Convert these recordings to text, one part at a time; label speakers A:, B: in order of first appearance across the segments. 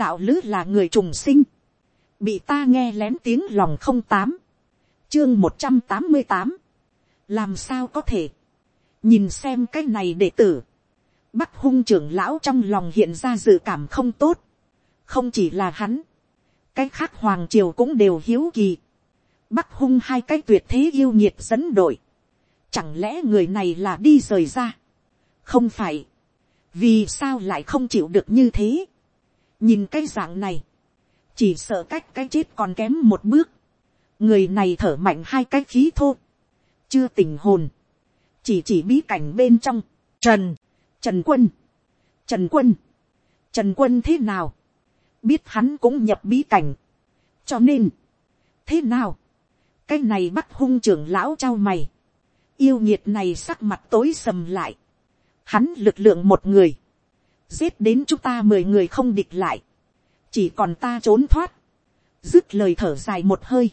A: đạo lữ là người trùng sinh, bị ta nghe lén tiếng lòng không tám, chương một trăm tám mươi tám, làm sao có thể, nhìn xem cái này đệ tử, bắc hung trưởng lão trong lòng hiện ra dự cảm không tốt, không chỉ là hắn, cái khác hoàng triều cũng đều hiếu kỳ, bắc hung hai cái tuyệt thế yêu nhiệt dẫn đội, chẳng lẽ người này là đi rời ra, không phải, vì sao lại không chịu được như thế, nhìn cái dạng này, chỉ sợ cách cái chết còn kém một bước, người này thở mạnh hai cái khí thô, chưa tình hồn, chỉ chỉ bí cảnh bên trong, trần, trần quân, trần quân, trần quân thế nào, biết hắn cũng nhập bí cảnh, cho nên, thế nào, cái này bắt hung trưởng lão trao mày, yêu nhiệt này sắc mặt tối sầm lại, hắn lực lượng một người, giết đến chúng ta mười người không địch lại, chỉ còn ta trốn thoát, dứt lời thở dài một hơi,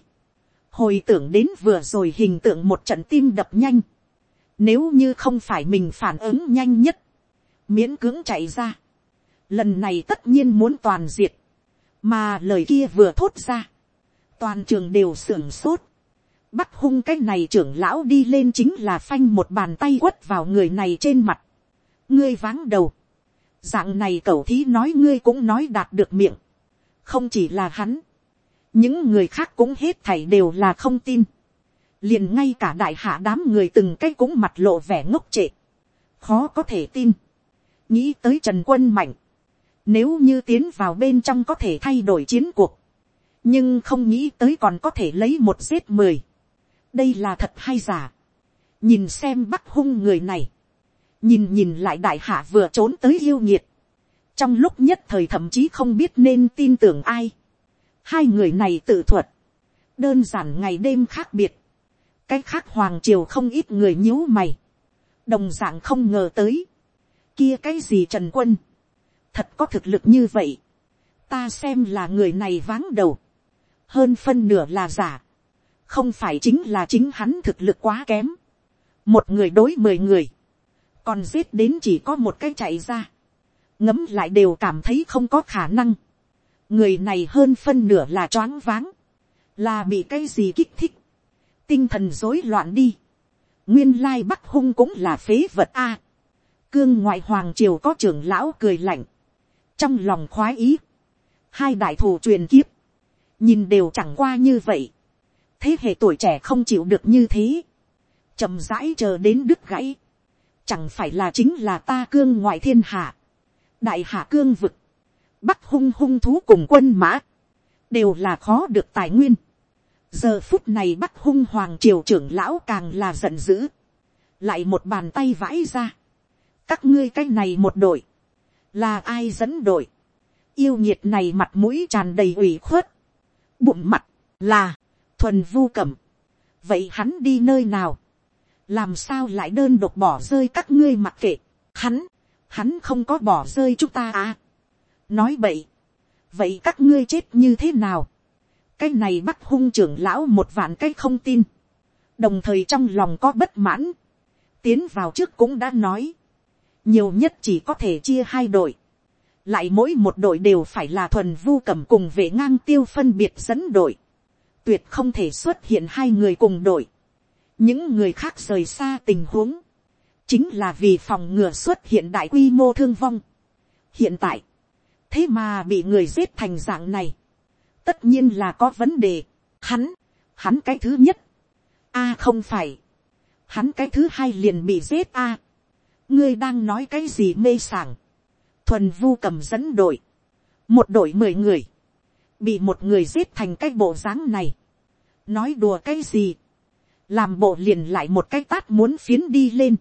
A: hồi tưởng đến vừa rồi hình tượng một trận tim đập nhanh, nếu như không phải mình phản ứng nhanh nhất, miễn cưỡng chạy ra, lần này tất nhiên muốn toàn diệt, mà lời kia vừa thốt ra, toàn trường đều sưởng sốt, bắt hung cái này trưởng lão đi lên chính là phanh một bàn tay quất vào người này trên mặt, ngươi váng đầu, dạng này cậu thí nói ngươi cũng nói đạt được miệng, không chỉ là hắn, những người khác cũng hết thảy đều là không tin, liền ngay cả đại hạ đám người từng cái cũng mặt lộ vẻ ngốc trệ, khó có thể tin, nghĩ tới trần quân mạnh, nếu như tiến vào bên trong có thể thay đổi chiến cuộc, nhưng không nghĩ tới còn có thể lấy một giết mười, đây là thật hay giả, nhìn xem bắt hung người này, nhìn nhìn lại đại hạ vừa trốn tới yêu nhiệt, trong lúc nhất thời thậm chí không biết nên tin tưởng ai, hai người này tự thuật, đơn giản ngày đêm khác biệt, cái khác hoàng triều không ít người nhíu mày, đồng d ạ n g không ngờ tới, kia cái gì trần quân, thật có thực lực như vậy, ta xem là người này váng đầu, hơn phân nửa là giả, không phải chính là chính hắn thực lực quá kém, một người đối mười người, còn giết đến chỉ có một cái chạy ra, ngấm lại đều cảm thấy không có khả năng, người này hơn phân nửa là choáng váng, là bị cái gì kích thích, tinh thần rối loạn đi. nguyên lai bắc hung cũng là phế vật a. cương ngoại hoàng triều có trưởng lão cười lạnh. trong lòng khoái ý. hai đại thủ truyền kiếp. nhìn đều chẳng qua như vậy. thế hệ tuổi trẻ không chịu được như thế. chậm rãi chờ đến đứt gãy chẳng phải là chính là ta cương ngoại thiên hạ. đại hạ cương vực. bắc hung hung thú cùng quân mã. đều là khó được tài nguyên. Giờ phút này bắc hung hoàng triều trưởng lão càng là giận dữ, lại một bàn tay vãi ra, các ngươi cái này một đội, là ai dẫn đội, yêu nhiệt này mặt mũi tràn đầy ủy khuất, bụng mặt, là, thuần vu cẩm, vậy hắn đi nơi nào, làm sao lại đơn độc bỏ rơi các ngươi mặc kệ, hắn, hắn không có bỏ rơi chúng ta à, nói vậy, vậy các ngươi chết như thế nào, cái này bắt hung trưởng lão một vạn cái không tin, đồng thời trong lòng có bất mãn, tiến vào trước cũng đã nói, nhiều nhất chỉ có thể chia hai đội, lại mỗi một đội đều phải là thuần vu cầm cùng vệ ngang tiêu phân biệt dẫn đội, tuyệt không thể xuất hiện hai người cùng đội, những người khác rời xa tình huống, chính là vì phòng ngừa xuất hiện đại quy mô thương vong. hiện tại, thế mà bị người giết thành dạng này, tất nhiên là có vấn đề. Hắn, hắn cái thứ nhất. A không phải. Hắn cái thứ hai liền bị giết a. ngươi đang nói cái gì mê sảng. Thuần vu cầm dẫn đội. Một đội mười người. Bị một người giết thành cái bộ dáng này. Nói đùa cái gì. Làm bộ liền lại một cái tát muốn phiến đi lên.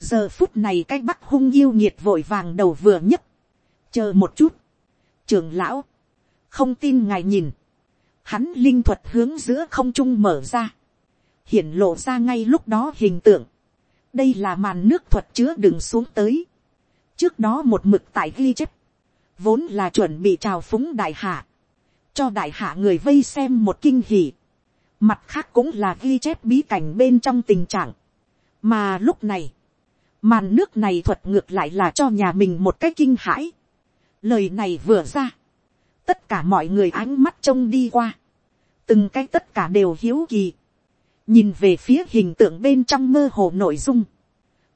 A: Giờ phút này cái bắc hung yêu nhiệt vội vàng đầu vừa nhấc. Chờ một chút. Trường lão. Không tin ngài nhìn, hắn linh thuật hướng giữa không trung mở ra, hiển lộ ra ngay lúc đó hình tượng, đây là màn nước thuật chứa đừng xuống tới, trước đó một mực tại ghi chép, vốn là chuẩn bị trào phúng đại hạ, cho đại hạ người vây xem một kinh hỉ, mặt khác cũng là ghi chép bí cảnh bên trong tình trạng, mà lúc này, màn nước này thuật ngược lại là cho nhà mình một cái kinh hãi, lời này vừa ra, tất cả mọi người ánh mắt trông đi qua, từng cái tất cả đều hiếu kỳ, nhìn về phía hình tượng bên trong mơ hồ nội dung,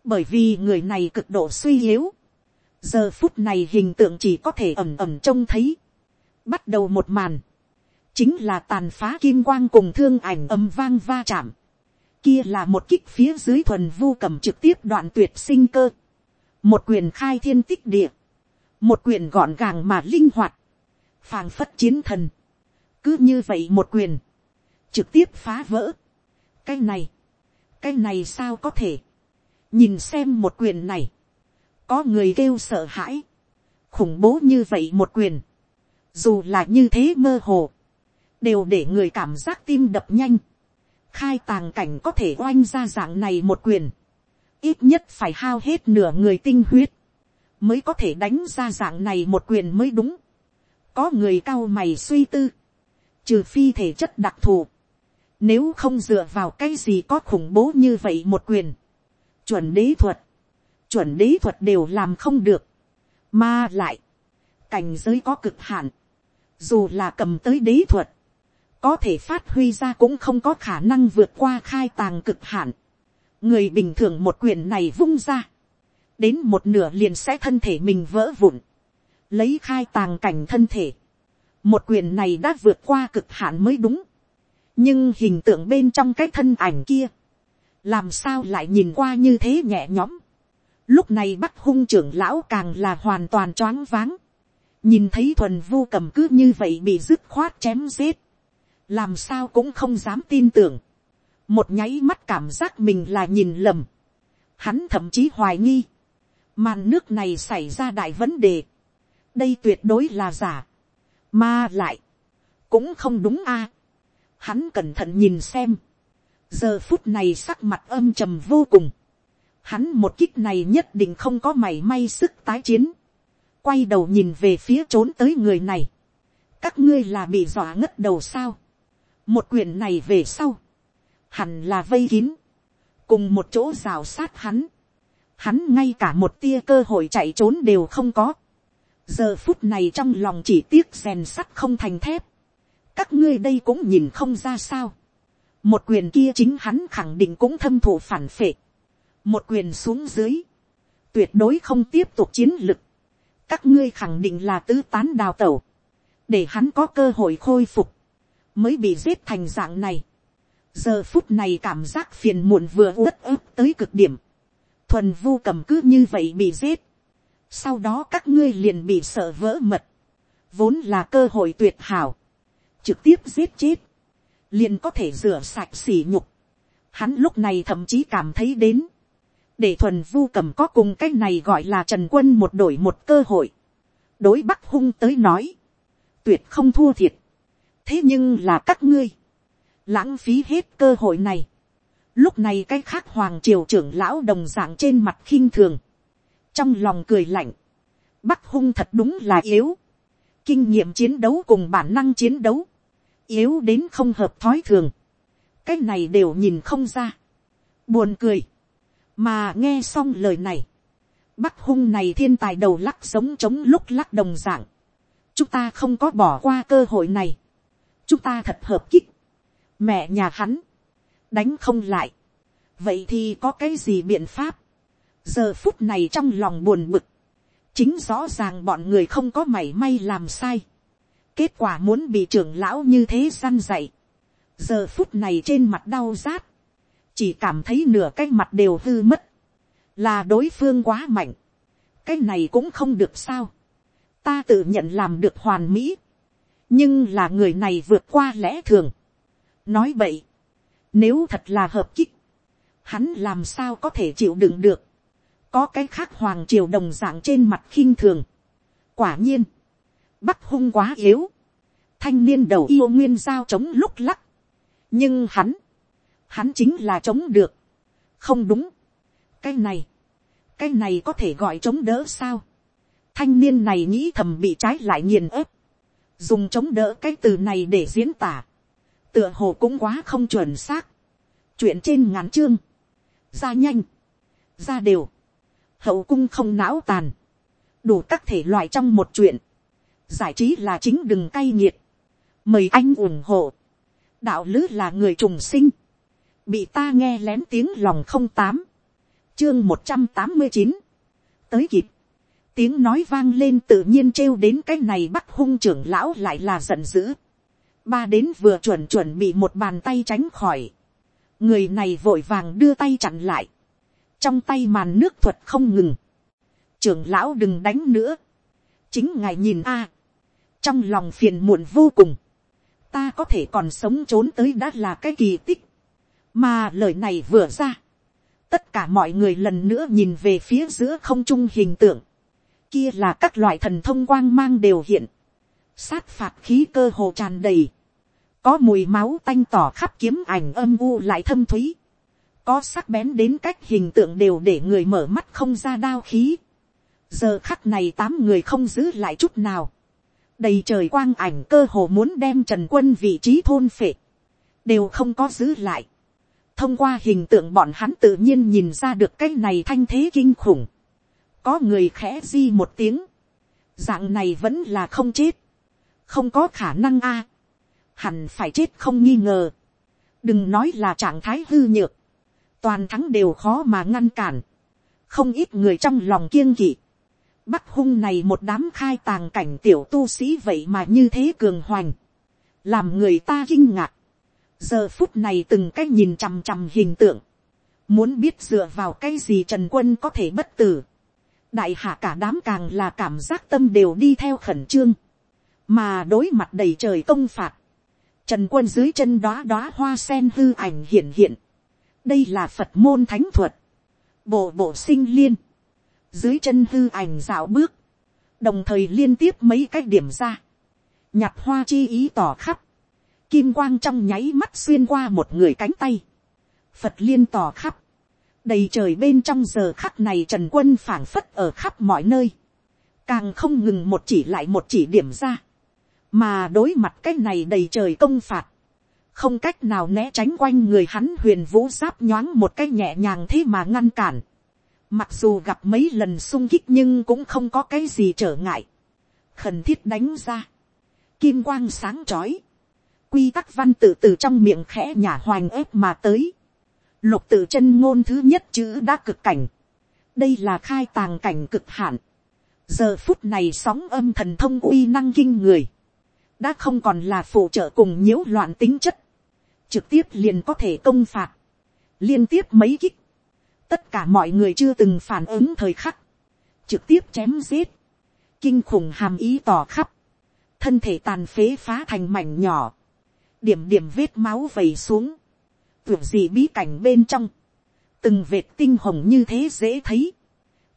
A: bởi vì người này cực độ suy yếu, giờ phút này hình tượng chỉ có thể ẩm ẩm trông thấy, bắt đầu một màn, chính là tàn phá kim quang cùng thương ảnh âm vang va chạm, kia là một kích phía dưới thuần vu cầm trực tiếp đoạn tuyệt sinh cơ, một quyền khai thiên tích địa, một quyền gọn gàng mà linh hoạt, phảng phất chiến thần, cứ như vậy một quyền, trực tiếp phá vỡ, cái này, cái này sao có thể, nhìn xem một quyền này, có người kêu sợ hãi, khủng bố như vậy một quyền, dù là như thế mơ hồ, đều để người cảm giác tim đập nhanh, khai tàng cảnh có thể oanh ra dạng này một quyền, ít nhất phải hao hết nửa người tinh huyết, mới có thể đánh ra dạng này một quyền mới đúng. có người cao mày suy tư, trừ phi thể chất đặc thù, nếu không dựa vào cái gì có khủng bố như vậy một quyền, chuẩn đế thuật, chuẩn đế thuật đều làm không được, mà lại, cảnh giới có cực hạn, dù là cầm tới đế thuật, có thể phát huy ra cũng không có khả năng vượt qua khai tàng cực hạn. người bình thường một quyền này vung ra, đến một nửa liền sẽ thân thể mình vỡ vụn, lấy khai tàng cảnh thân thể, một quyền này đã vượt qua cực hạn mới đúng, nhưng hình tượng bên trong cái thân ảnh kia, làm sao lại nhìn qua như thế nhẹ nhõm. Lúc này bắt hung trưởng lão càng là hoàn toàn choáng váng. nhìn thấy thuần vu cầm cứ như vậy bị dứt khoát chém giết, làm sao cũng không dám tin tưởng. một nháy mắt cảm giác mình là nhìn lầm. hắn thậm chí hoài nghi, màn nước này xảy ra đại vấn đề. đây tuyệt đối là giả. mà lại, cũng không đúng a. hắn cẩn thận nhìn xem. giờ phút này sắc mặt âm trầm vô cùng. hắn một kích này nhất định không có mảy may sức tái chiến. quay đầu nhìn về phía trốn tới người này. các ngươi là bị dọa ngất đầu sao một quyền này về sau. hẳn là vây kín. cùng một chỗ rào sát hắn hắn ngay cả một tia cơ hội chạy trốn đều không có. giờ phút này trong lòng chỉ tiếc rèn sắt không thành thép. các ngươi đây cũng nhìn không ra sao. một quyền kia chính hắn khẳng định cũng thâm thụ phản phệ. một quyền xuống dưới. tuyệt đối không tiếp tục chiến lực. các ngươi khẳng định là tứ tán đào tẩu. để hắn có cơ hội khôi phục mới bị giết thành dạng này. giờ phút này cảm giác phiền muộn vừa uất ức tới cực điểm. Thuần vu cầm cứ như vậy bị giết, sau đó các ngươi liền bị sợ vỡ mật, vốn là cơ hội tuyệt hảo, trực tiếp giết chết, liền có thể rửa sạch xỉ nhục. Hắn lúc này thậm chí cảm thấy đến, để thuần vu cầm có cùng cái này gọi là trần quân một đổi một cơ hội, đối bắc hung tới nói, tuyệt không thua thiệt, thế nhưng là các ngươi, lãng phí hết cơ hội này, Lúc này cái khác hoàng triều trưởng lão đồng dạng trên mặt khinh thường. Trong lòng cười lạnh. Bắc hung thật đúng là yếu. Kinh nghiệm chiến đấu cùng bản năng chiến đấu. Yếu đến không hợp thói thường. Cái này đều nhìn không ra. Buồn cười. Mà nghe xong lời này. Bắc hung này thiên tài đầu lắc sống chống lúc lắc đồng dạng. Chúng ta không có bỏ qua cơ hội này. Chúng ta thật hợp kích. Mẹ nhà hắn. Đánh không lại, vậy thì có cái gì biện pháp, giờ phút này trong lòng buồn bực, chính rõ ràng bọn người không có mảy may làm sai, kết quả muốn bị trưởng lão như thế săn dậy, giờ phút này trên mặt đau rát, chỉ cảm thấy nửa cái mặt đều hư mất, là đối phương quá mạnh, cái này cũng không được sao, ta tự nhận làm được hoàn mỹ, nhưng là người này vượt qua lẽ thường, nói vậy, nếu thật là hợp kích, hắn làm sao có thể chịu đựng được. Có cái khác hoàng triều đồng dạng trên mặt khinh thường. Quả nhiên, bắc hung quá yếu. Thanh niên đầu yêu nguyên giao chống lúc lắc. Nhưng hắn, hắn chính là chống được. Không đúng. Cái này, cái này có thể gọi chống đỡ sao. Thanh niên này nghĩ thầm bị trái lại nghiền ép. Dùng chống đỡ cái từ này để diễn tả. Tựa hồ cũng quá không chuẩn xác. chuyện trên ngắn chương, ra nhanh, ra đều, hậu cung không não tàn, đủ các thể loại trong một chuyện, giải trí là chính đừng cay nghiệt, mời anh ủng hộ, đạo lứ là người trùng sinh, bị ta nghe lén tiếng lòng không tám, chương một trăm tám mươi chín, tới kịp, tiếng nói vang lên tự nhiên trêu đến cái này bắt hung trưởng lão lại là giận dữ, ba đến vừa chuẩn chuẩn bị một bàn tay tránh khỏi, người này vội vàng đưa tay chặn lại, trong tay màn nước thuật không ngừng, trưởng lão đừng đánh nữa, chính ngài nhìn a, trong lòng phiền muộn vô cùng, ta có thể còn sống trốn tới đã là cái kỳ tích, mà lời này vừa ra, tất cả mọi người lần nữa nhìn về phía giữa không trung hình tượng, kia là các loại thần thông quang mang đều hiện, sát phạt khí cơ hồ tràn đầy, có mùi máu tanh tỏ khắp kiếm ảnh âm u lại thâm thúy, có sắc bén đến cách hình tượng đều để người mở mắt không ra đao khí. giờ khắc này tám người không giữ lại chút nào, đầy trời quang ảnh cơ hồ muốn đem trần quân vị trí thôn phệ, đều không có giữ lại. thông qua hình tượng bọn hắn tự nhiên nhìn ra được cái này thanh thế kinh khủng có người khẽ di một tiếng, dạng này vẫn là không chết, không có khả năng a, hẳn phải chết không nghi ngờ, đừng nói là trạng thái hư nhược, toàn thắng đều khó mà ngăn cản, không ít người trong lòng kiêng kỵ, bắc hung này một đám khai tàng cảnh tiểu tu sĩ vậy mà như thế cường hoành, làm người ta kinh ngạc, giờ phút này từng cái nhìn chằm chằm hình tượng, muốn biết dựa vào cái gì trần quân có thể bất tử, đại hạ cả đám càng là cảm giác tâm đều đi theo khẩn trương, mà đối mặt đầy trời công phạt, trần quân dưới chân đoá đoá hoa sen hư ảnh hiện hiện, đây là phật môn thánh thuật, bộ bộ sinh liên, dưới chân hư ảnh dạo bước, đồng thời liên tiếp mấy cái điểm ra, nhặt hoa chi ý tỏ khắp, kim quang trong nháy mắt xuyên qua một người cánh tay, phật liên tỏ khắp, đầy trời bên trong giờ khắc này trần quân phảng phất ở khắp mọi nơi, càng không ngừng một chỉ lại một chỉ điểm ra, mà đối mặt cái này đầy trời công phạt, không cách nào né tránh quanh người hắn huyền vũ giáp nhoáng một cái nhẹ nhàng thế mà ngăn cản. Mặc dù gặp mấy lần sung kích nhưng cũng không có cái gì trở ngại. Khẩn thiết đánh ra. Kim quang sáng chói. Quy tắc văn tự từ trong miệng khẽ nhả hoành ép mà tới. Lục tự chân ngôn thứ nhất chữ đã cực cảnh. Đây là khai tàng cảnh cực hạn. Giờ phút này sóng âm thần thông uy năng kinh người. Đã không còn là phụ trợ cùng nhiễu loạn tính chất. Trực tiếp liền có thể công phạt, liên tiếp mấy kích, tất cả mọi người chưa từng phản ứng thời khắc, trực tiếp chém giết, kinh khủng hàm ý tỏ khắp, thân thể tàn phế phá thành mảnh nhỏ, điểm điểm vết máu vầy xuống, tưởng gì bí cảnh bên trong, từng vệt tinh hồng như thế dễ thấy,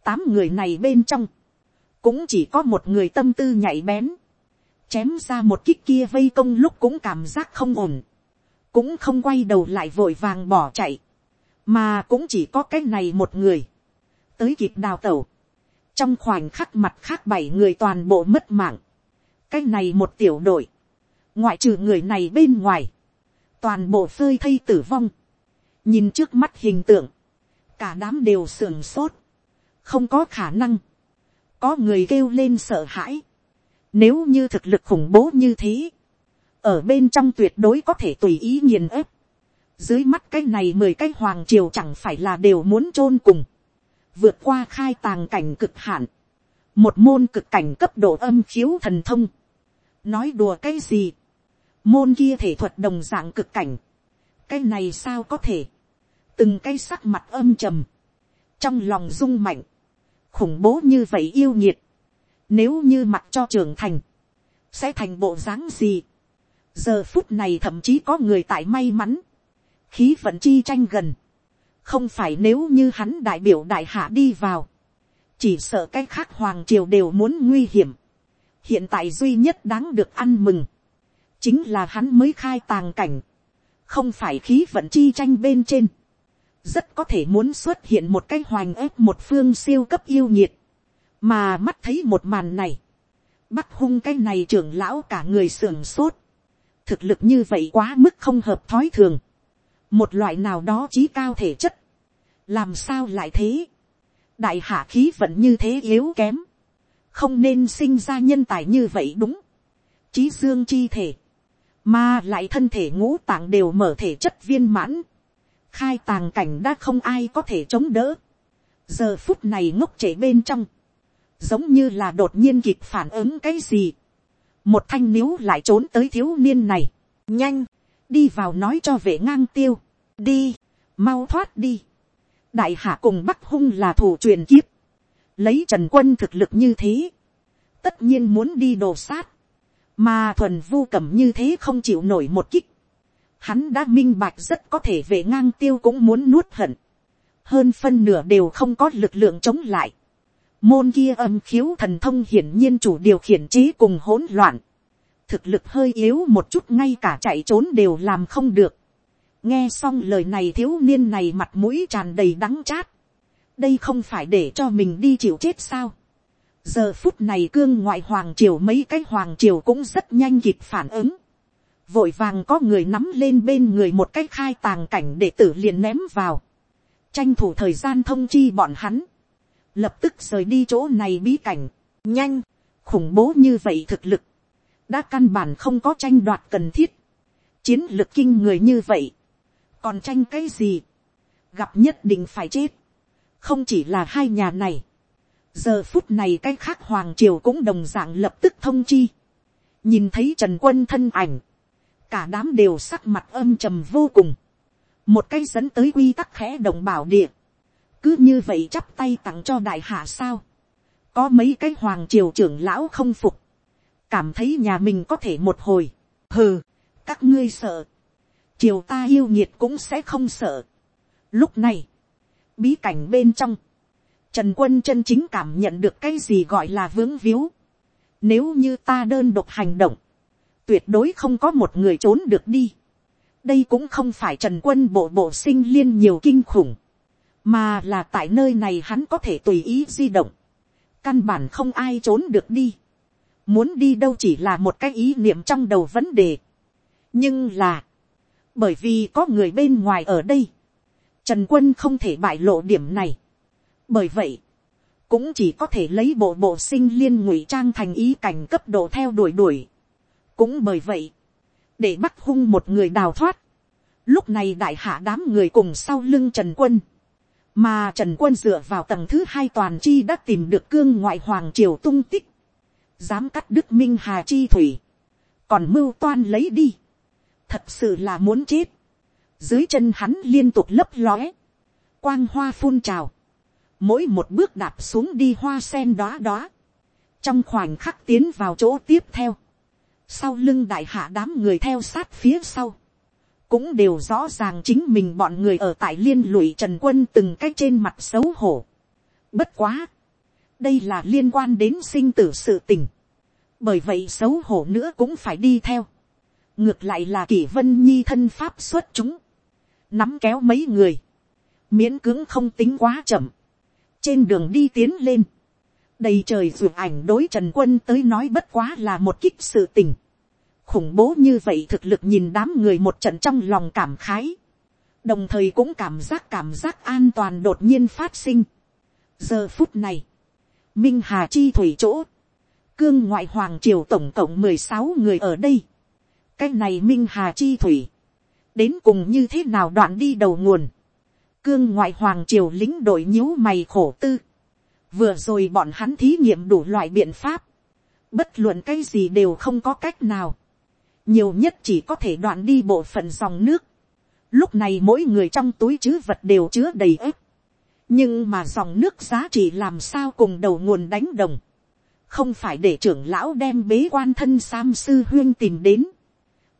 A: tám người này bên trong, cũng chỉ có một người tâm tư nhạy bén, chém ra một kích kia vây công lúc cũng cảm giác không ổn, cũng không quay đầu lại vội vàng bỏ chạy, mà cũng chỉ có cái này một người, tới kịp đào tẩu, trong khoảnh khắc mặt khác bảy người toàn bộ mất mạng, cái này một tiểu đội, ngoại trừ người này bên ngoài, toàn bộ phơi thây tử vong, nhìn trước mắt hình tượng, cả đám đều sườn sốt, không có khả năng, có người kêu lên sợ hãi, nếu như thực lực khủng bố như thế, ở bên trong tuyệt đối có thể tùy ý nghiền ép. dưới mắt cái này mười cái hoàng triều chẳng phải là đều muốn chôn cùng. vượt qua khai tàng cảnh cực hạn. một môn cực cảnh cấp độ âm khiếu thần thông. nói đùa cái gì môn kia thể thuật đồng dạng cực cảnh. cái này sao có thể. từng cái sắc mặt âm trầm. trong lòng rung mạnh. khủng bố như vậy yêu nhiệt. nếu như mặt cho trưởng thành. sẽ thành bộ dáng gì giờ phút này thậm chí có người tại may mắn, khí vận chi tranh gần, không phải nếu như hắn đại biểu đại hạ đi vào, chỉ sợ cái khác hoàng triều đều muốn nguy hiểm, hiện tại duy nhất đáng được ăn mừng, chính là hắn mới khai tàng cảnh, không phải khí vận chi tranh bên trên, rất có thể muốn xuất hiện một cái hoành ép một phương siêu cấp yêu nhiệt, mà mắt thấy một màn này, bắt hung cái này trưởng lão cả người sưởng sốt, thực lực như vậy quá mức không hợp thói thường, một loại nào đó trí cao thể chất, làm sao lại thế, đại hạ khí vận như thế yếu kém, không nên sinh ra nhân tài như vậy đúng, trí dương chi thể, mà lại thân thể ngũ tạng đều mở thể chất viên mãn, khai tàng cảnh đã không ai có thể chống đỡ, giờ phút này ngốc trễ bên trong, giống như là đột nhiên kịp phản ứng cái gì, một thanh níu lại trốn tới thiếu niên này, nhanh, đi vào nói cho vệ ngang tiêu, đi, mau thoát đi, đại hạ cùng bắc hung là thủ truyền kiếp, lấy trần quân thực lực như thế, tất nhiên muốn đi đồ sát, mà thuần vu cẩm như thế không chịu nổi một kích, hắn đã minh bạch rất có thể về ngang tiêu cũng muốn nuốt hận, hơn phân nửa đều không có lực lượng chống lại, môn kia âm khiếu thần thông hiển nhiên chủ điều khiển trí cùng hỗn loạn, thực lực hơi yếu một chút ngay cả chạy trốn đều làm không được, nghe xong lời này thiếu niên này mặt mũi tràn đầy đắng chát, đây không phải để cho mình đi chịu chết sao giờ phút này cương ngoại hoàng triều mấy cái hoàng triều cũng rất nhanh kịp phản ứng. vội vàng có người nắm lên bên người một cái khai tàng cảnh để tử liền ném vào. tranh thủ thời gian thông chi bọn hắn. lập tức rời đi chỗ này bí cảnh. nhanh, khủng bố như vậy thực lực. đã căn bản không có tranh đoạt cần thiết. chiến lược kinh người như vậy. còn tranh cái gì. gặp nhất định phải chết không chỉ là hai nhà này, giờ phút này cái khác hoàng triều cũng đồng d ạ n g lập tức thông chi, nhìn thấy trần quân thân ảnh, cả đám đều sắc mặt âm trầm vô cùng, một cái dẫn tới quy tắc khẽ đồng bảo địa, cứ như vậy chắp tay tặng cho đại hạ sao, có mấy cái hoàng triều trưởng lão không phục, cảm thấy nhà mình có thể một hồi, hừ, các ngươi sợ, triều ta yêu nhiệt cũng sẽ không sợ. Lúc này, bí cảnh bên trong, trần quân chân chính cảm nhận được cái gì gọi là vướng víu. Nếu như ta đơn độc hành động, tuyệt đối không có một người trốn được đi. đây cũng không phải trần quân bộ bộ sinh liên nhiều kinh khủng, mà là tại nơi này hắn có thể tùy ý di động. căn bản không ai trốn được đi. muốn đi đâu chỉ là một cái ý niệm trong đầu vấn đề. nhưng là, bởi vì có người bên ngoài ở đây, Trần quân không thể bại lộ điểm này. Bởi vậy, cũng chỉ có thể lấy bộ bộ sinh liên ngụy trang thành ý cảnh cấp độ theo đuổi đuổi. Cũng bởi vậy, để bắt hung một người đào thoát. Lúc này đại hạ đám người cùng sau lưng Trần quân. Mà Trần quân dựa vào tầng thứ hai toàn chi đã tìm được cương ngoại hoàng triều tung tích. Dám cắt đức minh hà chi thủy. Còn mưu toan lấy đi. Thật sự là muốn chết dưới chân hắn liên tục lấp lóe, quang hoa phun trào, mỗi một bước đạp xuống đi hoa sen đó đó, trong khoảnh khắc tiến vào chỗ tiếp theo, sau lưng đại hạ đám người theo sát phía sau, cũng đều rõ ràng chính mình bọn người ở tại liên lụy trần quân từng cách trên mặt xấu hổ. Bất quá, đây là liên quan đến sinh tử sự tình, bởi vậy xấu hổ nữa cũng phải đi theo. ngược lại là kỷ vân nhi thân pháp xuất chúng, nắm kéo mấy người, miễn cưỡng không tính quá chậm, trên đường đi tiến lên, đầy trời ruột ảnh đối trần quân tới nói bất quá là một kích sự tình, khủng bố như vậy thực lực nhìn đám người một trận trong lòng cảm khái, đồng thời cũng cảm giác cảm giác an toàn đột nhiên phát sinh. giờ phút này, minh hà chi thủy chỗ, cương ngoại hoàng triều tổng cộng mười sáu người ở đây, cái này minh hà chi thủy, đến cùng như thế nào đoạn đi đầu nguồn, cương ngoại hoàng triều lính đội nhíu mày khổ tư, vừa rồi bọn hắn thí nghiệm đủ loại biện pháp, bất luận cái gì đều không có cách nào, nhiều nhất chỉ có thể đoạn đi bộ phận dòng nước, lúc này mỗi người trong túi chứ vật đều chứa đầy ếp, nhưng mà dòng nước giá trị làm sao cùng đầu nguồn đánh đồng, không phải để trưởng lão đem bế quan thân sam sư huyên tìm đến,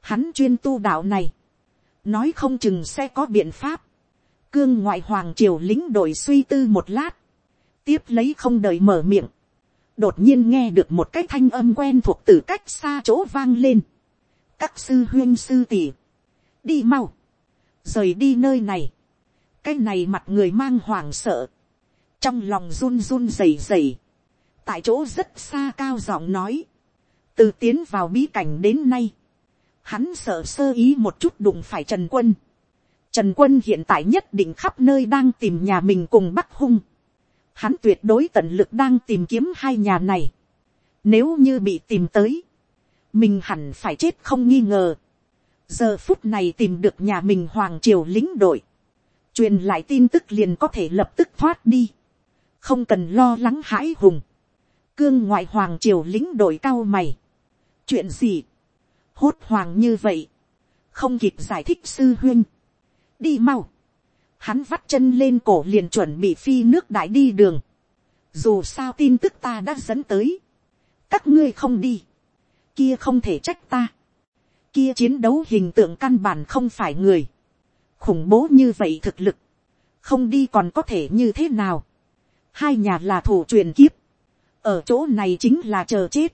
A: hắn chuyên tu đạo này, nói không chừng sẽ có biện pháp, cương ngoại hoàng triều lính đội suy tư một lát, tiếp lấy không đợi mở miệng, đột nhiên nghe được một cái thanh âm quen thuộc từ cách xa chỗ vang lên, các sư huyên sư tỷ, đi mau, rời đi nơi này, cái này mặt người mang hoảng sợ, trong lòng run run rầy rầy tại chỗ rất xa cao giọng nói, từ tiến vào bí cảnh đến nay, hắn sợ sơ ý một chút đụng phải trần quân. Trần quân hiện tại nhất định khắp nơi đang tìm nhà mình cùng bắc hung. Hắn tuyệt đối tận lực đang tìm kiếm hai nhà này. Nếu như bị tìm tới, mình hẳn phải chết không nghi ngờ. Giờ phút này tìm được nhà mình hoàng triều lính đội. Truyền lại tin tức liền có thể lập tức thoát đi. Không cần lo lắng hãi hùng. Cương ngoại hoàng triều lính đội cao mày. Chuyện gì? Hốt hoàng như vậy. Không kịp giải thích sư huyên. Đi mau. Hắn vắt chân lên cổ liền chuẩn bị phi nước đại đi đường. Dù sao tin tức ta đã dẫn tới. Các ngươi không đi, kia không thể trách ta, kia chiến đấu hình tượng căn bản không phải người, khủng bố như vậy thực lực, không đi còn có thể như thế nào, hai nhà là thủ truyền kiếp, ở chỗ này chính là chờ chết,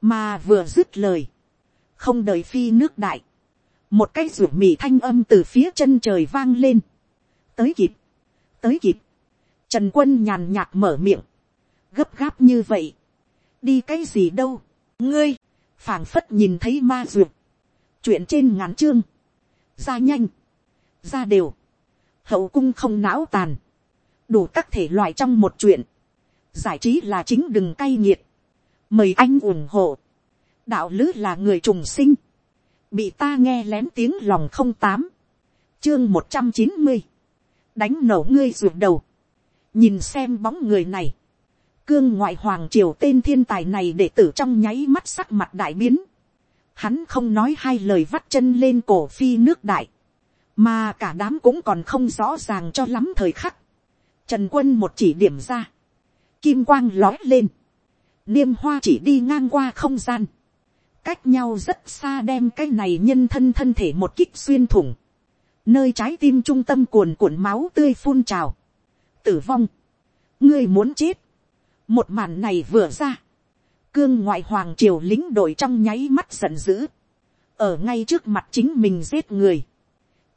A: mà vừa dứt lời, không đợi phi nước đại, một cái ruột mì thanh âm từ phía chân trời vang lên, tới kịp, tới kịp, trần quân nhàn nhạt mở miệng, gấp gáp như vậy, đi cái gì đâu, ngươi, phảng phất nhìn thấy ma ruột. chuyện trên ngắn chương, ra nhanh, ra đều, hậu cung không não tàn, đủ các thể loại trong một chuyện, giải trí là chính đừng cay nghiệt, mời anh ủng hộ, đạo lứ là người trùng sinh, bị ta nghe lén tiếng lòng không tám, chương một trăm chín mươi, đánh nổ ngươi ruột đầu, nhìn xem bóng người này, cương ngoại hoàng triều tên thiên tài này để tử trong nháy mắt sắc mặt đại biến. Hắn không nói hai lời vắt chân lên cổ phi nước đại. Mà cả đám cũng còn không rõ ràng cho lắm thời khắc. Trần quân một chỉ điểm ra. Kim quang lói lên. Niêm hoa chỉ đi ngang qua không gian. Cách nhau rất xa đem cái này nhân thân thân thể một kích xuyên thủng. Nơi trái tim trung tâm cuồn cuộn máu tươi phun trào. Tử vong. Ngươi muốn chết. Một màn này vừa ra, cương ngoại hoàng triều lính đội trong nháy mắt giận dữ, ở ngay trước mặt chính mình giết người,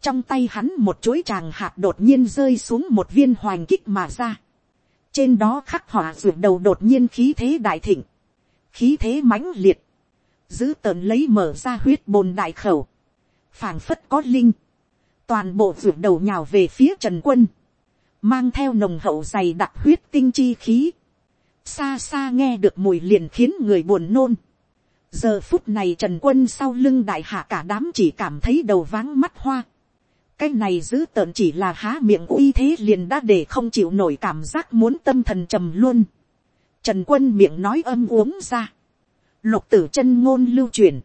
A: trong tay hắn một chuỗi tràng hạt đột nhiên rơi xuống một viên hoành kích mà ra, trên đó khắc họa ruột đầu đột nhiên khí thế đại thịnh, khí thế mãnh liệt, giữ tợn lấy mở ra huyết bồn đại khẩu, phảng phất có linh, toàn bộ ruột đầu nhào về phía trần quân, mang theo nồng hậu dày đặc huyết tinh chi khí, xa xa nghe được mùi liền khiến người buồn nôn. giờ phút này trần quân sau lưng đại hạ cả đám chỉ cảm thấy đầu váng mắt hoa. cái này giữ tợn chỉ là há miệng uy thế liền đã để không chịu nổi cảm giác muốn tâm thần trầm luôn. trần quân miệng nói âm uống ra lục tử chân ngôn lưu truyền.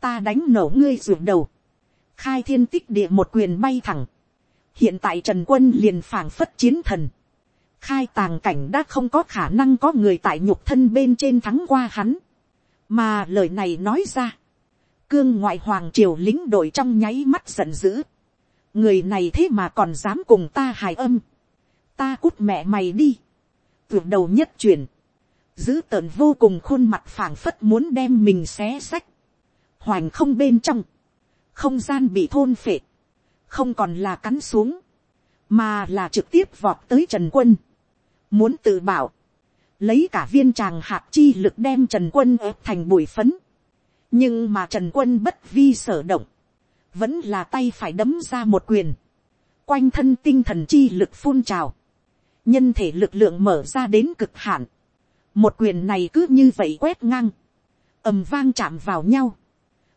A: ta đánh nổ ngươi ruột đầu. khai thiên tích địa một quyền bay thẳng. hiện tại trần quân liền phảng phất chiến thần khai tàng cảnh đã không có khả năng có người tại nhục thân bên trên thắng qua hắn. mà lời này nói ra, cương ngoại hoàng triều lính đội trong nháy mắt giận dữ. người này thế mà còn dám cùng ta hài âm. ta cút mẹ mày đi. tuyệt đầu nhất truyền giữ tợn vô cùng khuôn mặt phảng phất muốn đem mình xé sách. hoành không bên trong. không gian bị thôn phệ. không còn là cắn xuống mà là trực tiếp vọt tới trần quân muốn tự bảo, lấy cả viên tràng hạt chi lực đem trần quân ép thành bụi phấn. nhưng mà trần quân bất vi sở động, vẫn là tay phải đấm ra một quyền, quanh thân tinh thần chi lực phun trào, nhân thể lực lượng mở ra đến cực hạn, một quyền này cứ như vậy quét ngang, ầm vang chạm vào nhau,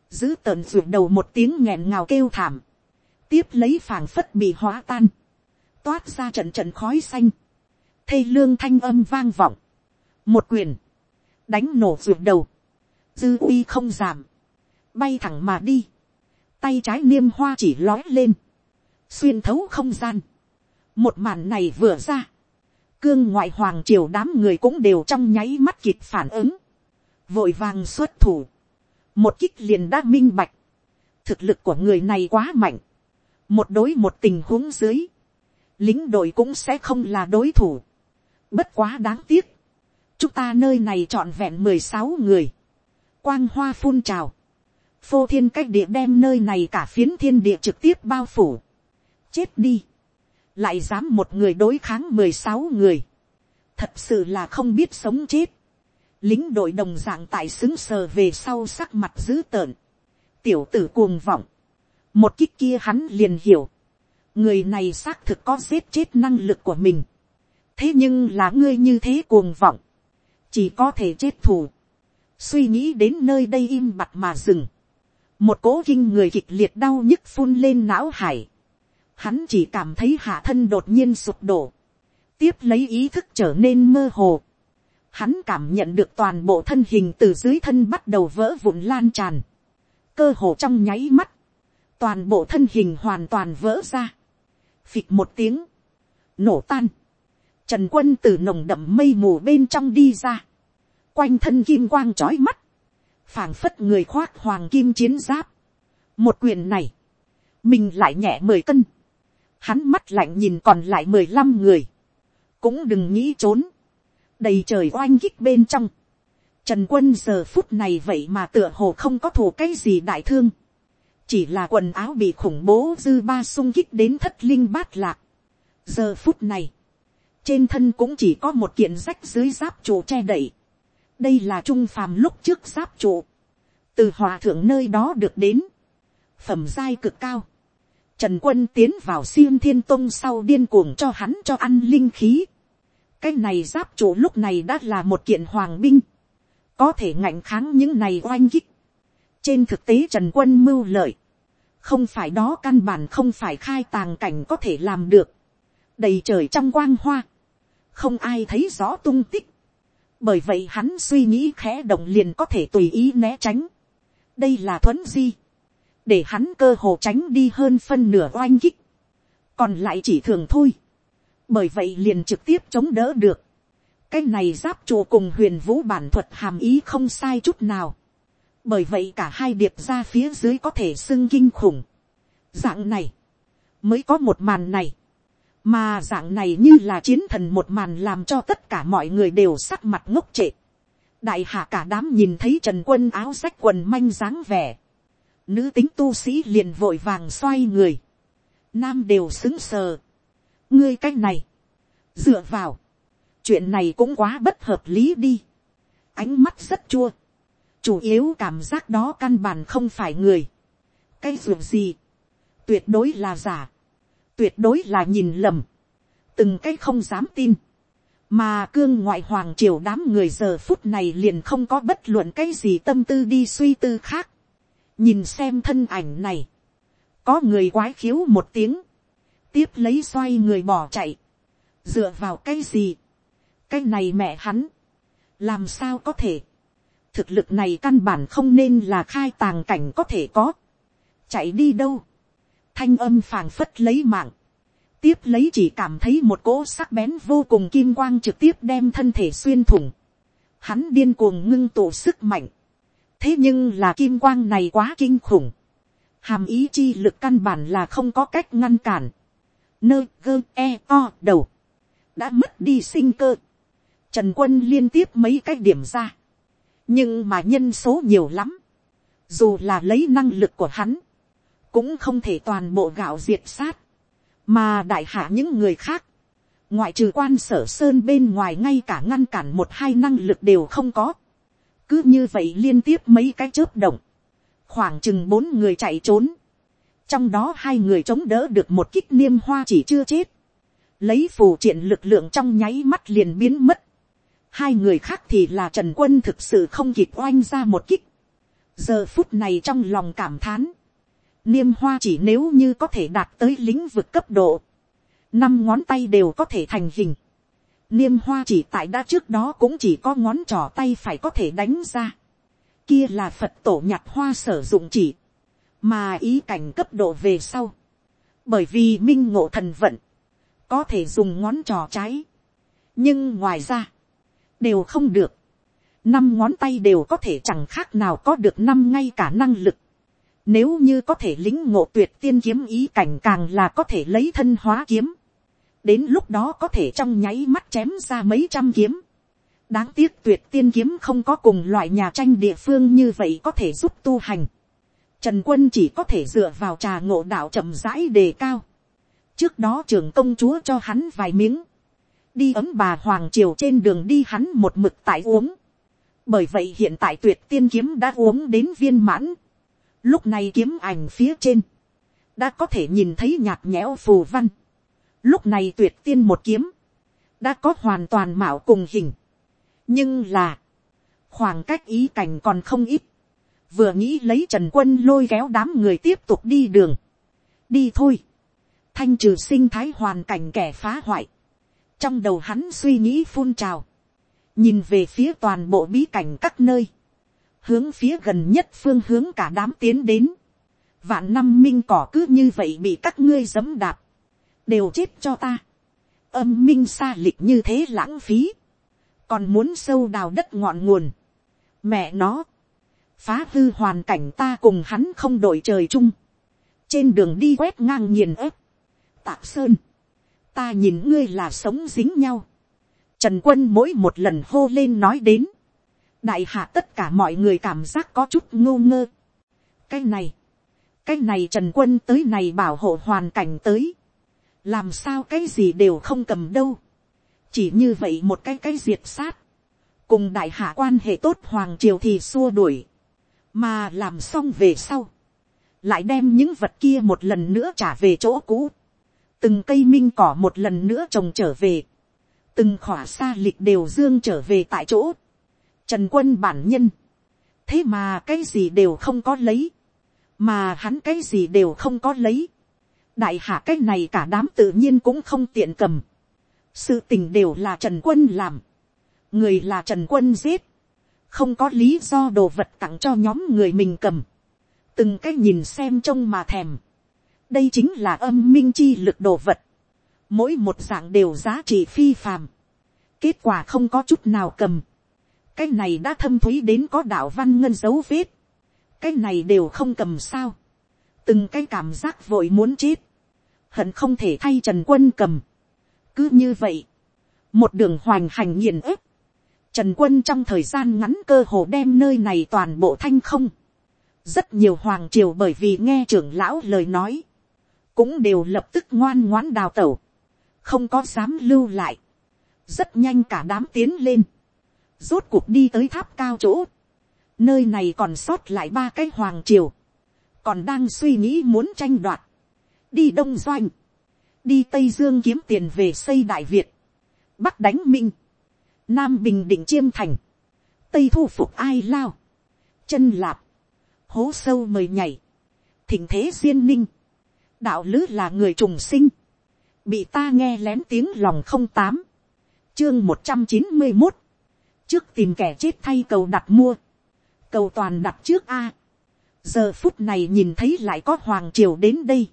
A: giữ tợn ruột đầu một tiếng nghẹn ngào kêu thảm, tiếp lấy phảng phất bị hóa tan, toát ra trận trận khói xanh, thây lương thanh âm vang vọng, một quyền, đánh nổ ruột đầu, dư uy không giảm, bay thẳng mà đi, tay trái niêm hoa chỉ lói lên, xuyên thấu không gian, một màn này vừa ra, cương ngoại hoàng triều đám người cũng đều trong nháy mắt kịp phản ứng, vội vàng xuất thủ, một kích liền đã minh bạch, thực lực của người này quá mạnh, một đối một tình huống dưới, lính đội cũng sẽ không là đối thủ, Bất quá đáng tiếc. Chúng ta nơi này trọn vẹn mười sáu người. Quang hoa phun trào. Phô thiên cách địa đem nơi này cả phiến thiên địa trực tiếp bao phủ. Chết đi. Lại dám một người đối kháng mười sáu người. Thật sự là không biết sống chết. Lính đội đồng dạng tại xứng sờ về sau sắc mặt dữ tợn. Tiểu tử cuồng vọng. Một kích kia hắn liền hiểu. Người này xác thực có giết chết năng lực của mình thế nhưng là ngươi như thế cuồng vọng, chỉ có thể chết thù, suy nghĩ đến nơi đây im bặt mà dừng, một cố kinh người kịch liệt đau nhức phun lên não hải, hắn chỉ cảm thấy hạ thân đột nhiên sụp đổ, tiếp lấy ý thức trở nên mơ hồ, hắn cảm nhận được toàn bộ thân hình từ dưới thân bắt đầu vỡ vụn lan tràn, cơ hồ trong nháy mắt, toàn bộ thân hình hoàn toàn vỡ ra, phịch một tiếng, nổ tan, trần quân từ nồng đậm mây mù bên trong đi ra, quanh thân kim quang trói mắt, phảng phất người khoác hoàng kim chiến giáp, một quyền này, mình lại nhẹ mười cân, hắn mắt lạnh nhìn còn lại mười lăm người, cũng đừng nghĩ trốn, đầy trời oanh kích bên trong, trần quân giờ phút này vậy mà tựa hồ không có thủ cái gì đại thương, chỉ là quần áo bị khủng bố dư ba sung kích đến thất linh bát lạc. giờ phút này, trên thân cũng chỉ có một kiện rách dưới giáp trụ che đậy. đây là trung phàm lúc trước giáp trụ, từ hòa thượng nơi đó được đến, phẩm giai cực cao. Trần quân tiến vào siêng thiên tông sau điên cuồng cho hắn cho ăn linh khí. cái này giáp trụ lúc này đã là một kiện hoàng binh, có thể ngạnh kháng những này oanh kích. Trên thực tế trần quân mưu lợi, không phải đó căn bản không phải khai tàng cảnh có thể làm được, đầy trời trong quang hoa, không ai thấy rõ tung tích, bởi vậy hắn suy nghĩ khẽ động liền có thể tùy ý né tránh, đây là thuấn di, để hắn cơ hồ tránh đi hơn phân nửa oanh kích, còn lại chỉ thường thôi, bởi vậy liền trực tiếp chống đỡ được, cái này giáp chùa cùng huyền vũ bản thuật hàm ý không sai chút nào, bởi vậy cả hai điệp ra phía dưới có thể xưng kinh khủng. dạng này, mới có một màn này, mà dạng này như là chiến thần một màn làm cho tất cả mọi người đều sắc mặt ngốc trệ. đại hạ cả đám nhìn thấy trần quân áo rách quần manh dáng vẻ, nữ tính tu sĩ liền vội vàng xoay người, nam đều xứng sờ, ngươi cách này, dựa vào, chuyện này cũng quá bất hợp lý đi, ánh mắt rất chua, chủ yếu cảm giác đó căn bản không phải người. cái dù gì, tuyệt đối là giả, tuyệt đối là nhìn lầm, từng cái không dám tin, mà cương ngoại hoàng triều đám người giờ phút này liền không có bất luận cái gì tâm tư đi suy tư khác, nhìn xem thân ảnh này, có người quái khiếu một tiếng, tiếp lấy xoay người bỏ chạy, dựa vào cái gì, cái này mẹ hắn, làm sao có thể, thực lực này căn bản không nên là khai tàng cảnh có thể có. chạy đi đâu. thanh âm phàng phất lấy mạng. tiếp lấy chỉ cảm thấy một cỗ sắc bén vô cùng kim quang trực tiếp đem thân thể xuyên thủng. hắn điên cuồng ngưng tụ sức mạnh thế nhưng là kim quang này quá kinh khủng. hàm ý chi lực căn bản là không có cách ngăn cản. nơi gơ e to đầu. đã mất đi sinh cơ. Trần quân liên tiếp mấy cái điểm ra nhưng mà nhân số nhiều lắm, dù là lấy năng lực của hắn, cũng không thể toàn bộ gạo diệt sát, mà đại hạ những người khác, ngoại trừ quan sở sơn bên ngoài ngay cả ngăn cản một hai năng lực đều không có, cứ như vậy liên tiếp mấy cái chớp động, khoảng chừng bốn người chạy trốn, trong đó hai người chống đỡ được một kích niêm hoa chỉ chưa chết, lấy phù triện lực lượng trong nháy mắt liền biến mất, hai người khác thì là trần quân thực sự không kịp oanh ra một kích. giờ phút này trong lòng cảm thán, niêm hoa chỉ nếu như có thể đạt tới lĩnh vực cấp độ, năm ngón tay đều có thể thành hình niêm hoa chỉ tại đã trước đó cũng chỉ có ngón trỏ tay phải có thể đánh ra. kia là phật tổ nhặt hoa sử dụng chỉ, mà ý cảnh cấp độ về sau. bởi vì minh ngộ thần vận, có thể dùng ngón trò trái. nhưng ngoài ra, đều không được. năm ngón tay đều có thể chẳng khác nào có được năm ngay cả năng lực. Nếu như có thể lính ngộ tuyệt tiên kiếm ý cảnh càng là có thể lấy thân hóa kiếm. Đến lúc đó có thể trong nháy mắt chém ra mấy trăm kiếm. Đáng tiếc tuyệt tiên kiếm không có cùng loại nhà tranh địa phương như vậy có thể giúp tu hành. Trần quân chỉ có thể dựa vào trà ngộ đạo chậm rãi đề cao. Trước đó trưởng công chúa cho hắn vài miếng đi ấm bà hoàng triều trên đường đi hắn một mực tại uống. bởi vậy hiện tại tuyệt tiên kiếm đã uống đến viên mãn. lúc này kiếm ảnh phía trên, đã có thể nhìn thấy nhạt nhẽo phù văn lúc này tuyệt tiên một kiếm, đã có hoàn toàn mạo cùng hình. nhưng là, khoảng cách ý cảnh còn không ít, vừa nghĩ lấy trần quân lôi kéo đám người tiếp tục đi đường, đi thôi, thanh trừ sinh thái hoàn cảnh kẻ phá hoại, trong đầu hắn suy nghĩ phun trào, nhìn về phía toàn bộ bí cảnh các nơi, hướng phía gần nhất phương hướng cả đám tiến đến, vạn năm minh cỏ cứ như vậy bị các ngươi dẫm đạp, đều chết cho ta, âm minh xa lịch như thế lãng phí, còn muốn sâu đào đất ngọn nguồn, mẹ nó, phá hư hoàn cảnh ta cùng hắn không đổi trời chung, trên đường đi quét ngang nghiền ớt, tạp sơn, ta nhìn ngươi là sống dính nhau, trần quân mỗi một lần hô lên nói đến, đại hạ tất cả mọi người cảm giác có chút ngô ngơ. cái này, cái này trần quân tới này bảo hộ hoàn cảnh tới, làm sao cái gì đều không cầm đâu, chỉ như vậy một cái cái diệt sát, cùng đại hạ quan hệ tốt hoàng triều thì xua đuổi, mà làm xong về sau, lại đem những vật kia một lần nữa trả về chỗ cũ, từng cây minh cỏ một lần nữa trồng trở về, từng khỏa xa lịch đều dương trở về tại chỗ, trần quân bản nhân, thế mà cái gì đều không có lấy, mà hắn cái gì đều không có lấy, đại hạ cái này cả đám tự nhiên cũng không tiện cầm, sự tình đều là trần quân làm, người là trần quân giết, không có lý do đồ vật tặng cho nhóm người mình cầm, từng cái nhìn xem trông mà thèm, đây chính là âm minh chi lực đồ vật, mỗi một dạng đều giá trị phi phàm, kết quả không có chút nào cầm, cái này đã thâm thúy đến có đạo văn ngân dấu vết, cái này đều không cầm sao, từng cái cảm giác vội muốn chết, hận không thể thay trần quân cầm, cứ như vậy, một đường hoành hành nghiền ép, trần quân trong thời gian ngắn cơ hồ đem nơi này toàn bộ thanh không, rất nhiều hoàng triều bởi vì nghe trưởng lão lời nói, cũng đều lập tức ngoan ngoãn đào tẩu, không có dám lưu lại, rất nhanh cả đám tiến lên, rốt cuộc đi tới tháp cao chỗ, nơi này còn sót lại ba cái hoàng triều, còn đang suy nghĩ muốn tranh đoạt, đi đông doanh, đi tây dương kiếm tiền về xây đại việt, bắc đánh minh, nam bình định chiêm thành, tây thu phục ai lao, chân lạp, hố sâu mời nhảy, thỉnh thế duyên ninh, đạo lứ là người trùng sinh, bị ta nghe lén tiếng lòng không tám, chương một trăm chín mươi một, trước tìm kẻ chết thay cầu đặt mua, cầu toàn đặt trước a, giờ phút này nhìn thấy lại có hoàng triều đến đây,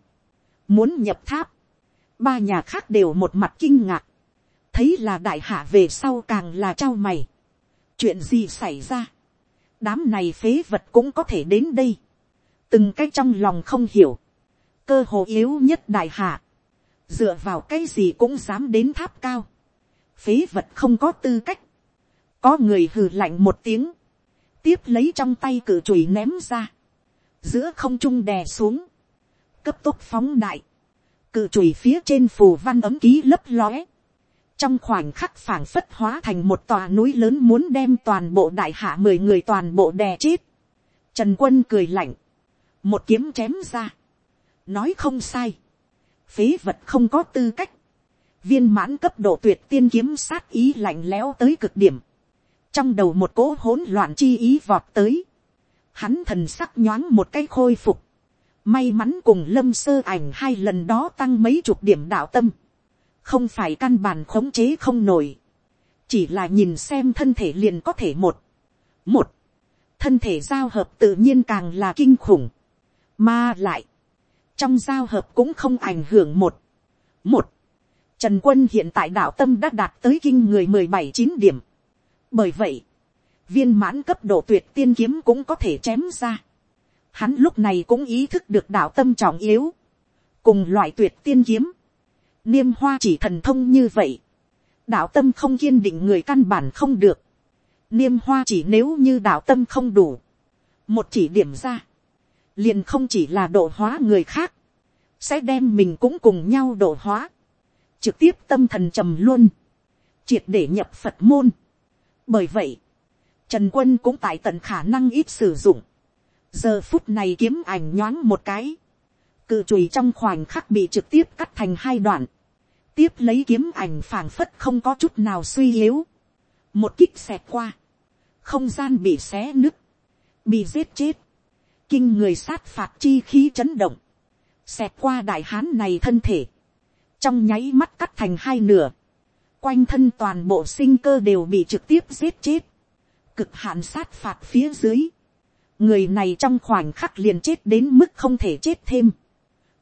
A: muốn nhập tháp, ba nhà khác đều một mặt kinh ngạc, thấy là đại hạ về sau càng là trao mày, chuyện gì xảy ra, đám này phế vật cũng có thể đến đây, từng cái trong lòng không hiểu, cơ hồ yếu nhất đại hạ, dựa vào cái gì cũng dám đến tháp cao, phế vật không có tư cách, có người hừ lạnh một tiếng, tiếp lấy trong tay cử chùi ném ra, giữa không trung đè xuống, cấp tốc phóng đại, cự chùy phía trên phù văn ấm ký lấp lóe, trong khoảnh khắc phảng phất hóa thành một tòa núi lớn muốn đem toàn bộ đại hạ mười người toàn bộ đè chết. Trần quân cười lạnh, một kiếm chém ra, nói không sai, phế vật không có tư cách, viên mãn cấp độ tuyệt tiên kiếm sát ý lạnh lẽo tới cực điểm, trong đầu một cỗ hỗn loạn chi ý vọt tới, hắn thần sắc nhoáng một cái khôi phục, may mắn cùng lâm sơ ảnh hai lần đó tăng mấy chục điểm đạo tâm, không phải căn bản khống chế không nổi, chỉ là nhìn xem thân thể liền có thể một, một, thân thể giao hợp tự nhiên càng là kinh khủng, mà lại, trong giao hợp cũng không ảnh hưởng một, một, trần quân hiện tại đạo tâm đã đạt tới kinh người mười bảy chín điểm, bởi vậy, viên mãn cấp độ tuyệt tiên kiếm cũng có thể chém ra. Hắn lúc này cũng ý thức được đạo tâm trọng yếu. Cùng loại tuyệt tiên kiếm. Niêm hoa chỉ thần thông như vậy. Đạo tâm không kiên định người căn bản không được. Niêm hoa chỉ nếu như đạo tâm không đủ. Một chỉ điểm ra. Liền không chỉ là độ hóa người khác. Sẽ đem mình cũng cùng nhau độ hóa. Trực tiếp tâm thần trầm luôn. Triệt để nhập Phật môn bởi vậy, trần quân cũng tại tận khả năng ít sử dụng. giờ phút này kiếm ảnh nhoáng một cái, cự chùy trong khoảnh khắc bị trực tiếp cắt thành hai đoạn, tiếp lấy kiếm ảnh phảng phất không có chút nào suy yếu, một kích xẹt qua, không gian bị xé nứt, bị giết chết, kinh người sát phạt chi khí chấn động, xẹt qua đại hán này thân thể, trong nháy mắt cắt thành hai nửa, quanh thân toàn bộ sinh cơ đều bị trực tiếp giết chết, cực hạn sát phạt phía dưới, người này trong khoảnh khắc liền chết đến mức không thể chết thêm,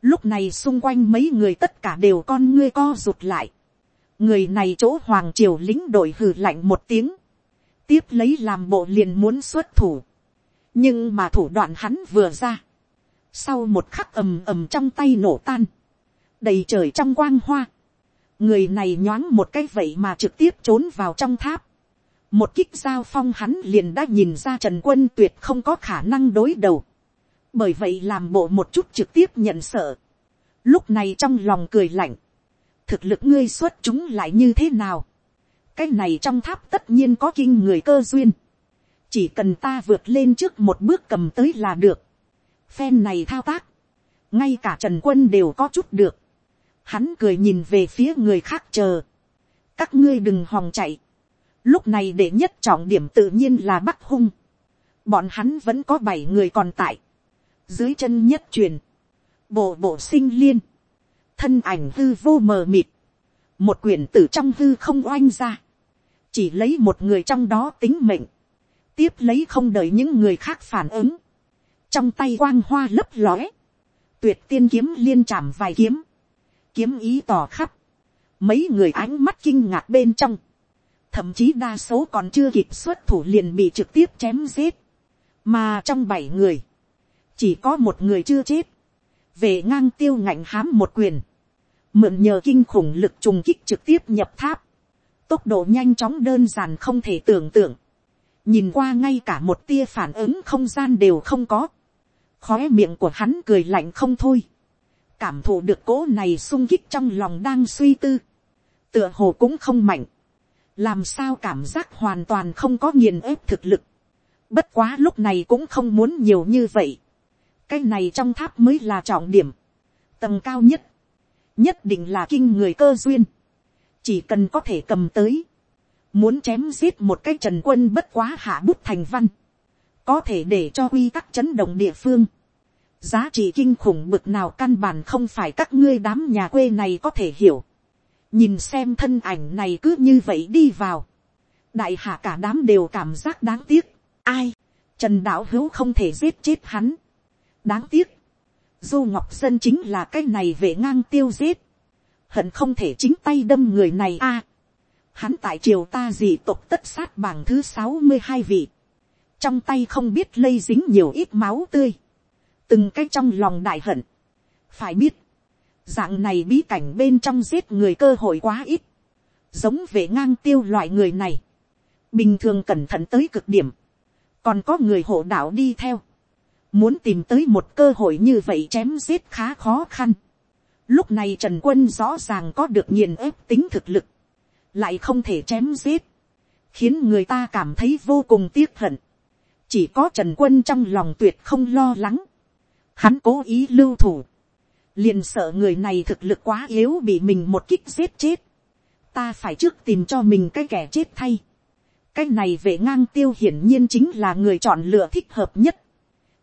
A: lúc này xung quanh mấy người tất cả đều con ngươi co rụt lại, người này chỗ hoàng triều lính đội hừ lạnh một tiếng, tiếp lấy làm bộ liền muốn xuất thủ, nhưng mà thủ đoạn hắn vừa ra, sau một khắc ầm ầm trong tay nổ tan, đầy trời trong quang hoa, người này nhoáng một cái vậy mà trực tiếp trốn vào trong tháp, một kích giao phong hắn liền đã nhìn ra trần quân tuyệt không có khả năng đối đầu, bởi vậy làm bộ một chút trực tiếp nhận sợ, lúc này trong lòng cười lạnh, thực lực ngươi xuất chúng lại như thế nào, cái này trong tháp tất nhiên có kinh người cơ duyên, chỉ cần ta vượt lên trước một bước cầm tới là được, phen này thao tác, ngay cả trần quân đều có chút được, hắn cười nhìn về phía người khác chờ, các ngươi đừng hòng chạy, lúc này để nhất trọng điểm tự nhiên là bắc hung, bọn hắn vẫn có bảy người còn tại, dưới chân nhất truyền, bộ bộ sinh liên, thân ảnh hư vô mờ mịt, một quyển tử trong hư không oanh ra, chỉ lấy một người trong đó tính mệnh, tiếp lấy không đợi những người khác phản ứng, trong tay quang hoa lấp lóe, tuyệt tiên kiếm liên chạm vài kiếm, kiếm ý tỏ khắp, mấy người ánh mắt kinh ngạc bên trong, thậm chí đa số còn chưa kịp xuất thủ liền bị trực tiếp chém giết, mà trong bảy người, chỉ có một người chưa chết, về ngang tiêu ngạnh hám một quyền, mượn nhờ kinh khủng lực trùng kích trực tiếp nhập tháp, tốc độ nhanh chóng đơn giản không thể tưởng tượng, nhìn qua ngay cả một tia phản ứng không gian đều không có, khóe miệng của hắn cười lạnh không thôi, cảm thụ được cố này sung kích trong lòng đang suy tư, tựa hồ cũng không mạnh, làm sao cảm giác hoàn toàn không có nghiền ép thực lực, bất quá lúc này cũng không muốn nhiều như vậy, cái này trong tháp mới là trọng điểm, tầng cao nhất, nhất định là kinh người cơ duyên, chỉ cần có thể cầm tới, muốn chém giết một cái trần quân bất quá hạ bút thành văn, có thể để cho quy tắc chấn động địa phương, giá trị kinh khủng bực nào căn bản không phải các ngươi đám nhà quê này có thể hiểu, nhìn xem thân ảnh này cứ như vậy đi vào, đại hạ cả đám đều cảm giác đáng tiếc, ai, trần đạo hữu không thể giết chết hắn, đáng tiếc, du ngọc dân chính là cái này về ngang tiêu giết, hận không thể chính tay đâm người này a, hắn tại triều ta gì tộc tất sát bảng thứ sáu mươi hai vị, trong tay không biết lây dính nhiều ít máu tươi, từng cái trong lòng đại hận, phải biết, dạng này bí cảnh bên trong giết người cơ hội quá ít, giống vệ ngang tiêu loại người này, bình thường cẩn thận tới cực điểm, còn có người hộ đạo đi theo, muốn tìm tới một cơ hội như vậy chém giết khá khó khăn. Lúc này Trần Quân rõ ràng có được nghiền ép tính thực lực, lại không thể chém giết, khiến người ta cảm thấy vô cùng tiếc hận. Chỉ có Trần Quân trong lòng tuyệt không lo lắng. Hắn cố ý lưu thủ, liền sợ người này thực lực quá yếu bị mình một kích giết chết. Ta phải trước tìm cho mình cái kẻ chết thay. Cái này vệ ngang tiêu hiển nhiên chính là người chọn lựa thích hợp nhất.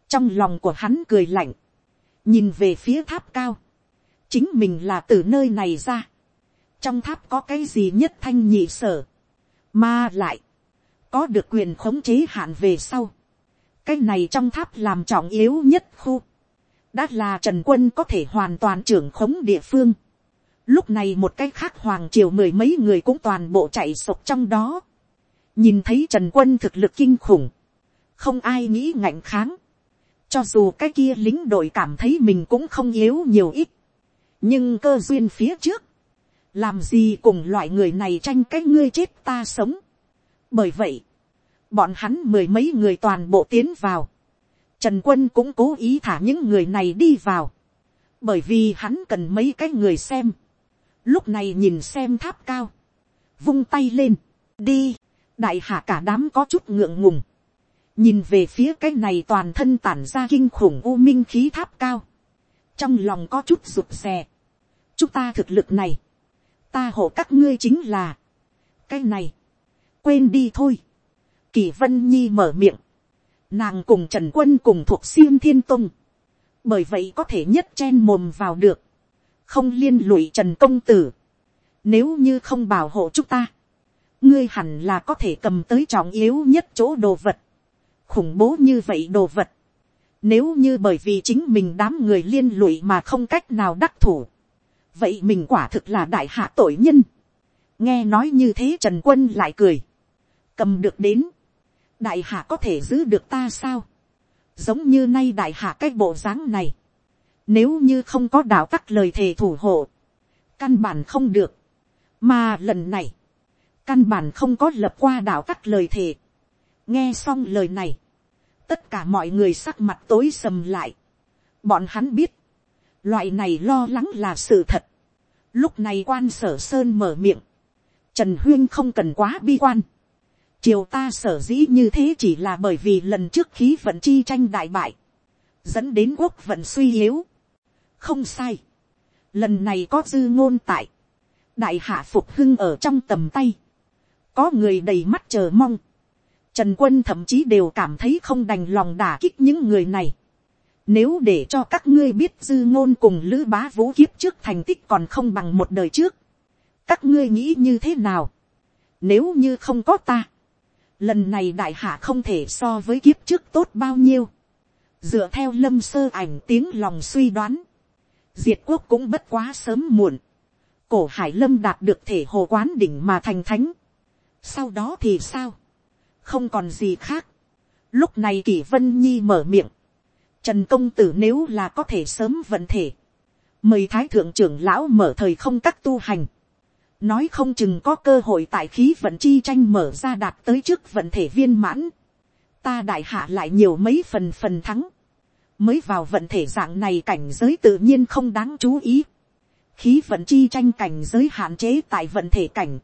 A: Trong lòng của hắn cười lạnh, nhìn về phía tháp cao, chính mình là từ nơi này ra, trong tháp có cái gì nhất thanh nhị sở, mà lại, có được quyền khống chế hạn về sau, cái này trong tháp làm trọng yếu nhất khu, đã là trần quân có thể hoàn toàn trưởng khống địa phương, lúc này một cái khác hoàng triều mười mấy người cũng toàn bộ chạy sộc trong đó, nhìn thấy trần quân thực lực kinh khủng, không ai nghĩ ngạnh kháng, cho dù cái kia lính đội cảm thấy mình cũng không yếu nhiều ít. Nhưng cơ duyên phía trước. Làm gì cùng loại người này tranh cái ngươi chết ta sống. Bởi vậy. Bọn hắn mười mấy người toàn bộ tiến vào. Trần quân cũng cố ý thả những người này đi vào. Bởi vì hắn cần mấy cái người xem. Lúc này nhìn xem tháp cao. Vung tay lên. Đi. Đại hạ cả đám có chút ngượng ngùng nhìn về phía cái này toàn thân tản ra kinh khủng u minh khí tháp cao, trong lòng có chút rụt rè. chúng ta thực lực này, ta hộ các ngươi chính là, cái này, quên đi thôi, kỳ vân nhi mở miệng, nàng cùng trần quân cùng thuộc siêm thiên tông, bởi vậy có thể nhất chen mồm vào được, không liên lụy trần công tử, nếu như không bảo hộ chúng ta, ngươi hẳn là có thể cầm tới trọng yếu nhất chỗ đồ vật, khủng bố như vậy đồ vật, nếu như bởi vì chính mình đám người liên lụy mà không cách nào đắc thủ, vậy mình quả thực là đại hạ tội nhân. nghe nói như thế trần quân lại cười, cầm được đến, đại hạ có thể giữ được ta sao, giống như nay đại hạ cái bộ dáng này, nếu như không có đạo tắc lời thề thủ hộ, căn bản không được, mà lần này, căn bản không có lập qua đạo tắc lời thề, nghe xong lời này, tất cả mọi người sắc mặt tối sầm lại, bọn hắn biết, loại này lo lắng là sự thật, lúc này quan sở sơn mở miệng, trần huyên không cần quá bi quan, triều ta sở dĩ như thế chỉ là bởi vì lần trước khí vận chi tranh đại bại, dẫn đến quốc vận suy yếu. không sai, lần này có dư ngôn tại, đại hạ phục hưng ở trong tầm tay, có người đầy mắt chờ mong, trần quân thậm chí đều cảm thấy không đành lòng đả kích những người này. Nếu để cho các ngươi biết dư ngôn cùng lữ bá vũ kiếp trước thành tích còn không bằng một đời trước, các ngươi nghĩ như thế nào, nếu như không có ta, lần này đại hạ không thể so với kiếp trước tốt bao nhiêu, dựa theo lâm sơ ảnh tiếng lòng suy đoán, diệt quốc cũng bất quá sớm muộn, cổ hải lâm đạt được thể hồ quán đỉnh mà thành thánh, sau đó thì sao, không còn gì khác, lúc này kỷ vân nhi mở miệng, trần công tử nếu là có thể sớm vận thể, mời thái thượng trưởng lão mở thời không các tu hành, nói không chừng có cơ hội tại khí vận chi tranh mở ra đạt tới trước vận thể viên mãn, ta đại hạ lại nhiều mấy phần phần thắng, mới vào vận thể dạng này cảnh giới tự nhiên không đáng chú ý, khí vận chi tranh cảnh giới hạn chế tại vận thể cảnh,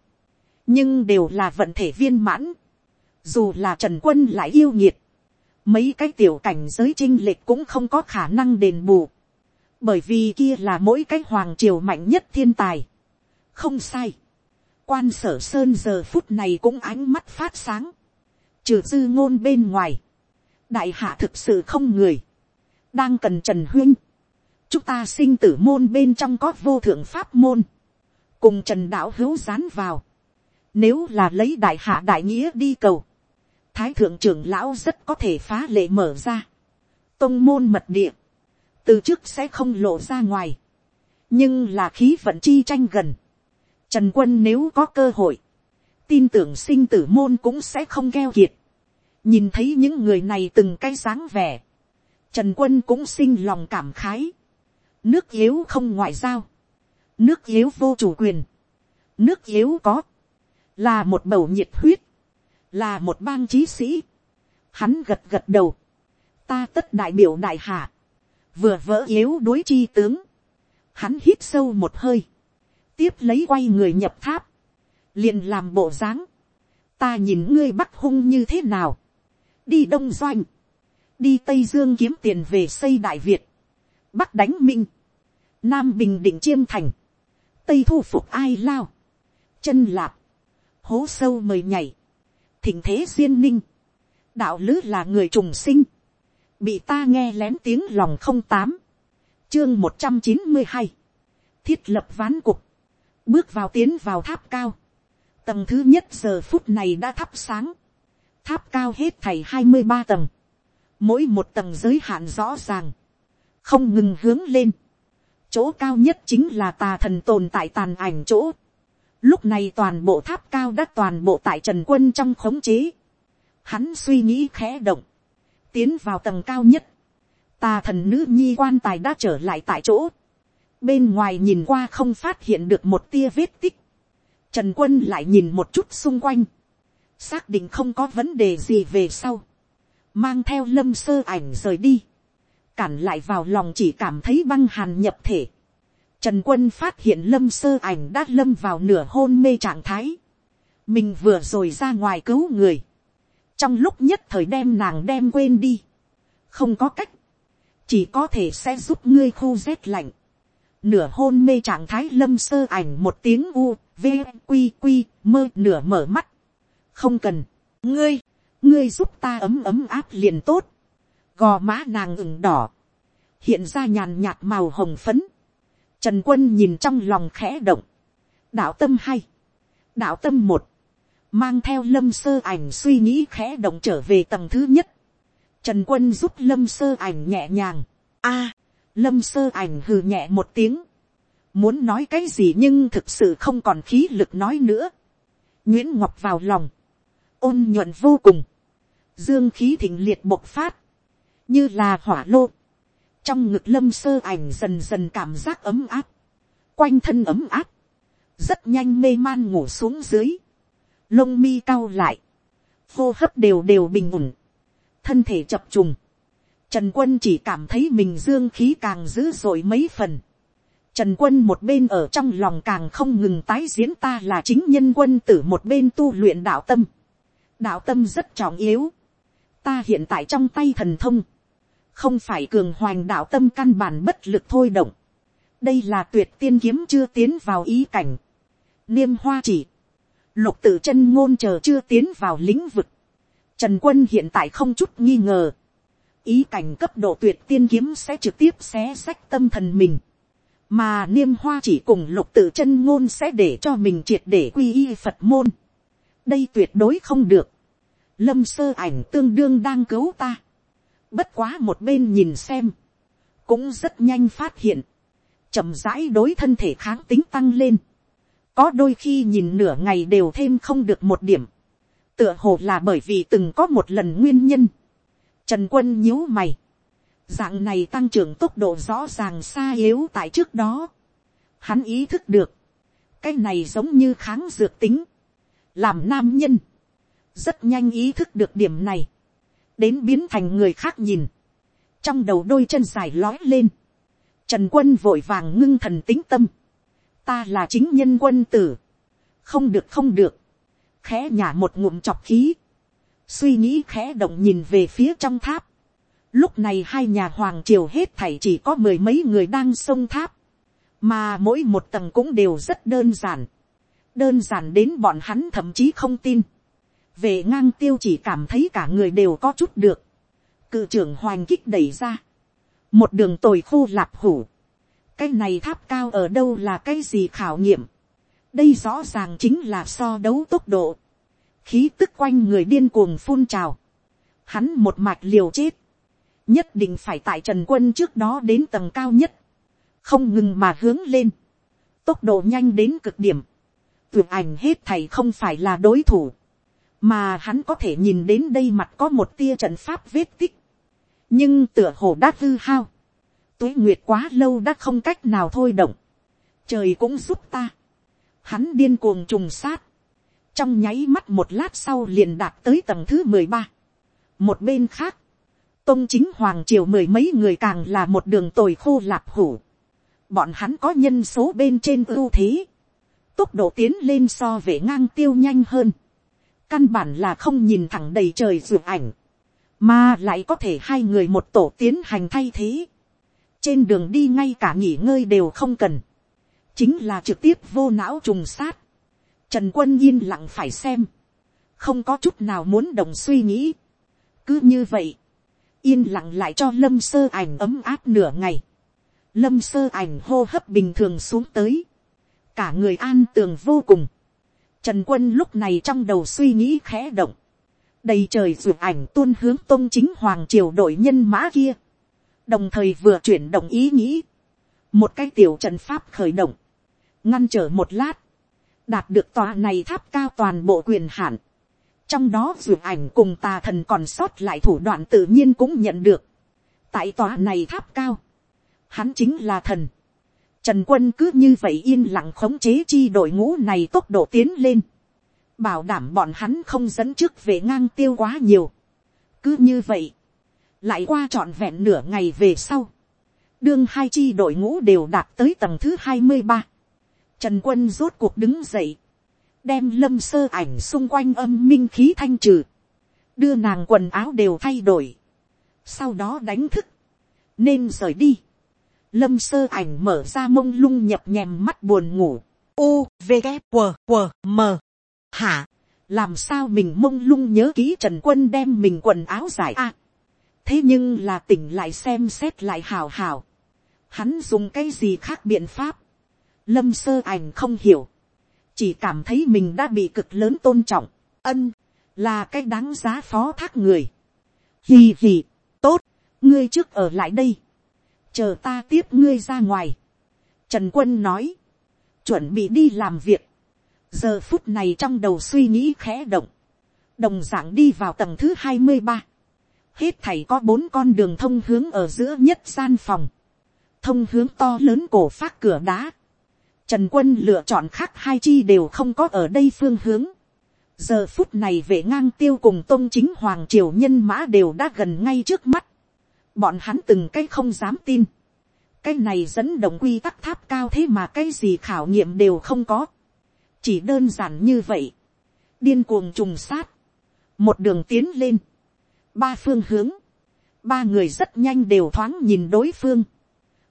A: nhưng đều là vận thể viên mãn, dù là trần quân lại yêu nhiệt, mấy cái tiểu cảnh giới chinh lệch cũng không có khả năng đền bù, bởi vì kia là mỗi cái hoàng triều mạnh nhất thiên tài, không sai. quan sở sơn giờ phút này cũng ánh mắt phát sáng. trừ dư ngôn bên ngoài. đại hạ thực sự không người. đang cần trần huyên. chúng ta sinh tử môn bên trong có vô thượng pháp môn. cùng trần đạo hữu dán vào. nếu là lấy đại hạ đại nghĩa đi cầu. thái thượng trưởng lão rất có thể phá lệ mở ra. tông môn mật địa. từ trước sẽ không lộ ra ngoài. nhưng là khí vận chi tranh gần Trần quân nếu có cơ hội, tin tưởng sinh tử môn cũng sẽ không keo kiệt. Nhìn thấy những người này từng cái sáng vẻ. Trần quân cũng sinh lòng cảm khái. Nước yếu không ngoại giao. Nước yếu vô chủ quyền. Nước yếu có. Là một bầu nhiệt huyết. Là một bang trí sĩ. Hắn gật gật đầu. Ta tất đại biểu đại hạ. Vừa vỡ yếu đối chi tướng. Hắn hít sâu một hơi tiếp lấy quay người nhập tháp, liền làm bộ dáng, ta nhìn ngươi bắt hung như thế nào, đi đông doanh, đi tây dương kiếm tiền về xây đại việt, bắc đánh minh, nam bình định chiêm thành, tây thu phục ai lao, chân lạp, hố sâu mời nhảy, thỉnh thế duyên ninh, đạo lứ là người trùng sinh, bị ta nghe lén tiếng lòng không tám, chương một trăm chín mươi hai, thiết lập ván cục, bước vào tiến vào tháp cao, tầng thứ nhất giờ phút này đã thắp sáng, tháp cao hết thầy hai mươi ba tầng, mỗi một tầng giới hạn rõ ràng, không ngừng hướng lên, chỗ cao nhất chính là tà thần tồn tại tàn ảnh chỗ, lúc này toàn bộ tháp cao đã toàn bộ tại trần quân trong khống chế, hắn suy nghĩ khẽ động, tiến vào tầng cao nhất, tà thần nữ nhi quan tài đã trở lại tại chỗ, bên ngoài nhìn qua không phát hiện được một tia vết tích. Trần quân lại nhìn một chút xung quanh. Xác định không có vấn đề gì về sau. Mang theo lâm sơ ảnh rời đi. Cản lại vào lòng chỉ cảm thấy băng hàn nhập thể. Trần quân phát hiện lâm sơ ảnh đã lâm vào nửa hôn mê trạng thái. Mình vừa rồi ra ngoài cứu người. Trong lúc nhất thời đem nàng đem quên đi. Không có cách. Chỉ có thể sẽ giúp ngươi khu rét lạnh nửa hôn mê trạng thái lâm sơ ảnh một tiếng u, v, q q mơ nửa mở mắt. không cần, ngươi, ngươi giúp ta ấm ấm áp liền tốt, gò má nàng ửng đỏ, hiện ra nhàn nhạt màu hồng phấn, trần quân nhìn trong lòng khẽ động, đạo tâm hay, đạo tâm một, mang theo lâm sơ ảnh suy nghĩ khẽ động trở về tầng thứ nhất, trần quân giúp lâm sơ ảnh nhẹ nhàng, a, lâm sơ ảnh hừ nhẹ một tiếng, muốn nói cái gì nhưng thực sự không còn khí lực nói nữa, nguyễn ngọc vào lòng, ôn nhuận vô cùng, dương khí thịnh liệt bộc phát, như là hỏa lô, trong ngực lâm sơ ảnh dần dần cảm giác ấm áp, quanh thân ấm áp, rất nhanh mê man ngủ xuống dưới, lông mi cao lại, hô hấp đều đều bình ổn, thân thể chập trùng, trần quân chỉ cảm thấy mình dương khí càng dữ dội mấy phần, Trần quân một bên ở trong lòng càng không ngừng tái diễn ta là chính nhân quân tử một bên tu luyện đạo tâm. Đạo tâm rất trọng yếu. Ta hiện tại trong tay thần thông. Không phải cường hoành đạo tâm căn bản bất lực thôi động. Đây là tuyệt tiên kiếm chưa tiến vào ý cảnh. Niêm hoa chỉ. Lục tử chân ngôn chờ chưa tiến vào lĩnh vực. Trần quân hiện tại không chút nghi ngờ. Ý cảnh cấp độ tuyệt tiên kiếm sẽ trực tiếp xé sách tâm thần mình mà niêm hoa chỉ cùng lục tự chân ngôn sẽ để cho mình triệt để quy y phật môn. đây tuyệt đối không được. lâm sơ ảnh tương đương đang cứu ta. bất quá một bên nhìn xem. cũng rất nhanh phát hiện. chậm rãi đối thân thể kháng tính tăng lên. có đôi khi nhìn nửa ngày đều thêm không được một điểm. tựa hồ là bởi vì từng có một lần nguyên nhân trần quân nhíu mày Dạng này tăng trưởng tốc độ rõ ràng xa yếu tại trước đó. Hắn ý thức được. Cái này giống như kháng dược tính. Làm nam nhân. Rất nhanh ý thức được điểm này. Đến biến thành người khác nhìn. Trong đầu đôi chân dài lói lên. Trần quân vội vàng ngưng thần tính tâm. Ta là chính nhân quân tử. Không được không được. Khẽ nhả một ngụm chọc khí. Suy nghĩ khẽ động nhìn về phía trong tháp Lúc này hai nhà hoàng triều hết thảy chỉ có mười mấy người đang sông tháp. Mà mỗi một tầng cũng đều rất đơn giản. Đơn giản đến bọn hắn thậm chí không tin. Về ngang tiêu chỉ cảm thấy cả người đều có chút được. Cự trưởng hoành kích đẩy ra. Một đường tồi khu lạp hủ. Cái này tháp cao ở đâu là cái gì khảo nghiệm. Đây rõ ràng chính là so đấu tốc độ. Khí tức quanh người điên cuồng phun trào. Hắn một mạch liều chết. Nhất định phải tại trần quân trước đó đến tầng cao nhất, không ngừng mà hướng lên, tốc độ nhanh đến cực điểm, tuyệt ảnh hết thầy không phải là đối thủ, mà hắn có thể nhìn đến đây mặt có một tia trận pháp vết tích, nhưng tựa hồ đã hư hao, tuế nguyệt quá lâu đã không cách nào thôi động, trời cũng giúp ta, hắn điên cuồng trùng sát, trong nháy mắt một lát sau liền đạt tới tầng thứ mười ba, một bên khác, tôn chính hoàng triều mười mấy người càng là một đường tồi khô lạp hủ. Bọn hắn có nhân số bên trên ưu thế. Tốc độ tiến lên so về ngang tiêu nhanh hơn. Căn bản là không nhìn thẳng đầy trời dược ảnh. Mà lại có thể hai người một tổ tiến hành thay thế. Trên đường đi ngay cả nghỉ ngơi đều không cần. Chính là trực tiếp vô não trùng sát. Trần quân yên lặng phải xem. Không có chút nào muốn đồng suy nghĩ. Cứ như vậy yên lặng lại cho lâm sơ ảnh ấm áp nửa ngày. lâm sơ ảnh hô hấp bình thường xuống tới. cả người an tường vô cùng. trần quân lúc này trong đầu suy nghĩ khẽ động. đầy trời rượu ảnh tuôn hướng tôn chính hoàng triều đội nhân mã kia. đồng thời vừa chuyển động ý nghĩ. một cái tiểu trần pháp khởi động. ngăn trở một lát đạt được tòa này tháp cao toàn bộ quyền hạn trong đó dược ảnh cùng tà thần còn sót lại thủ đoạn tự nhiên cũng nhận được. tại tòa này tháp cao, hắn chính là thần. Trần quân cứ như vậy yên lặng khống chế chi đội ngũ này tốc độ tiến lên. Bảo đảm bọn hắn không dẫn trước về ngang tiêu quá nhiều. Cứ như vậy. Lại qua trọn vẹn nửa ngày về sau. Đương hai chi đội ngũ đều đạt tới tầng thứ hai mươi ba Trần quân rốt cuộc đứng dậy đem lâm sơ ảnh xung quanh âm minh khí thanh trừ, đưa nàng quần áo đều thay đổi, sau đó đánh thức, nên rời đi. Lâm sơ ảnh mở ra mông lung nhập nhèm mắt buồn ngủ, u v g W, W, m hả, làm sao mình mông lung nhớ ký trần quân đem mình quần áo giải a. thế nhưng là tỉnh lại xem xét lại hào hào. hắn dùng cái gì khác biện pháp lâm sơ ảnh không hiểu. chỉ cảm thấy mình đã bị cực lớn tôn trọng. ân, là cái đáng giá phó thác người. hì hì, tốt, ngươi trước ở lại đây. chờ ta tiếp ngươi ra ngoài. trần quân nói, chuẩn bị đi làm việc giờ phút này trong đầu suy nghĩ khẽ động, đồng d ạ n g đi vào tầng thứ hai mươi ba, hết thảy có bốn con đường thông hướng ở giữa nhất gian phòng, thông hướng to lớn cổ phát cửa đá, trần quân lựa chọn khác hai chi đều không có ở đây phương hướng, giờ phút này vệ ngang tiêu cùng tôn chính hoàng triều nhân mã đều đã gần ngay trước mắt, bọn hắn từng cái không dám tin, cái này dẫn động quy tắc tháp cao thế mà cái gì khảo nghiệm đều không có, chỉ đơn giản như vậy, điên cuồng trùng sát, một đường tiến lên, ba phương hướng, ba người rất nhanh đều thoáng nhìn đối phương.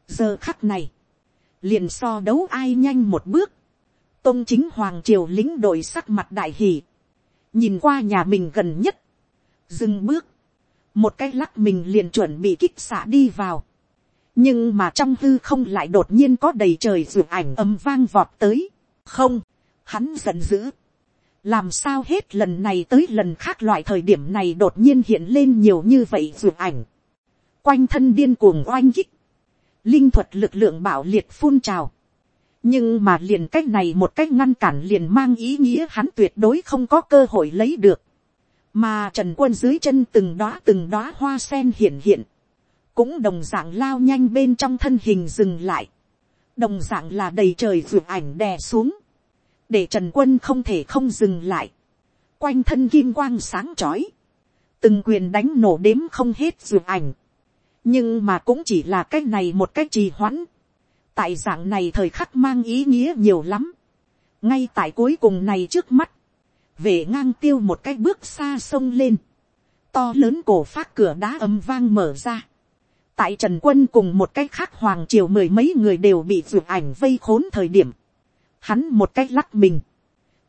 A: giờ khắc này, liền so đấu ai nhanh một bước, tôn chính hoàng triều lính đội sắc mặt đại hỉ, nhìn qua nhà mình gần nhất, dừng bước, một cái lắc mình liền chuẩn bị kích xạ đi vào, nhưng mà trong hư không lại đột nhiên có đầy trời ruột ảnh âm vang vọt tới, không, Hắn giận dữ. Làm sao hết lần này tới lần khác loại thời điểm này đột nhiên hiện lên nhiều như vậy ruột ảnh. Quanh thân điên cuồng oanh kích. Linh thuật lực lượng bảo liệt phun trào. Nhưng mà liền cách này một cách ngăn cản liền mang ý nghĩa hắn tuyệt đối không có cơ hội lấy được. Mà trần quân dưới chân từng đóa từng đóa hoa sen hiện hiện. Cũng đồng dạng lao nhanh bên trong thân hình dừng lại. Đồng dạng là đầy trời ruột ảnh đè xuống để trần quân không thể không dừng lại, quanh thân kim quang sáng chói từng quyền đánh nổ đếm không hết ruột ảnh, nhưng mà cũng chỉ là cái này một cái trì hoãn, tại dạng này thời khắc mang ý nghĩa nhiều lắm, ngay tại cuối cùng này trước mắt, về ngang tiêu một cái bước xa sông lên, to lớn cổ phát cửa đá ầm vang mở ra, tại trần quân cùng một cái khác hoàng triều mười mấy người đều bị ruột ảnh vây khốn thời điểm, hắn một cách lắc mình,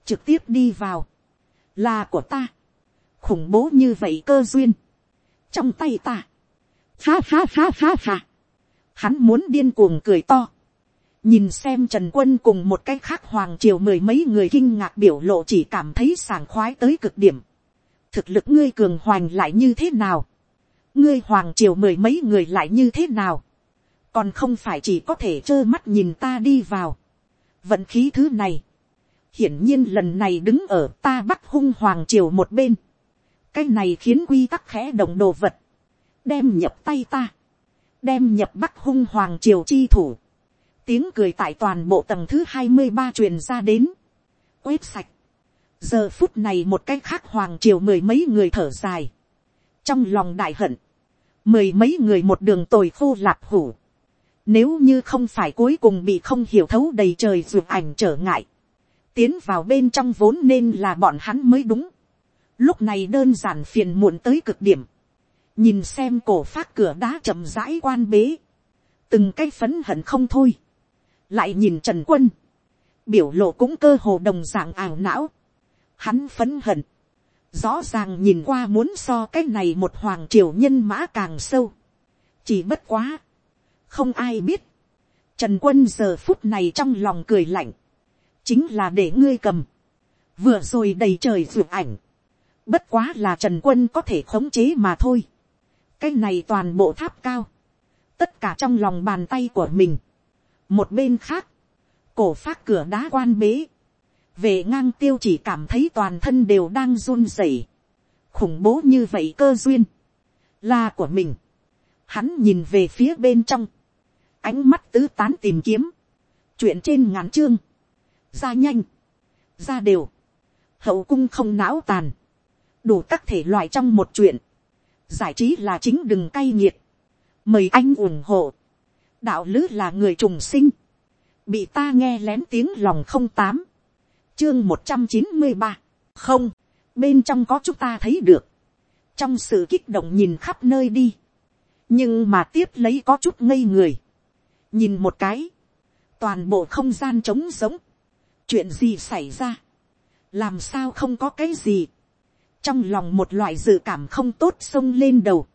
A: trực tiếp đi vào, là của ta, khủng bố như vậy cơ duyên, trong tay ta, ha ha ha ha ha, hắn muốn điên cuồng cười to, nhìn xem trần quân cùng một cái khác hoàng triều mười mấy người kinh ngạc biểu lộ chỉ cảm thấy sảng khoái tới cực điểm, thực lực ngươi cường hoành lại như thế nào, ngươi hoàng triều mười mấy người lại như thế nào, còn không phải chỉ có thể trơ mắt nhìn ta đi vào, vận khí thứ này, hiển nhiên lần này đứng ở ta bắc hung hoàng triều một bên, cái này khiến quy tắc khẽ động đồ vật, đem nhập tay ta, đem nhập bắc hung hoàng triều chi thủ, tiếng cười tại toàn bộ tầng thứ hai mươi ba truyền ra đến, quét sạch, giờ phút này một cái khác hoàng triều mười mấy người thở dài, trong lòng đại hận, mười mấy người một đường tồi khô lạp hủ, nếu như không phải cuối cùng bị không hiểu thấu đầy trời ruột ảnh trở ngại. Tiến vào bên trong vốn nên là bọn hắn mới đúng. Lúc này đơn giản phiền muộn tới cực điểm. Nhìn xem cổ phát cửa đá chậm rãi quan bế. Từng cái phấn hận không thôi. Lại nhìn Trần Quân. Biểu lộ cũng cơ hồ đồng dạng ảo não. Hắn phấn hận. Rõ ràng nhìn qua muốn so cái này một hoàng triều nhân mã càng sâu. Chỉ bất quá không ai biết. Trần quân giờ phút này trong lòng cười lạnh. Chính là để ngươi cầm. Vừa rồi đầy trời ruột ảnh. Bất quá là Trần quân có thể khống chế mà thôi. Cái này toàn bộ tháp cao. Tất cả trong lòng bàn tay của mình. Một bên khác. Cổ phát cửa đá quan bế. Về ngang tiêu chỉ cảm thấy toàn thân đều đang run rẩy. Khủng bố như vậy cơ duyên. Là của mình. Hắn nhìn về phía bên trong ánh mắt tứ tán tìm kiếm, chuyện trên ngắn chương, ra nhanh, ra đều, hậu cung không não tàn, đủ các thể loại trong một chuyện, giải trí là chính đừng cay nghiệt, mời anh ủng hộ, đạo lứ là người trùng sinh, bị ta nghe lén tiếng lòng không tám, chương một trăm chín mươi ba, không, bên trong có chúng ta thấy được, trong sự kích động nhìn khắp nơi đi, nhưng mà tiếp lấy có chút ngây người, nhìn một cái, toàn bộ không gian trống giống, chuyện gì xảy ra, làm sao không có cái gì, trong lòng một loại dự cảm không tốt xông lên đầu,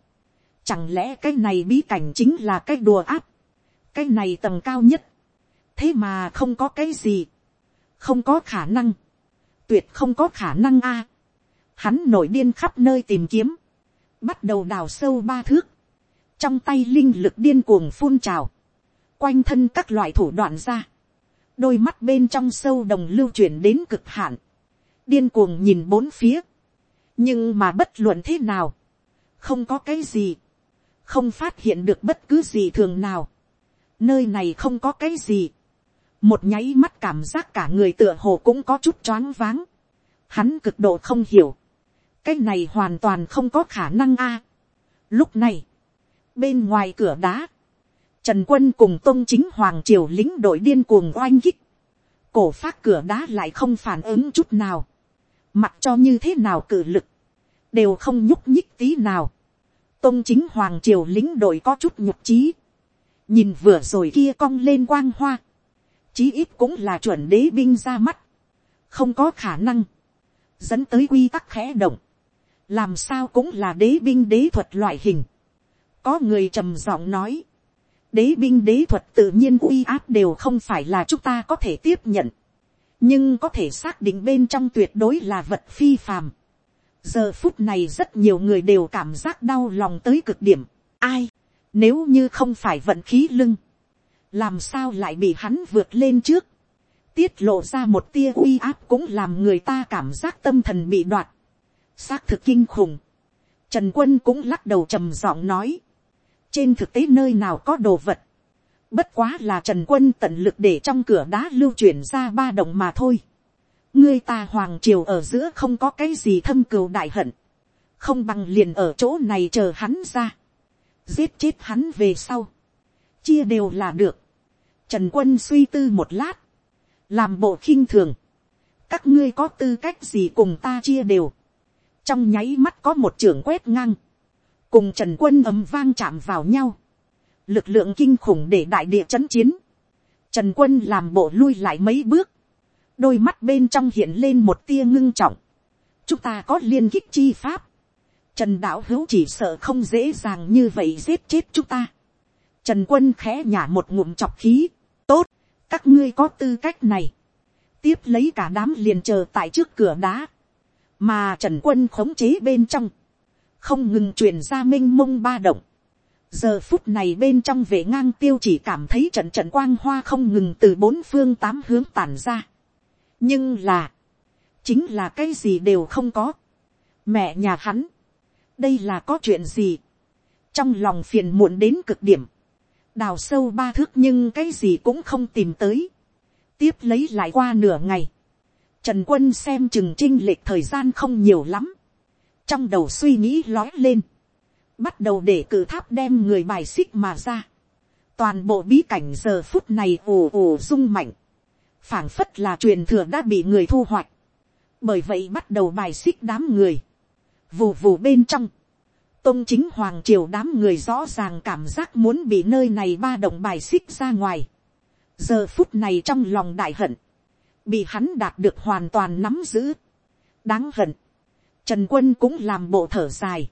A: chẳng lẽ cái này bí cảnh chính là cái đùa áp, cái này tầng cao nhất, thế mà không có cái gì, không có khả năng, tuyệt không có khả năng a, hắn nổi điên khắp nơi tìm kiếm, bắt đầu đào sâu ba thước, trong tay linh lực điên cuồng phun trào, quanh thân các loại thủ đoạn ra, đôi mắt bên trong sâu đồng lưu chuyển đến cực hạn, điên cuồng nhìn bốn phía, nhưng mà bất luận thế nào, không có cái gì, không phát hiện được bất cứ gì thường nào, nơi này không có cái gì, một nháy mắt cảm giác cả người tựa hồ cũng có chút choáng váng, hắn cực độ không hiểu, cái này hoàn toàn không có khả năng a. lúc này, bên ngoài cửa đá, trần quân cùng tôn chính hoàng triều lính đội điên cuồng oanh kích, cổ phát cửa đá lại không phản ứng chút nào, mặc cho như thế nào cử lực, đều không nhúc nhích tí nào. tôn chính hoàng triều lính đội có chút nhục trí, nhìn vừa rồi kia cong lên quang hoa, chí ít cũng là chuẩn đế binh ra mắt, không có khả năng, dẫn tới quy tắc khẽ động, làm sao cũng là đế binh đế thuật loại hình. có người trầm giọng nói, đế binh đế thuật tự nhiên uy áp đều không phải là chúng ta có thể tiếp nhận, nhưng có thể xác định bên trong tuyệt đối là vật phi phàm. giờ phút này rất nhiều người đều cảm giác đau lòng tới cực điểm. ai, nếu như không phải vận khí lưng, làm sao lại bị hắn vượt lên trước, tiết lộ ra một tia uy áp cũng làm người ta cảm giác tâm thần bị đoạt, xác thực kinh khủng. Trần quân cũng lắc đầu trầm giọng nói, trên thực tế nơi nào có đồ vật, bất quá là trần quân tận lực để trong cửa đá lưu chuyển ra ba động mà thôi. ngươi ta hoàng triều ở giữa không có cái gì thâm cừu đại hận, không bằng liền ở chỗ này chờ hắn ra, giết chết hắn về sau, chia đều là được. Trần quân suy tư một lát, làm bộ khinh thường, các ngươi có tư cách gì cùng ta chia đều, trong nháy mắt có một trưởng quét ngang, cùng trần quân ấm vang chạm vào nhau, lực lượng kinh khủng để đại địa chấn chiến, trần quân làm bộ lui lại mấy bước, đôi mắt bên trong hiện lên một tia ngưng trọng, chúng ta có liên kích chi pháp, trần đạo hữu chỉ sợ không dễ dàng như vậy giết chết chúng ta, trần quân khẽ nhả một ngụm chọc khí, tốt, các ngươi có tư cách này, tiếp lấy cả đám liền chờ tại trước cửa đá, mà trần quân khống chế bên trong, không ngừng truyền ra minh mông ba động giờ phút này bên trong vệ ngang tiêu chỉ cảm thấy trận trận quang hoa không ngừng từ bốn phương tám hướng tàn ra. nhưng là, chính là cái gì đều không có. mẹ nhà hắn, đây là có chuyện gì. trong lòng phiền muộn đến cực điểm, đào sâu ba thước nhưng cái gì cũng không tìm tới. tiếp lấy lại qua nửa ngày, Trần quân xem chừng trinh lệch thời gian không nhiều lắm. Trong đầu suy nghĩ lói lên. Bắt đầu để cử tháp đem người bài xích mà ra. Toàn bộ bí cảnh giờ phút này ồ ồ rung mạnh. phảng phất là truyền thừa đã bị người thu hoạch. Bởi vậy bắt đầu bài xích đám người. Vù vù bên trong. Tông chính hoàng triều đám người rõ ràng cảm giác muốn bị nơi này ba động bài xích ra ngoài. Giờ phút này trong lòng đại hận bị hắn đạt được hoàn toàn nắm giữ. đáng hận, trần quân cũng làm bộ thở dài,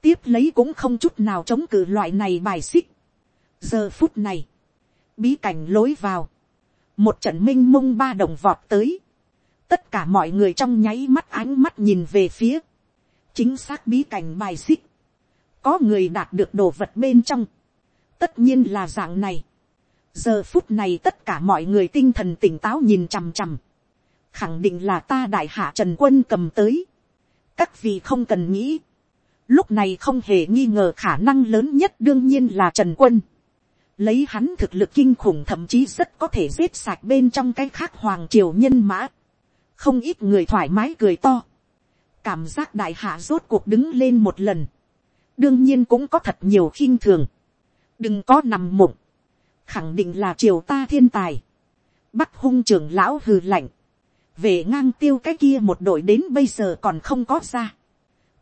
A: tiếp lấy cũng không chút nào chống cự loại này bài xích. giờ phút này, bí cảnh lối vào, một trận m i n h mông ba đồng vọt tới, tất cả mọi người trong nháy mắt ánh mắt nhìn về phía, chính xác bí cảnh bài xích, có người đạt được đồ vật bên trong, tất nhiên là dạng này, giờ phút này tất cả mọi người tinh thần tỉnh táo nhìn chằm chằm, khẳng định là ta đại hạ trần quân cầm tới, các vị không cần nghĩ, lúc này không hề nghi ngờ khả năng lớn nhất đương nhiên là trần quân, lấy hắn thực lực kinh khủng thậm chí rất có thể giết sạch bên trong cái khác hoàng triều nhân mã, không ít người thoải mái cười to, cảm giác đại hạ rốt cuộc đứng lên một lần, đương nhiên cũng có thật nhiều khinh thường, đừng có nằm mộng, khẳng định là triều ta thiên tài. Bắc hung trưởng lão hừ lạnh. Về ngang tiêu cái kia một đội đến bây giờ còn không có ra.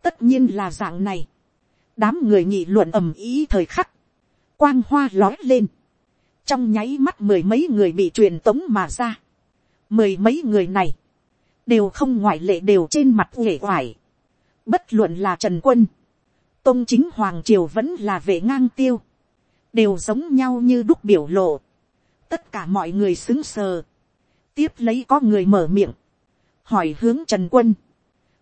A: Tất nhiên là dạng này. Đám người nghị luận ầm ý thời khắc. Quang hoa lói lên. Trong nháy mắt mười mấy người bị truyền tống mà ra. Mười mấy người này. đều không ngoại lệ đều trên mặt uể oải. bất luận là trần quân, tôn chính hoàng triều vẫn là vệ ngang tiêu, đều giống nhau như đúc biểu lộ. tất cả mọi người xứng sờ. tiếp lấy có người mở miệng, hỏi hướng trần quân,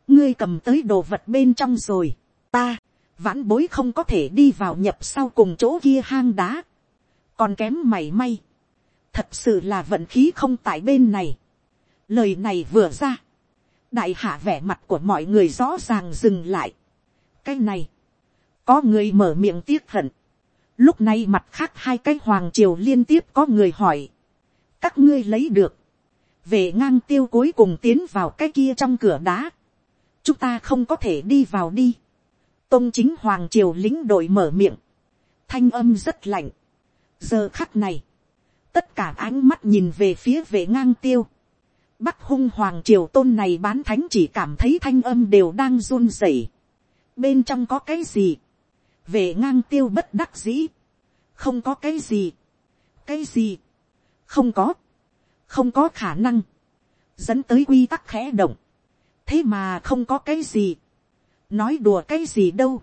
A: ngươi cầm tới đồ vật bên trong rồi, ta, vãn bối không có thể đi vào nhập sau cùng chỗ kia hang đá, còn kém mày may, thật sự là vận khí không tại bên này. lời này vừa ra, đại hạ vẻ mặt của mọi người rõ ràng dừng lại. cái này, có người mở miệng tiếc hận, lúc này mặt khác hai cái hoàng triều liên tiếp có người hỏi, các ngươi lấy được, về ngang tiêu cuối cùng tiến vào cái kia trong cửa đá, chúng ta không có thể đi vào đi. tôn chính hoàng triều lính đội mở miệng, thanh âm rất lạnh. giờ khắc này, tất cả ánh mắt nhìn về phía vệ ngang tiêu. bắc hung hoàng triều tôn này bán thánh chỉ cảm thấy thanh âm đều đang run rẩy. bên trong có cái gì, vệ ngang tiêu bất đắc dĩ, không có cái gì, cái gì, không có, không có khả năng, dẫn tới quy tắc khẽ động, thế mà không có cái gì, nói đùa cái gì đâu,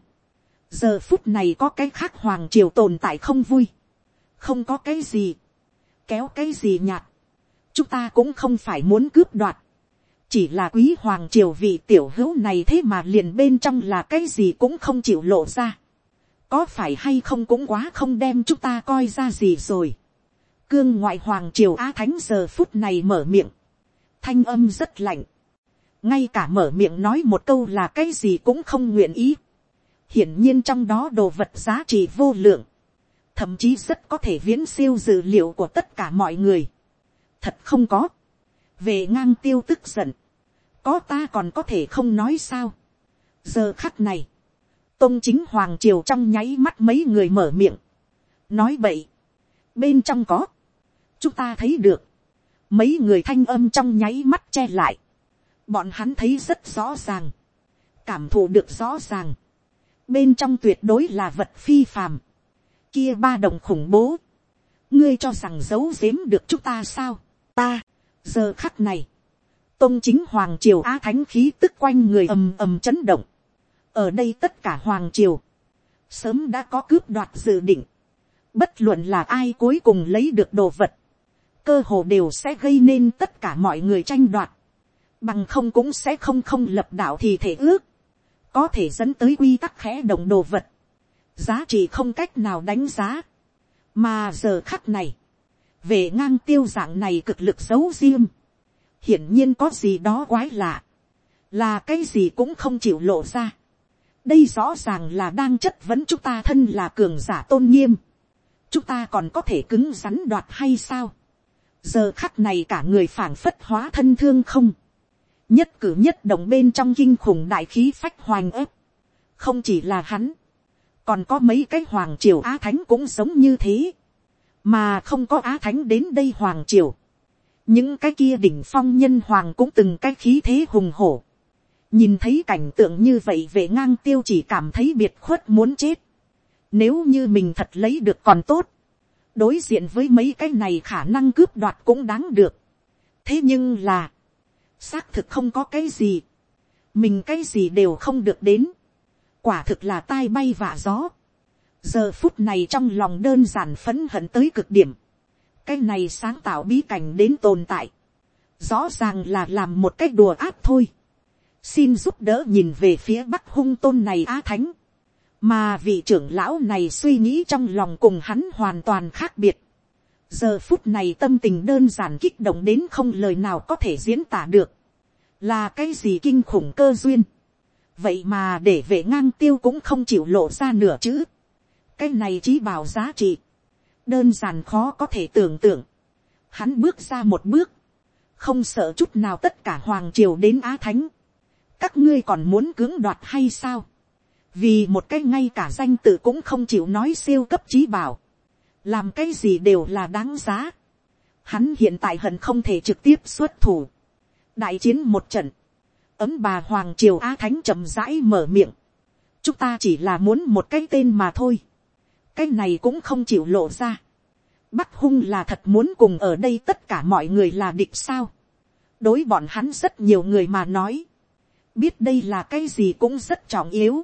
A: giờ phút này có cái khác hoàng triều tồn tại không vui, không có cái gì, kéo cái gì nhạt, chúng ta cũng không phải muốn cướp đoạt, chỉ là quý hoàng triều vị tiểu hữu này thế mà liền bên trong là cái gì cũng không chịu lộ ra, có phải hay không cũng quá không đem chúng ta coi ra gì rồi, cương ngoại hoàng triều á thánh giờ phút này mở miệng, thanh âm rất lạnh, ngay cả mở miệng nói một câu là cái gì cũng không nguyện ý. hiển nhiên trong đó đồ vật giá trị vô lượng, thậm chí rất có thể viễn siêu dữ liệu của tất cả mọi người. thật không có, về ngang tiêu tức giận, có ta còn có thể không nói sao. giờ khắc này, tôn chính hoàng triều trong nháy mắt mấy người mở miệng, nói vậy, bên trong có, chúng ta thấy được, mấy người thanh âm trong nháy mắt che lại, bọn hắn thấy rất rõ ràng, cảm thụ được rõ ràng, bên trong tuyệt đối là vật phi phàm, kia ba đồng khủng bố, ngươi cho rằng giấu giếm được chúng ta sao, ta, giờ khắc này, tôn chính hoàng triều á thánh khí tức quanh người ầm ầm chấn động, ở đây tất cả hoàng triều, sớm đã có cướp đoạt dự định, bất luận là ai cuối cùng lấy được đồ vật, cơ hồ đều sẽ gây nên tất cả mọi người tranh đoạt, bằng không cũng sẽ không không lập đạo thì thể ước, có thể dẫn tới quy tắc khẽ động đồ vật, giá trị không cách nào đánh giá, mà giờ khắc này, về ngang tiêu dạng này cực lực giấu riêng, hiển nhiên có gì đó quái lạ, là cái gì cũng không chịu lộ ra. đây rõ ràng là đang chất vấn chúng ta thân là cường giả tôn nghiêm, chúng ta còn có thể cứng rắn đoạt hay sao. giờ khắc này cả người phảng phất hóa thân thương không, nhất cử nhất động bên trong kinh khủng đại khí phách hoành ép. không chỉ là hắn, còn có mấy cái hoàng triều á thánh cũng giống như thế, mà không có á thánh đến đây hoàng triều. những cái kia đỉnh phong nhân hoàng cũng từng cái khí thế hùng hổ. nhìn thấy cảnh tượng như vậy về ngang tiêu chỉ cảm thấy biệt khuất muốn chết. nếu như mình thật lấy được còn tốt, đối diện với mấy cái này khả năng cướp đoạt cũng đáng được. thế nhưng là, xác thực không có cái gì, mình cái gì đều không được đến, quả thực là tai bay vạ gió, giờ phút này trong lòng đơn giản phấn hận tới cực điểm, cái này sáng tạo bí cảnh đến tồn tại, rõ ràng là làm một cái đùa áp thôi, xin giúp đỡ nhìn về phía bắc hung tôn này á thánh, mà vị trưởng lão này suy nghĩ trong lòng cùng hắn hoàn toàn khác biệt, giờ phút này tâm tình đơn giản kích động đến không lời nào có thể diễn tả được, là cái gì kinh khủng cơ duyên, vậy mà để vệ ngang tiêu cũng không chịu lộ ra nửa chữ, cái này chỉ bảo giá trị, đơn giản khó có thể tưởng tượng, hắn bước ra một bước, không sợ chút nào tất cả hoàng triều đến á thánh, các ngươi còn muốn cưỡng đoạt hay sao, vì một cái ngay cả danh tự cũng không chịu nói siêu cấp trí bảo, làm cái gì đều là đáng giá. Hắn hiện tại hận không thể trực tiếp xuất thủ. đại chiến một trận, ấm bà hoàng triều á thánh chậm rãi mở miệng. chúng ta chỉ là muốn một cái tên mà thôi. cái này cũng không chịu lộ ra. bắc hung là thật muốn cùng ở đây tất cả mọi người là địch sao. đối bọn hắn rất nhiều người mà nói, biết đây là cái gì cũng rất trọng yếu.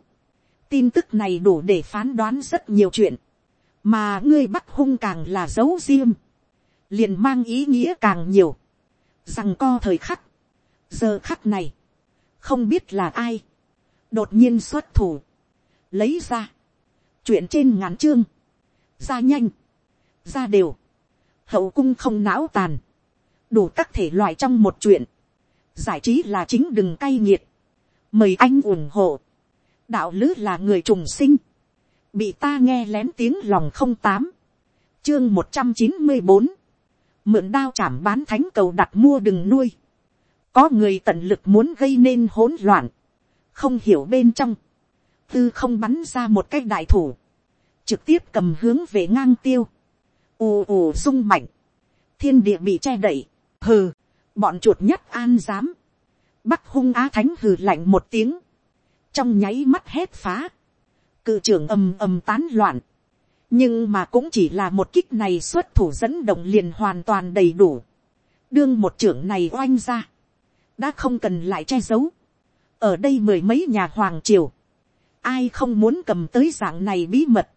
A: tin tức này đủ để phán đoán rất nhiều chuyện, mà ngươi bắt hung càng là dấu diêm, liền mang ý nghĩa càng nhiều, rằng co thời khắc, giờ khắc này, không biết là ai, đột nhiên xuất thủ, lấy ra, chuyện trên ngắn chương, ra nhanh, ra đều, hậu cung không não tàn, đủ các thể loại trong một chuyện, giải trí là chính đừng cay nghiệt, mời anh ủng hộ, đạo lứ là người trùng sinh, bị ta nghe lén tiếng lòng không tám, chương một trăm chín mươi bốn, mượn đao chảm bán thánh cầu đặt mua đừng nuôi, có người tận lực muốn gây nên hỗn loạn, không hiểu bên trong, tư không bắn ra một cái đại thủ, trực tiếp cầm hướng về ngang tiêu, ù ù rung mạnh, thiên địa bị che đậy, hừ, bọn chuột nhất an dám, bắc hung á thánh hừ lạnh một tiếng, trong nháy mắt hét phá, cự trưởng ầm ầm tán loạn, nhưng mà cũng chỉ là một kích này xuất thủ dẫn động liền hoàn toàn đầy đủ, đương một trưởng này oanh ra, đã không cần lại che giấu, ở đây mười mấy nhà hoàng triều, ai không muốn cầm tới dạng này bí mật,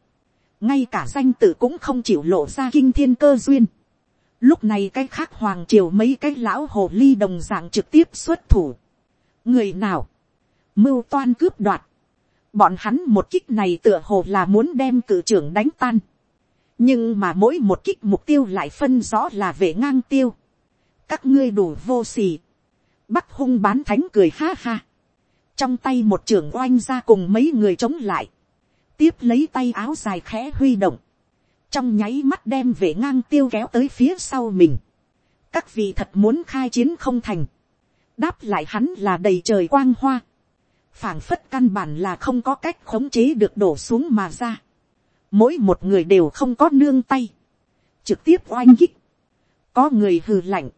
A: ngay cả danh tự cũng không chịu lộ ra kinh thiên cơ duyên. Lúc này cái khác hoàng triều mấy cái lão hồ ly đồng dạng trực tiếp xuất thủ. Người nào? Mưu toan cướp đoạt. Bọn hắn một kích này tựa hồ là muốn đem cử trưởng đánh tan. Nhưng mà mỗi một kích mục tiêu lại phân rõ là vệ ngang tiêu. Các ngươi đủ vô sỉ. Bắc hung bán thánh cười ha ha. Trong tay một trưởng oanh ra cùng mấy người chống lại tiếp lấy tay áo dài khẽ huy động, trong nháy mắt đem vệ ngang tiêu kéo tới phía sau mình. các vị thật muốn khai chiến không thành, đáp lại hắn là đầy trời quang hoa, phảng phất căn bản là không có cách khống chế được đổ xuống mà ra. mỗi một người đều không có nương tay, trực tiếp oanh kích, có người hừ lạnh,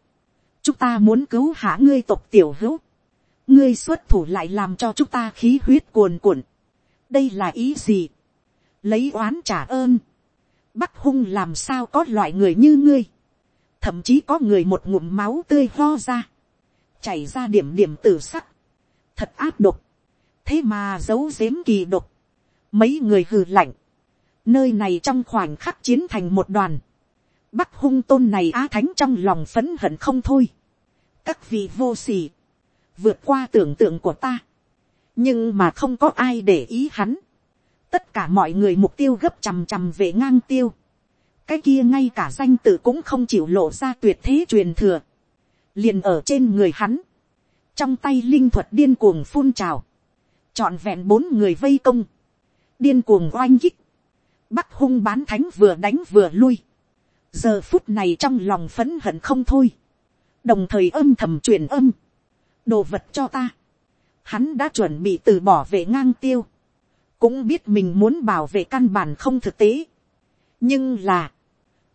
A: chúng ta muốn cứu hạ ngươi tộc tiểu hữu, ngươi xuất thủ lại làm cho chúng ta khí huyết cuồn cuộn, đây là ý gì, lấy oán trả ơn, bắc hung làm sao có loại người như ngươi, thậm chí có người một ngụm máu tươi ho ra, chảy ra điểm điểm tử sắc, thật áp độc, thế mà giấu giếm kỳ độc, mấy người hừ lạnh, nơi này trong khoảnh khắc chiến thành một đoàn, bắc hung tôn này á thánh trong lòng phấn hận không thôi, các vị vô s ỉ vượt qua tưởng tượng của ta, nhưng mà không có ai để ý hắn, tất cả mọi người mục tiêu gấp chằm chằm về ngang tiêu, cái kia ngay cả danh tự cũng không chịu lộ ra tuyệt thế truyền thừa, liền ở trên người hắn, trong tay linh thuật điên cuồng phun trào, trọn vẹn bốn người vây công, điên cuồng oanh kích, bắc hung bán thánh vừa đánh vừa lui, giờ phút này trong lòng phấn hận không thôi, đồng thời âm thầm truyền âm, đồ vật cho ta, hắn đã chuẩn bị từ bỏ vệ ngang tiêu, cũng biết mình muốn bảo vệ căn bản không thực tế. nhưng là,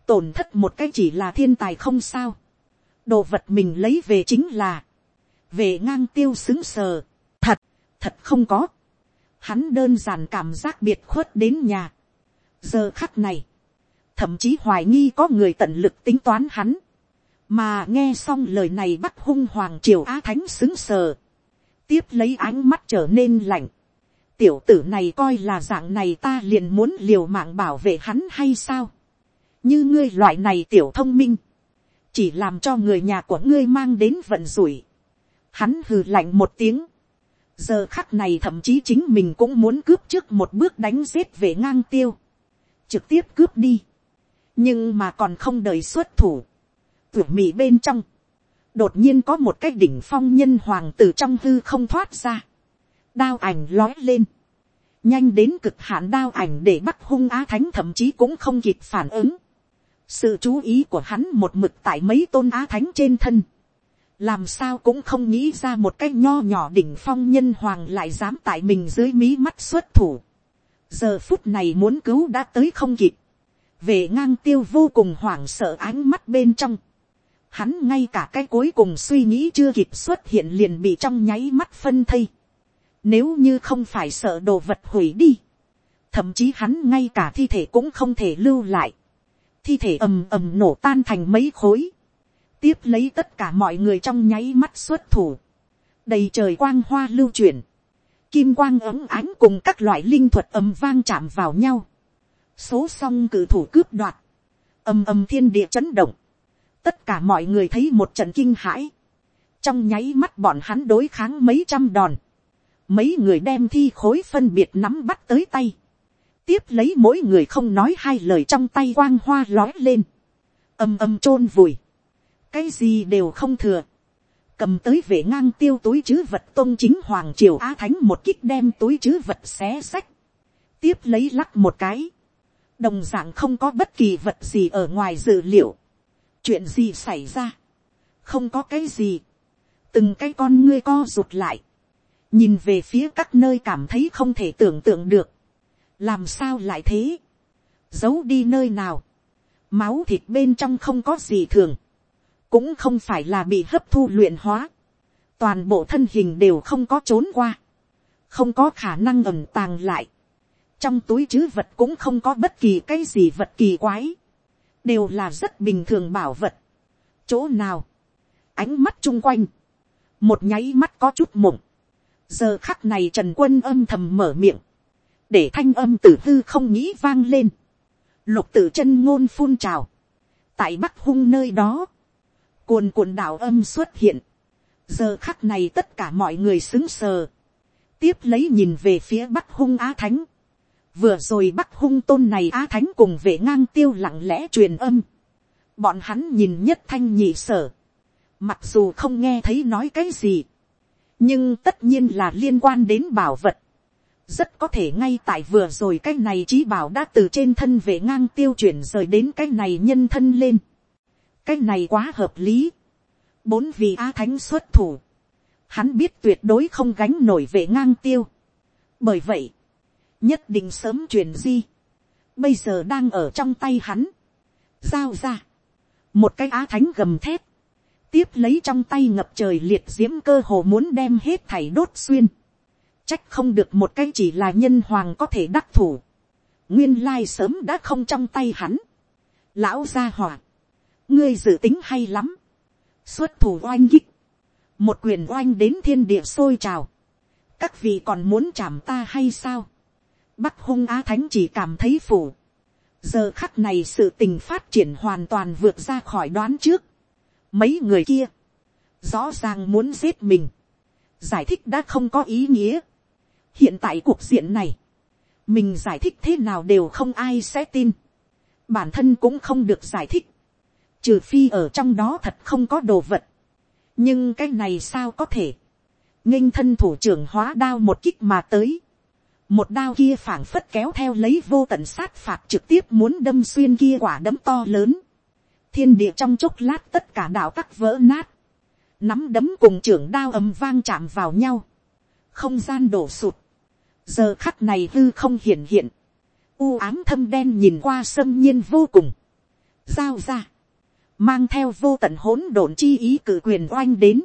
A: tổn thất một cái chỉ là thiên tài không sao. đồ vật mình lấy về chính là, về ngang tiêu xứng sờ thật, không có. hắn đơn giản cảm giác biệt khuất đến nhà. giờ khắc này, thậm chí hoài nghi có người tận lực tính toán hắn. mà nghe xong lời này bắt hung hoàng triều á thánh xứng sờ. tiếp lấy ánh mắt trở nên lạnh tiểu tử này coi là dạng này ta liền muốn liều mạng bảo vệ hắn hay sao. như ngươi loại này tiểu thông minh, chỉ làm cho người nhà của ngươi mang đến vận rủi. hắn hừ lạnh một tiếng giờ khắc này thậm chí chính mình cũng muốn cướp trước một bước đánh giết về ngang tiêu. trực tiếp cướp đi. nhưng mà còn không đợi xuất thủ. tưởng mị bên trong. đột nhiên có một cái đỉnh phong nhân hoàng từ trong hư không thoát ra đao ảnh lói lên, nhanh đến cực hạn đao ảnh để bắt hung á thánh thậm chí cũng không kịp phản ứng. sự chú ý của hắn một mực tại mấy tôn á thánh trên thân, làm sao cũng không nghĩ ra một cái nho nhỏ đỉnh phong nhân hoàng lại dám tại mình dưới mí mắt xuất thủ. giờ phút này muốn cứu đã tới không kịp, về ngang tiêu vô cùng hoảng sợ ánh mắt bên trong. Hắn ngay cả cái cuối cùng suy nghĩ chưa kịp xuất hiện liền bị trong nháy mắt phân thây nếu như không phải sợ đồ vật hủy đi. Thậm chí hắn ngay cả thi thể cũng không thể lưu lại. Thi thể ầm ầm nổ tan thành mấy khối tiếp lấy tất cả mọi người trong nháy mắt xuất thủ, đầy trời quang hoa lưu chuyển, kim quang ấm ánh cùng các loại linh thuật ầm vang chạm vào nhau, số song cử thủ cướp đoạt, ầm ầm thiên địa chấn động, tất cả mọi người thấy một trận kinh hãi, trong nháy mắt bọn hắn đối kháng mấy trăm đòn, mấy người đem thi khối phân biệt nắm bắt tới tay, tiếp lấy mỗi người không nói hai lời trong tay quang hoa lói lên, ầm ầm chôn vùi, cái gì đều không thừa, cầm tới vệ ngang tiêu túi chứ vật tôn chính hoàng triều á thánh một kích đem túi chứ vật xé sách, tiếp lấy lắc một cái, đồng d ạ n g không có bất kỳ vật gì ở ngoài dự liệu, chuyện gì xảy ra, không có cái gì, từng cái con ngươi co rụt lại, nhìn về phía các nơi cảm thấy không thể tưởng tượng được, làm sao lại thế, giấu đi nơi nào, máu thịt bên trong không có gì thường, cũng không phải là bị hấp thu luyện hóa, toàn bộ thân hình đều không có trốn qua, không có khả năng ẩm tàng lại, trong túi chứ vật cũng không có bất kỳ cái gì vật kỳ quái, đều là rất bình thường bảo vật. chỗ nào, ánh mắt chung quanh, một nháy mắt có chút mộng, giờ khắc này trần quân âm thầm mở miệng, để thanh âm tử hư không nghĩ vang lên, lục tử chân ngôn phun trào, tại bắc hung nơi đó, cuồn cuộn đạo âm xuất hiện, giờ khắc này tất cả mọi người xứng sờ, tiếp lấy nhìn về phía bắc hung á thánh, vừa rồi bắc hung tôn này á thánh cùng vệ ngang tiêu lặng lẽ truyền âm, bọn hắn nhìn nhất thanh nhị sở, mặc dù không nghe thấy nói cái gì, nhưng tất nhiên là liên quan đến bảo vật, rất có thể ngay tại vừa rồi cái này trí bảo đã từ trên thân vệ ngang tiêu chuyển rời đến cái này nhân thân lên cái này quá hợp lý. bốn vì a thánh xuất thủ. hắn biết tuyệt đối không gánh nổi về ngang tiêu. bởi vậy, nhất định sớm chuyển di. bây giờ đang ở trong tay hắn. giao ra. một cái á thánh gầm thép. tiếp lấy trong tay ngập trời liệt diễm cơ hồ muốn đem hết thảy đốt xuyên Trách không được một cái chỉ là nhân hoàng có thể đắc thủ. Nguyên lai sớm đã không trong tay hắn. Lão gia hỏa. Ngươi dự tính hay lắm. Xuất thủ oanh kích. Một quyền oanh đến thiên địa sôi trào. Các vị còn muốn chạm ta hay sao? Bắc hung á thánh chỉ cảm thấy phủ. Giờ khắc này sự tình phát triển hoàn toàn vượt ra khỏi đoán trước. Mấy người kia. Rõ ràng muốn giết mình. Giải thích đã không có ý nghĩa hiện tại cuộc diện này, mình giải thích thế nào đều không ai sẽ tin, bản thân cũng không được giải thích, trừ phi ở trong đó thật không có đồ vật, nhưng cái này sao có thể, nghinh thân thủ trưởng hóa đao một kích mà tới, một đao kia phảng phất kéo theo lấy vô tận sát phạt trực tiếp muốn đâm xuyên kia quả đấm to lớn, thiên địa trong chốc lát tất cả đạo tắc vỡ nát, nắm đấm cùng trưởng đao ầm vang chạm vào nhau, không gian đổ sụt, giờ khắc này hư không hiển hiện, u ám thâm đen nhìn qua sâm nhiên vô cùng, giao ra, mang theo vô tận hỗn độn chi ý cử quyền oanh đến,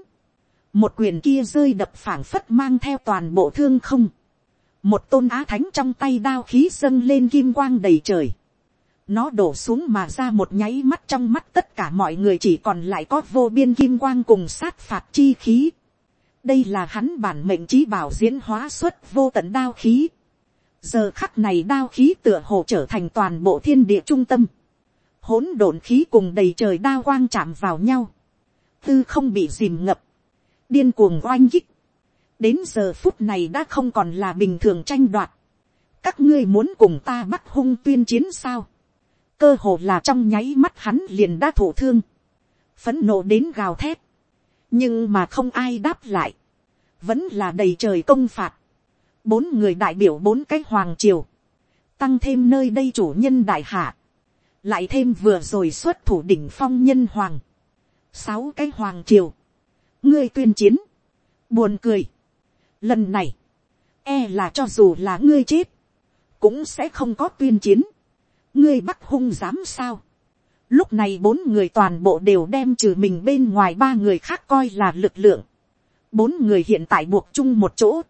A: một quyền kia rơi đập phảng phất mang theo toàn bộ thương không, một tôn á thánh trong tay đao khí dâng lên kim quang đầy trời, nó đổ xuống mà ra một nháy mắt trong mắt tất cả mọi người chỉ còn lại có vô biên kim quang cùng sát phạt chi khí đây là hắn bản mệnh trí bảo diễn hóa xuất vô tận đao khí. giờ khắc này đao khí tựa hồ trở thành toàn bộ thiên địa trung tâm hỗn độn khí cùng đầy trời đa quang chạm vào nhau. tư không bị dìm ngập. điên cuồng oanh kích. đến giờ phút này đã không còn là bình thường tranh đoạt. các ngươi muốn cùng ta bắt hung tuyên chiến sao. cơ hồ là trong nháy mắt hắn liền đã thổ thương. phấn nộ đến gào thét nhưng mà không ai đáp lại, vẫn là đầy trời công phạt, bốn người đại biểu bốn cái hoàng triều, tăng thêm nơi đây chủ nhân đại hạ, lại thêm vừa rồi xuất thủ đỉnh phong nhân hoàng, sáu cái hoàng triều, ngươi tuyên chiến, buồn cười, lần này, e là cho dù là ngươi chết, cũng sẽ không có tuyên chiến, ngươi bắt hung dám sao, Lúc này bốn người toàn bộ đều đem trừ mình bên ngoài ba người khác coi là lực lượng. Bốn người hiện tại buộc chung một chỗ.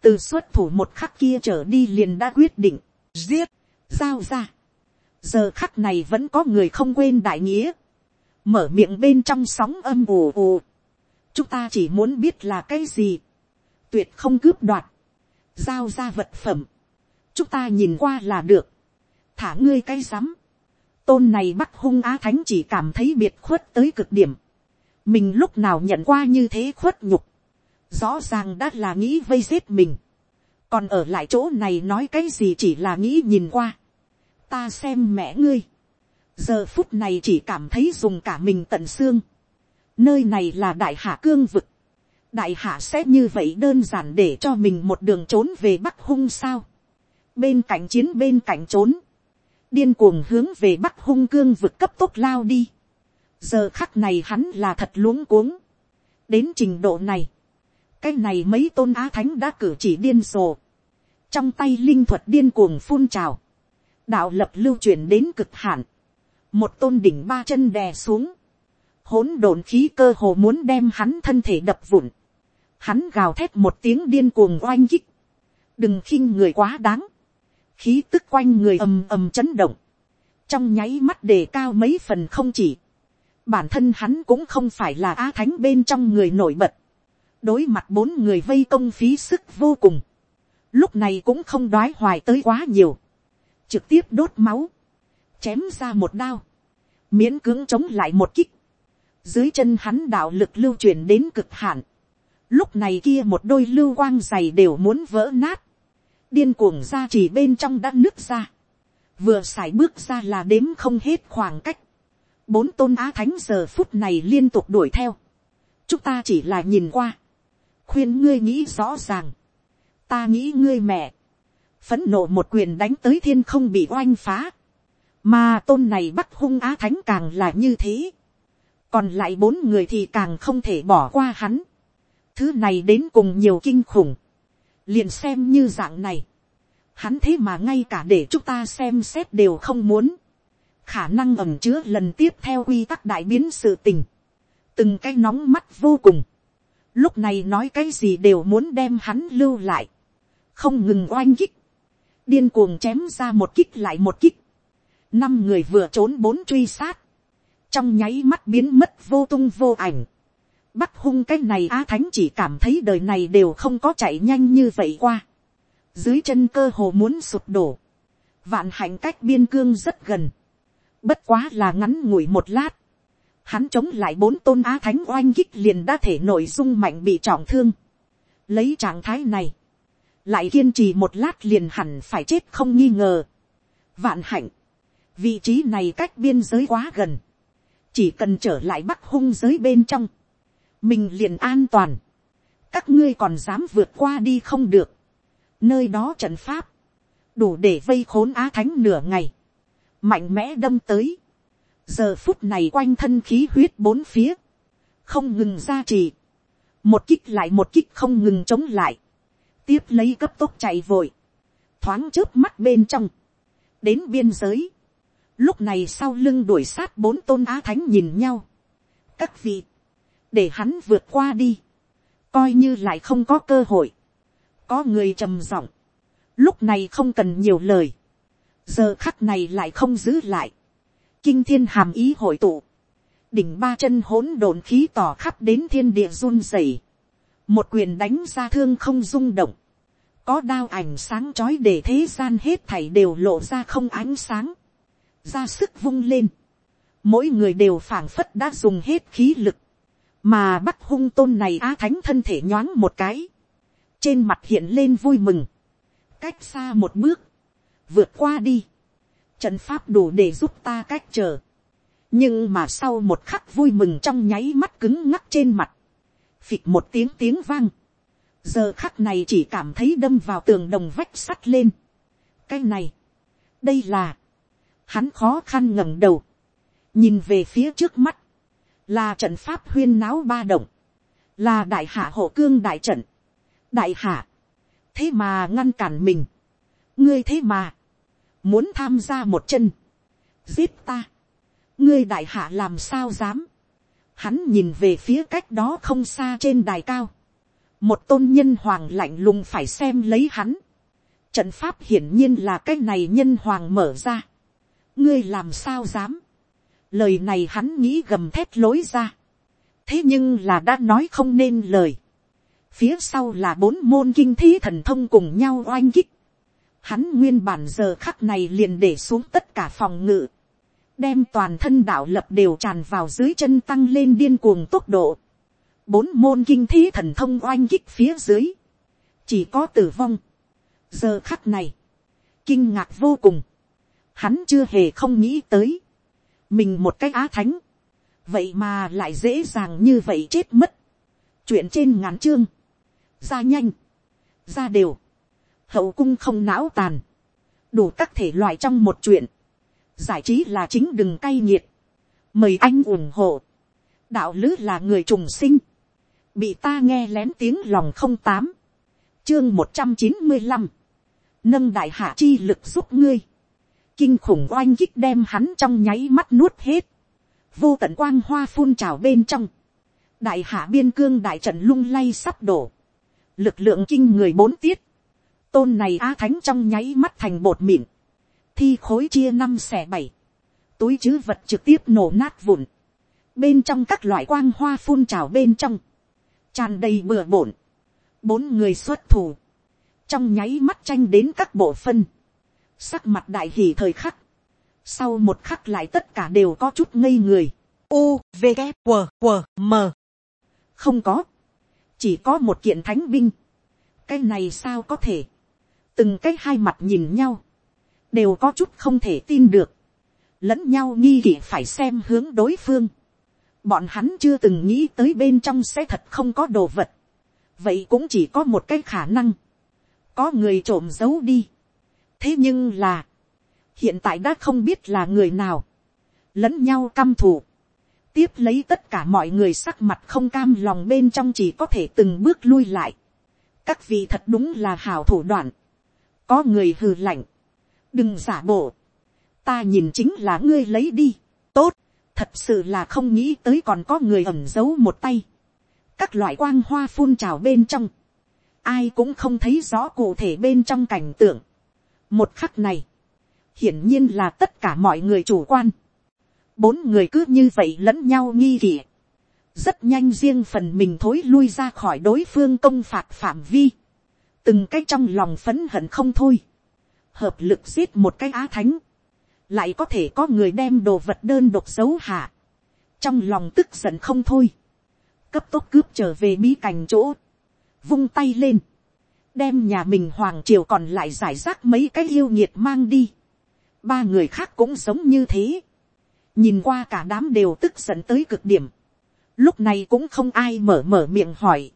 A: Từ xuất thủ một khắc kia trở đi liền đã quyết định. Giết. Giao ra. Giờ khắc này vẫn có người không quên đại nghĩa. mở miệng bên trong sóng âm ù ù, chúng ta chỉ muốn biết là cái gì, tuyệt không cướp đoạt, giao ra vật phẩm, chúng ta nhìn qua là được, thả ngươi cái rắm, tôn này bắc hung á thánh chỉ cảm thấy biệt khuất tới cực điểm, mình lúc nào nhận qua như thế khuất nhục, rõ ràng đã là nghĩ vây giết mình, còn ở lại chỗ này nói cái gì chỉ là nghĩ nhìn qua, ta xem mẹ ngươi, giờ phút này chỉ cảm thấy dùng cả mình tận xương, nơi này là đại hạ cương vực, đại hạ sẽ như vậy đơn giản để cho mình một đường trốn về bắc hung sao, bên cạnh chiến bên cạnh trốn, điên cuồng hướng về bắc hung cương vực cấp tốc lao đi, giờ khắc này hắn là thật luống cuống, đến trình độ này, cái này mấy tôn á thánh đã cử chỉ điên rồ, trong tay linh thuật điên cuồng phun trào, đạo lập lưu chuyển đến cực hạn, một tôn đỉnh ba chân đè xuống, hỗn độn khí cơ hồ muốn đem hắn thân thể đập vụn, hắn gào thét một tiếng điên cuồng oanh kích, đừng khinh người quá đáng, khí tức quanh người ầm ầm chấn động, trong nháy mắt đề cao mấy phần không chỉ, bản thân hắn cũng không phải là á thánh bên trong người nổi bật, đối mặt bốn người vây công phí sức vô cùng, lúc này cũng không đoái hoài tới quá nhiều, trực tiếp đốt máu, chém ra một đao, miễn cưỡng chống lại một kích, dưới chân hắn đạo lực lưu truyền đến cực hạn, lúc này kia một đôi lưu quang dày đều muốn vỡ nát, điên cuồng ra chỉ bên trong đã nứt ra, vừa x à i bước ra là đếm không hết khoảng cách, bốn tôn á thánh giờ phút này liên tục đuổi theo, chúng ta chỉ là nhìn qua, khuyên ngươi nghĩ rõ ràng, ta nghĩ ngươi mẹ, phấn nộ một quyền đánh tới thiên không bị oanh phá, mà tôn này bắt hung á thánh càng là như thế, còn lại bốn người thì càng không thể bỏ qua hắn, thứ này đến cùng nhiều kinh khủng, liền xem như dạng này, hắn thế mà ngay cả để chúng ta xem xét đều không muốn, khả năng ẩm chứa lần tiếp theo quy tắc đại biến sự tình, từng cái nóng mắt vô cùng, lúc này nói cái gì đều muốn đem hắn lưu lại, không ngừng oanh kích, điên cuồng chém ra một kích lại một kích, năm người vừa trốn bốn truy sát, trong nháy mắt biến mất vô tung vô ảnh, bắc hung cái này á thánh chỉ cảm thấy đời này đều không có chạy nhanh như vậy qua, dưới chân cơ hồ muốn sụp đổ, vạn hạnh cách biên cương rất gần, bất quá là ngắn ngủi một lát, hắn chống lại bốn tôn á thánh oanh kích liền đã thể nội dung mạnh bị trọng thương, lấy trạng thái này, lại kiên trì một lát liền hẳn phải chết không nghi ngờ. Vạn hạnh, vị trí này cách biên giới quá gần, chỉ cần trở lại bắc hung giới bên trong, mình liền an toàn, các ngươi còn dám vượt qua đi không được, nơi đó trận pháp, đủ để vây khốn á thánh nửa ngày, mạnh mẽ đâm tới, giờ phút này quanh thân khí huyết bốn phía, không ngừng ra trì, một kích lại một kích không ngừng chống lại, tiếp lấy cấp tốc chạy vội, thoáng trước mắt bên trong, đến biên giới, lúc này sau lưng đuổi sát bốn tôn á thánh nhìn nhau, các vị, để hắn vượt qua đi, coi như lại không có cơ hội, có người trầm giọng, lúc này không cần nhiều lời, giờ khắc này lại không giữ lại, kinh thiên hàm ý hội tụ, đỉnh ba chân hỗn độn khí tỏ khắp đến thiên địa run rẩy, một quyền đánh ra thương không rung động, có đao ảnh sáng chói để thế gian hết thảy đều lộ ra không ánh sáng, ra sức vung lên, mỗi người đều phảng phất đã dùng hết khí lực, mà bắt hung tôn này á thánh thân thể nhoáng một cái, trên mặt hiện lên vui mừng, cách xa một bước, vượt qua đi, trận pháp đủ để giúp ta cách chờ, nhưng mà sau một khắc vui mừng trong nháy mắt cứng ngắc trên mặt, phịch một tiếng tiếng vang, giờ khắc này chỉ cảm thấy đâm vào tường đồng vách sắt lên. cái này, đây là, hắn khó khăn ngẩng đầu, nhìn về phía trước mắt, là trận pháp huyên náo ba động, là đại hạ hộ cương đại trận, đại hạ, thế mà ngăn cản mình, ngươi thế mà, muốn tham gia một chân, giết ta, ngươi đại hạ làm sao dám, hắn nhìn về phía cách đó không xa trên đài cao, một tôn nhân hoàng lạnh lùng phải xem lấy hắn, trận pháp hiển nhiên là cái này nhân hoàng mở ra, ngươi làm sao dám, lời này hắn nghĩ gầm thét lối ra, thế nhưng là đã nói không nên lời, phía sau là bốn môn kinh thí thần thông cùng nhau oanh kích, hắn nguyên bản giờ khắc này liền để xuống tất cả phòng ngự, đem toàn thân đạo lập đều tràn vào dưới chân tăng lên điên cuồng tốc độ, bốn môn kinh thí thần thông oanh kích phía dưới, chỉ có tử vong. giờ khắc này, kinh ngạc vô cùng, hắn chưa hề không nghĩ tới, mình một cái á thánh, vậy mà lại dễ dàng như vậy chết mất, chuyện trên ngắn chương, ra nhanh, ra đều, hậu cung không não tàn, đủ các thể loại trong một chuyện, giải trí là chính đừng cay nghiệt, mời anh ủng hộ, đạo lứ là người trùng sinh, bị ta nghe lén tiếng lòng không tám, chương một trăm chín mươi năm, nâng đại hạ chi lực giúp ngươi, kinh khủng oanh kích đem hắn trong nháy mắt nuốt hết, vô tận quang hoa phun trào bên trong, đại hạ biên cương đại trận lung lay sắp đổ, lực lượng kinh người bốn tiết, tôn này á thánh trong nháy mắt thành bột mịn, thi khối chia năm xẻ bảy, túi chứ vật trực tiếp nổ nát vụn, bên trong các loại quang hoa phun trào bên trong, tràn đầy bừa bộn, bốn người xuất thủ, trong nháy mắt tranh đến các bộ phân, sắc mặt đại hỉ thời khắc, sau một khắc lại tất cả đều có chút ngây người, u v g q q m. Không có, chỉ có một kiện thánh binh, cái này sao có thể, từng cái hai mặt nhìn nhau, đều có chút không thể tin được, lẫn nhau nghi kỵ phải xem hướng đối phương, bọn hắn chưa từng nghĩ tới bên trong sẽ thật không có đồ vật, vậy cũng chỉ có một cái khả năng, có người trộm giấu đi. thế nhưng là, hiện tại đã không biết là người nào, lẫn nhau căm thù, tiếp lấy tất cả mọi người sắc mặt không cam lòng bên trong chỉ có thể từng bước lui lại. các vị thật đúng là hào thủ đoạn, có người hừ lạnh, đừng giả bộ, ta nhìn chính là ngươi lấy đi, tốt, thật sự là không nghĩ tới còn có người ẩm giấu một tay, các loại quang hoa phun trào bên trong, ai cũng không thấy rõ cụ thể bên trong cảnh tượng. một khắc này, hiển nhiên là tất cả mọi người chủ quan, bốn người cứ như vậy lẫn nhau nghi kỵ, rất nhanh riêng phần mình thối lui ra khỏi đối phương công phạt phạm vi, từng cái trong lòng phấn hận không thôi, hợp lực giết một cái á thánh, lại có thể có người đem đồ vật đơn độc xấu hạ, trong lòng tức giận không thôi, cấp tốc cướp trở về bí cảnh chỗ, vung tay lên, đem nhà mình hoàng triều còn lại giải rác mấy cái yêu nhiệt mang đi, ba người khác cũng giống như thế, nhìn qua cả đám đều tức giận tới cực điểm, lúc này cũng không ai mở mở miệng hỏi,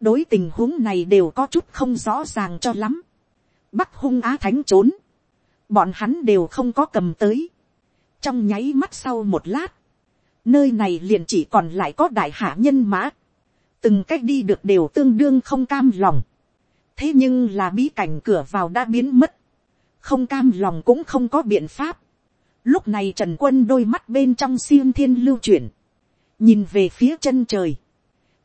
A: đối tình huống này đều có chút không rõ ràng cho lắm, bắc hung á thánh trốn, bọn hắn đều không có cầm tới, trong nháy mắt sau một lát, nơi này liền chỉ còn lại có đại hạ nhân mã, từng cách đi được đều tương đương không cam lòng, thế nhưng là bí cảnh cửa vào đã biến mất, không cam lòng cũng không có biện pháp, lúc này trần quân đôi mắt bên trong xiêm thiên lưu chuyển, nhìn về phía chân trời,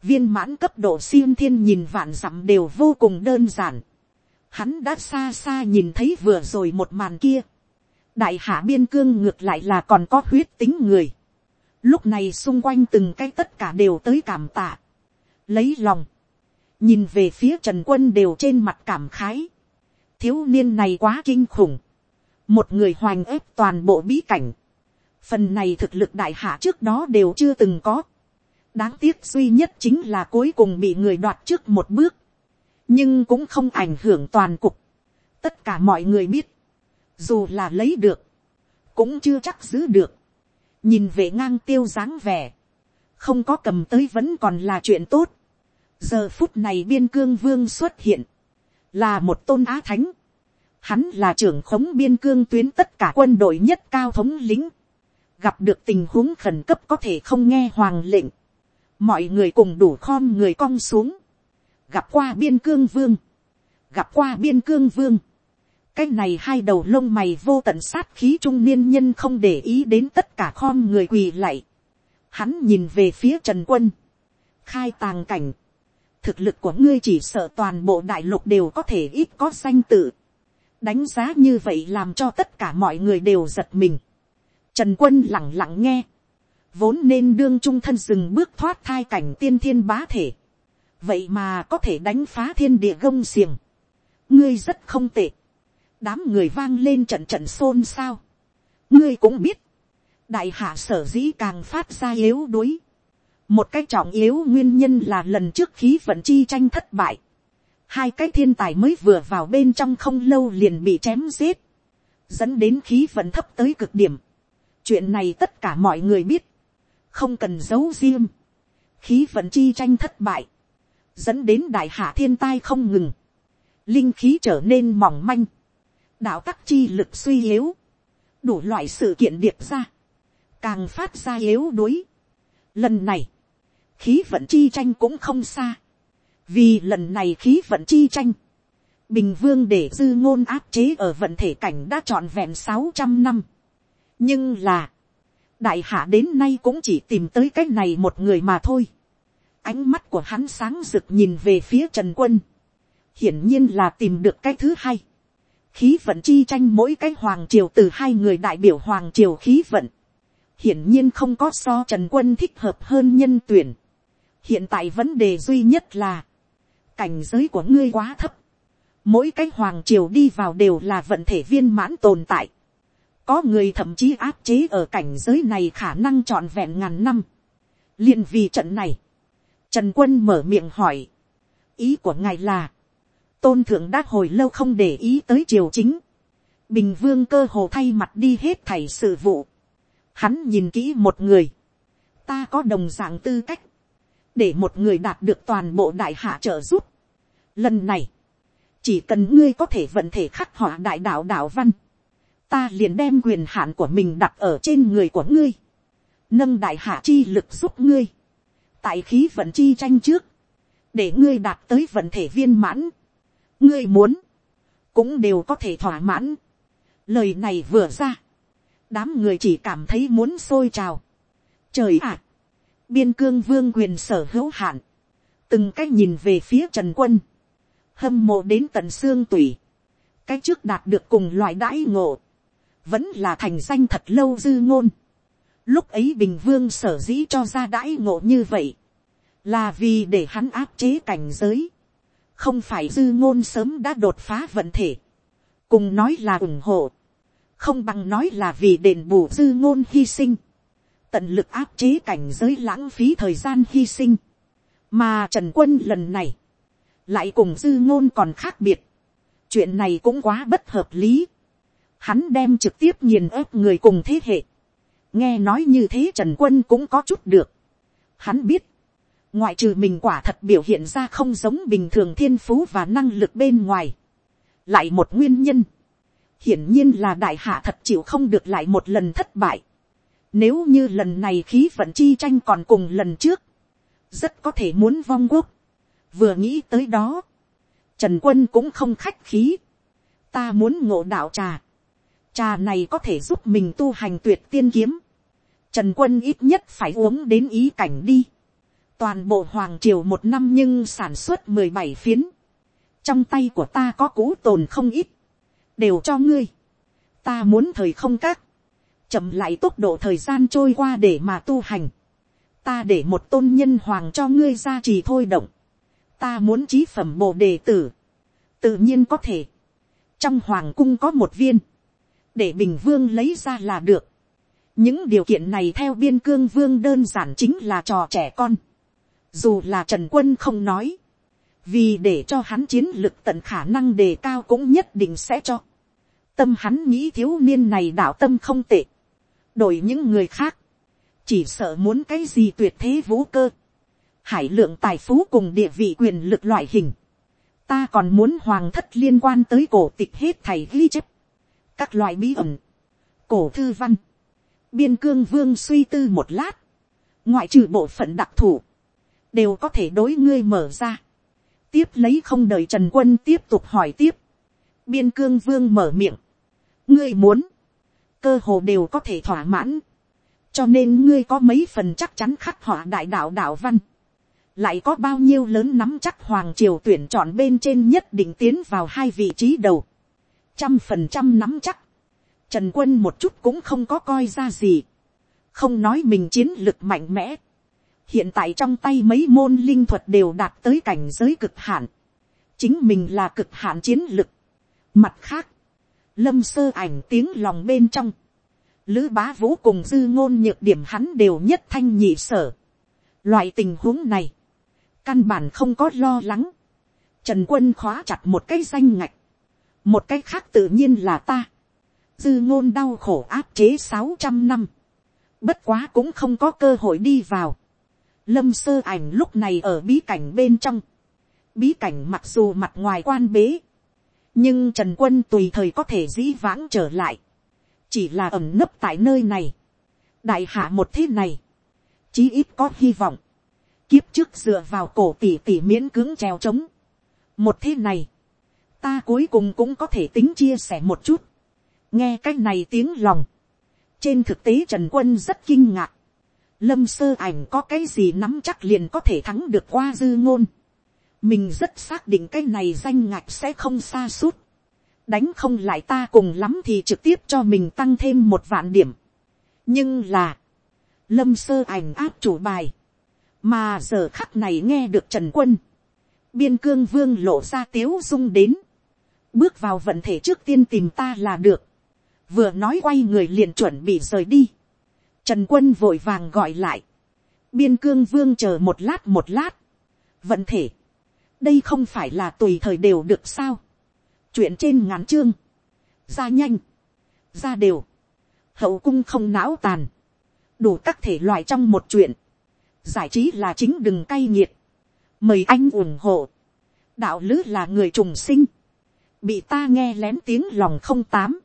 A: viên mãn cấp độ xiêm thiên nhìn vạn dặm đều vô cùng đơn giản, hắn đã xa xa nhìn thấy vừa rồi một màn kia, đại hạ biên cương ngược lại là còn có huyết tính người, lúc này xung quanh từng cái tất cả đều tới cảm tạ, lấy lòng, nhìn về phía trần quân đều trên mặt cảm khái, thiếu niên này quá kinh khủng, một người hoành ép toàn bộ bí cảnh, phần này thực lực đại hạ trước đó đều chưa từng có, đáng tiếc duy nhất chính là cuối cùng bị người đoạt trước một bước, nhưng cũng không ảnh hưởng toàn cục, tất cả mọi người biết, dù là lấy được, cũng chưa chắc giữ được, nhìn về ngang tiêu dáng vẻ, không có cầm tới vẫn còn là chuyện tốt, giờ phút này biên cương vương xuất hiện, là một tôn á thánh, hắn là trưởng khống biên cương tuyến tất cả quân đội nhất cao thống lính, gặp được tình huống khẩn cấp có thể không nghe hoàng lệnh, mọi người cùng đủ khom người cong xuống, gặp qua biên cương vương, gặp qua biên cương vương, cái này hai đầu lông mày vô tận sát khí trung niên nhân không để ý đến tất cả khom người quỳ lạy, hắn nhìn về phía trần quân, khai tàng cảnh, thực lực của ngươi chỉ sợ toàn bộ đại lục đều có thể ít có danh tự. đánh giá như vậy làm cho tất cả mọi người đều giật mình. Trần quân lặng lặng nghe. Vốn nên đương trung thân dừng bước thoát thai cảnh tiên thiên bá thể. Vậy mà có thể đánh phá thiên địa gông xiềng. Ngươi rất không tệ. Đám người vang lên trận trận xôn xao. Ngươi cũng biết. Đại hạ sở dĩ càng phát ra yếu đuối. Một cái trọng yếu nguyên nhân là lần trước khí vận chi tranh thất bại. Hai cái thiên tài mới vừa vào bên trong không lâu liền bị chém giết. Dẫn đến khí vận thấp tới cực điểm chuyện này tất cả mọi người biết, không cần giấu riêng, khí vận chi tranh thất bại, dẫn đến đại hạ thiên tai không ngừng, linh khí trở nên mỏng manh, đạo tắc chi lực suy yếu, đủ loại sự kiện điệp ra, càng phát ra yếu đuối. Lần này, khí vận chi tranh cũng không xa, vì lần này khí vận chi tranh, bình vương để dư ngôn áp chế ở vận thể cảnh đã trọn vẹn sáu trăm năm, nhưng là, đại hạ đến nay cũng chỉ tìm tới cái này một người mà thôi ánh mắt của hắn sáng rực nhìn về phía trần quân. hiển nhiên là tìm được cái thứ hai. khí vận chi tranh mỗi cái hoàng triều từ hai người đại biểu hoàng triều khí vận. hiển nhiên không có so trần quân thích hợp hơn nhân tuyển. hiện tại vấn đề duy nhất là, cảnh giới của ngươi quá thấp. mỗi cái hoàng triều đi vào đều là vận thể viên mãn tồn tại có người thậm chí áp chế ở cảnh giới này khả năng trọn vẹn ngàn năm. liền vì trận này, trần quân mở miệng hỏi, ý của ngài là, tôn thượng đã hồi lâu không để ý tới triều chính, bình vương cơ hồ thay mặt đi hết thảy sự vụ, hắn nhìn kỹ một người, ta có đồng dạng tư cách, để một người đạt được toàn bộ đại hạ trợ giúp. Lần này, chỉ cần ngươi có thể vận thể khắc họa đại đạo đạo văn, ta liền đem quyền hạn của mình đặt ở trên người của ngươi, nâng đại hạ chi lực giúp ngươi, tại khí vận chi tranh trước, để ngươi đạt tới vận thể viên mãn, ngươi muốn, cũng đều có thể thỏa mãn. Lời này vừa ra, đám người chỉ cảm thấy muốn sôi trào. Trời ạ, biên cương vương quyền sở hữu hạn, từng cách nhìn về phía trần quân, hâm mộ đến tận xương tủy, cái trước đạt được cùng loại đãi ngộ, vẫn là thành danh thật lâu dư ngôn. Lúc ấy bình vương sở dĩ cho ra đãi ngộ như vậy, là vì để hắn áp chế cảnh giới. Không phải dư ngôn sớm đã đột phá vận thể. Cùng nói là ủng hộ. Không bằng nói là vì đền bù dư ngôn hy sinh. Tận lực áp chế cảnh giới lãng phí thời gian hy sinh. Mà Trần Quân lần này, lại cùng dư ngôn còn khác biệt. Chuyện này cũng quá bất hợp lý hắn đem trực tiếp nghiền ép người cùng thế hệ nghe nói như thế trần quân cũng có chút được. hắn biết, ngoại trừ mình quả thật biểu hiện ra không giống bình thường thiên phú và năng lực bên ngoài. lại một nguyên nhân, hiển nhiên là đại hạ thật chịu không được lại một lần thất bại. nếu như lần này khí vận chi tranh còn cùng lần trước, rất có thể muốn vong quốc. vừa nghĩ tới đó, trần quân cũng không khách khí. ta muốn ngộ đạo trà Trà này có thể giúp mình tu hành tuyệt tiên kiếm. Trần quân ít nhất phải uống đến ý cảnh đi. Toàn bộ Hoàng Triều một năm nhưng sản xuất mười bảy phiến. Trong tay của ta có cũ tồn không ít. Đều cho ngươi. Ta muốn thời không các. chậm lại tốc độ thời gian trôi qua để mà tu hành. Ta để một tôn nhân hoàng cho ngươi ra trì thôi động. Ta muốn trí phẩm bồ đề tử. Tự nhiên có thể. Trong hoàng cung có một viên để bình vương lấy ra là được những điều kiện này theo biên cương vương đơn giản chính là trò trẻ con. dù là trần quân không nói, vì để cho hắn chiến lực tận khả năng đề cao cũng nhất định sẽ cho. tâm hắn nghĩ thiếu niên này đạo tâm không tệ. đổi những người khác, chỉ sợ muốn cái gì tuyệt thế vũ cơ. hải lượng tài phú cùng địa vị quyền lực loại hình. ta còn muốn hoàng thất liên quan tới cổ tịch hết thầy ghi chép các loại bí ẩn, cổ thư văn, biên cương vương suy tư một lát, ngoại trừ bộ phận đặc thù, đều có thể đối ngươi mở ra. tiếp lấy không đợi trần quân tiếp tục hỏi tiếp, biên cương vương mở miệng, ngươi muốn, cơ hồ đều có thể thỏa mãn, cho nên ngươi có mấy phần chắc chắn khắc họa đại đạo đạo văn, lại có bao nhiêu lớn nắm chắc hoàng triều tuyển chọn bên trên nhất định tiến vào hai vị trí đầu, trăm phần trăm nắm chắc, Trần quân một chút cũng không có coi ra gì. Không nói mình chiến lực mạnh mẽ. Hiện tại trong tay mấy môn linh thuật đều đạt tới cảnh giới cực hạn. Chính mình là cực hạn chiến lực. Mặt khác. Lâm sơ ảnh tiếng lòng bên trong. Lữ bá vũ cùng dư ngôn nhược điểm hắn đều nhất thanh nhị sở. Loại tình huống này. Căn bản không có lo lắng. Trần quân khóa chặt một cái danh ngạch. Một cái khác tự nhiên là ta dư ngôn đau khổ áp chế sáu trăm năm, bất quá cũng không có cơ hội đi vào. Lâm sơ ảnh lúc này ở bí cảnh bên trong, bí cảnh mặc dù mặt ngoài quan bế, nhưng trần quân tùy thời có thể dĩ vãng trở lại, chỉ là ẩm nấp tại nơi này, đại hạ một thế này, chí ít có hy vọng, kiếp trước dựa vào cổ tỉ tỉ miễn cứng trèo trống, một thế này, ta cuối cùng cũng có thể tính chia sẻ một chút, nghe cái này tiếng lòng, trên thực tế trần quân rất kinh ngạc, lâm sơ ảnh có cái gì nắm chắc liền có thể thắng được qua dư ngôn, mình rất xác định cái này danh ngạch sẽ không xa suốt, đánh không lại ta cùng lắm thì trực tiếp cho mình tăng thêm một vạn điểm, nhưng là, lâm sơ ảnh áp chủ bài, mà giờ khắc này nghe được trần quân, biên cương vương lộ ra tiếu dung đến, bước vào vận thể trước tiên tìm ta là được, vừa nói quay người liền chuẩn bị rời đi, trần quân vội vàng gọi lại, biên cương vương chờ một lát một lát, vận thể, đây không phải là tùy thời đều được sao, chuyện trên ngắn chương, ra nhanh, ra đều, hậu cung không não tàn, đủ các thể loại trong một chuyện, giải trí là chính đừng cay nghiệt, mời anh ủng hộ, đạo lứ là người trùng sinh, bị ta nghe lén tiếng lòng không tám,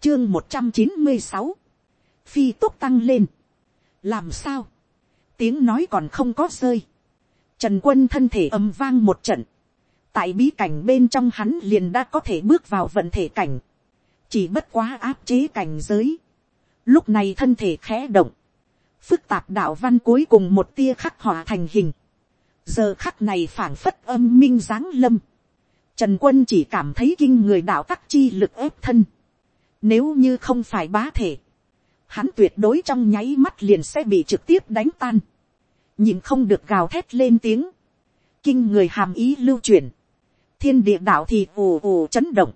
A: chương một trăm chín mươi sáu, phi tốc tăng lên, làm sao, tiếng nói còn không có rơi, trần quân thân thể ầm vang một trận, tại bí cảnh bên trong hắn liền đã có thể bước vào vận thể cảnh, chỉ bất quá áp chế cảnh giới, lúc này thân thể khẽ động, phức tạp đạo văn cuối cùng một tia khắc họa thành hình, giờ khắc này phảng phất âm minh giáng lâm, trần quân chỉ cảm thấy kinh người đạo tắc chi lực ép thân, nếu như không phải bá thể, hắn tuyệt đối trong nháy mắt liền sẽ bị trực tiếp đánh tan. Nhìn không được gào thét lên tiếng. Kinh người hàm ý lưu truyền. Thiên địa đạo thì ồ ồ chấn động.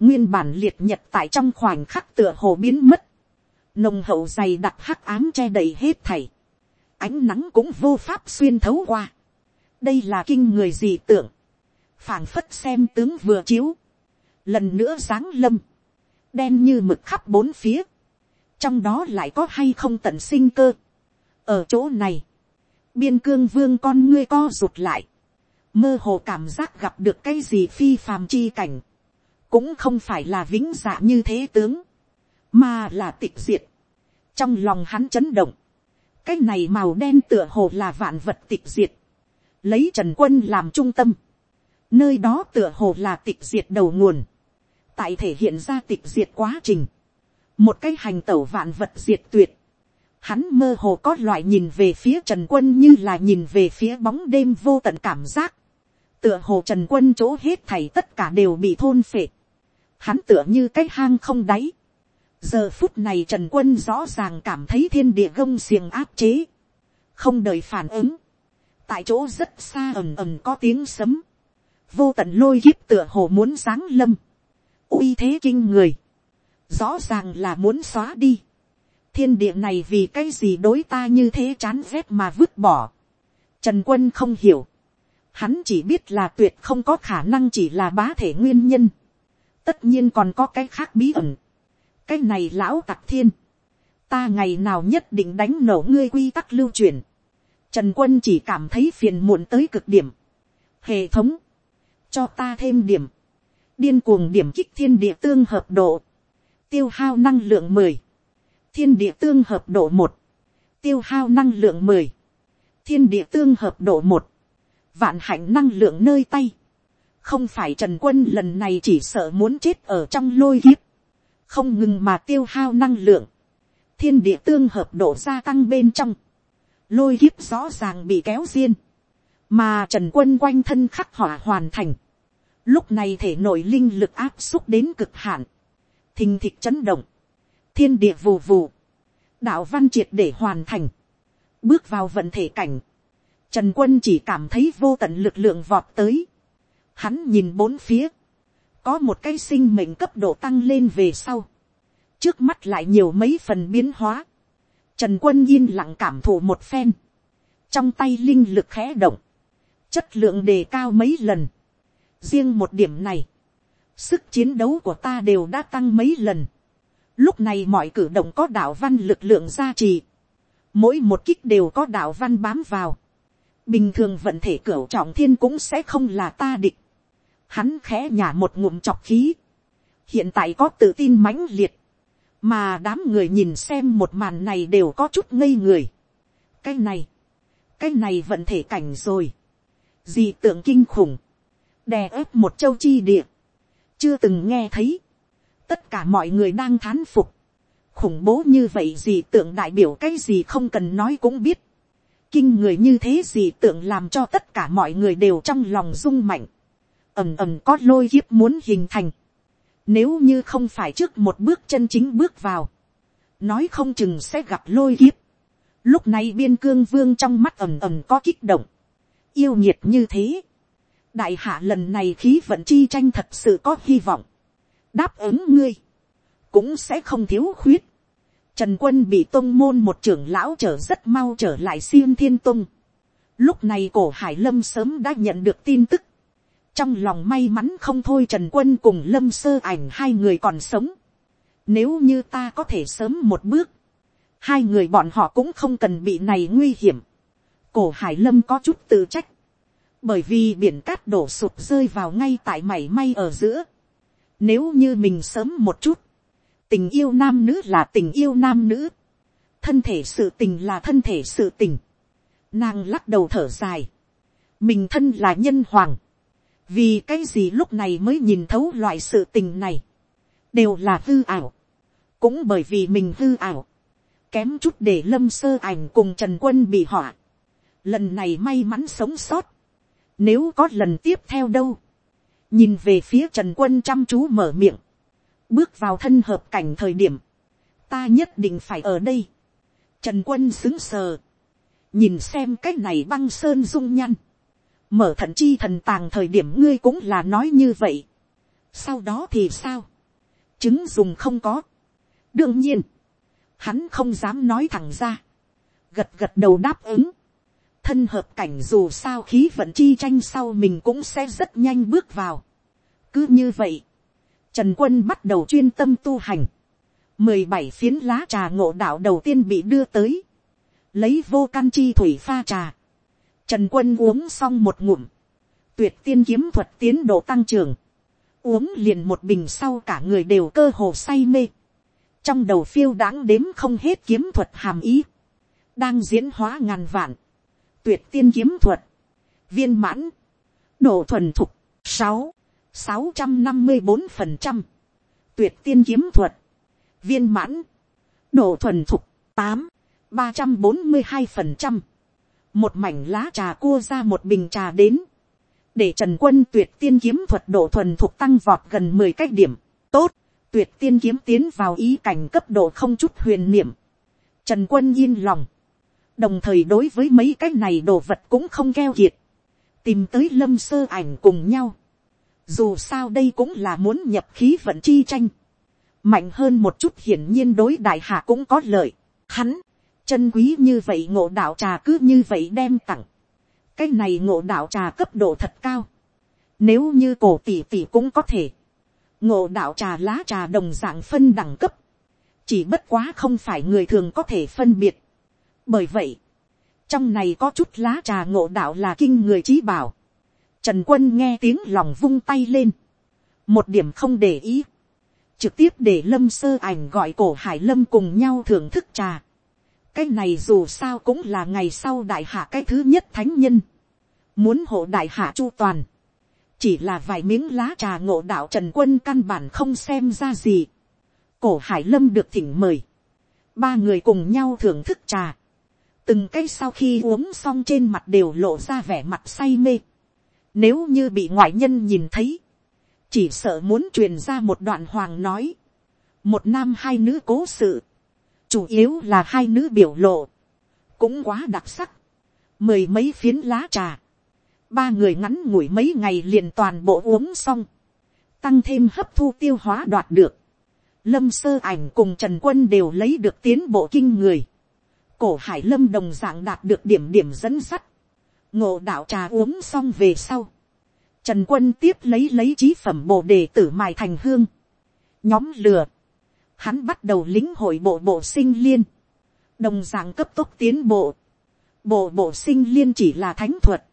A: Nguyên bản liệt nhật tại trong khoảnh khắc tựa hồ biến mất. Nồng hậu dày đặc hắc ám che đầy hết thảy. Ánh nắng cũng vô pháp xuyên thấu qua. Đây là kinh người gì tưởng. phảng phất xem tướng vừa chiếu. Lần nữa giáng lâm đen như mực khắp bốn phía, trong đó lại có hay không tận sinh cơ. ở chỗ này, biên cương vương con ngươi co rụt lại, mơ hồ cảm giác gặp được cái gì phi phàm chi cảnh, cũng không phải là vĩnh dạ như thế tướng, mà là tịch diệt. trong lòng hắn chấn động, cái này màu đen tựa hồ là vạn vật tịch diệt, lấy trần quân làm trung tâm, nơi đó tựa hồ là tịch diệt đầu nguồn, tại thể hiện ra tịch diệt quá trình, một cái hành tẩu vạn vật diệt tuyệt, hắn mơ hồ có loại nhìn về phía trần quân như là nhìn về phía bóng đêm vô tận cảm giác, tựa hồ trần quân chỗ hết thảy tất cả đều bị thôn phệ, hắn tựa như cái hang không đáy, giờ phút này trần quân rõ ràng cảm thấy thiên địa gông xiềng áp chế, không đợi phản ứng, tại chỗ rất xa ầm ầm có tiếng sấm, vô tận lôi kiếp tựa hồ muốn giáng lâm, uy thế kinh người, rõ ràng là muốn xóa đi. thiên địa này vì cái gì đối ta như thế chán ghét mà vứt bỏ. trần quân không hiểu. hắn chỉ biết là tuyệt không có khả năng chỉ là bá thể nguyên nhân. tất nhiên còn có cái khác bí ẩn. cái này lão tặc thiên. ta ngày nào nhất định đánh nổ ngươi quy tắc lưu truyền. trần quân chỉ cảm thấy phiền muộn tới cực điểm. hệ thống, cho ta thêm điểm điên cuồng điểm kích thiên địa tương hợp độ, tiêu hao năng lượng mười, thiên địa tương hợp độ một, tiêu hao năng lượng mười, thiên địa tương hợp độ một, vạn hạnh năng lượng nơi tay, không phải trần quân lần này chỉ sợ muốn chết ở trong lôi kiếp, không ngừng mà tiêu hao năng lượng, thiên địa tương hợp độ gia tăng bên trong, lôi kiếp rõ ràng bị kéo riêng, mà trần quân quanh thân khắc hỏa hoàn thành, Lúc này thể nội linh lực áp xúc đến cực hạn. thình thịch chấn động, thiên địa vù vù, đạo văn triệt để hoàn thành, bước vào vận thể cảnh, trần quân chỉ cảm thấy vô tận lực lượng vọt tới, hắn nhìn bốn phía, có một cái sinh mệnh cấp độ tăng lên về sau, trước mắt lại nhiều mấy phần biến hóa, trần quân yên lặng cảm thụ một phen, trong tay linh lực khẽ động, chất lượng đề cao mấy lần, riêng một điểm này, sức chiến đấu của ta đều đã tăng mấy lần, lúc này mọi cử động có đạo văn lực lượng gia trì, mỗi một kích đều có đạo văn bám vào, bình thường vận thể cửu trọng thiên cũng sẽ không là ta địch, hắn khẽ nhả một ngụm chọc khí, hiện tại có tự tin mãnh liệt, mà đám người nhìn xem một màn này đều có chút ngây người. cái này, cái này vận thể cảnh rồi, gì tượng kinh khủng, đè ép một châu chi địa, chưa từng nghe thấy, tất cả mọi người đang thán phục, khủng bố như vậy gì tượng đại biểu cái gì không cần nói cũng biết, kinh người như thế gì tượng làm cho tất cả mọi người đều trong lòng rung mạnh, ầm ầm có lôi kiếp muốn hình thành, nếu như không phải trước một bước chân chính bước vào, nói không chừng sẽ gặp lôi kiếp, lúc này biên cương vương trong mắt ầm ầm có kích động, yêu nhiệt như thế, đại hạ lần này khí vận chi tranh thật sự có hy vọng, đáp ứng ngươi, cũng sẽ không thiếu khuyết. Trần quân bị tôn môn một trưởng lão trở rất mau trở lại siêng thiên tung. Lúc này cổ hải lâm sớm đã nhận được tin tức. Trong lòng may mắn không thôi Trần quân cùng lâm sơ ảnh hai người còn sống. Nếu như ta có thể sớm một bước. Hai người bọn họ cũng không cần bị này nguy hiểm. Cổ hải lâm có chút tự trách bởi vì biển cát đổ sụp rơi vào ngay tại mảy may ở giữa. Nếu như mình sớm một chút, tình yêu nam nữ là tình yêu nam nữ, thân thể sự tình là thân thể sự tình. Nàng lắc đầu thở dài, mình thân là nhân hoàng, vì cái gì lúc này mới nhìn thấu loại sự tình này, đều là hư ảo, cũng bởi vì mình hư ảo, kém chút để lâm sơ ảnh cùng trần quân bị họa, lần này may mắn sống sót, nếu có lần tiếp theo đâu. Nhìn về phía Trần Quân chăm chú mở miệng. Bước vào thân hợp cảnh thời điểm. Ta nhất định phải ở đây. Trần Quân xứng sờ. Nhìn xem cái này băng sơn dung nhăn. Mở thận chi thần tàng thời điểm ngươi cũng là nói như vậy. Sau đó thì sao? Chứng dùng không có. Đương nhiên. Hắn không dám nói thẳng ra. Gật gật đầu đáp ứng thân hợp cảnh dù sao khí vận chi tranh sau mình cũng sẽ rất nhanh bước vào. cứ như vậy, trần quân bắt đầu chuyên tâm tu hành. mười bảy phiến lá trà ngộ đạo đầu tiên bị đưa tới. lấy vô can chi thủy pha trà. trần quân uống xong một ngụm. tuyệt tiên kiếm thuật tiến độ tăng trưởng. uống liền một bình sau cả người đều cơ hồ say mê. trong đầu phiêu đáng đếm không hết kiếm thuật hàm ý. đang diễn hóa ngàn vạn tuyệt tiên kiếm thuật, viên mãn, độ thuần thục, sáu, sáu trăm năm mươi bốn phần trăm, tuyệt tiên kiếm thuật, viên mãn, độ thuần thục, tám, ba trăm bốn mươi hai phần trăm, một mảnh lá trà cua ra một bình trà đến, để trần quân tuyệt tiên kiếm thuật độ thuần thục tăng vọt gần mười cách điểm, tốt, tuyệt tiên kiếm tiến vào ý cảnh cấp độ không chút huyền niệm, trần quân yên lòng, đồng thời đối với mấy cái này đồ vật cũng không keo kiệt, tìm tới lâm sơ ảnh cùng nhau. dù sao đây cũng là muốn nhập khí vận chi tranh, mạnh hơn một chút hiển nhiên đối đại hạ cũng có lợi. hắn, chân quý như vậy ngộ đạo trà cứ như vậy đem tặng. cái này ngộ đạo trà cấp độ thật cao. nếu như cổ tỷ tỷ cũng có thể, ngộ đạo trà lá trà đồng dạng phân đẳng cấp, chỉ bất quá không phải người thường có thể phân biệt bởi vậy, trong này có chút lá trà ngộ đạo là kinh người trí bảo. Trần quân nghe tiếng lòng vung tay lên. Một điểm không để ý. Trực tiếp để lâm sơ ảnh gọi cổ hải lâm cùng nhau thưởng thức trà. Cái này dù sao cũng là ngày sau đại hạ cái thứ nhất thánh nhân. Muốn hộ đại hạ chu toàn. Chỉ là vài miếng lá trà ngộ đạo Trần Quân căn bản không xem ra gì. Cổ Hải Lâm được thỉnh mời. Ba người cùng nhau thưởng thức trà từng cái sau khi uống xong trên mặt đều lộ ra vẻ mặt say mê. Nếu như bị ngoại nhân nhìn thấy, chỉ sợ muốn truyền ra một đoạn hoàng nói. một nam hai nữ cố sự, chủ yếu là hai nữ biểu lộ, cũng quá đặc sắc, mười mấy phiến lá trà, ba người ngắn ngủi mấy ngày liền toàn bộ uống xong, tăng thêm hấp thu tiêu hóa đoạt được, lâm sơ ảnh cùng trần quân đều lấy được tiến bộ kinh người, cổ hải lâm đồng dạng đạt được điểm điểm dẫn sắt, ngộ đạo trà uống xong về sau, trần quân tiếp lấy lấy trí phẩm bồ đề tử mài thành hương, nhóm lừa, hắn bắt đầu lính hội bộ bộ sinh liên, đồng dạng cấp tốc tiến bộ, bộ bộ sinh liên chỉ là thánh thuật,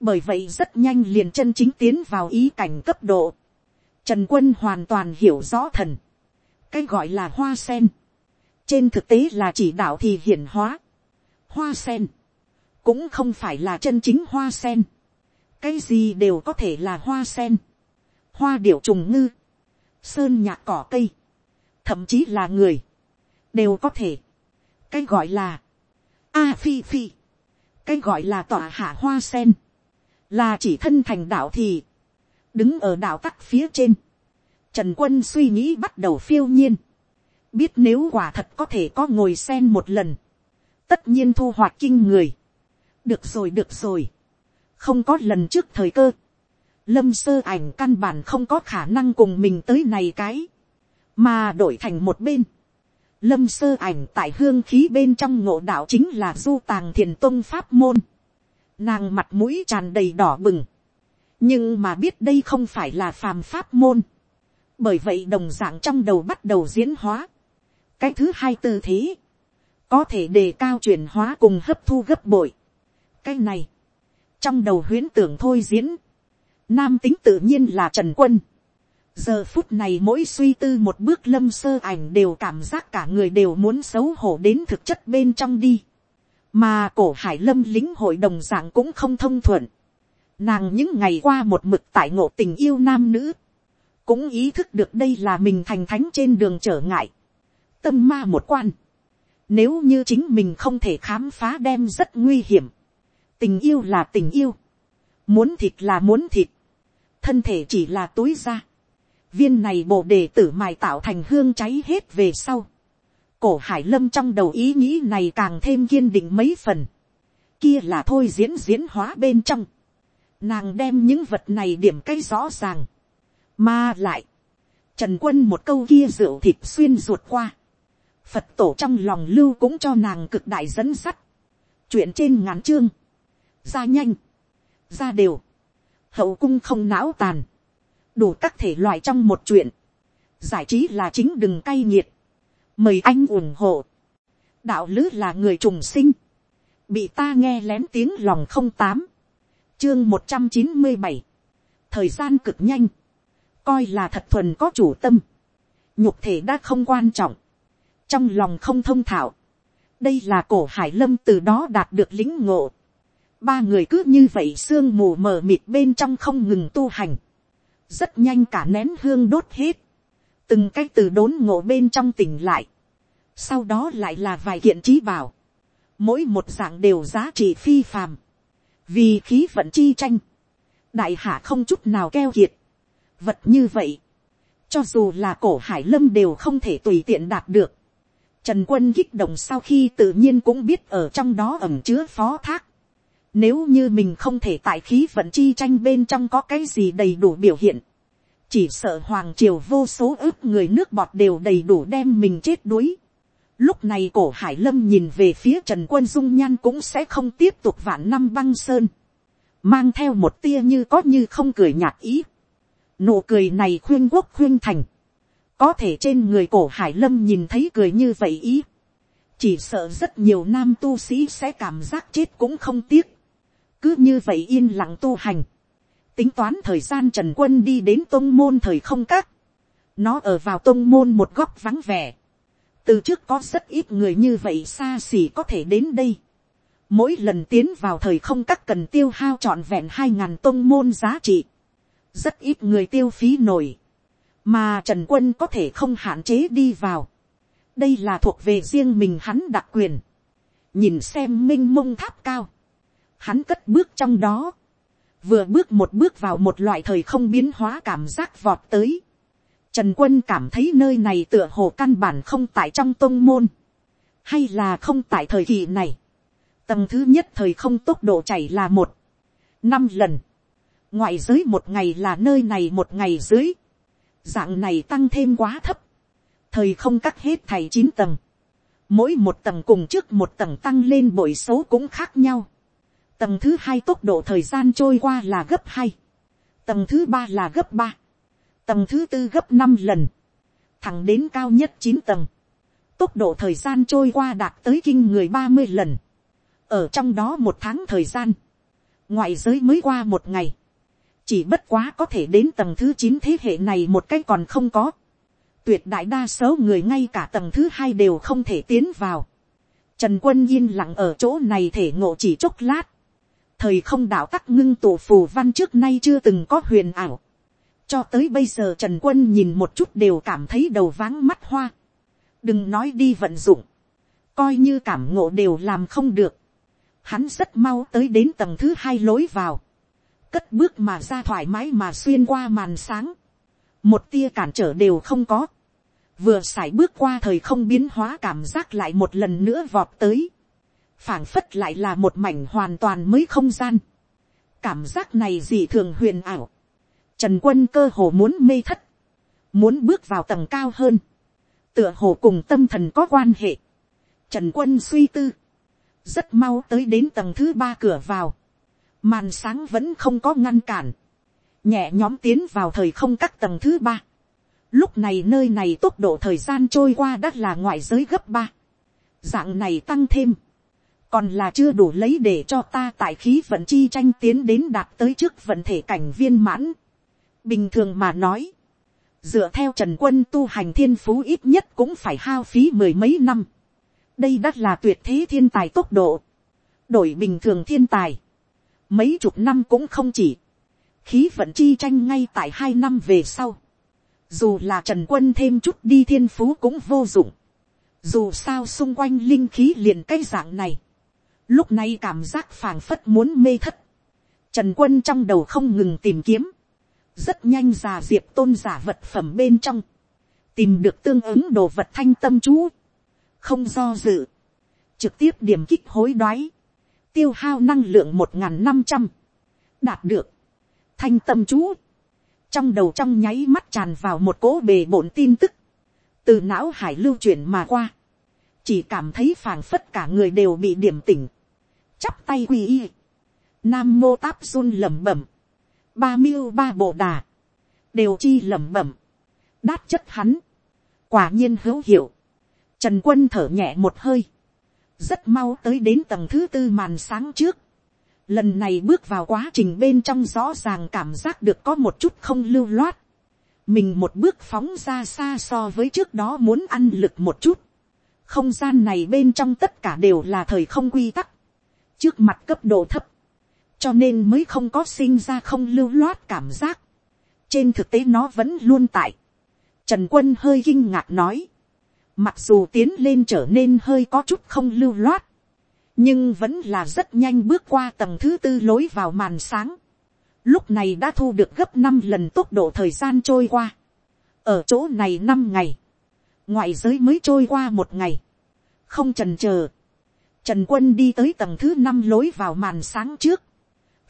A: bởi vậy rất nhanh liền chân chính tiến vào ý cảnh cấp độ, trần quân hoàn toàn hiểu rõ thần, cái gọi là hoa sen, trên thực tế là chỉ đạo thì hiển hóa. Hoa sen, cũng không phải là chân chính hoa sen. cái gì đều có thể là hoa sen. hoa điểu trùng ngư, sơn nhạc cỏ cây, thậm chí là người, đều có thể. cái gọi là, a phi phi, cái gọi là tỏa hạ hoa sen, là chỉ thân thành đạo thì, đứng ở đạo tắc phía trên, trần quân suy nghĩ bắt đầu phiêu nhiên, biết nếu quả thật có thể có ngồi sen một lần, tất nhiên thu hoạch kinh người. được rồi được rồi, không có lần trước thời cơ, lâm sơ ảnh căn bản không có khả năng cùng mình tới này cái, mà đổi thành một bên. lâm sơ ảnh tại hương khí bên trong ngộ đạo chính là du tàng thiền tôn pháp môn, nàng mặt mũi tràn đầy đỏ bừng, nhưng mà biết đây không phải là phàm pháp môn, bởi vậy đồng d ạ n g trong đầu bắt đầu diễn hóa, cái thứ hai tư thế, có thể đề cao chuyển hóa cùng hấp thu gấp bội. cái này, trong đầu huyễn tưởng thôi diễn, nam tính tự nhiên là trần quân. giờ phút này mỗi suy tư một bước lâm sơ ảnh đều cảm giác cả người đều muốn xấu hổ đến thực chất bên trong đi. mà cổ hải lâm lính hội đồng giảng cũng không thông thuận. nàng những ngày qua một mực tại ngộ tình yêu nam nữ, cũng ý thức được đây là mình thành thánh trên đường trở ngại tâm ma một quan. Nếu như chính mình không thể khám phá đem rất nguy hiểm. Tình yêu là tình yêu. Muốn thịt là muốn thịt. Thân thể chỉ là túi ra. Viên này bộ đề tử mài tạo thành hương cháy hết về sau. Cổ hải lâm trong đầu ý nghĩ này càng thêm kiên định mấy phần. Kia là thôi diễn diễn hóa bên trong. Nàng đem những vật này điểm cái rõ ràng. Mà lại. Trần quân một câu kia rượu thịt xuyên ruột qua Phật tổ trong lòng lưu cũng cho nàng cực đại dẫn sắt. Chuyện trên ngắn chương. Ra nhanh. Ra đều. Hậu cung không não tàn. Đủ các thể loại trong một chuyện. Giải trí là chính đừng cay nghiệt. Mời anh ủng hộ. Đạo lứ là người trùng sinh. Bị ta nghe lén tiếng lòng không tám. Chương một trăm chín mươi bảy Thời gian cực nhanh. Coi là thật thuần có chủ tâm. Nhục thể đã không quan trọng trong lòng không thông thạo, đây là cổ hải lâm từ đó đạt được lính ngộ. ba người cứ như vậy sương mù mờ mịt bên trong không ngừng tu hành, rất nhanh cả nén hương đốt hết, từng cái từ đốn ngộ bên trong tỉnh lại, sau đó lại là vài kiện trí bảo, mỗi một dạng đều giá trị phi phàm, vì khí vận chi tranh, đại hạ không chút nào keo kiệt, vật như vậy, cho dù là cổ hải lâm đều không thể tùy tiện đạt được, Trần quân kích động sau khi tự nhiên cũng biết ở trong đó ẩm chứa phó thác. Nếu như mình không thể tại khí vận chi tranh bên trong có cái gì đầy đủ biểu hiện. Chỉ sợ Hoàng Triều vô số ước người nước bọt đều đầy đủ đem mình chết đuối. Lúc này cổ Hải Lâm nhìn về phía Trần Quân Dung Nhan cũng sẽ không tiếp tục vạn năm băng sơn. Mang theo một tia như có như không cười nhạt ý. Nụ cười này khuyên quốc khuyên thành có thể trên người cổ hải lâm nhìn thấy cười như vậy ý, chỉ sợ rất nhiều nam tu sĩ sẽ cảm giác chết cũng không tiếc, cứ như vậy yên lặng tu hành, tính toán thời gian trần quân đi đến tôn môn thời không các, nó ở vào tôn môn một góc vắng vẻ, từ trước có rất ít người như vậy xa xỉ có thể đến đây, mỗi lần tiến vào thời không các cần tiêu hao trọn vẹn hai ngàn tôn môn giá trị, rất ít người tiêu phí nổi, mà trần quân có thể không hạn chế đi vào. đây là thuộc về riêng mình hắn đặc quyền. nhìn xem m i n h mông tháp cao. hắn cất bước trong đó. vừa bước một bước vào một loại thời không biến hóa cảm giác vọt tới. Trần quân cảm thấy nơi này tựa hồ căn bản không tại trong tôn môn. Hay là không tại thời kỳ này. Tầng thứ nhất thời không tốc độ chảy là một. Năm lần. Ngoại giới một ngày là nơi này một ngày dưới. Dạng này tăng thêm quá thấp. Thời không cắt hết thầy chín tầng. Mỗi một tầng cùng trước một tầng tăng lên bội số cũng khác nhau. Tầng thứ hai tốc độ thời gian trôi qua là gấp hai. Tầng thứ ba là gấp ba tầng thứ tư gấp năm lần, thẳng đến cao nhất chín tầng, tốc độ thời gian trôi qua đạt tới kinh người ba mươi lần, ở trong đó một tháng thời gian, ngoại giới mới qua một ngày, chỉ bất quá có thể đến tầng thứ chín thế hệ này một cách còn không có, tuyệt đại đa số người ngay cả tầng thứ hai đều không thể tiến vào, trần quân yên lặng ở chỗ này thể ngộ chỉ chốc lát, thời không đạo tắc ngưng tổ phù văn trước nay chưa từng có huyền ảo, cho tới bây giờ Trần Quân nhìn một chút đều cảm thấy đầu váng mắt hoa. Đừng nói đi vận dụng. Coi như cảm ngộ đều làm không được. Hắn rất mau tới đến tầng thứ hai lối vào. Cất bước mà ra thoải mái mà xuyên qua màn sáng. Một tia cản trở đều không có. Vừa sải bước qua thời không biến hóa cảm giác lại một lần nữa vọt tới. phảng phất lại là một mảnh hoàn toàn mới không gian. Cảm giác này gì thường huyền ảo Trần quân cơ hồ muốn mê thất. Muốn bước vào tầng cao hơn. Tựa hồ cùng tâm thần có quan hệ. Trần quân suy tư. Rất mau tới đến tầng thứ ba cửa vào. Màn sáng vẫn không có ngăn cản. Nhẹ nhóm tiến vào thời không các tầng thứ ba. Lúc này nơi này tốc độ thời gian trôi qua đã là ngoại giới gấp ba. Dạng này tăng thêm. Còn là chưa đủ lấy để cho ta tại khí vận chi tranh tiến đến đạt tới trước vận thể cảnh viên mãn Bình thường mà nói, dựa theo trần quân tu hành thiên phú ít nhất cũng phải hao phí mười mấy năm. đây đắt là tuyệt thế thiên tài tốc độ. đổi bình thường thiên tài mấy chục năm cũng không chỉ. khí vận chi tranh ngay tại hai năm về sau. dù là trần quân thêm chút đi thiên phú cũng vô dụng. dù sao xung quanh linh khí liền cái dạng này. lúc này cảm giác phảng phất muốn mê thất. Trần quân trong đầu không ngừng tìm kiếm rất nhanh già diệp tôn giả vật phẩm bên trong, tìm được tương ứng đồ vật thanh tâm chú, không do dự, trực tiếp điểm kích hối đoái, tiêu hao năng lượng một n g h n năm trăm, đạt được, thanh tâm chú, trong đầu trong nháy mắt tràn vào một cỗ bề bộn tin tức, từ não hải lưu chuyển mà qua, chỉ cảm thấy phảng phất cả người đều bị điểm tỉnh, chắp tay quy y, nam mô táp run lẩm bẩm, ba miêu ba bộ đà, đều chi lẩm bẩm, đát chất hắn, quả nhiên hữu hiệu, trần quân thở nhẹ một hơi, rất mau tới đến tầng thứ tư màn sáng trước, lần này bước vào quá trình bên trong rõ ràng cảm giác được có một chút không lưu loát, mình một bước phóng ra xa so với trước đó muốn ăn lực một chút, không gian này bên trong tất cả đều là thời không quy tắc, trước mặt cấp độ thấp, cho nên mới không có sinh ra không lưu loát cảm giác. trên thực tế nó vẫn luôn tại. trần quân hơi kinh ngạc nói mặc dù tiến lên trở nên hơi có chút không lưu loát, nhưng vẫn là rất nhanh bước qua tầng thứ tư lối vào màn sáng. lúc này đã thu được gấp năm lần tốc độ thời gian trôi qua. ở chỗ này năm ngày, ngoại giới mới trôi qua một ngày, không trần c h ờ Trần quân đi tới tầng thứ năm lối vào màn sáng trước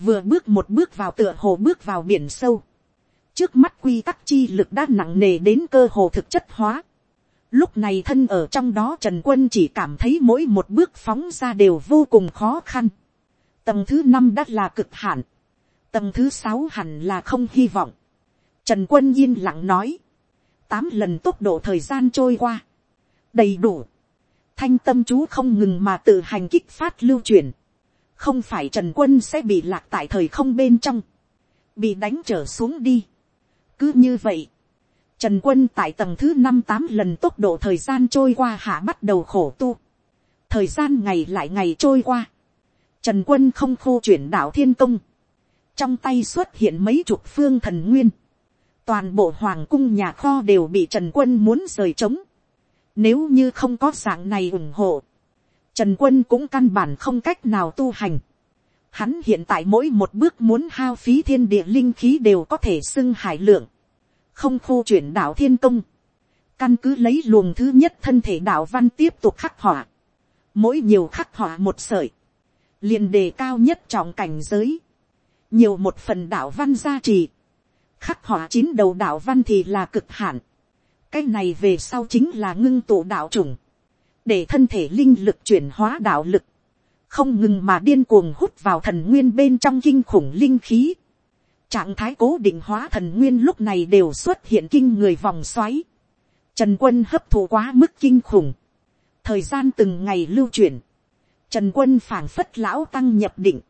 A: vừa bước một bước vào tựa hồ bước vào biển sâu, trước mắt quy tắc chi lực đã nặng nề đến cơ hồ thực chất hóa. Lúc này thân ở trong đó Trần Quân chỉ cảm thấy mỗi một bước phóng ra đều vô cùng khó khăn. Tầng thứ năm đã là cực hạn. Tầng thứ sáu hẳn là không hy vọng. Trần Quân yên lặng nói. Tám lần tốc độ thời gian trôi qua. Đầy đủ. Thanh tâm chú không ngừng mà tự hành kích phát lưu chuyển không phải trần quân sẽ bị lạc tại thời không bên trong, bị đánh trở xuống đi. cứ như vậy, trần quân tại tầng thứ năm tám lần tốc độ thời gian trôi qua hạ bắt đầu khổ tu. thời gian ngày lại ngày trôi qua, trần quân không khô chuyển đạo thiên công, trong tay xuất hiện mấy chục phương thần nguyên, toàn bộ hoàng cung nhà kho đều bị trần quân muốn rời trống. Nếu như không có dạng này ủng hộ, Trần quân cũng căn bản không cách nào tu hành. Hắn hiện tại mỗi một bước muốn hao phí thiên địa linh khí đều có thể xưng hải lượng không khô chuyển đạo thiên công, căn cứ lấy luồng thứ nhất thân thể đạo văn tiếp tục khắc họa, mỗi nhiều khắc họa một sợi, liền đề cao nhất trọng cảnh giới, nhiều một phần đạo văn gia trì, khắc họa chín đầu đạo văn thì là cực hạn, cái này về sau chính là ngưng tụ đạo chủng, để thân thể linh lực chuyển hóa đạo lực, không ngừng mà điên cuồng hút vào thần nguyên bên trong kinh khủng linh khí. Trạng thái cố định hóa thần nguyên lúc này đều xuất hiện kinh người vòng xoáy. Trần quân hấp thụ quá mức kinh khủng. Thời gian từng ngày lưu chuyển. Trần quân phảng phất lão tăng nhập định.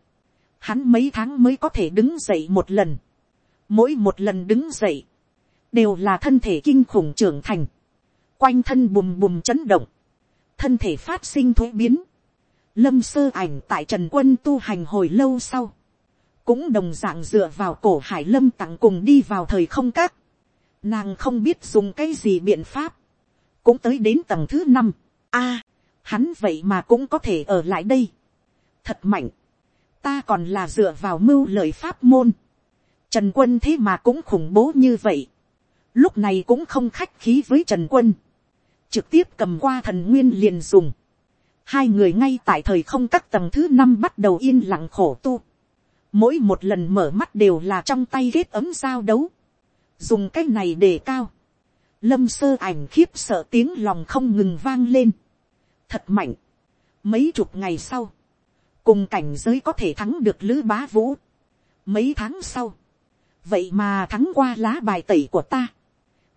A: Hắn mấy tháng mới có thể đứng dậy một lần. Mỗi một lần đứng dậy. Đều là thân thể kinh khủng trưởng thành. Quanh thân bùm bùm chấn động. Thân thể phát sinh thuế biến lâm sơ ảnh tại trần quân tu hành hồi lâu sau, cũng đồng dạng dựa vào cổ hải lâm tặng cùng đi vào thời không các, nàng không biết dùng cái gì biện pháp, cũng tới đến tầng thứ năm, a, hắn vậy mà cũng có thể ở lại đây, thật mạnh, ta còn là dựa vào mưu lợi pháp môn, trần quân thế mà cũng khủng bố như vậy, lúc này cũng không khách khí với trần quân, trực tiếp cầm qua thần nguyên liền dùng, hai người ngay tại thời không các tầng thứ năm bắt đầu yên lặng khổ tu. Mỗi một lần mở mắt đều là trong tay ghét ấm giao đấu. Dùng cái này để cao. Lâm sơ ảnh khiếp sợ tiếng lòng không ngừng vang lên. Thật mạnh. Mấy chục ngày sau. Cùng cảnh giới có thể thắng được lữ bá vũ. Mấy tháng sau. Vậy mà thắng qua lá bài tẩy của ta.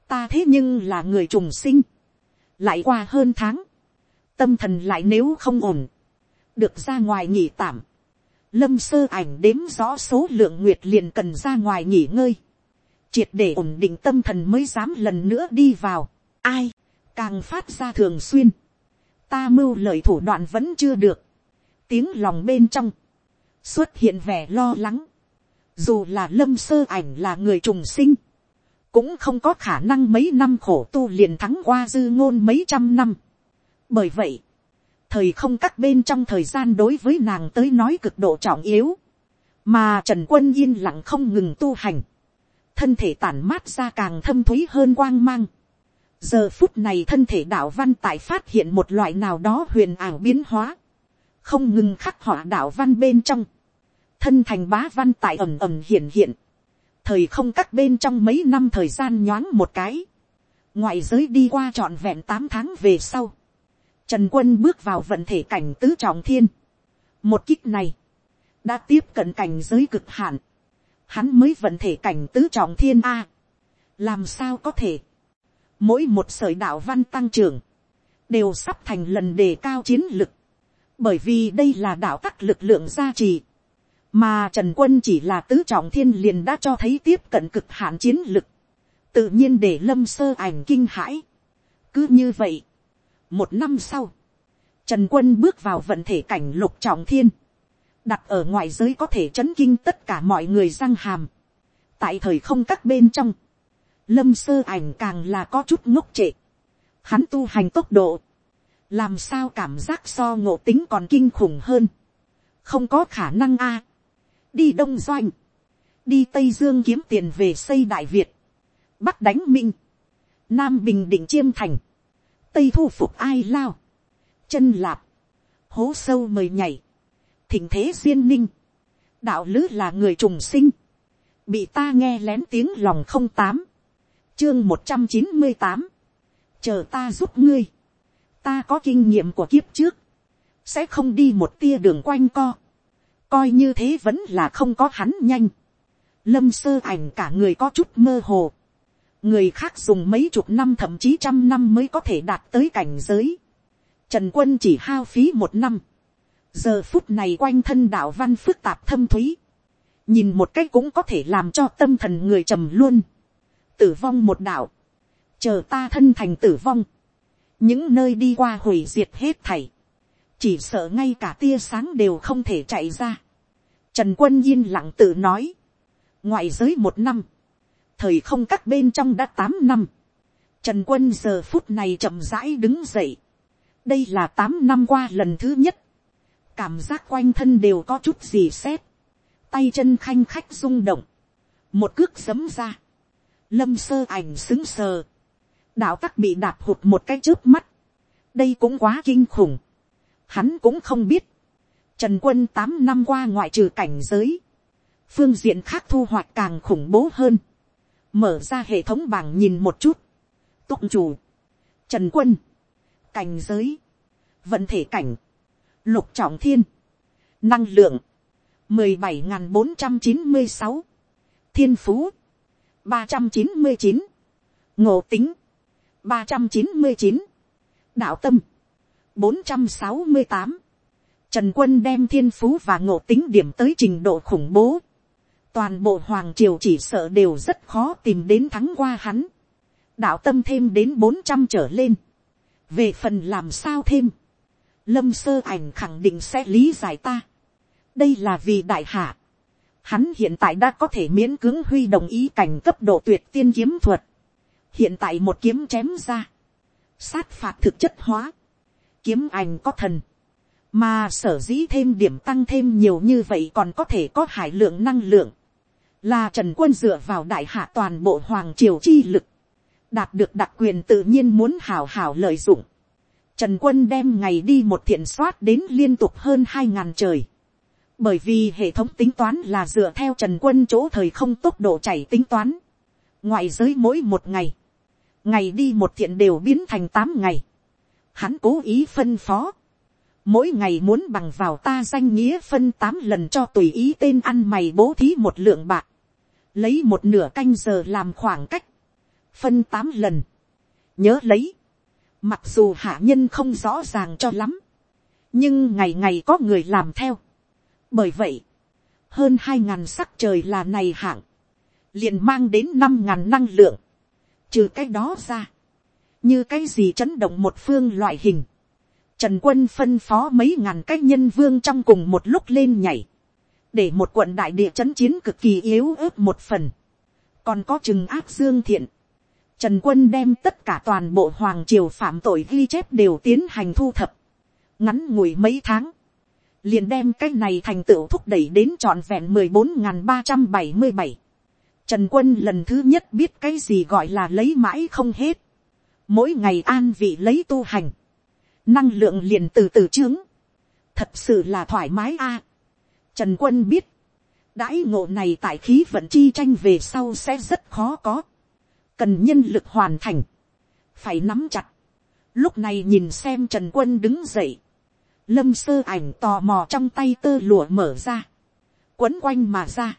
A: Ta thế nhưng là người trùng sinh. Lại qua hơn tháng tâm thần lại nếu không ổn, được ra ngoài nghỉ tạm, lâm sơ ảnh đếm rõ số lượng nguyệt liền cần ra ngoài nghỉ ngơi, triệt để ổn định tâm thần mới dám lần nữa đi vào, ai, càng phát ra thường xuyên, ta mưu lời thủ đoạn vẫn chưa được, tiếng lòng bên trong, xuất hiện vẻ lo lắng, dù là lâm sơ ảnh là người trùng sinh, cũng không có khả năng mấy năm khổ tu liền thắng qua dư ngôn mấy trăm năm. Bởi vậy, thời không các bên trong thời gian đối với nàng tới nói cực độ trọng yếu, mà trần quân yên lặng không ngừng tu hành, thân thể tản mát ra càng thâm thúy hơn quang mang. giờ phút này thân thể đạo văn tại phát hiện một loại nào đó huyền ảo biến hóa, không ngừng khắc họa đạo văn bên trong, thân thành bá văn tại ẩm ẩm hiện hiện, thời không các bên trong mấy năm thời gian nhoáng một cái, ngoại giới đi qua trọn vẹn tám tháng về sau, Trần quân bước vào vận thể cảnh tứ trọng thiên. Một kích này, đã tiếp cận cảnh giới cực hạn. Hắn mới vận thể cảnh tứ trọng thiên A. Làm sao có thể? Mỗi một sởi đạo văn tăng trưởng, đều sắp thành lần đề cao chiến lực. Bởi vì đây là đạo tắc lực lượng gia trì. Mà Trần Quân chỉ là tứ trọng thiên liền đã cho thấy tiếp cận cực hạn chiến lực. Tự nhiên để lâm sơ ảnh kinh hãi. Cứ như vậy một năm sau, Trần Quân bước vào vận thể cảnh lục trọng thiên. Đặt ở ngoại giới có thể chấn kinh tất cả mọi người răng hàm. Tại thời không các bên trong. Lâm sơ ảnh càng là có chút ngốc trệ. Hắn tu hành tốc độ. Làm sao cảm giác so ngộ tính còn kinh khủng hơn. Không có khả năng a Đi Đông Doanh. Đi Tây Dương kiếm tiền về xây Đại Việt. Bắc đánh Minh. Nam Bình Định Chiêm Thành tây thu phục ai lao, chân lạp, hố sâu mời nhảy, thỉnh thế duyên ninh, đạo lứ là người trùng sinh, bị ta nghe lén tiếng lòng không tám, chương một trăm chín mươi tám, chờ ta giúp ngươi, ta có kinh nghiệm của kiếp trước, sẽ không đi một tia đường quanh co, coi như thế vẫn là không có hắn nhanh, lâm sơ ảnh cả người có chút mơ hồ, người khác dùng mấy chục năm thậm chí trăm năm mới có thể đạt tới cảnh giới. Trần quân chỉ hao phí một năm. giờ phút này quanh thân đạo văn phức tạp thâm thúy. nhìn một cách cũng có thể làm cho tâm thần người trầm luôn. tử vong một đạo. chờ ta thân thành tử vong. những nơi đi qua hủy diệt hết thảy. chỉ sợ ngay cả tia sáng đều không thể chạy ra. Trần quân yên lặng tự nói. ngoại giới một năm thời không các bên trong đã tám năm, trần quân giờ phút này chậm rãi đứng dậy, đây là tám năm qua lần thứ nhất, cảm giác quanh thân đều có chút gì xét, tay chân khanh khách rung động, một cước sấm ra, lâm sơ ảnh xứng sờ, đạo tắc bị đạp hụt một cái trước mắt, đây cũng quá kinh khủng, hắn cũng không biết, trần quân tám năm qua ngoại trừ cảnh giới, phương diện khác thu hoạch càng khủng bố hơn, mở ra hệ thống bảng nhìn một chút, túc chủ, trần quân, cảnh giới, vận thể cảnh, lục trọng thiên, năng lượng, mười bảy n g h n bốn trăm chín mươi sáu, thiên phú, ba trăm chín mươi chín, ngộ tính, ba trăm chín mươi chín, đạo tâm, bốn trăm sáu mươi tám, trần quân đem thiên phú và ngộ tính điểm tới trình độ khủng bố, toàn bộ hoàng triều chỉ sợ đều rất khó tìm đến thắng qua hắn, đạo tâm thêm đến bốn trăm trở lên, về phần làm sao thêm, lâm sơ ảnh khẳng định sẽ lý giải ta. đây là vì đại hạ. hắn hiện tại đã có thể miễn cưỡng huy đồng ý cảnh cấp độ tuyệt tiên kiếm thuật. hiện tại một kiếm chém ra. sát phạt thực chất hóa. kiếm ảnh có thần. mà sở dĩ thêm điểm tăng thêm nhiều như vậy còn có thể có hải lượng năng lượng là trần quân dựa vào đại hạ toàn bộ hoàng triều chi lực. đạt được đặc quyền tự nhiên muốn hào hào lợi dụng Trần quân đem ngày đi một thiện soát đến liên tục hơn hai ngàn trời. Bởi vì hệ thống tính toán là dựa theo trần quân chỗ thời không tốc độ chảy tính toán. Ngoại giới mỗi một ngày. Ngày đi một thiện đều biến thành tám ngày. Hắn cố ý phân phó. Mỗi ngày muốn bằng vào ta danh nghĩa phân tám lần cho tùy ý tên ăn mày bố thí một lượng bạc. Lấy một nửa canh giờ làm khoảng cách. Phân tám lần. Nhớ lấy Mặc dù hạ nhân không rõ ràng cho lắm. Nhưng ngày ngày có người làm theo. Bởi vậy. Hơn hai ngàn sắc trời là này hạng. Liền mang đến năm ngàn năng lượng. Trừ cái đó ra. Như cái gì chấn động một phương loại hình. Trần quân phân phó mấy ngàn cái nhân vương trong cùng một lúc lên nhảy. Để một quận đại địa chấn chiến cực kỳ yếu ớt một phần. Còn có chừng áp dương thiện Trần quân đem tất cả toàn bộ hoàng triều phạm tội ghi chép đều tiến hành thu thập. Ngắn ngủi mấy tháng. Liền đem cái này thành tựu thúc đẩy đến trọn vẹn mười bốn ba trăm bảy mươi bảy Trần quân lần thứ nhất biết cái gì gọi là lấy mãi không hết. Mỗi ngày an vị lấy tu hành. Năng lượng liền từ từ trướng. Thật sự là thoải mái a Trần quân biết. Đãi ngộ này tại khí vận chi tranh về sau sẽ rất khó có cần nhân lực hoàn thành, phải nắm chặt. Lúc này nhìn xem trần quân đứng dậy, lâm sơ ảnh tò mò trong tay tơ lụa mở ra, quấn quanh mà ra,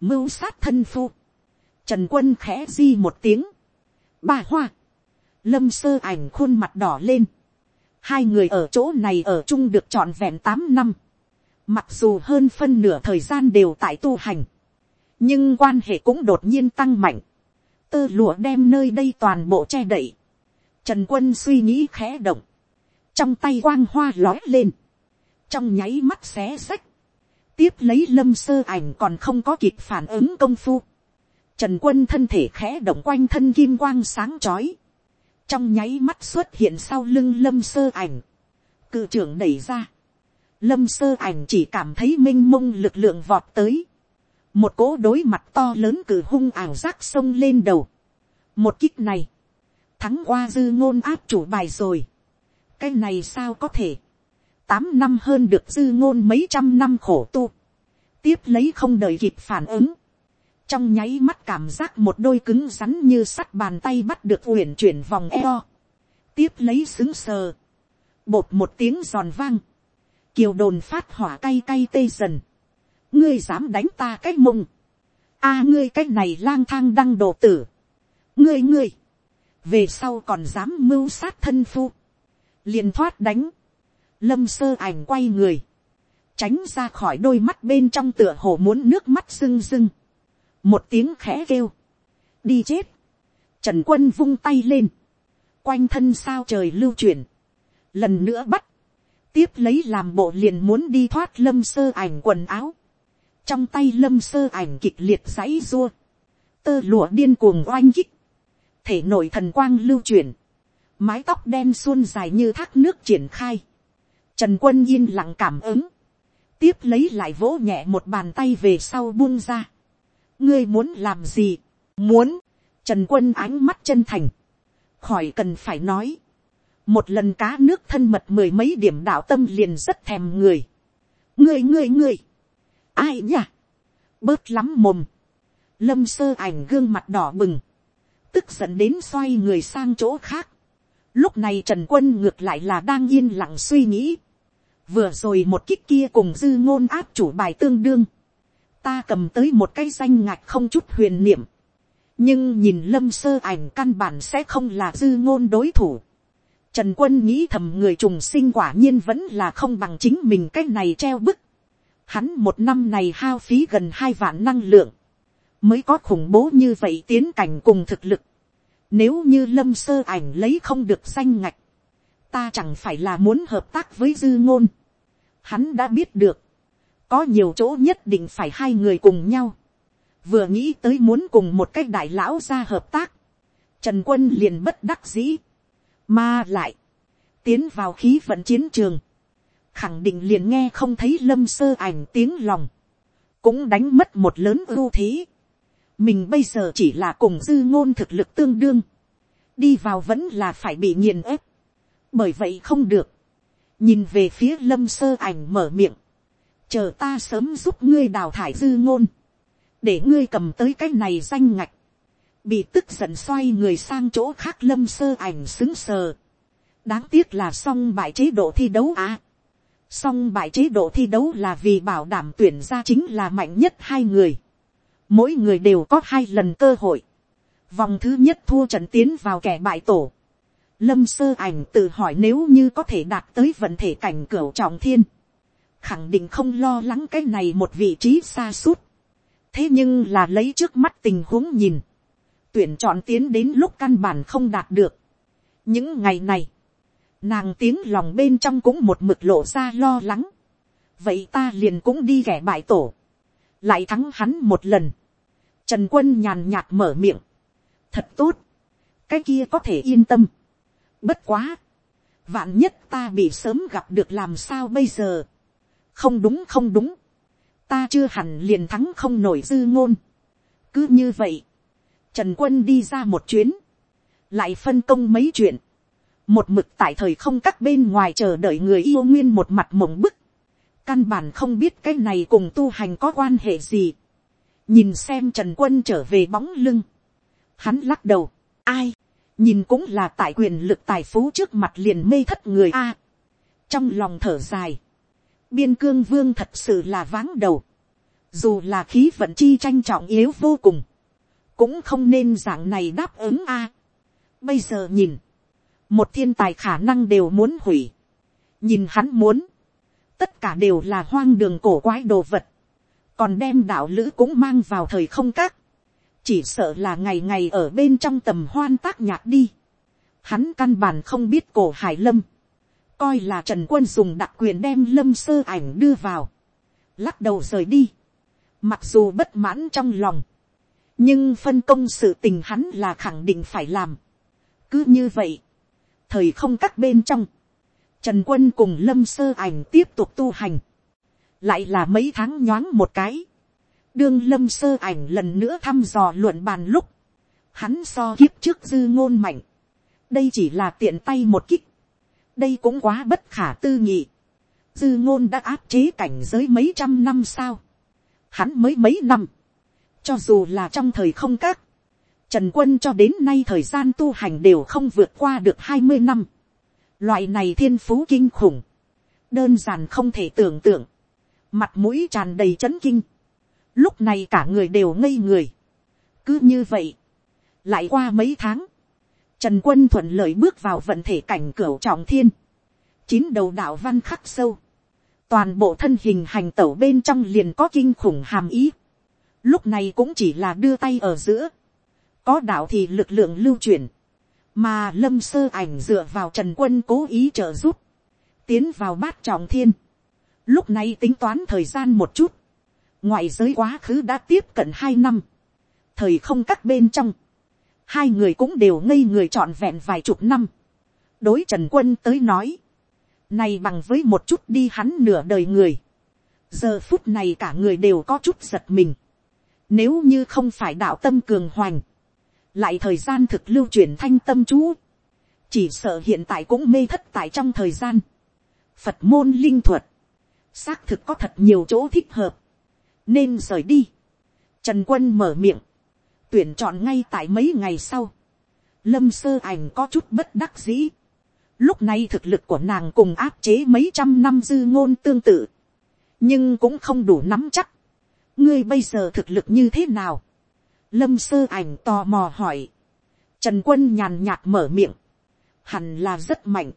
A: mưu sát thân phu, trần quân khẽ di một tiếng, bà hoa, lâm sơ ảnh khuôn mặt đỏ lên, hai người ở chỗ này ở chung được trọn vẹn tám năm, mặc dù hơn phân nửa thời gian đều tại tu hành, nhưng quan hệ cũng đột nhiên tăng mạnh, tơ lụa đem nơi đây toàn bộ che đậy. Trần quân suy nghĩ khẽ động. Trong tay quang hoa lói lên. Trong nháy mắt xé sách. Tiếp lấy lâm sơ ảnh còn không có kịp phản ứng công phu. Trần quân thân thể khẽ động quanh thân kim quang sáng chói. Trong nháy mắt xuất hiện sau lưng lâm sơ ảnh. Cự trưởng đẩy ra. Lâm sơ ảnh chỉ cảm thấy minh mông lực lượng vọt tới. Một cỗ đối mặt to lớn cử hung ảo giác sông lên đầu. một kích này, thắng qua dư ngôn áp chủ bài rồi. cái này sao có thể, tám năm hơn được dư ngôn mấy trăm năm khổ tu, tiếp lấy không đợi kịp phản ứng, trong nháy mắt cảm giác một đôi cứng rắn như sắt bàn tay bắt được uyển chuyển vòng eo, tiếp lấy xứng sờ, bột một tiếng giòn vang, kiều đồn phát hỏa cay cay tê dần, ngươi dám đánh ta cái mông, a ngươi cái này lang thang đăng đồ tử, ngươi ngươi, về sau còn dám mưu sát thân phu, liền thoát đánh, lâm sơ ảnh quay người, tránh ra khỏi đôi mắt bên trong tựa hồ muốn nước mắt rưng rưng, một tiếng khẽ kêu, đi chết, trần quân vung tay lên, quanh thân sao trời lưu chuyển, lần nữa bắt, tiếp lấy làm bộ liền muốn đi thoát lâm sơ ảnh quần áo, trong tay lâm sơ ảnh kịch liệt giấy rua. tơ lụa điên cuồng oanh kích, thể nội thần quang lưu chuyển, mái tóc đen suôn dài như thác nước triển khai, trần quân yên lặng cảm ứng, tiếp lấy lại vỗ nhẹ một bàn tay về sau buông ra, ngươi muốn làm gì, muốn, Trần quân ánh mắt chân thành. Khỏi cần phải nói. Một lần cá nước thân mật mười mấy điểm đạo tâm liền rất thèm người. Người người người. Ai nhỉ? Bớt lắm mồm. Lâm sơ ảnh gương mặt đỏ bừng. Tức giận đến xoay người sang chỗ khác. Lúc này Trần Quân ngược lại là đang yên lặng suy nghĩ. Vừa rồi một kích kia cùng dư ngôn áp chủ bài tương đương. Ta cầm tới một cái danh ngạch không chút huyền niệm nhưng nhìn lâm sơ ảnh căn bản sẽ không là dư ngôn đối thủ. Trần quân nghĩ thầm người trùng sinh quả nhiên vẫn là không bằng chính mình cái này treo bức. Hắn một năm này hao phí gần hai vạn năng lượng. Mới có khủng bố như vậy tiến cảnh cùng thực lực. Nếu như lâm sơ ảnh lấy không được danh ngạch. Ta chẳng phải là muốn hợp tác với dư ngôn. Hắn đã biết được. Có nhiều chỗ nhất định phải hai người cùng nhau vừa nghĩ tới muốn cùng một cách đại lão ra hợp tác, trần quân liền bất đắc dĩ, mà lại, tiến vào khí vận chiến trường, khẳng định liền nghe không thấy lâm sơ ảnh tiếng lòng, cũng đánh mất một lớn ưu thế. mình bây giờ chỉ là cùng dư ngôn thực lực tương đương, đi vào vẫn là phải bị nghiền ép, bởi vậy không được, nhìn về phía lâm sơ ảnh mở miệng, chờ ta sớm giúp ngươi đào thải dư ngôn, để ngươi cầm tới cái này danh ngạch, bị tức giận xoay người sang chỗ khác lâm sơ ảnh xứng sờ. đáng tiếc là xong bại chế độ thi đấu à. á xong bại chế độ thi đấu là vì bảo đảm tuyển ra chính là mạnh nhất hai người. mỗi người đều có hai lần cơ hội. vòng thứ nhất thua trận tiến vào kẻ bại tổ. lâm sơ ảnh tự hỏi nếu như có thể đạt tới vận thể cảnh cửa trọng thiên. khẳng định không lo lắng cái này một vị trí xa suốt thế nhưng là lấy trước mắt tình huống nhìn, tuyển chọn tiến đến lúc căn bản không đạt được. những ngày này, nàng tiếng lòng bên trong cũng một mực lộ ra lo lắng. vậy ta liền cũng đi ghẻ bại tổ, lại thắng hắn một lần. trần quân nhàn nhạt mở miệng, thật tốt, cái kia có thể yên tâm. bất quá, vạn nhất ta bị sớm gặp được làm sao bây giờ. không đúng không đúng ta chưa hẳn liền thắng không nổi dư ngôn. cứ như vậy, trần quân đi ra một chuyến, lại phân công mấy chuyện, một mực tại thời không các bên ngoài chờ đợi người yêu nguyên một mặt mộng bức, căn bản không biết cái này cùng tu hành có quan hệ gì, nhìn xem trần quân trở về bóng lưng, hắn lắc đầu, ai, nhìn cũng là tại quyền lực tài phú trước mặt liền mê thất người a, trong lòng thở dài, biên cương vương thật sự là váng đầu. Dù là khí vận chi tranh trọng yếu vô cùng. Cũng không nên dạng này đáp ứng a. Bây giờ nhìn. Một thiên tài khả năng đều muốn hủy. Nhìn hắn muốn. Tất cả đều là hoang đường cổ quái đồ vật. Còn đem đạo lữ cũng mang vào thời không các. Chỉ sợ là ngày ngày ở bên trong tầm hoan tác nhạc đi. Hắn căn bản không biết cổ hải lâm coi là trần quân dùng đặc quyền đem lâm sơ ảnh đưa vào, lắc đầu rời đi, mặc dù bất mãn trong lòng, nhưng phân công sự tình hắn là khẳng định phải làm. cứ như vậy, thời không các bên trong, trần quân cùng lâm sơ ảnh tiếp tục tu hành, lại là mấy tháng nhoáng một cái, đương lâm sơ ảnh lần nữa thăm dò luận bàn lúc, hắn so kiếp trước dư ngôn mạnh, đây chỉ là tiện tay một kích, đây cũng quá bất khả tư nghị. dư ngôn đã áp chế cảnh giới mấy trăm năm sao. hắn mới mấy năm cho dù là trong thời không các, trần quân cho đến nay thời gian tu hành đều không vượt qua được hai mươi năm. loại này thiên phú kinh khủng, đơn giản không thể tưởng tượng, mặt mũi tràn đầy chấn kinh. lúc này cả người đều ngây người. cứ như vậy, lại qua mấy tháng, Trần quân thuận lợi bước vào vận thể cảnh cửa trọng thiên. Chín đầu đạo văn khắc sâu. Toàn bộ thân hình hành tẩu bên trong liền có kinh khủng hàm ý. Lúc này cũng chỉ là đưa tay ở giữa. Có đạo thì lực lượng lưu chuyển. Mà lâm sơ ảnh dựa vào trần quân cố ý trợ giúp. Tiến vào bát trọng thiên. Lúc này tính toán thời gian một chút. Ngoại giới quá khứ đã tiếp cận hai năm. Thời không các bên trong hai người cũng đều ngây người trọn vẹn vài chục năm. đối trần quân tới nói, này bằng với một chút đi hắn nửa đời người. giờ phút này cả người đều có chút giật mình nếu như không phải đạo tâm cường hoành, lại thời gian thực lưu chuyển thanh tâm chú, chỉ sợ hiện tại cũng mê thất tại trong thời gian, phật môn linh thuật, xác thực có thật nhiều chỗ thích hợp, nên rời đi. Trần quân mở miệng, tuyển chọn ngay tại mấy ngày sau, lâm sơ ảnh có chút bất đắc dĩ, lúc này thực lực của nàng cùng áp chế mấy trăm năm dư ngôn tương tự, nhưng cũng không đủ nắm chắc, ngươi bây giờ thực lực như thế nào, lâm sơ ảnh tò mò hỏi, trần quân nhàn nhạt mở miệng, hẳn là rất mạnh,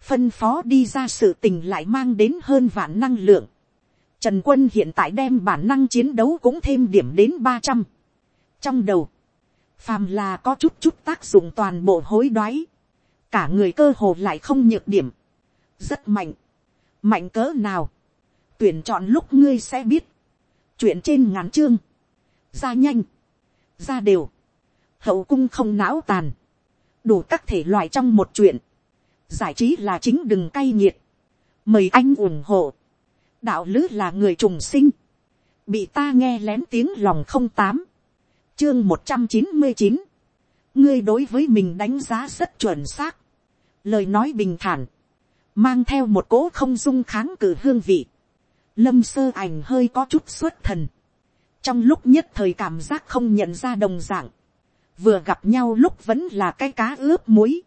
A: phân phó đi ra sự tình lại mang đến hơn vạn năng lượng. Trần quân hiện tại đem bản năng chiến đấu cũng thêm điểm đến ba trăm. Trong đầu, phàm là có chút chút tác dụng toàn bộ hối đoái. Cả người cơ hồ lại không nhược điểm. Rất mạnh. Mạnh cỡ nào. Tuyển chọn lúc ngươi sẽ biết. Chuyện trên ngắn chương. Ra nhanh. Ra đều. Hậu cung không não tàn. Đủ các thể loại trong một chuyện. Giải trí là chính đừng cay nghiệt, mời anh ủng hộ, đạo lứ là người trùng sinh, bị ta nghe lén tiếng lòng không tám, chương một trăm chín mươi chín, ngươi đối với mình đánh giá rất chuẩn xác, lời nói bình thản, mang theo một cỗ không dung kháng cử hương vị, lâm sơ ảnh hơi có chút xuất thần, trong lúc nhất thời cảm giác không nhận ra đồng dạng, vừa gặp nhau lúc vẫn là cái cá ướp muối,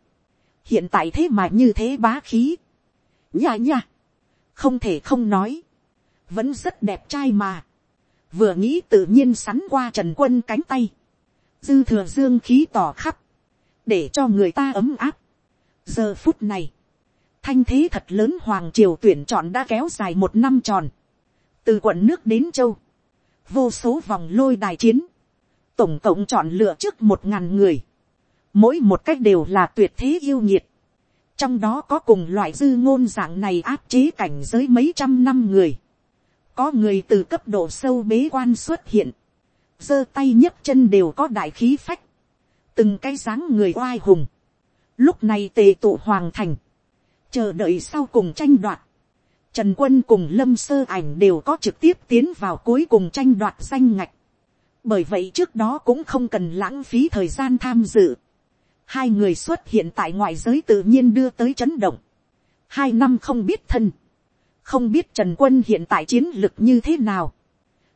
A: hiện tại thế mà như thế bá khí, nha nha, không thể không nói, vẫn rất đẹp trai mà, vừa nghĩ tự nhiên sắn qua trần quân cánh tay, dư thừa dương khí tỏ khắp, để cho người ta ấm áp. giờ phút này, thanh thế thật lớn hoàng triều tuyển chọn đã kéo dài một năm tròn, từ quận nước đến châu, vô số vòng lôi đài chiến, tổng cộng chọn lựa trước một ngàn người, mỗi một cách đều là tuyệt thế yêu nhiệt, trong đó có cùng loại dư ngôn dạng này áp chế cảnh giới mấy trăm năm người, có người từ cấp độ sâu bế quan xuất hiện, giơ tay nhấc chân đều có đại khí phách, từng cái dáng người oai hùng, lúc này tề tụ hoàng thành, chờ đợi sau cùng tranh đoạt, trần quân cùng lâm sơ ảnh đều có trực tiếp tiến vào cuối cùng tranh đoạt danh ngạch, bởi vậy trước đó cũng không cần lãng phí thời gian tham dự, hai người xuất hiện tại ngoại giới tự nhiên đưa tới chấn động. hai năm không biết thân, không biết trần quân hiện tại chiến lực như thế nào,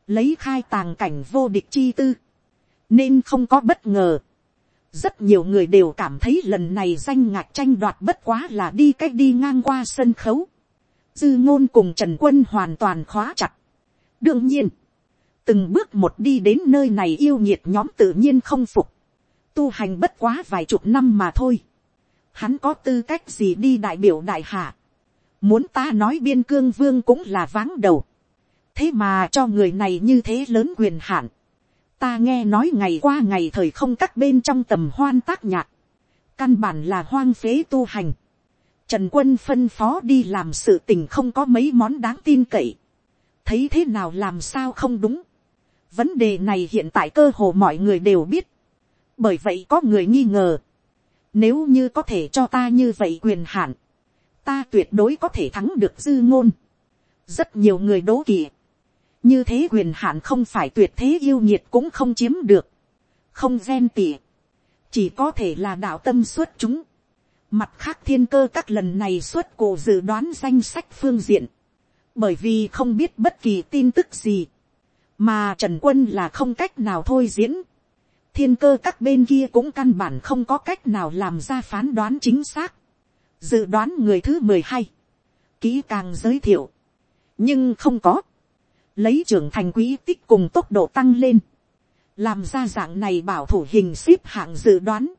A: lấy khai tàng cảnh vô địch chi tư, nên không có bất ngờ. rất nhiều người đều cảm thấy lần này danh ngạc tranh đoạt bất quá là đi cách đi ngang qua sân khấu dư ngôn cùng trần quân hoàn toàn khóa chặt. đương nhiên, từng bước một đi đến nơi này yêu nhiệt nhóm tự nhiên không phục tu hành bất quá vài chục năm mà thôi. Hắn có tư cách gì đi đại biểu đại hạ. Muốn ta nói biên cương vương cũng là váng đầu. Thế mà cho người này như thế lớn quyền hạn. Ta nghe nói ngày qua ngày thời không các bên trong tầm hoan tác nhạc. Căn bản là hoang phế tu hành. Trần quân phân phó đi làm sự tình không có mấy món đáng tin cậy. Thấy thế nào làm sao không đúng. Vấn đề này hiện tại cơ hồ mọi người đều biết bởi vậy có người nghi ngờ, nếu như có thể cho ta như vậy quyền hạn, ta tuyệt đối có thể thắng được dư ngôn. rất nhiều người đố kỵ, như thế quyền hạn không phải tuyệt thế yêu nhiệt cũng không chiếm được, không ghen tỉ, chỉ có thể là đạo tâm xuất chúng mặt khác thiên cơ các lần này xuất cổ dự đoán danh sách phương diện, bởi vì không biết bất kỳ tin tức gì, mà trần quân là không cách nào thôi diễn, thiên cơ các bên kia cũng căn bản không có cách nào làm ra phán đoán chính xác. dự đoán người thứ mười hai, kỹ càng giới thiệu, nhưng không có, lấy trưởng thành quỹ tích cùng tốc độ tăng lên, làm ra dạng này bảo thủ hình ship hạng dự đoán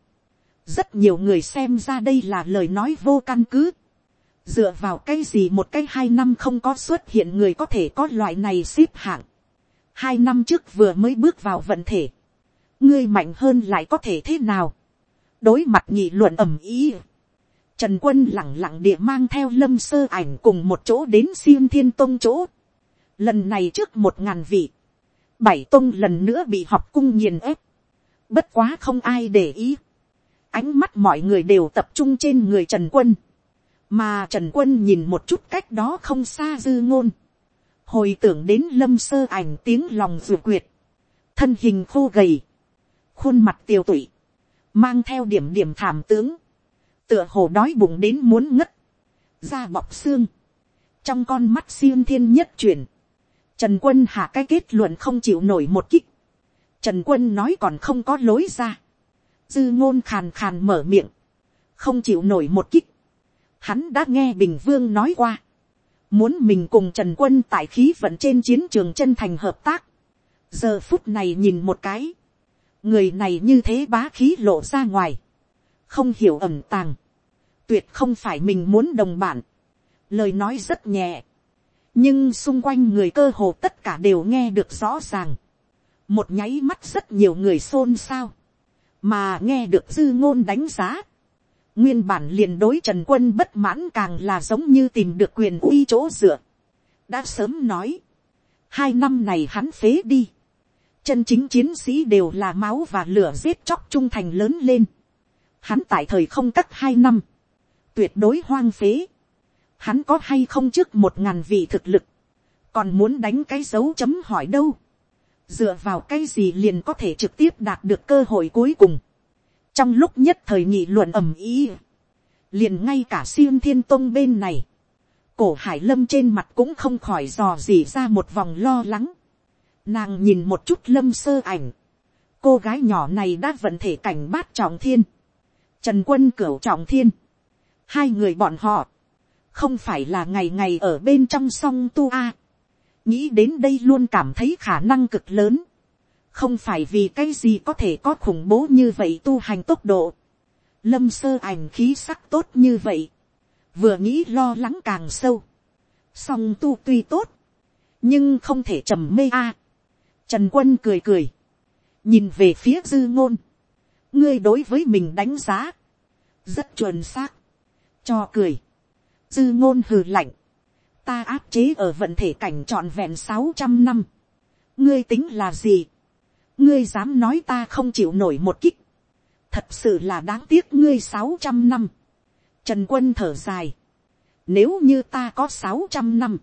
A: rất nhiều người xem ra đây là lời nói vô căn cứ. dựa vào cái gì một cái hai năm không có xuất hiện người có thể có loại này xếp hạng. hai năm trước vừa mới bước vào vận thể ngươi mạnh hơn lại có thể thế nào. đối mặt nhị luận ẩm ý. trần quân lẳng lặng địa mang theo lâm sơ ảnh cùng một chỗ đến xiêm thiên tông chỗ. lần này trước một ngàn vị, bảy tông lần nữa bị học cung nghiền ép. bất quá không ai để ý ánh mắt mọi người đều tập trung trên người trần quân. mà trần quân nhìn một chút cách đó không xa dư ngôn. hồi tưởng đến lâm sơ ảnh tiếng lòng vừa quyệt. thân hình khô gầy. Khuôn mặt tiều tụy, mang theo điểm điểm thảm tướng, tựa hồ đói bụng đến muốn ngất, da bọc xương, trong con mắt siêu thiên nhất chuyển, trần quân hạ cái kết luận không chịu nổi một kích, trần quân nói còn không có lối ra, dư ngôn khàn khàn mở miệng, không chịu nổi một kích, hắn đã nghe bình vương nói qua, muốn mình cùng trần quân tại khí vận trên chiến trường chân thành hợp tác, giờ phút này nhìn một cái, người này như thế bá khí lộ ra ngoài, không hiểu ẩm tàng, tuyệt không phải mình muốn đồng bản, lời nói rất nhẹ, nhưng xung quanh người cơ hồ tất cả đều nghe được rõ ràng, một nháy mắt rất nhiều người xôn xao, mà nghe được dư ngôn đánh giá, nguyên bản liền đối trần quân bất mãn càng là giống như tìm được quyền uy chỗ dựa, đã sớm nói, hai năm này hắn phế đi, chân chính chiến sĩ đều là máu và lửa giết chóc trung thành lớn lên, hắn tại thời không cắt hai năm, tuyệt đối hoang phế, hắn có hay không trước một ngàn vị thực lực, còn muốn đánh cái dấu chấm hỏi đâu, dựa vào cái gì liền có thể trực tiếp đạt được cơ hội cuối cùng, trong lúc nhất thời nghị luận ầm ý, liền ngay cả siêu thiên tông bên này, cổ hải lâm trên mặt cũng không khỏi dò dỉ ra một vòng lo lắng, nàng nhìn một chút lâm sơ ảnh, cô gái nhỏ này đã vận thể cảnh bát trọng thiên, trần quân cửu trọng thiên, hai người bọn họ, không phải là ngày ngày ở bên trong song tu a nghĩ đến đây luôn cảm thấy khả năng cực lớn. không phải vì cái gì có thể có khủng bố như vậy tu hành tốc độ. lâm sơ ảnh khí sắc tốt như vậy. vừa nghĩ lo lắng càng sâu. song tu tuy tốt. nhưng không thể trầm mê a. trần quân cười cười. nhìn về phía dư ngôn. ngươi đối với mình đánh giá. rất chuẩn xác. cho cười dư ngôn hừ lạnh, ta áp chế ở vận thể cảnh trọn vẹn sáu trăm năm, ngươi tính là gì, ngươi dám nói ta không chịu nổi một kích, thật sự là đáng tiếc ngươi sáu trăm năm, trần quân thở dài, nếu như ta có sáu trăm năm,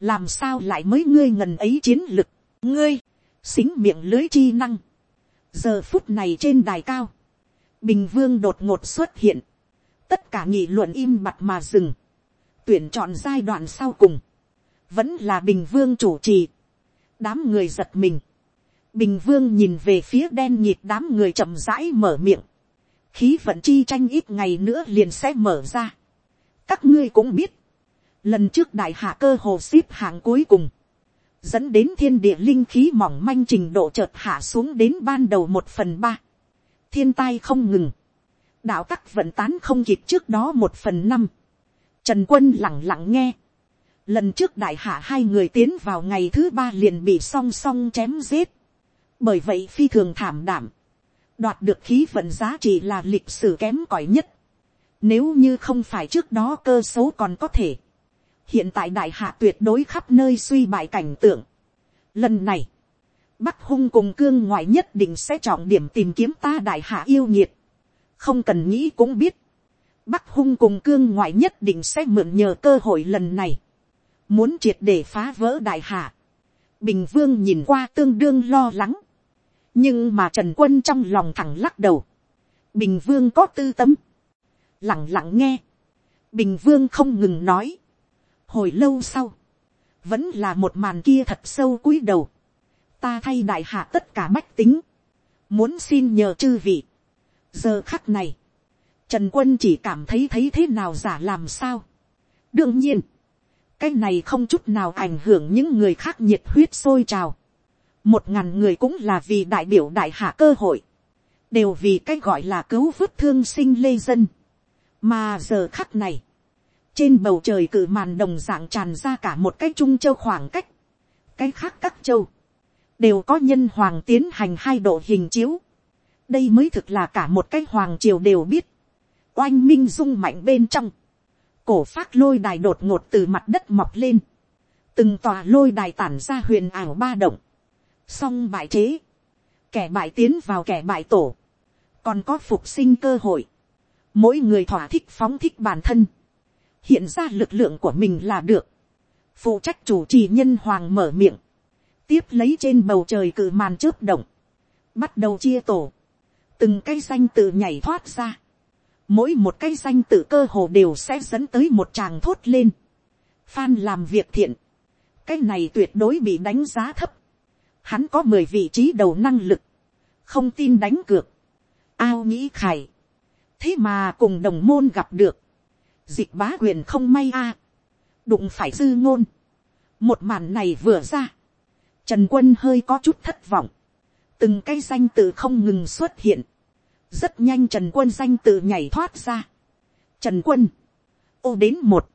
A: làm sao lại mới ngươi ngần ấy chiến lực, ngươi, xính miệng lưới chi năng. giờ phút này trên đài cao, bình vương đột ngột xuất hiện, tất cả nghị luận im bặt mà dừng, tuyển chọn giai đoạn sau cùng, vẫn là bình vương chủ trì, đám người giật mình, bình vương nhìn về phía đen nhịp đám người chậm rãi mở miệng, khí vận chi tranh ít ngày nữa liền sẽ mở ra. các ngươi cũng biết, lần trước đại hạ cơ hồ ship hạng cuối cùng, dẫn đến thiên địa linh khí mỏng manh trình độ chợt hạ xuống đến ban đầu một phần ba, thiên tai không ngừng, đạo tắc vận tán không kịp trước đó một phần năm, Trần quân lặng lặng nghe. Lần trước đại hạ hai người tiến vào ngày thứ ba liền bị song song chém giết. Bởi vậy phi thường thảm đảm. Đoạt được khí vận giá trị là lịch sử kém cỏi nhất. Nếu như không phải trước đó cơ số còn có thể. Hiện tại đại hạ tuyệt đối khắp nơi suy bại cảnh tượng. Lần này. Bắc hung cùng cương ngoại nhất định sẽ trọng điểm tìm kiếm ta đại hạ yêu nhiệt. Không cần nghĩ cũng biết Bắc hung cùng cương ngoại nhất định sẽ mượn nhờ cơ hội lần này. Muốn triệt để phá vỡ đại hạ. Bình vương nhìn qua tương đương lo lắng. Nhưng mà Trần Quân trong lòng thẳng lắc đầu. Bình vương có tư tâm. Lặng lặng nghe. Bình vương không ngừng nói. Hồi lâu sau. Vẫn là một màn kia thật sâu cúi đầu. Ta thay đại hạ tất cả mách tính. Muốn xin nhờ chư vị. Giờ khắc này Trần quân chỉ cảm thấy thấy thế nào giả làm sao. đương nhiên, cái này không chút nào ảnh hưởng những người khác nhiệt huyết sôi trào. một ngàn người cũng là vì đại biểu đại hạ cơ hội, đều vì cái gọi là cứu vớt thương sinh lê dân. mà giờ khắc này, trên bầu trời cử màn đồng dạng tràn ra cả một cái trung châu khoảng cách, cái khác các châu, đều có nhân hoàng tiến hành hai độ hình chiếu. đây mới thực là cả một cái hoàng triều đều biết oanh minh rung mạnh bên trong, cổ phát lôi đài đột ngột từ mặt đất mọc lên, từng tòa lôi đài tản ra huyền ảo ba động, song bại chế, kẻ bại tiến vào kẻ bại tổ, còn có phục sinh cơ hội, mỗi người thỏa thích phóng thích bản thân, hiện ra lực lượng của mình là được, phụ trách chủ trì nhân hoàng mở miệng, tiếp lấy trên bầu trời cự màn chớp động, bắt đầu chia tổ, từng cái danh tự nhảy thoát ra, mỗi một cái danh tự cơ hồ đều sẽ dẫn tới một chàng thốt lên, phan làm việc thiện, cái này tuyệt đối bị đánh giá thấp, hắn có mười vị trí đầu năng lực, không tin đánh cược, ao nghĩ khải, thế mà cùng đồng môn gặp được, dịch bá quyền không may a, đụng phải dư ngôn, một màn này vừa ra, trần quân hơi có chút thất vọng, từng cái danh tự không ngừng xuất hiện, rất nhanh trần quân danh tự nhảy thoát ra, trần quân, ô đến một,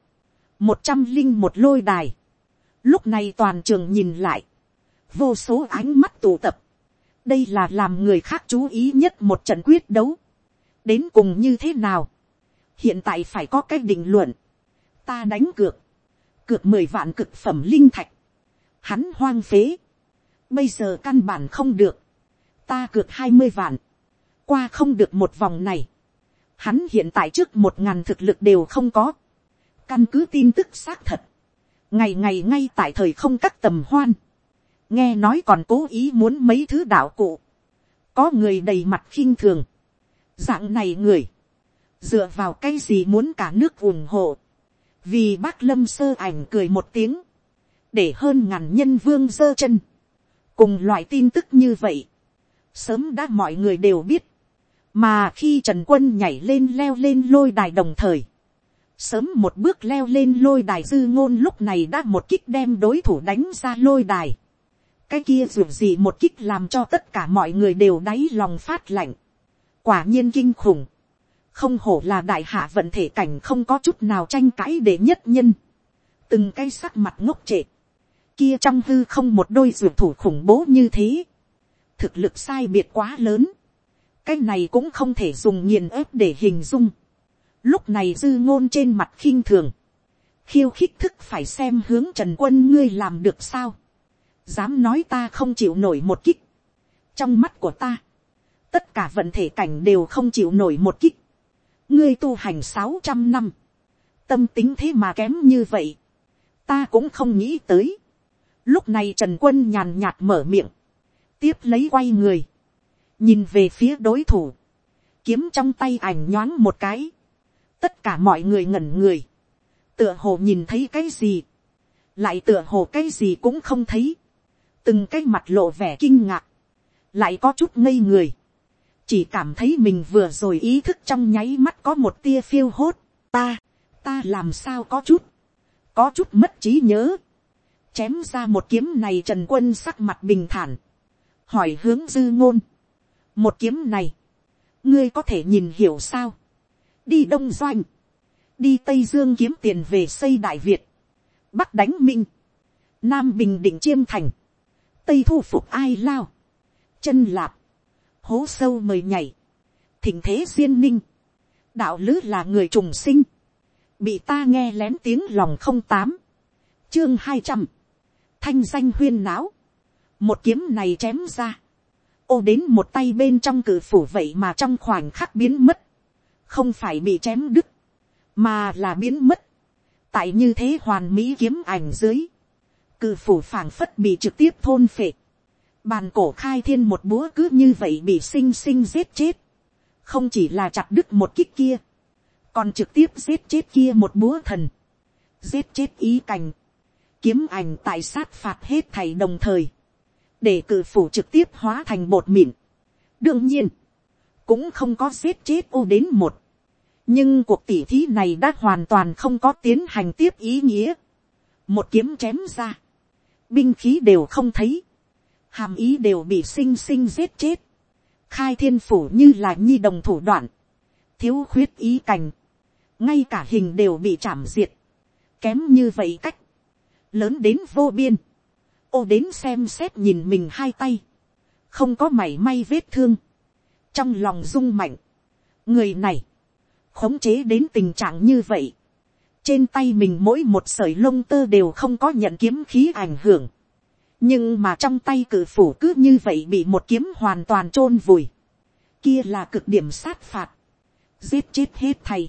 A: một trăm linh một lôi đài, lúc này toàn trường nhìn lại, vô số ánh mắt tụ tập, đây là làm người khác chú ý nhất một trận quyết đấu, đến cùng như thế nào, hiện tại phải có cái định luận, ta đánh cược, cược mười vạn cực phẩm linh thạch, hắn hoang phế, bây giờ căn bản không được, ta cược hai mươi vạn, qua không được một vòng này, hắn hiện tại trước một ngàn thực lực đều không có, căn cứ tin tức xác thật, ngày ngày ngay tại thời không các tầm hoan, nghe nói còn cố ý muốn mấy thứ đạo cụ, có người đầy mặt khinh thường, dạng này người, dựa vào cái gì muốn cả nước ủng hộ, vì bác lâm sơ ảnh cười một tiếng, để hơn ngàn nhân vương dơ chân, cùng loại tin tức như vậy, sớm đã mọi người đều biết, mà khi trần quân nhảy lên leo lên lôi đài đồng thời, sớm một bước leo lên lôi đài dư ngôn lúc này đã một kích đem đối thủ đánh ra lôi đài, cái kia dù gì một kích làm cho tất cả mọi người đều đáy lòng phát lạnh, quả nhiên kinh khủng, không hổ là đại hạ vận thể cảnh không có chút nào tranh cãi để nhất nhân, từng cái sắc mặt ngốc trệ, kia trong hư không một đôi ruột thủ khủng bố như thế, thực lực sai biệt quá lớn, cái này cũng không thể dùng nghiền ớp để hình dung, lúc này dư ngôn trên mặt khinh thường, khiêu khích thức phải xem hướng trần quân ngươi làm được sao, dám nói ta không chịu nổi một kích, trong mắt của ta, tất cả vận thể cảnh đều không chịu nổi một kích, ngươi tu hành sáu trăm năm, tâm tính thế mà kém như vậy, ta cũng không nghĩ tới. Lúc này trần quân nhàn nhạt mở miệng, tiếp lấy quay người, nhìn về phía đối thủ, kiếm trong tay ảnh nhoáng một cái, tất cả mọi người ngẩn người, tựa hồ nhìn thấy cái gì, lại tựa hồ cái gì cũng không thấy, từng cái mặt lộ vẻ kinh ngạc, lại có chút ngây người, chỉ cảm thấy mình vừa rồi ý thức trong nháy mắt có một tia phiêu hốt, ta, ta làm sao có chút, có chút mất trí nhớ, chém ra một kiếm này trần quân sắc mặt bình thản, hỏi hướng dư ngôn, một kiếm này, ngươi có thể nhìn hiểu sao, đi đông doanh, đi tây dương kiếm tiền về xây đại việt, bắc đánh minh, nam bình định chiêm thành, tây thu phục ai lao, chân lạp, hố sâu mời nhảy, thỉnh thế duyên ninh, đạo lứ là người trùng sinh, bị ta nghe lén tiếng lòng không tám, chương hai trăm, thanh danh huyên náo, một kiếm này chém ra, ô đến một tay bên trong cử phủ vậy mà trong khoảnh khắc biến mất, không phải bị chém đứt, mà là biến mất, tại như thế hoàn mỹ kiếm ảnh dưới, cử phủ phảng phất bị trực tiếp thôn phệ, Bàn cổ khai thiên một búa cứ như vậy bị sinh sinh giết chết. Không chỉ là chặt đứt một kích kia. Còn trực tiếp giết chết kia một búa thần. Giết chết ý cảnh. Kiếm ảnh tại sát phạt hết thầy đồng thời. Để cử phủ trực tiếp hóa thành bột mịn. Đương nhiên. Cũng không có giết chết ô đến một. Nhưng cuộc tỉ thí này đã hoàn toàn không có tiến hành tiếp ý nghĩa. Một kiếm chém ra. Binh khí đều không thấy hàm ý đều bị sinh sinh giết chết, khai thiên phủ như là nhi đồng thủ đoạn, thiếu khuyết ý cảnh, ngay cả hình đều bị chạm diệt, kém như vậy cách, lớn đến vô biên, ô đến xem xét nhìn mình hai tay, không có mảy may vết thương, trong lòng rung mạnh, người này, khống chế đến tình trạng như vậy, trên tay mình mỗi một sợi lông tơ đều không có nhận kiếm khí ảnh hưởng, nhưng mà trong tay cử phủ cứ như vậy bị một kiếm hoàn toàn t r ô n vùi, kia là cực điểm sát phạt, giết chết hết thầy,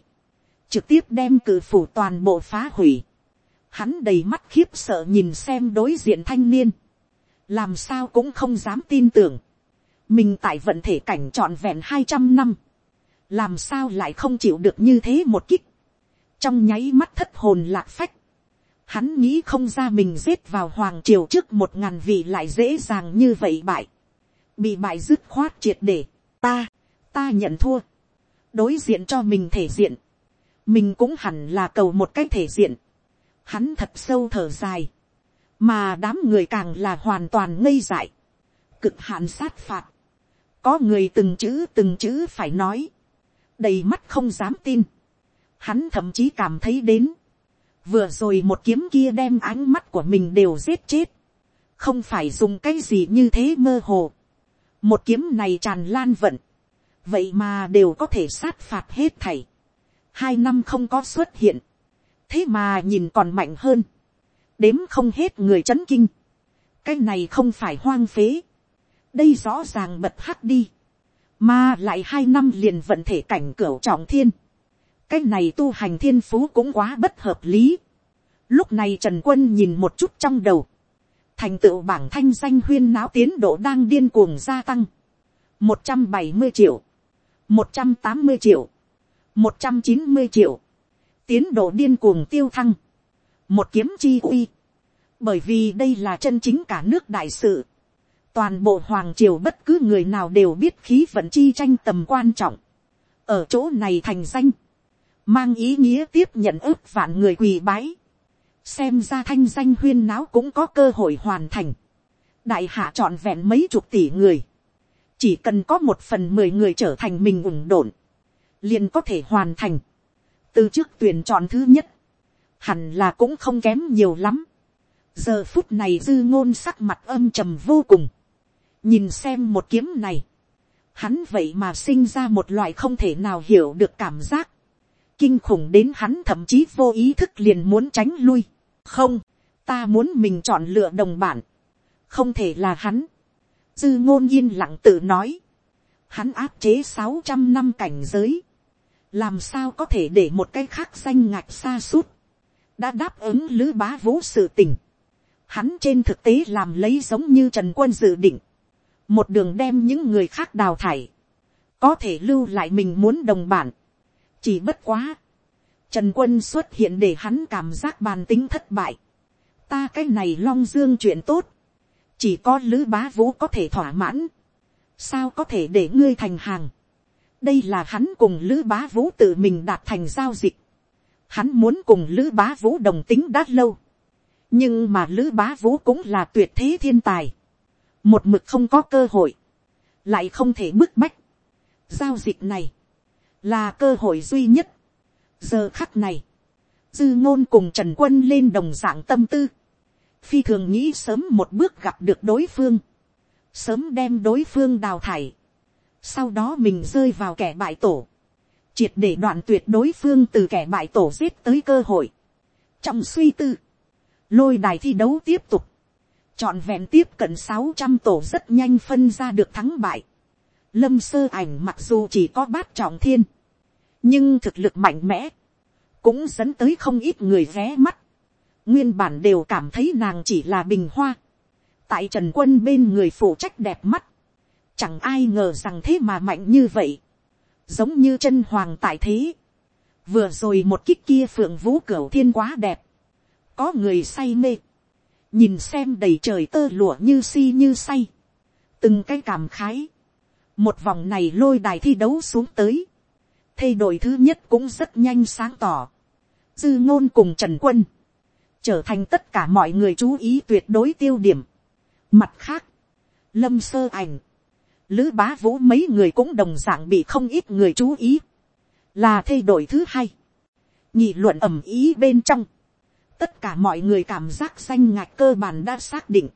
A: trực tiếp đem cử phủ toàn bộ phá hủy, hắn đầy mắt khiếp sợ nhìn xem đối diện thanh niên, làm sao cũng không dám tin tưởng, mình tại vận thể cảnh trọn vẹn hai trăm năm, làm sao lại không chịu được như thế một kích, trong nháy mắt thất hồn lạc phách, hắn nghĩ không ra mình giết vào hoàng triều trước một ngàn vị lại dễ dàng như vậy bại, bị bại dứt khoát triệt để, ta, ta nhận thua, đối diện cho mình thể diện, mình cũng hẳn là cầu một cái thể diện, hắn thật sâu thở dài, mà đám người càng là hoàn toàn ngây dại, cực hạn sát phạt, có người từng chữ từng chữ phải nói, đầy mắt không dám tin, hắn thậm chí cảm thấy đến, vừa rồi một kiếm kia đem ánh mắt của mình đều giết chết, không phải dùng cái gì như thế mơ hồ, một kiếm này tràn lan vận, vậy mà đều có thể sát phạt hết thảy, hai năm không có xuất hiện, thế mà nhìn còn mạnh hơn, đếm không hết người c h ấ n kinh, cái này không phải hoang phế, đây rõ ràng bật hắc đi, mà lại hai năm liền vận thể cảnh cửa trọng thiên, cái này tu hành thiên phú cũng quá bất hợp lý. Lúc này trần quân nhìn một chút trong đầu, thành tựu bảng thanh danh huyên náo tiến độ đang điên cuồng gia tăng, một trăm bảy mươi triệu, một trăm tám mươi triệu, một trăm chín mươi triệu, tiến độ điên cuồng tiêu thăng, một kiếm chi uy, bởi vì đây là chân chính cả nước đại sự. toàn bộ hoàng triều bất cứ người nào đều biết khí vận chi tranh tầm quan trọng. ở chỗ này thành danh, mang ý nghĩa tiếp nhận ước vạn người quỳ bái. xem ra thanh danh huyên náo cũng có cơ hội hoàn thành. đại hạ trọn vẹn mấy chục tỷ người. chỉ cần có một phần mười người trở thành mình ủng độn, liền có thể hoàn thành từ trước tuyển chọn thứ nhất, hẳn là cũng không kém nhiều lắm. Giờ phút này dư ngôn sắc mặt âm trầm vô cùng, nhìn xem một kiếm này, hắn vậy mà sinh ra một loại không thể nào hiểu được cảm giác, kinh khủng đến hắn thậm chí vô ý thức liền muốn tránh lui, không, ta muốn mình chọn lựa đồng bạn. Không thể là hắn, dư ngôn yên lặng tự nói, hắn áp chế sáu trăm năm cảnh giới, làm sao có thể để một cái khác danh ngạch xa suốt, đã đáp ứng lữ bá vũ sự tình, hắn trên thực tế làm lấy giống như trần quân dự định, một đường đem những người khác đào thải, có thể lưu lại mình muốn đồng bản, chỉ bất quá, trần quân xuất hiện để hắn cảm giác bàn tính thất bại, ta cái này long dương chuyện tốt, chỉ có lữ bá vũ có thể thỏa mãn, sao có thể để ngươi thành hàng, đây là hắn cùng lữ bá vũ tự mình đạt thành giao dịch, hắn muốn cùng lữ bá vũ đồng tính đã lâu, nhưng mà lữ bá vũ cũng là tuyệt thế thiên tài, một mực không có cơ hội, lại không thể bức bách. giao dịch này, là cơ hội duy nhất. giờ khắc này, dư ngôn cùng trần quân lên đồng dạng tâm tư, phi thường nghĩ sớm một bước gặp được đối phương, sớm đem đối phương đào thải, sau đó mình rơi vào kẻ bại tổ, triệt để đoạn tuyệt đối phương từ kẻ bại tổ giết tới cơ hội. trong suy tư, lôi đài thi đấu tiếp tục, trọn vẹn tiếp cận sáu trăm tổ rất nhanh phân ra được thắng bại. Lâm sơ ảnh mặc dù chỉ có bát trọng thiên, nhưng thực lực mạnh mẽ, cũng dẫn tới không ít người ghé mắt. Nguyên bản đều cảm thấy nàng chỉ là bình hoa. Tại trần quân bên người phụ trách đẹp mắt. Chẳng ai ngờ rằng thế mà mạnh như vậy. Giống như chân hoàng tại thế. Vừa rồi một kích kia phượng vũ cửu thiên quá đẹp. Có người say mê, nhìn xem đầy trời tơ lụa như si như say, từng cái cảm khái, một vòng này lôi đài thi đấu xuống tới, thay đổi thứ nhất cũng rất nhanh sáng tỏ, dư ngôn cùng trần quân, trở thành tất cả mọi người chú ý tuyệt đối tiêu điểm. Mặt khác, lâm sơ ảnh, lữ bá vũ mấy người cũng đồng d ạ n g bị không ít người chú ý, là thay đổi thứ hai, nhị luận ẩm ý bên trong, tất cả mọi người cảm giác xanh ngạch cơ bản đã xác định.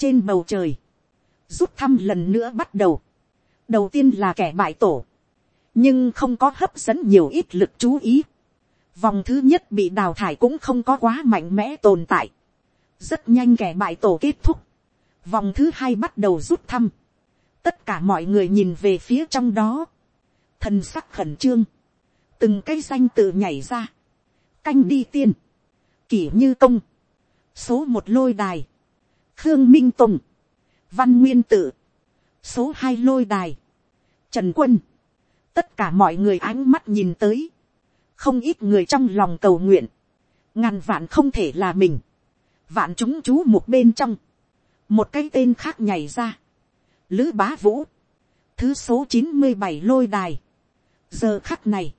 A: trên bầu trời, rút thăm lần nữa bắt đầu. đầu tiên là kẻ bại tổ, nhưng không có hấp dẫn nhiều ít lực chú ý. vòng thứ nhất bị đào thải cũng không có quá mạnh mẽ tồn tại. rất nhanh kẻ bại tổ kết thúc. vòng thứ hai bắt đầu rút thăm tất cả mọi người nhìn về phía trong đó. thần sắc khẩn trương. từng cái danh tự nhảy ra. canh đi tiên. Kỷ như công, số một lôi đài, khương minh tùng, văn nguyên tự, số hai lôi đài, trần quân, tất cả mọi người ánh mắt nhìn tới, không ít người trong lòng cầu nguyện, ngàn vạn không thể là mình, vạn chúng chú một bên trong, một cái tên khác nhảy ra, lữ bá vũ, thứ số chín mươi bảy lôi đài, giờ khắc này,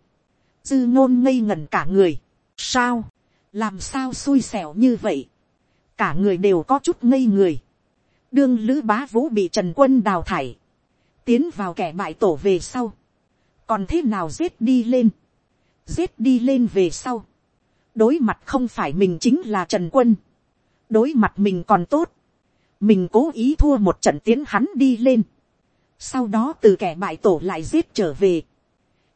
A: dư ngôn ngây ngẩn cả người, sao, làm sao xui xẻo như vậy, cả người đều có chút ngây người, đương lữ bá vũ bị trần quân đào thải, tiến vào kẻ bại tổ về sau, còn thế nào giết đi lên, giết đi lên về sau, đối mặt không phải mình chính là trần quân, đối mặt mình còn tốt, mình cố ý thua một trận tiến hắn đi lên, sau đó từ kẻ bại tổ lại giết trở về,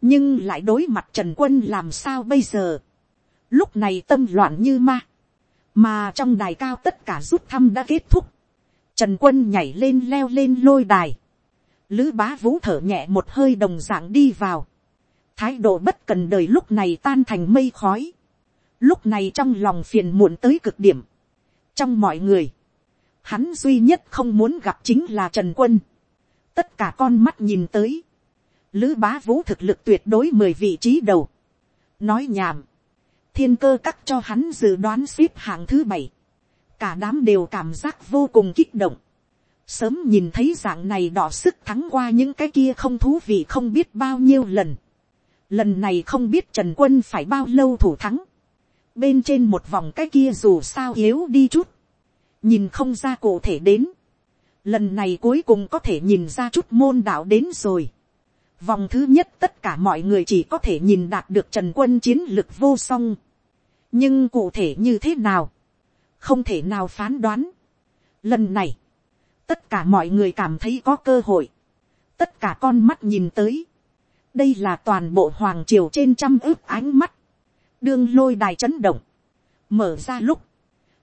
A: nhưng lại đối mặt trần quân làm sao bây giờ, lúc này tâm loạn như ma, mà trong đài cao tất cả rút thăm đã kết thúc, trần quân nhảy lên leo lên lôi đài, lữ bá vũ thở nhẹ một hơi đồng dạng đi vào, thái độ bất cần đời lúc này tan thành mây khói, lúc này trong lòng phiền muộn tới cực điểm, trong mọi người, hắn duy nhất không muốn gặp chính là trần quân, tất cả con mắt nhìn tới, lữ bá vũ thực lực tuyệt đối mười vị trí đầu, nói nhảm, thiên cơ cắt cho hắn dự đoán xếp hạng thứ bảy, cả đám đều cảm giác vô cùng kích động, sớm nhìn thấy dạng này đỏ sức thắng qua những cái kia không thú vị không biết bao nhiêu lần, lần này không biết trần quân phải bao lâu thủ thắng, bên trên một vòng cái kia dù sao yếu đi chút, nhìn không ra cụ thể đến, lần này cuối cùng có thể nhìn ra chút môn đạo đến rồi. vòng thứ nhất tất cả mọi người chỉ có thể nhìn đạt được trần quân chiến lực vô song. nhưng cụ thể như thế nào, không thể nào phán đoán. lần này, tất cả mọi người cảm thấy có cơ hội, tất cả con mắt nhìn tới, đây là toàn bộ hoàng triều trên trăm ước ánh mắt, đương lôi đài chấn động, mở ra lúc,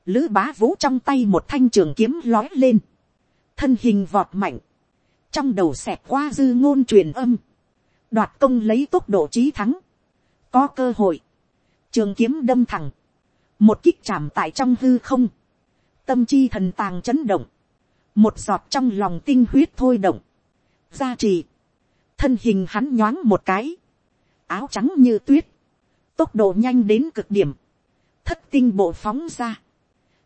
A: lữ bá vũ trong tay một thanh trường kiếm lói lên, thân hình vọt mạnh, trong đầu xẹt qua dư ngôn truyền âm, đoạt công lấy tốc độ trí thắng, có cơ hội, trường kiếm đâm thẳng, một kích chạm tại trong hư không, tâm chi thần tàng chấn động, một giọt trong lòng tinh huyết thôi động, gia trì, thân hình hắn nhoáng một cái, áo trắng như tuyết, tốc độ nhanh đến cực điểm, thất tinh bộ phóng ra,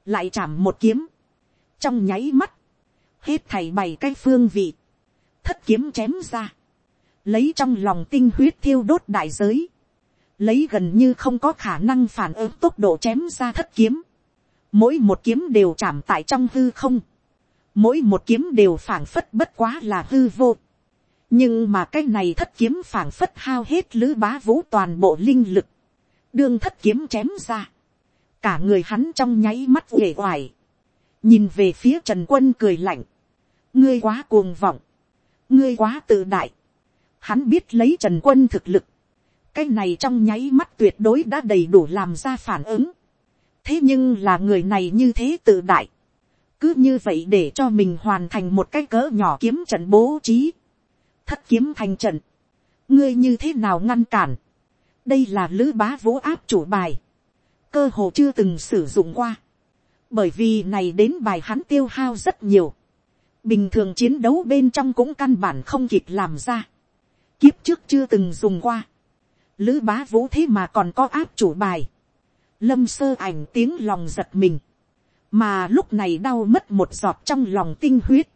A: lại chạm một kiếm, trong nháy mắt, hết thảy bảy cái phương vị, thất kiếm chém ra, lấy trong lòng tinh huyết thiêu đốt đại giới, lấy gần như không có khả năng phản ứng tốc độ chém ra thất kiếm, mỗi một kiếm đều chạm tại trong hư không, mỗi một kiếm đều phảng phất bất quá là hư vô, nhưng mà cái này thất kiếm phảng phất hao hết lữ bá vũ toàn bộ linh lực, đương thất kiếm chém ra, cả người hắn trong nháy mắt uể oải, nhìn về phía trần quân cười lạnh, ngươi quá cuồng vọng, ngươi quá tự đại, hắn biết lấy trần quân thực lực, cái này trong nháy mắt tuyệt đối đã đầy đủ làm ra phản ứng, thế nhưng là người này như thế tự đại, cứ như vậy để cho mình hoàn thành một cái cỡ nhỏ kiếm trận bố trí, thất kiếm thành trận, ngươi như thế nào ngăn cản, đây là lữ bá vũ áp chủ bài, cơ hồ chưa từng sử dụng qua, bởi vì này đến bài hắn tiêu hao rất nhiều, bình thường chiến đấu bên trong cũng căn bản không kịp làm ra, kiếp trước chưa từng dùng qua, lữ bá vũ thế mà còn có áp chủ bài, lâm sơ ảnh tiếng lòng giật mình, mà lúc này đau mất một giọt trong lòng tinh huyết,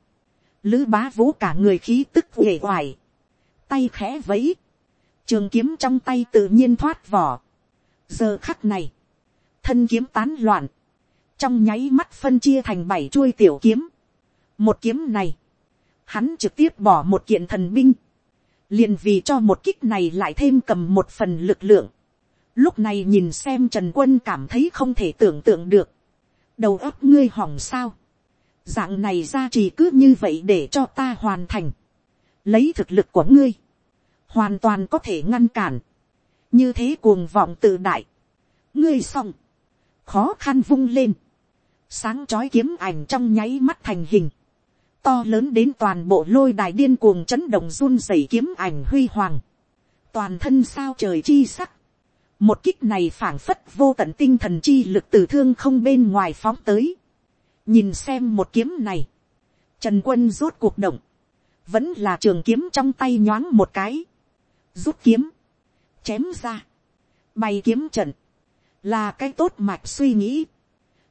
A: lữ bá vũ cả người khí tức uể oải, tay khẽ vẫy, trường kiếm trong tay tự nhiên thoát vỏ. giờ khắc này, thân kiếm tán loạn, trong nháy mắt phân chia thành bảy chuôi tiểu kiếm. một kiếm này, hắn trực tiếp bỏ một kiện thần binh, liền vì cho một kích này lại thêm cầm một phần lực lượng. lúc này nhìn xem trần quân cảm thấy không thể tưởng tượng được, đầu óc ngươi hỏng sao, dạng này ra chỉ cứ như vậy để cho ta hoàn thành, lấy thực lực của ngươi, hoàn toàn có thể ngăn cản, như thế cuồng vọng tự đại, ngươi xong, khó khăn vung lên, sáng trói kiếm ảnh trong nháy mắt thành hình, to lớn đến toàn bộ lôi đài điên cuồng chấn động run rẩy kiếm ảnh huy hoàng, toàn thân sao trời chi sắc, một kích này phảng phất vô tận tinh thần chi lực từ thương không bên ngoài phóng tới, nhìn xem một kiếm này, trần quân rốt cuộc động, vẫn là trường kiếm trong tay nhoáng một cái, rút kiếm, chém ra, bay kiếm trận, là cái tốt mạch suy nghĩ,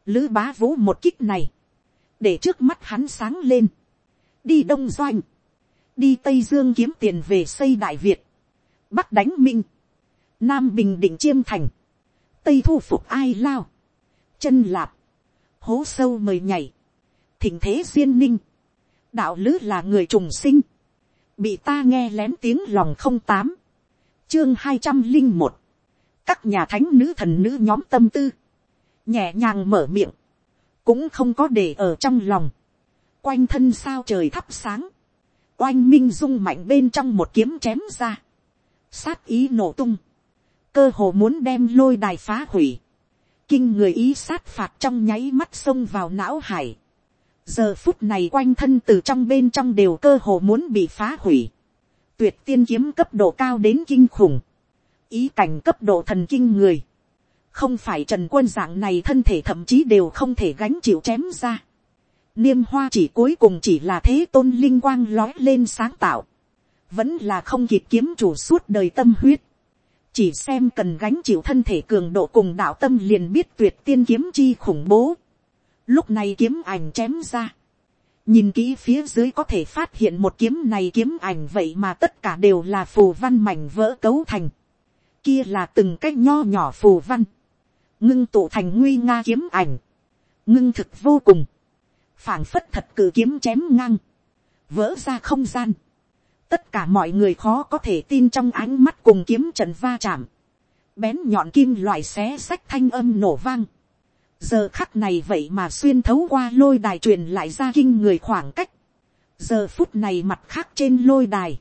A: lữ bá vũ một kích này, để trước mắt hắn sáng lên, đi đông doanh, đi tây dương kiếm tiền về xây đại việt, bắc đánh minh, nam bình định chiêm thành, tây thu phục ai lao, chân lạp, hố sâu mời nhảy, thỉnh thế duyên ninh, đạo lứ là người trùng sinh, bị ta nghe lén tiếng lòng không tám, chương hai trăm linh một, các nhà thánh nữ thần nữ nhóm tâm tư, nhẹ nhàng mở miệng, cũng không có để ở trong lòng, quanh thân sao trời thắp sáng, oanh minh dung mạnh bên trong một kiếm chém ra, sát ý nổ tung, cơ hồ muốn đem lôi đài phá hủy, kinh người ý sát phạt trong nháy mắt xông vào não hải, giờ phút này quanh thân từ trong bên trong đều cơ hồ muốn bị phá hủy, tuyệt tiên kiếm cấp độ cao đến kinh khủng, ý cảnh cấp độ thần kinh người, không phải trần quân dạng này thân thể thậm chí đều không thể gánh chịu chém ra. Niêm hoa chỉ cuối cùng chỉ là thế tôn linh quang lói lên sáng tạo, vẫn là không kịp kiếm chủ suốt đời tâm huyết. chỉ xem cần gánh chịu thân thể cường độ cùng đạo tâm liền biết tuyệt tiên kiếm chi khủng bố. lúc này kiếm ảnh chém ra. nhìn kỹ phía dưới có thể phát hiện một kiếm này kiếm ảnh vậy mà tất cả đều là phù văn mảnh vỡ cấu thành kia là từng cái nho nhỏ phù văn. Ngưng tụ thành nguy nga kiếm ảnh, ngưng thực vô cùng, phảng phất thật cử kiếm chém ngang, vỡ ra không gian, tất cả mọi người khó có thể tin trong ánh mắt cùng kiếm trận va chạm, bén nhọn kim loại xé sách thanh âm nổ vang, giờ khắc này vậy mà xuyên thấu qua lôi đài truyền lại ra kinh người khoảng cách, giờ phút này mặt khác trên lôi đài,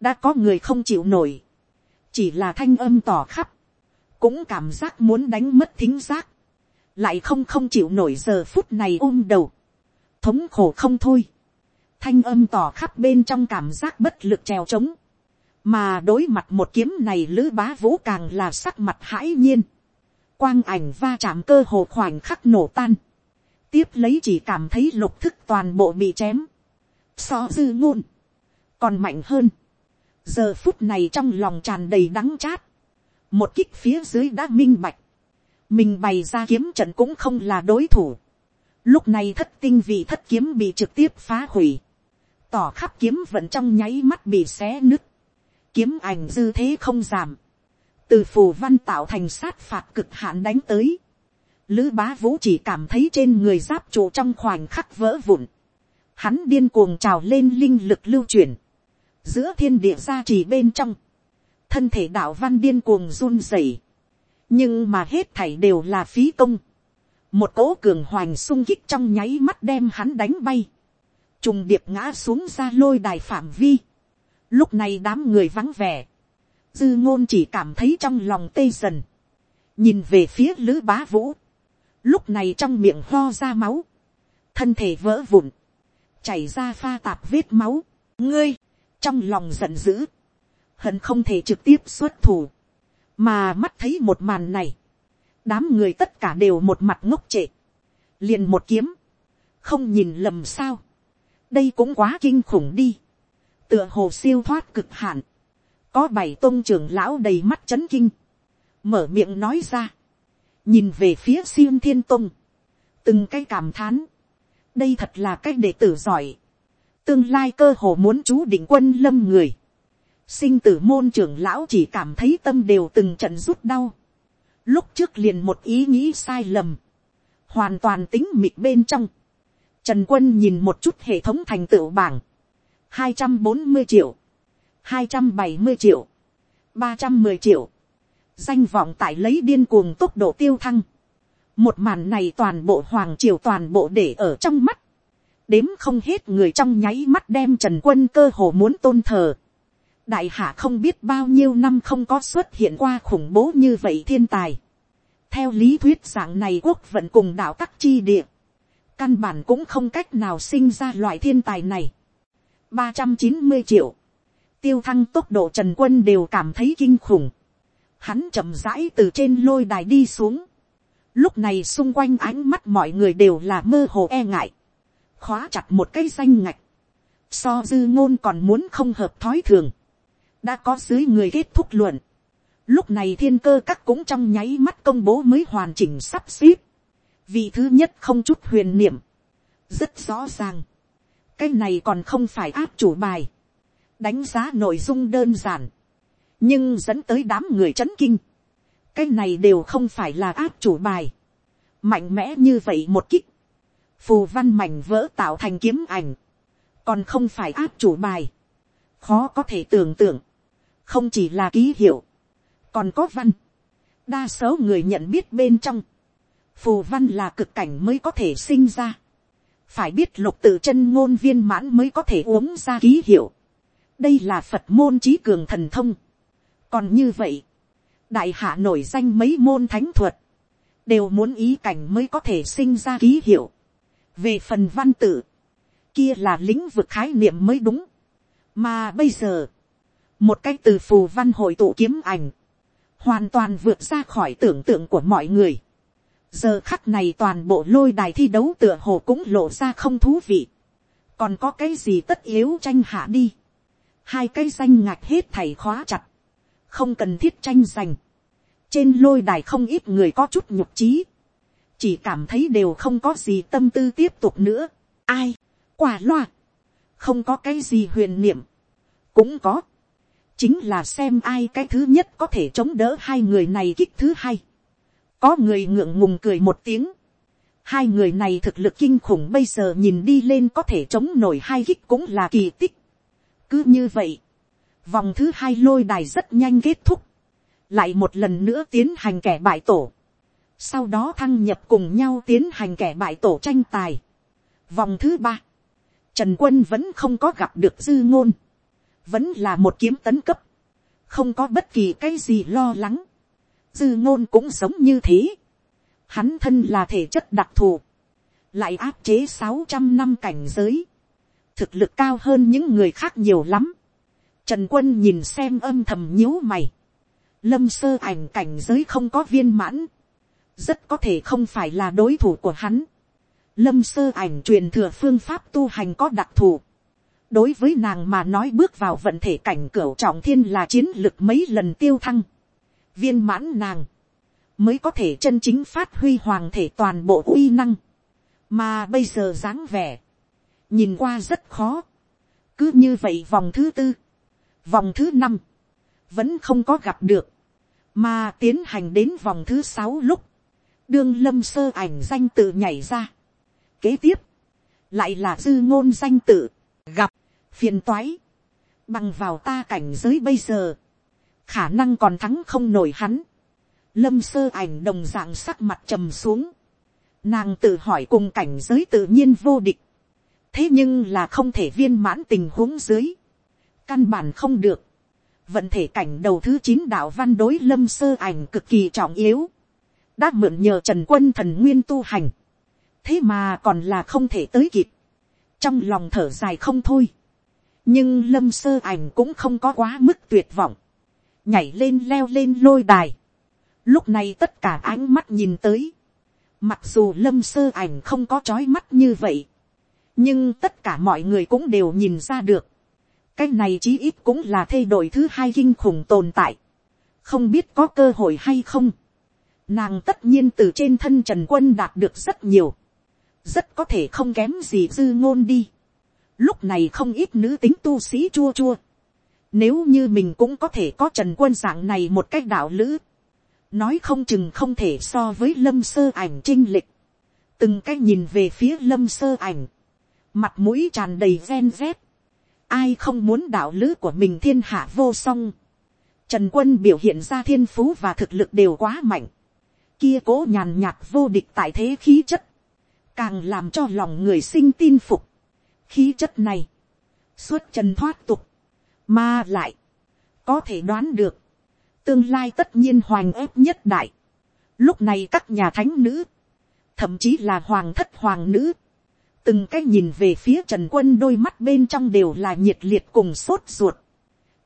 A: đã có người không chịu nổi, chỉ là thanh âm tỏ khắp, cũng cảm giác muốn đánh mất thính giác, lại không không chịu nổi giờ phút này ôm đầu, thống khổ không thôi, thanh âm tỏ khắp bên trong cảm giác bất lực trèo trống, mà đối mặt một kiếm này lữ bá vũ càng là sắc mặt hãi nhiên, quang ảnh va chạm cơ hồ khoảnh khắc nổ tan, tiếp lấy chỉ cảm thấy lục thức toàn bộ bị chém, so dư ngôn, còn mạnh hơn, giờ phút này trong lòng tràn đầy đắng chát, một kích phía dưới đã minh bạch, mình bày ra kiếm trận cũng không là đối thủ. Lúc này thất tinh vị thất kiếm bị trực tiếp phá hủy, tỏ khắp kiếm vẫn trong nháy mắt bị xé nứt, kiếm ảnh dư thế không giảm, từ phù văn tạo thành sát phạt cực hạn đánh tới, lữ bá vũ chỉ cảm thấy trên người giáp trụ trong khoảnh khắc vỡ vụn, hắn điên cuồng trào lên linh lực lưu chuyển, giữa thiên địa gia trì bên trong, thân thể đạo văn điên cuồng run rẩy, nhưng mà hết thảy đều là phí công. một cỗ cường hoành sung kích trong nháy mắt đem hắn đánh bay, trùng điệp ngã xuống ra lôi đài phạm vi. lúc này đám người vắng vẻ, dư ngôn chỉ cảm thấy trong lòng tê dần, nhìn về phía lữ bá vũ, lúc này trong miệng ho ra máu, thân thể vỡ vụn, chảy ra pha tạp vết máu, ngươi, trong lòng giận dữ, hận không thể trực tiếp xuất thủ, mà mắt thấy một màn này, đám người tất cả đều một mặt ngốc trệ, liền một kiếm, không nhìn lầm sao, đây cũng quá kinh khủng đi, tựa hồ siêu thoát cực hạn, có bảy tôn trưởng lão đầy mắt c h ấ n kinh, mở miệng nói ra, nhìn về phía siêu thiên tôn, từng cái cảm thán, đây thật là cái đệ tử giỏi, tương lai cơ hồ muốn chú định quân lâm người, sinh tử môn trưởng lão chỉ cảm thấy tâm đều từng trận rút đau. Lúc trước liền một ý nghĩ sai lầm. Hoàn toàn tính mịt bên trong. Trần quân nhìn một chút hệ thống thành tựu bảng. hai trăm bốn mươi triệu. hai trăm bảy mươi triệu. ba trăm mười triệu. Danh vọng tại lấy điên cuồng tốc độ tiêu thăng. Một màn này toàn bộ hoàng triều toàn bộ để ở trong mắt. Đếm không hết người trong nháy mắt đem Trần Quân cơ hồ muốn tôn thờ đại hạ không biết bao nhiêu năm không có xuất hiện qua khủng bố như vậy thiên tài. theo lý thuyết dạng này quốc vận cùng đạo các chi địa, căn bản cũng không cách nào sinh ra loại thiên tài này. ba trăm chín mươi triệu, tiêu thăng tốc độ trần quân đều cảm thấy kinh khủng. hắn chậm rãi từ trên lôi đài đi xuống. lúc này xung quanh ánh mắt mọi người đều là mơ hồ e ngại khóa chặt một cây danh ngạch. so dư ngôn còn muốn không hợp thói thường, đã có dưới người kết thúc luận, lúc này thiên cơ các cũng trong nháy mắt công bố mới hoàn chỉnh sắp xếp, vì thứ nhất không chút huyền niệm, rất rõ ràng, cái này còn không phải áp chủ bài, đánh giá nội dung đơn giản, nhưng dẫn tới đám người c h ấ n kinh, cái này đều không phải là áp chủ bài, mạnh mẽ như vậy một kích, phù văn mảnh vỡ tạo thành kiếm ảnh, còn không phải áp chủ bài, khó có thể tưởng tượng, không chỉ là ký hiệu, còn có văn, đa số người nhận biết bên trong, phù văn là cực cảnh mới có thể sinh ra, phải biết lục tự chân ngôn viên mãn mới có thể uống ra ký hiệu, đây là phật môn trí cường thần thông, còn như vậy, đại hạ nổi danh mấy môn thánh thuật, đều muốn ý cảnh mới có thể sinh ra ký hiệu về phần văn tự, kia là lĩnh vực khái niệm mới đúng. mà bây giờ, một cái từ phù văn hội tụ kiếm ảnh, hoàn toàn vượt ra khỏi tưởng tượng của mọi người. giờ khắc này toàn bộ lôi đài thi đấu tựa hồ cũng lộ ra không thú vị. còn có cái gì tất yếu tranh hạ đi. hai cái danh ngạch hết thầy khóa chặt không cần thiết tranh giành. trên lôi đài không ít người có chút nhục trí, chỉ cảm thấy đều không có gì tâm tư tiếp tục nữa. ai, quả loa, không có cái gì huyền niệm, cũng có, chính là xem ai cái thứ nhất có thể chống đỡ hai người này kích thứ hai. có người ngượng ngùng cười một tiếng, hai người này thực lực kinh khủng bây giờ nhìn đi lên có thể chống nổi hai kích cũng là kỳ tích. cứ như vậy, Vòng thứ hai lôi đài rất nhanh kết thúc. Lại một lần nữa tiến hành kẻ bại tổ. Sau đó thăng nhập cùng nhau tiến hành kẻ bại tổ tranh tài. Vòng thứ ba. Trần quân vẫn không có gặp được dư ngôn. Vẫn là một kiếm tấn cấp. Không có bất kỳ cái gì lo lắng. Dư ngôn cũng sống như thế. Hắn thân là thể chất đặc thù. Lại áp chế sáu trăm năm cảnh giới. Thực lực cao hơn những người khác nhiều lắm Trần quân nhìn xem âm thầm nhíu mày. Lâm sơ ảnh cảnh giới không có viên mãn. Rất có thể không phải là đối thủ của hắn. Lâm sơ ảnh truyền thừa phương pháp tu hành có đặc thù. Đối với nàng mà nói bước vào vận thể cảnh cửu trọng thiên là chiến lực mấy lần tiêu thăng. Viên mãn nàng. Mới có thể chân chính phát huy hoàng thể toàn bộ uy năng. Mà bây giờ dáng vẻ. Nhìn qua rất khó. Cứ như vậy vòng thứ tư vòng thứ năm, vẫn không có gặp được, mà tiến hành đến vòng thứ sáu lúc, đương lâm sơ ảnh danh tự nhảy ra. Kế tiếp, lại là dư ngôn danh tự, gặp, phiền toái, bằng vào ta cảnh giới bây giờ, khả năng còn thắng không nổi hắn. Lâm sơ ảnh đồng dạng sắc mặt trầm xuống, nàng tự hỏi cùng cảnh giới tự nhiên vô địch, thế nhưng là không thể viên mãn tình huống dưới, căn bản không được. vận thể cảnh đầu thứ chín đạo văn đối lâm sơ ảnh cực kỳ trọng yếu đã mượn nhờ trần quân thần nguyên tu hành. thế mà còn là không thể tới kịp. trong lòng thở dài không thôi. nhưng lâm sơ ảnh cũng không có quá mức tuyệt vọng. nhảy lên leo lên lôi đài. lúc này tất cả ánh mắt nhìn tới. mặc dù lâm sơ ảnh không có trói mắt như vậy. nhưng tất cả mọi người cũng đều nhìn ra được cái này chí ít cũng là thay đổi thứ hai kinh khủng tồn tại. không biết có cơ hội hay không nàng tất nhiên từ trên thân trần quân đạt được rất nhiều. rất có thể không kém gì dư ngôn đi. lúc này không ít nữ tính tu sĩ chua chua. nếu như mình cũng có thể có trần quân dạng này một cách đạo lữ. nói không chừng không thể so với lâm sơ ảnh trinh lịch. từng cái nhìn về phía lâm sơ ảnh. mặt mũi tràn đầy ven rét. ai không muốn đạo lữ của mình thiên hạ vô song. Trần quân biểu hiện ra thiên phú và thực lực đều quá mạnh. Kia cố nhàn nhạt vô địch tại thế khí chất. Càng làm cho lòng người sinh tin phục. Khí chất này. Suốt trần thoát tục. Mà lại. Có thể đoán được. Tương lai tất nhiên hoành ép nhất đại. Lúc này các nhà thánh nữ. Thậm chí là hoàng thất hoàng nữ từng cái nhìn về phía trần quân đôi mắt bên trong đều là nhiệt liệt cùng sốt ruột.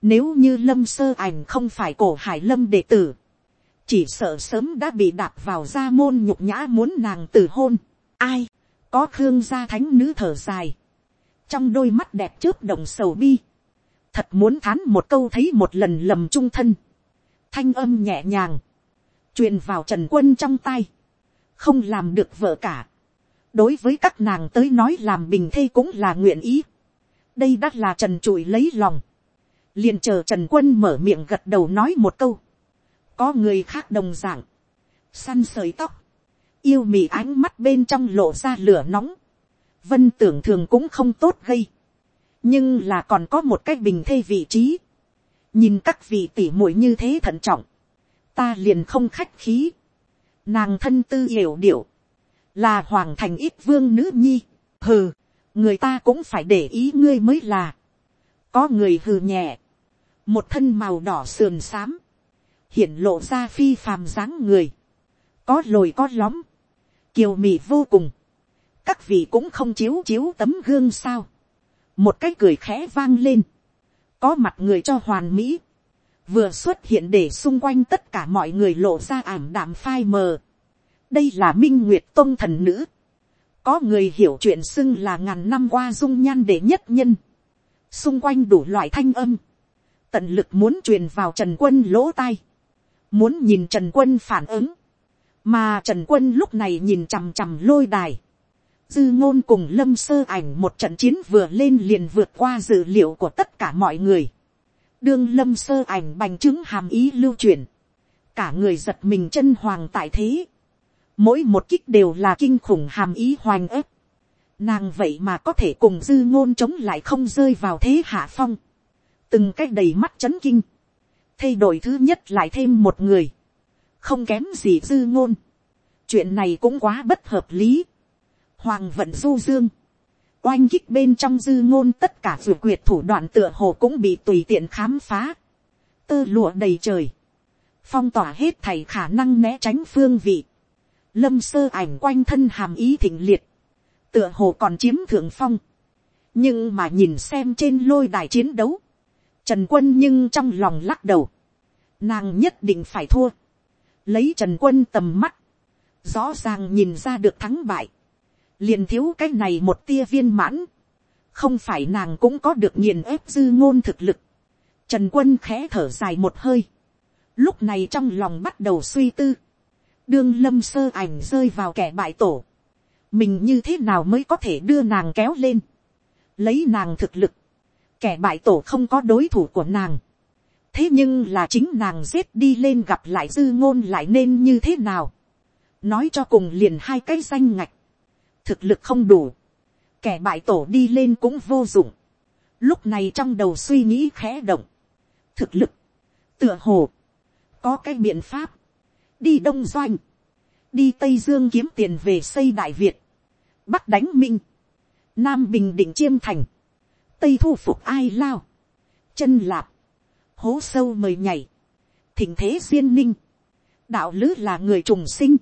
A: Nếu như lâm sơ ảnh không phải cổ hải lâm đệ tử, chỉ sợ sớm đã bị đạp vào gia môn nhục nhã muốn nàng từ hôn. Ai, có khương gia thánh nữ thở dài. trong đôi mắt đẹp chớp đồng sầu bi, thật muốn thán một câu thấy một lần lầm trung thân, thanh âm nhẹ nhàng, truyền vào trần quân trong tay, không làm được vợ cả, đối với các nàng tới nói làm bình thê cũng là nguyện ý, đây đã là trần trụi lấy lòng, liền chờ trần quân mở miệng gật đầu nói một câu, có người khác đồng dạng, săn sợi tóc, yêu mị ánh mắt bên trong lộ ra lửa nóng, vân tưởng thường cũng không tốt gây, nhưng là còn có một cái bình thê vị trí, nhìn các vị tỉ muội như thế thận trọng, ta liền không khách khí, nàng thân tư hiểu điệu, là hoàng thành ít vương nữ nhi, hừ, người ta cũng phải để ý ngươi mới là, có người hừ nhẹ, một thân màu đỏ sườn xám, hiện lộ ra phi phàm dáng người, có lồi có lõm, kiều mị vô cùng, các vị cũng không chiếu chiếu tấm gương sao, một cái cười khẽ vang lên, có mặt người cho hoàn mỹ, vừa xuất hiện để xung quanh tất cả mọi người lộ ra ảm đạm phai mờ. đây là minh nguyệt tôn thần nữ, có người hiểu chuyện xưng là ngàn năm qua dung nhan để nhất nhân, xung quanh đủ loại thanh âm, tận lực muốn truyền vào trần quân lỗ tai, muốn nhìn trần quân phản ứng, mà trần quân lúc này nhìn chằm chằm lôi đài, dư ngôn cùng lâm sơ ảnh một trận chiến vừa lên liền vượt qua dự liệu của tất cả mọi người, đương lâm sơ ảnh bành chứng hàm ý lưu truyền, cả người giật mình chân hoàng tại thế, mỗi một kích đều là kinh khủng hàm ý hoành ớt. nàng vậy mà có thể cùng dư ngôn chống lại không rơi vào thế hạ phong, từng cách đầy mắt c h ấ n kinh, thay đổi thứ nhất lại thêm một người, không kém gì dư ngôn, chuyện này cũng quá bất hợp lý, hoàng vận du dương, oanh kích bên trong dư ngôn tất cả ruột quyệt thủ đoạn tựa hồ cũng bị tùy tiện khám phá, tơ lụa đầy trời, phong tỏa hết thầy khả năng né tránh phương vị, lâm sơ ảnh quanh thân hàm ý thịnh liệt, tựa hồ còn chiếm thượng phong, nhưng mà nhìn xem trên lôi đài chiến đấu, Trần quân nhưng trong lòng lắc đầu. Nàng nhất định phải thua. Lấy trần quân tầm mắt. Rõ ràng nhìn ra được thắng bại. liền thiếu cái này một tia viên mãn. Không phải nàng cũng có được nghiền ép dư ngôn thực lực. Trần quân khẽ thở dài một hơi. Lúc này trong lòng bắt đầu suy tư. Đương lâm sơ ảnh rơi vào kẻ bại tổ. Mình như thế nào mới có thể đưa nàng kéo lên. Lấy nàng thực lực kẻ bại tổ không có đối thủ của nàng. thế nhưng là chính nàng giết đi lên gặp lại dư ngôn lại nên như thế nào. nói cho cùng liền hai cái danh ngạch. thực lực không đủ. kẻ bại tổ đi lên cũng vô dụng. lúc này trong đầu suy nghĩ khẽ động. thực lực, tựa hồ, có cái biện pháp, đi đông doanh, đi tây dương kiếm tiền về xây đại việt, bắc đánh minh, nam bình định chiêm thành, tây thu phục ai lao, chân lạp, hố sâu mời nhảy, thỉnh thế duyên ninh, đạo lứ là người trùng sinh,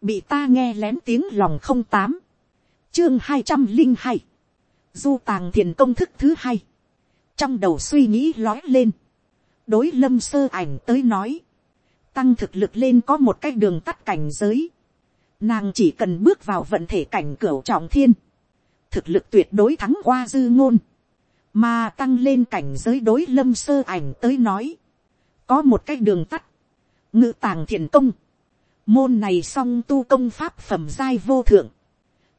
A: bị ta nghe lén tiếng lòng không tám, chương hai trăm linh hai, du tàng thiền công thức thứ hai, trong đầu suy nghĩ lói lên, đối lâm sơ ảnh tới nói, tăng thực lực lên có một cái đường tắt cảnh giới, nàng chỉ cần bước vào vận thể cảnh cửa trọng thiên, thực lực tuyệt đối thắng qua dư ngôn, mà tăng lên cảnh giới đối lâm sơ ảnh tới nói, có một cái đường tắt, ngự tàng thiền công, môn này song tu công pháp phẩm giai vô thượng,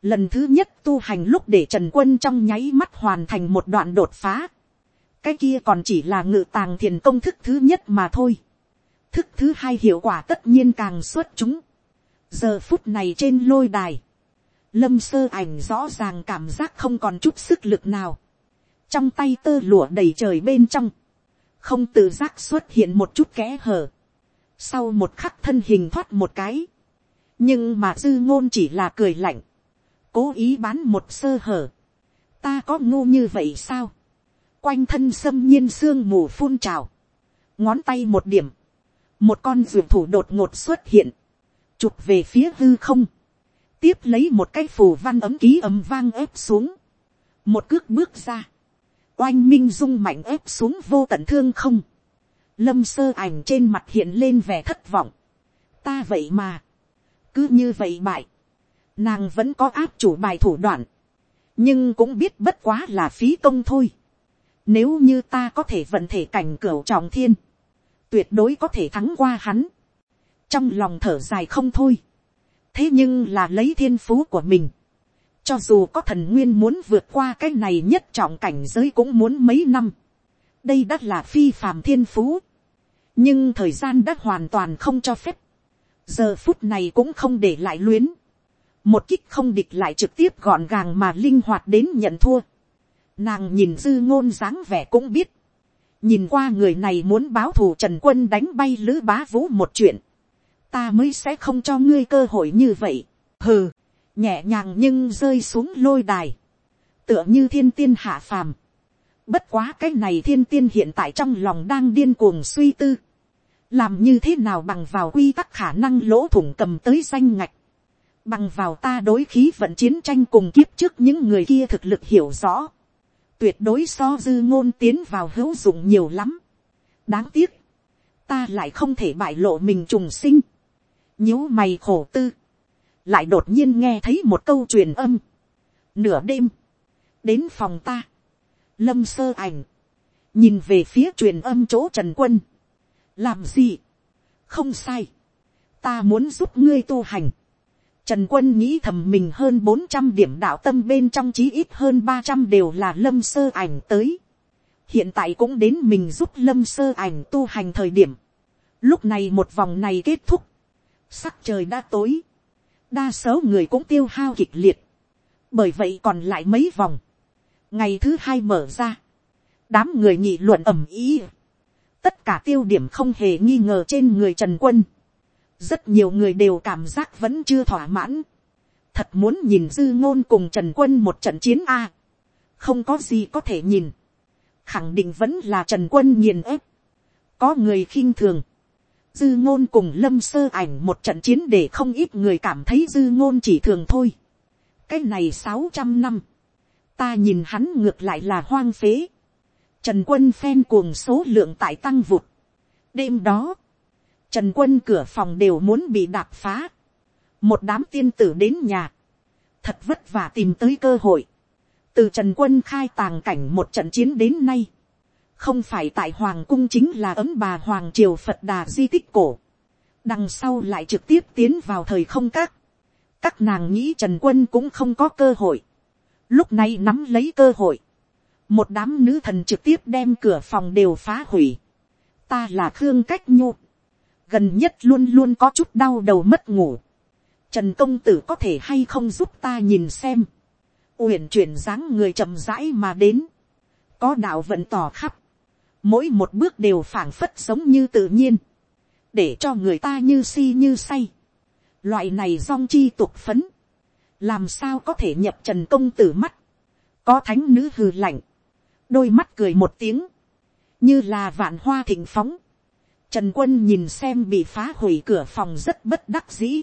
A: lần thứ nhất tu hành lúc để trần quân trong nháy mắt hoàn thành một đoạn đột phá, cái kia còn chỉ là ngự tàng thiền công thức thứ nhất mà thôi, thức thứ hai hiệu quả tất nhiên càng xuất chúng, giờ phút này trên lôi đài, lâm sơ ảnh rõ ràng cảm giác không còn chút sức lực nào, trong tay tơ lụa đầy trời bên trong, không tự giác xuất hiện một chút kẽ hở, sau một khắc thân hình thoát một cái, nhưng mà dư ngôn chỉ là cười lạnh, cố ý bán một sơ hở, ta có ngu như vậy sao, quanh thân xâm nhiên sương mù phun trào, ngón tay một điểm, một con ruột thủ đột ngột xuất hiện, chụp về phía hư không, tiếp lấy một cái phù văn ấm ký ấm vang ép xuống, một cước bước ra, oanh minh dung mạnh ép xuống vô tận thương không. lâm sơ ảnh trên mặt hiện lên vẻ thất vọng. ta vậy mà, cứ như vậy bại, nàng vẫn có áp chủ bài thủ đoạn, nhưng cũng biết bất quá là phí công thôi. Nếu như ta có thể vận thể cảnh cửa trọng thiên, tuyệt đối có thể thắng qua hắn. Trong lòng thở dài không thôi. Thế nhưng là lấy thiên phú của mình. Cho dù có thần nguyên muốn vượt qua cái này nhất trọng cảnh giới cũng muốn mấy năm. Đây đã là phi phàm thiên phú. Nhưng thời gian đã hoàn toàn không cho phép. Giờ phút này cũng không để lại luyến. Một kích không địch lại trực tiếp gọn gàng mà linh hoạt đến nhận thua. Nàng nhìn dư ngôn dáng vẻ cũng biết. Nhìn qua người này muốn báo thù Trần Quân đánh bay Lữ Bá Vũ một chuyện. Ta mới sẽ không cho ngươi cơ hội như vậy. Hừ, nhẹ nhàng nhưng rơi xuống lôi đài. Tựa như thiên tiên hạ phàm. Bất quá cái này thiên tiên hiện tại trong lòng đang điên cuồng suy tư. Làm như thế nào bằng vào quy tắc khả năng lỗ thủng cầm tới danh ngạch. Bằng vào ta đối khí vận chiến tranh cùng kiếp trước những người kia thực lực hiểu rõ tuyệt đối so dư ngôn tiến vào hữu dụng nhiều lắm. đáng tiếc, ta lại không thể bại lộ mình trùng sinh, nhíu mày khổ tư, lại đột nhiên nghe thấy một câu truyền âm, nửa đêm, đến phòng ta, lâm sơ ảnh, nhìn về phía truyền âm chỗ trần quân, làm gì, không sai, ta muốn giúp ngươi tu hành, Trần quân nghĩ thầm mình hơn bốn trăm điểm đạo tâm bên trong chí ít hơn ba trăm đều là lâm sơ ảnh tới. Hiện tại cũng đến mình giúp lâm sơ ảnh tu hành thời điểm. Lúc này một vòng này kết thúc. Sắc trời đã tối. Đa số người cũng tiêu hao kịch liệt. Bởi vậy còn lại mấy vòng. Ngày thứ hai mở ra. Đám người nhị luận ẩm ý. Tất cả tiêu điểm không hề nghi ngờ trên người Trần Quân rất nhiều người đều cảm giác vẫn chưa thỏa mãn. thật muốn nhìn dư ngôn cùng trần quân một trận chiến a. không có gì có thể nhìn. khẳng định vẫn là trần quân nghiền ép. có người khinh thường dư ngôn cùng lâm sơ ảnh một trận chiến để không ít người cảm thấy dư ngôn chỉ thường thôi. cái này sáu trăm năm. ta nhìn hắn ngược lại là hoang phế. trần quân phen cuồng số lượng tại tăng vụt. đêm đó, Trần quân cửa phòng đều muốn bị đạp phá. Một đám tiên tử đến nhà. Thật vất vả tìm tới cơ hội. Từ Trần quân khai tàng cảnh một trận chiến đến nay. Không phải tại Hoàng cung chính là ấm bà Hoàng Triều Phật Đà di tích cổ. Đằng sau lại trực tiếp tiến vào thời không các. Các nàng nghĩ Trần quân cũng không có cơ hội. Lúc này nắm lấy cơ hội. Một đám nữ thần trực tiếp đem cửa phòng đều phá hủy. Ta là Khương Cách nhu gần nhất luôn luôn có chút đau đầu mất ngủ. Trần công tử có thể hay không giúp ta nhìn xem. Uyển chuyển dáng người chậm rãi mà đến. Có đạo vận tỏ khắp. Mỗi một bước đều phảng phất giống như tự nhiên. Để cho người ta như si như say. Loại này song chi tục phấn. Làm sao có thể nhập trần công tử mắt. Có thánh nữ hừ lạnh. Đôi mắt cười một tiếng. Như là vạn hoa thịnh phóng Trần quân nhìn xem bị phá hủy cửa phòng rất bất đắc dĩ.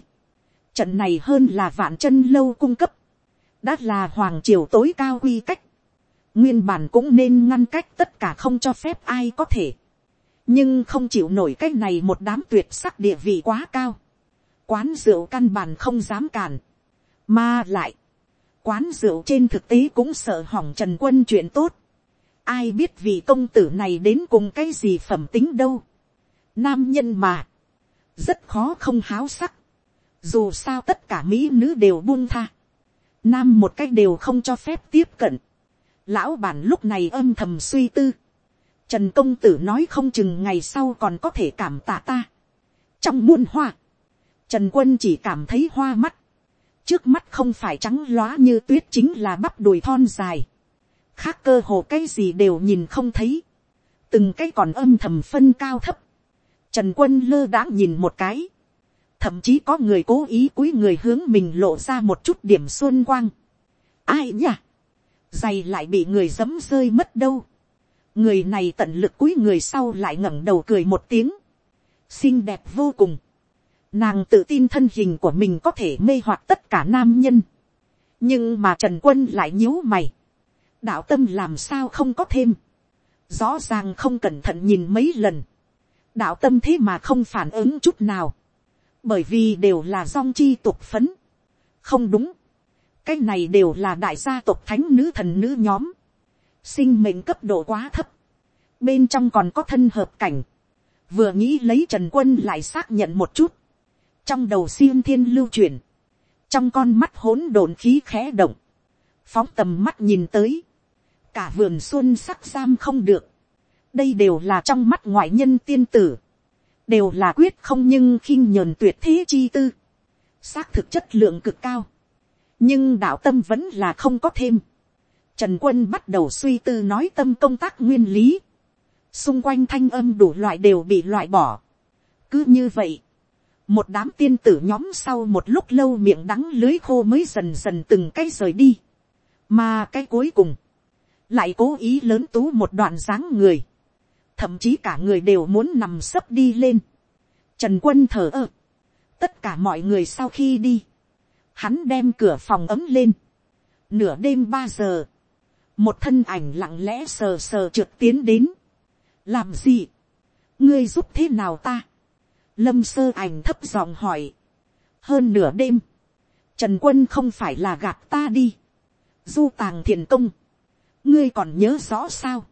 A: Trận này hơn là vạn chân lâu cung cấp. Đã là hoàng triều tối cao quy cách. Nguyên bản cũng nên ngăn cách tất cả không cho phép ai có thể. Nhưng không chịu nổi cách này một đám tuyệt sắc địa vị quá cao. Quán rượu căn bản không dám cản. Mà lại. Quán rượu trên thực tế cũng sợ hỏng trần quân chuyện tốt. Ai biết vì công tử này đến cùng cái gì phẩm tính đâu Nam nhân mà. Rất khó không háo sắc. Dù sao tất cả mỹ nữ đều buông tha. Nam một cách đều không cho phép tiếp cận. Lão bản lúc này âm thầm suy tư. Trần công tử nói không chừng ngày sau còn có thể cảm tạ ta. Trong muôn hoa. Trần quân chỉ cảm thấy hoa mắt. Trước mắt không phải trắng lóa như tuyết chính là bắp đùi thon dài. Khác cơ hồ cái gì đều nhìn không thấy. Từng cái còn âm thầm phân cao thấp. Trần quân lơ đãng nhìn một cái. Thậm chí có người cố ý cúi người hướng mình lộ ra một chút điểm xuân quang. Ai nhỉ? Giày lại bị người dấm rơi mất đâu. Người này tận lực cúi người sau lại ngẩng đầu cười một tiếng. Xinh đẹp vô cùng. Nàng tự tin thân hình của mình có thể mê hoặc tất cả nam nhân. Nhưng mà Trần Quân lại nhíu mày. Đạo tâm làm sao không có thêm. Rõ ràng không cẩn thận nhìn mấy lần đạo tâm thế mà không phản ứng chút nào, bởi vì đều là dong chi tục phấn. không đúng, cái này đều là đại gia tộc thánh nữ thần nữ nhóm, sinh mệnh cấp độ quá thấp, bên trong còn có thân hợp cảnh, vừa nghĩ lấy trần quân lại xác nhận một chút, trong đầu xiêm thiên lưu truyền, trong con mắt hỗn độn khí khẽ động, phóng tầm mắt nhìn tới, cả vườn xuân sắc giam không được, đây đều là trong mắt ngoại nhân tiên tử, đều là quyết không nhưng khinh nhờn tuyệt thế chi tư, xác thực chất lượng cực cao, nhưng đạo tâm vẫn là không có thêm. Trần quân bắt đầu suy tư nói tâm công tác nguyên lý, xung quanh thanh âm đủ loại đều bị loại bỏ. cứ như vậy, một đám tiên tử nhóm sau một lúc lâu miệng đắng lưới khô mới dần dần từng cái rời đi, mà cái cuối cùng, lại cố ý lớn tú một đoạn dáng người, thậm chí cả người đều muốn nằm sấp đi lên. Trần quân thở ơ, tất cả mọi người sau khi đi, hắn đem cửa phòng ấm lên, nửa đêm ba giờ, một thân ảnh lặng lẽ sờ sờ trượt tiến đến, làm gì, ngươi giúp thế nào ta, lâm sơ ảnh thấp giọng hỏi, hơn nửa đêm, trần quân không phải là gạt ta đi, du tàng thiền công, ngươi còn nhớ rõ sao,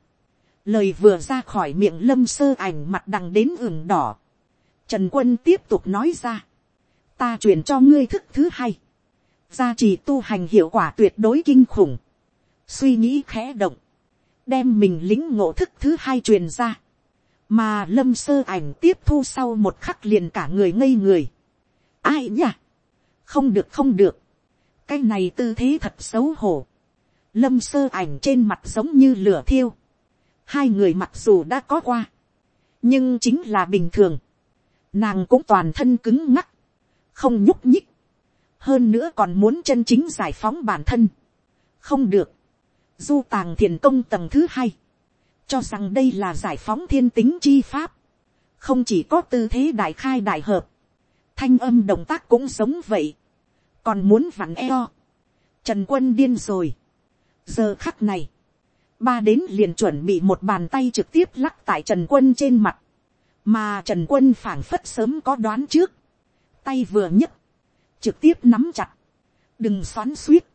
A: lời vừa ra khỏi miệng lâm sơ ảnh mặt đằng đến ửng đỏ, trần quân tiếp tục nói ra, ta truyền cho ngươi thức thứ hai, gia trì tu hành hiệu quả tuyệt đối kinh khủng, suy nghĩ khẽ động, đem mình lính ngộ thức thứ hai truyền ra, mà lâm sơ ảnh tiếp thu sau một khắc liền cả người ngây người. ai nhỉ? không được không được, cái này tư thế thật xấu hổ, lâm sơ ảnh trên mặt giống như lửa thiêu, hai người mặc dù đã có qua, nhưng chính là bình thường, nàng cũng toàn thân cứng ngắc, không nhúc nhích, hơn nữa còn muốn chân chính giải phóng bản thân, không được, du tàng thiền công tầng thứ hai, cho rằng đây là giải phóng thiên tính chi pháp, không chỉ có tư thế đại khai đại hợp, thanh âm động tác cũng giống vậy, còn muốn vặn eo, trần quân điên rồi, giờ khắc này, ba đến liền chuẩn bị một bàn tay trực tiếp lắc tại trần quân trên mặt, mà trần quân phảng phất sớm có đoán trước, tay vừa nhấc, trực tiếp nắm chặt, đừng xoắn suýt,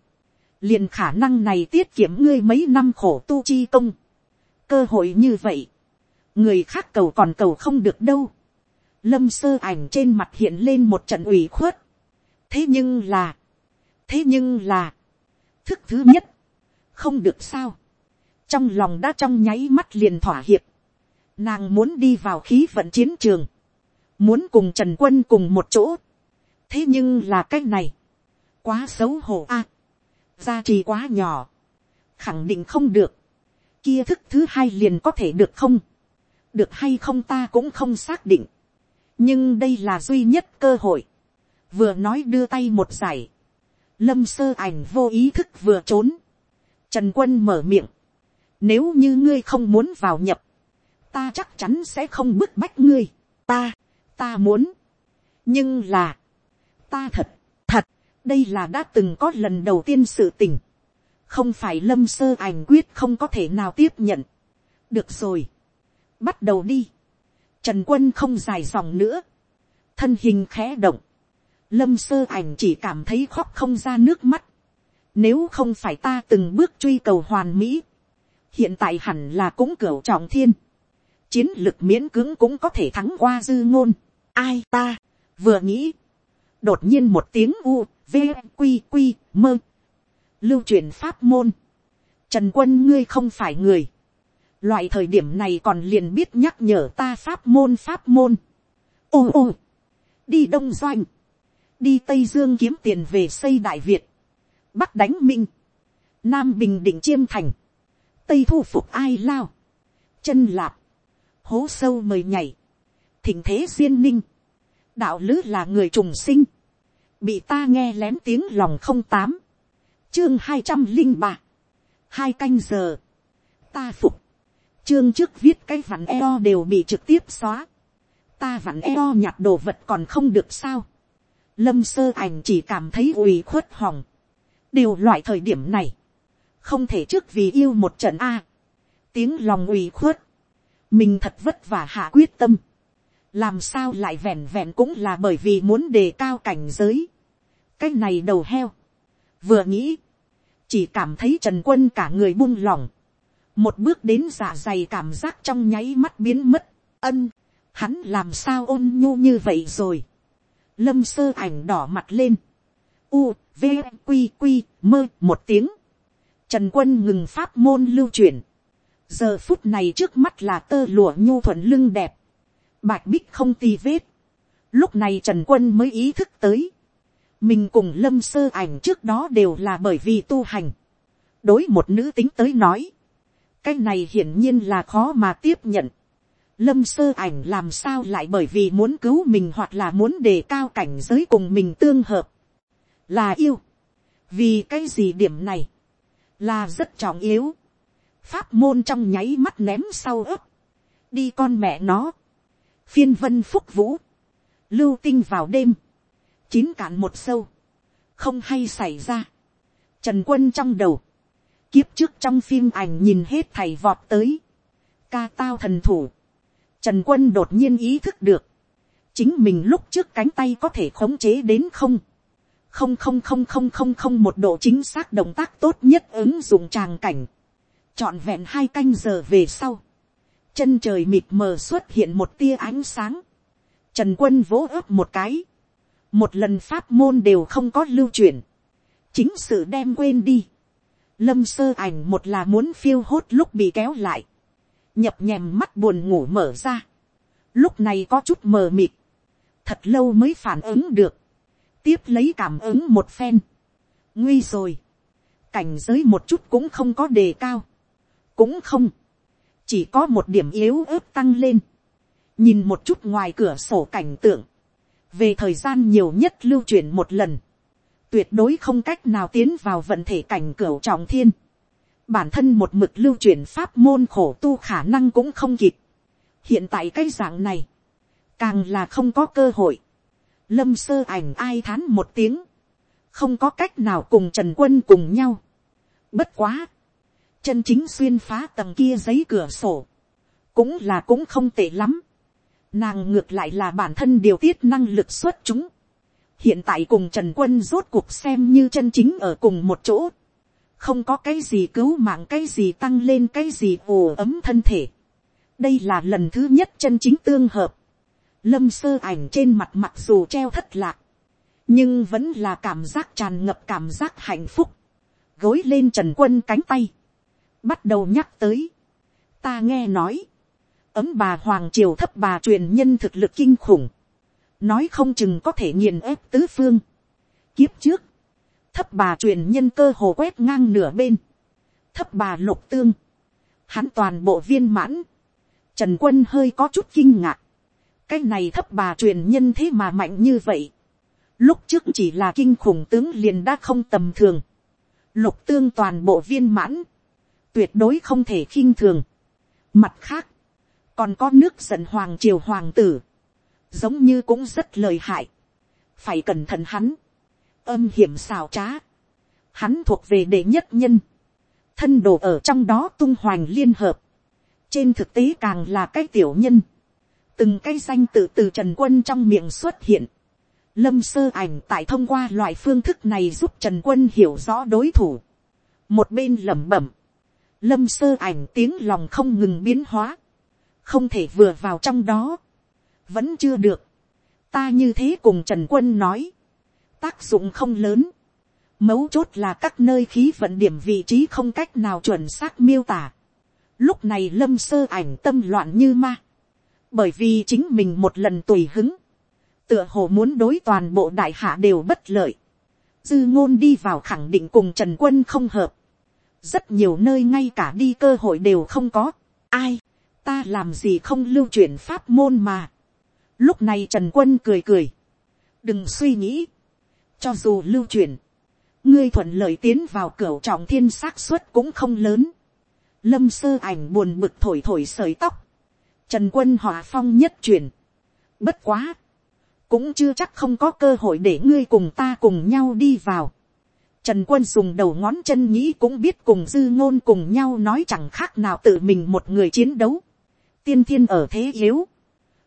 A: liền khả năng này tiết kiệm ngươi mấy năm khổ tu chi công, cơ hội như vậy, người khác cầu còn cầu không được đâu, lâm sơ ảnh trên mặt hiện lên một trận ủy khuất, thế nhưng là, thế nhưng là, thức thứ nhất, không được sao, trong lòng đã trong nháy mắt liền thỏa hiệp, nàng muốn đi vào khí vận chiến trường, muốn cùng trần quân cùng một chỗ, thế nhưng là cái này, quá xấu hổ a, gia trì quá nhỏ, khẳng định không được, kia thức thứ hai liền có thể được không, được hay không ta cũng không xác định, nhưng đây là duy nhất cơ hội, vừa nói đưa tay một giải, lâm sơ ảnh vô ý thức vừa trốn, trần quân mở miệng, nếu như ngươi không muốn vào nhập, ta chắc chắn sẽ không bức bách ngươi, ta, ta muốn, nhưng là, ta thật, thật, đây là đã từng có lần đầu tiên sự tình, không phải lâm sơ ảnh quyết không có thể nào tiếp nhận. được rồi, bắt đầu đi, trần quân không dài dòng nữa, thân hình khẽ động, lâm sơ ảnh chỉ cảm thấy khóc không ra nước mắt, nếu không phải ta từng bước truy cầu hoàn mỹ, hiện tại hẳn là cũng cửa trọng thiên, chiến lực miễn cưỡng cũng có thể thắng qua dư ngôn, ai ta, vừa nghĩ, đột nhiên một tiếng u, v, q q mơ, lưu truyền pháp môn, trần quân ngươi không phải người, loại thời điểm này còn liền biết nhắc nhở ta pháp môn pháp môn, ô ô, đi đông doanh, đi tây dương kiếm tiền về xây đại việt, bắc đánh minh, nam bình định chiêm thành, tây thu phục ai lao, chân lạp, hố sâu mời nhảy, thỉnh thế duyên ninh, đạo lứ là người trùng sinh, bị ta nghe lén tiếng lòng không tám, chương hai trăm linh ba, hai canh giờ, ta phục, chương trước viết cái vặn eo đều bị trực tiếp xóa, ta vặn eo nhặt đồ vật còn không được sao, lâm sơ ảnh chỉ cảm thấy ủy khuất hỏng, đều loại thời điểm này, không thể trước vì yêu một trận a, tiếng lòng ủy khuất, mình thật vất vả hạ quyết tâm, làm sao lại vẹn vẹn cũng là bởi vì muốn đề cao cảnh giới, cái này đầu heo, vừa nghĩ, chỉ cảm thấy trần quân cả người buông lỏng, một bước đến dạ dày cảm giác trong nháy mắt biến mất, ân, hắn làm sao ôn nhu như vậy rồi, lâm sơ ảnh đỏ mặt lên, u, v, q q mơ một tiếng, trần quân ngừng pháp môn lưu chuyển, giờ phút này trước mắt là tơ lụa nhu thuận lưng đẹp, bạch bích không tì vết, lúc này trần quân mới ý thức tới, mình cùng lâm sơ ảnh trước đó đều là bởi vì tu hành, đối một nữ tính tới nói, cái này hiển nhiên là khó mà tiếp nhận, lâm sơ ảnh làm sao lại bởi vì muốn cứu mình hoặc là muốn đề cao cảnh giới cùng mình tương hợp, là yêu, vì cái gì điểm này, là rất trọng yếu, pháp môn trong nháy mắt ném sau ấp, đi con mẹ nó, phiên vân phúc vũ, lưu tinh vào đêm, chín cạn một sâu, không hay xảy ra, trần quân trong đầu, kiếp trước trong phim ảnh nhìn hết thầy vọt tới, ca tao thần thủ, trần quân đột nhiên ý thức được, chính mình lúc trước cánh tay có thể khống chế đến không, không không không không không không một độ chính xác động tác tốt nhất ứng dụng tràng cảnh, trọn vẹn hai canh giờ về sau, chân trời mịt mờ xuất hiện một tia ánh sáng, trần quân vỗ ấp một cái, một lần pháp môn đều không có lưu truyền, chính sự đem quên đi, lâm sơ ảnh một là muốn phiêu hốt lúc bị kéo lại, nhập nhèm mắt buồn ngủ mở ra, lúc này có chút mờ mịt, thật lâu mới phản ứng được, tiếp lấy cảm ứng một phen, nguy rồi, cảnh giới một chút cũng không có đề cao, cũng không, chỉ có một điểm yếu ớt tăng lên, nhìn một chút ngoài cửa sổ cảnh tượng, về thời gian nhiều nhất lưu truyền một lần, tuyệt đối không cách nào tiến vào vận thể cảnh cửa trọng thiên, bản thân một mực lưu truyền pháp môn khổ tu khả năng cũng không kịp, hiện tại cái dạng này, càng là không có cơ hội, lâm sơ ảnh ai thán một tiếng, không có cách nào cùng trần quân cùng nhau, bất quá, chân chính xuyên phá tầng kia giấy cửa sổ, cũng là cũng không tệ lắm. Nàng ngược lại là bản thân điều tiết năng lực xuất chúng. Hiện tại cùng Trần Quân rốt cuộc xem như chân chính ở cùng một chỗ. Không có cái gì cứu mạng cái gì tăng lên cái gì ồ ấm thân thể. Đây là lần thứ nhất chân chính tương hợp. Lâm sơ ảnh trên mặt mặc dù treo thất lạc. Nhưng vẫn là cảm giác tràn ngập cảm giác hạnh phúc. Gối lên Trần Quân cánh tay bắt đầu nhắc tới. Ta nghe nói, ấm bà hoàng triều thấp bà truyền nhân thực lực kinh khủng, nói không chừng có thể nghiền ép tứ phương. Kiếp trước, thấp bà truyền nhân cơ hồ quét ngang nửa bên, thấp bà lục tương, hắn toàn bộ viên mãn, trần quân hơi có chút kinh ngạc, cái này thấp bà truyền nhân thế mà mạnh như vậy, lúc trước chỉ là kinh khủng tướng liền đã không tầm thường, lục tương toàn bộ viên mãn, tuyệt đối không thể khinh thường. Mặt khác, còn có nước giận hoàng triều hoàng tử, giống như cũng rất lời hại. Phải cẩn thận hắn, âm hiểm xào trá. Hắn thuộc về đệ nhất nhân, thân đồ ở trong đó tung hoành liên hợp. Trên thực tế càng là cái tiểu nhân, từng cái danh tự từ Trần Quân trong miệng xuất hiện. Lâm sơ ảnh tại thông qua loại phương thức này giúp Trần Quân hiểu rõ đối thủ. Một bên lẩm bẩm lâm sơ ảnh tiếng lòng không ngừng biến hóa, không thể vừa vào trong đó, vẫn chưa được, ta như thế cùng trần quân nói, tác dụng không lớn, mấu chốt là các nơi khí vận điểm vị trí không cách nào chuẩn xác miêu tả, lúc này lâm sơ ảnh tâm loạn như ma, bởi vì chính mình một lần tùy hứng, tựa hồ muốn đối toàn bộ đại hạ đều bất lợi, dư ngôn đi vào khẳng định cùng trần quân không hợp, rất nhiều nơi ngay cả đi cơ hội đều không có. ai, ta làm gì không lưu chuyển pháp môn mà. lúc này trần quân cười cười. đừng suy nghĩ. cho dù lưu chuyển, ngươi thuận lợi tiến vào cửa trọng thiên xác suất cũng không lớn. lâm sơ ảnh buồn bực thổi thổi sợi tóc. trần quân hòa phong nhất chuyển. bất quá. cũng chưa chắc không có cơ hội để ngươi cùng ta cùng nhau đi vào Trần quân dùng đầu ngón chân nghĩ cũng biết cùng dư ngôn cùng nhau nói chẳng khác nào tự mình một người chiến đấu. Tiên thiên ở thế yếu.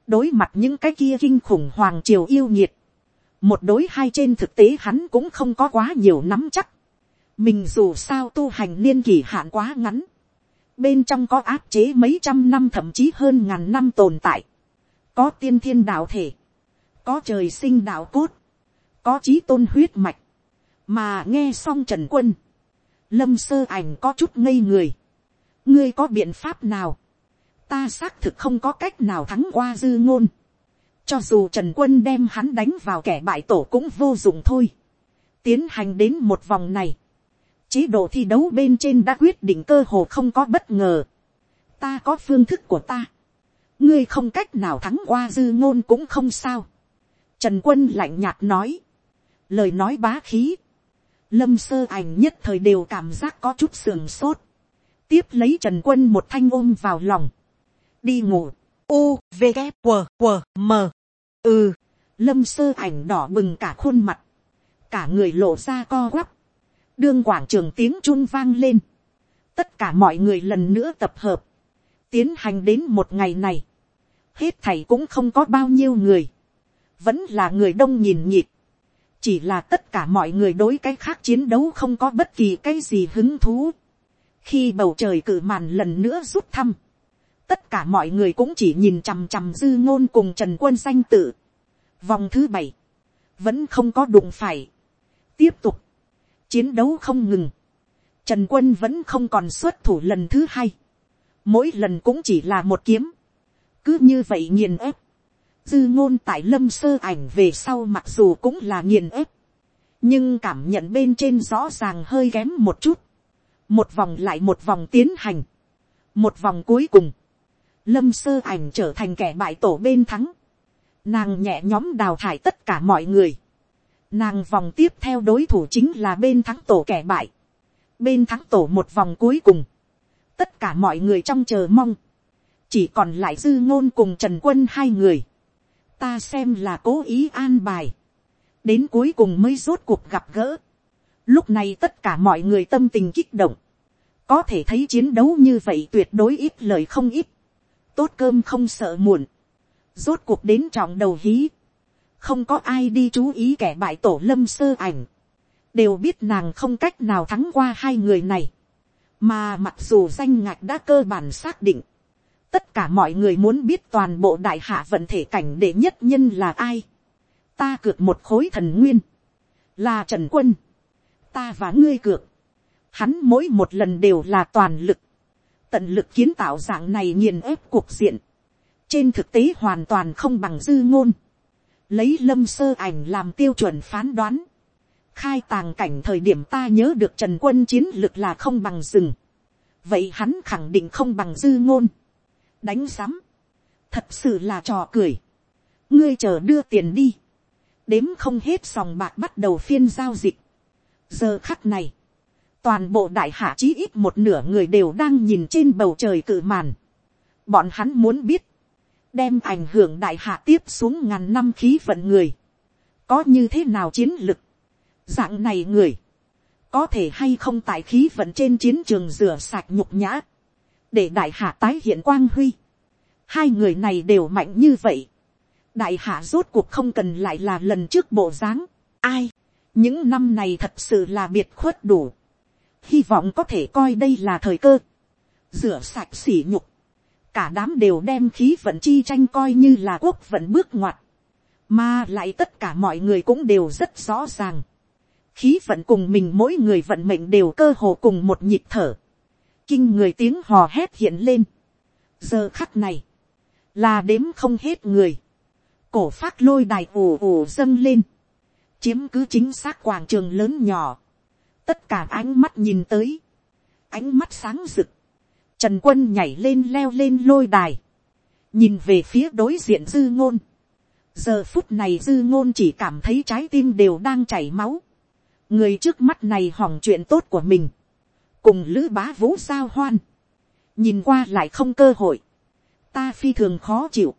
A: Đối mặt những cái kia kinh khủng hoàng triều yêu nhiệt. Một đối hai trên thực tế hắn cũng không có quá nhiều nắm chắc. mình dù sao tu hành niên kỷ hạn quá ngắn, bên trong có áp chế mấy trăm năm thậm chí hơn ngàn năm tồn tại, có tiên thiên đạo thể, có trời sinh đạo cốt, có trí tôn huyết mạch, mà nghe xong trần quân, lâm sơ ảnh có chút ngây người, ngươi có biện pháp nào, ta xác thực không có cách nào thắng qua dư ngôn, cho dù trần quân đem hắn đánh vào kẻ bại tổ cũng vô dụng thôi, tiến hành đến một vòng này, chế độ thi đấu bên trên đã quyết định cơ hồ không có bất ngờ, ta có phương thức của ta, ngươi không cách nào thắng qua dư ngôn cũng không sao, trần quân lạnh nhạt nói, lời nói bá khí, lâm sơ ảnh nhất thời đều cảm giác có chút sườn sốt, tiếp lấy trần quân một thanh ôm vào lòng, đi ngủ, u v g q q m ừ, lâm sơ ảnh đỏ bừng cả khuôn mặt, cả người lộ ra co quắp, đương quảng trường tiếng chun vang lên, tất cả mọi người lần nữa tập hợp, tiến hành đến một ngày này, hết thầy cũng không có bao nhiêu người, vẫn là người đông nhìn nhịp, chỉ là tất cả mọi người đối cái khác chiến đấu không có bất kỳ cái gì hứng thú. khi bầu trời cử màn lần nữa rút thăm, tất cả mọi người cũng chỉ nhìn chằm chằm dư ngôn cùng trần quân danh tự. vòng thứ bảy, vẫn không có đụng phải. tiếp tục, chiến đấu không ngừng. trần quân vẫn không còn xuất thủ lần thứ hai. mỗi lần cũng chỉ là một kiếm. cứ như vậy nghiền ép dư ngôn tại lâm sơ ảnh về sau mặc dù cũng là nghiền ép, nhưng cảm nhận bên trên rõ ràng hơi kém một chút, một vòng lại một vòng tiến hành, một vòng cuối cùng, lâm sơ ảnh trở thành kẻ bại tổ bên thắng, nàng nhẹ nhóm đào thải tất cả mọi người, nàng vòng tiếp theo đối thủ chính là bên thắng tổ kẻ bại, bên thắng tổ một vòng cuối cùng, tất cả mọi người trong chờ mong, chỉ còn lại dư ngôn cùng trần quân hai người, ta xem là cố ý an bài, đến cuối cùng mới rốt cuộc gặp gỡ. Lúc này tất cả mọi người tâm tình kích động, có thể thấy chiến đấu như vậy tuyệt đối ít lời không ít, tốt cơm không sợ muộn, rốt cuộc đến trọng đầu hí, không có ai đi chú ý kẻ bại tổ lâm sơ ảnh, đều biết nàng không cách nào thắng qua hai người này, mà mặc dù danh ngạch đã cơ bản xác định, tất cả mọi người muốn biết toàn bộ đại hạ vận thể cảnh đệ nhất nhân là ai. ta cược một khối thần nguyên, là trần quân, ta và ngươi cược, hắn mỗi một lần đều là toàn lực, tận lực kiến tạo dạng này nghiền ép cuộc diện, trên thực tế hoàn toàn không bằng dư ngôn, lấy lâm sơ ảnh làm tiêu chuẩn phán đoán, khai tàng cảnh thời điểm ta nhớ được trần quân chiến lực là không bằng rừng, vậy hắn khẳng định không bằng dư ngôn, đánh sắm, thật sự là trò cười, ngươi chờ đưa tiền đi, đếm không hết sòng bạc bắt đầu phiên giao dịch. giờ khắc này, toàn bộ đại hạ chí ít một nửa người đều đang nhìn trên bầu trời cự màn. bọn hắn muốn biết, đem ảnh hưởng đại hạ tiếp xuống ngàn năm khí vận người, có như thế nào chiến lực, dạng này người, có thể hay không tại khí vận trên chiến trường rửa sạch nhục nhã, để đại hạ tái hiện quang huy. Hai người này đều mạnh như vậy. đại hạ rốt cuộc không cần lại là lần trước bộ dáng. ai, những năm này thật sự là biệt khuất đủ. hy vọng có thể coi đây là thời cơ. rửa sạch sỉ nhục. cả đám đều đem khí vận chi tranh coi như là quốc vận bước ngoặt. mà lại tất cả mọi người cũng đều rất rõ ràng. khí vận cùng mình mỗi người vận mệnh đều cơ hồ cùng một nhịp thở kinh người tiếng hò hét hiện lên. giờ khắc này, là đếm không hết người, cổ phát lôi đài ù ù dâng lên, chiếm cứ chính xác quảng trường lớn nhỏ, tất cả ánh mắt nhìn tới, ánh mắt sáng rực, trần quân nhảy lên leo lên lôi đài, nhìn về phía đối diện dư ngôn, giờ phút này dư ngôn chỉ cảm thấy trái tim đều đang chảy máu, người trước mắt này hỏng chuyện tốt của mình, cùng lữ bá vũ giao hoan, nhìn qua lại không cơ hội, ta phi thường khó chịu,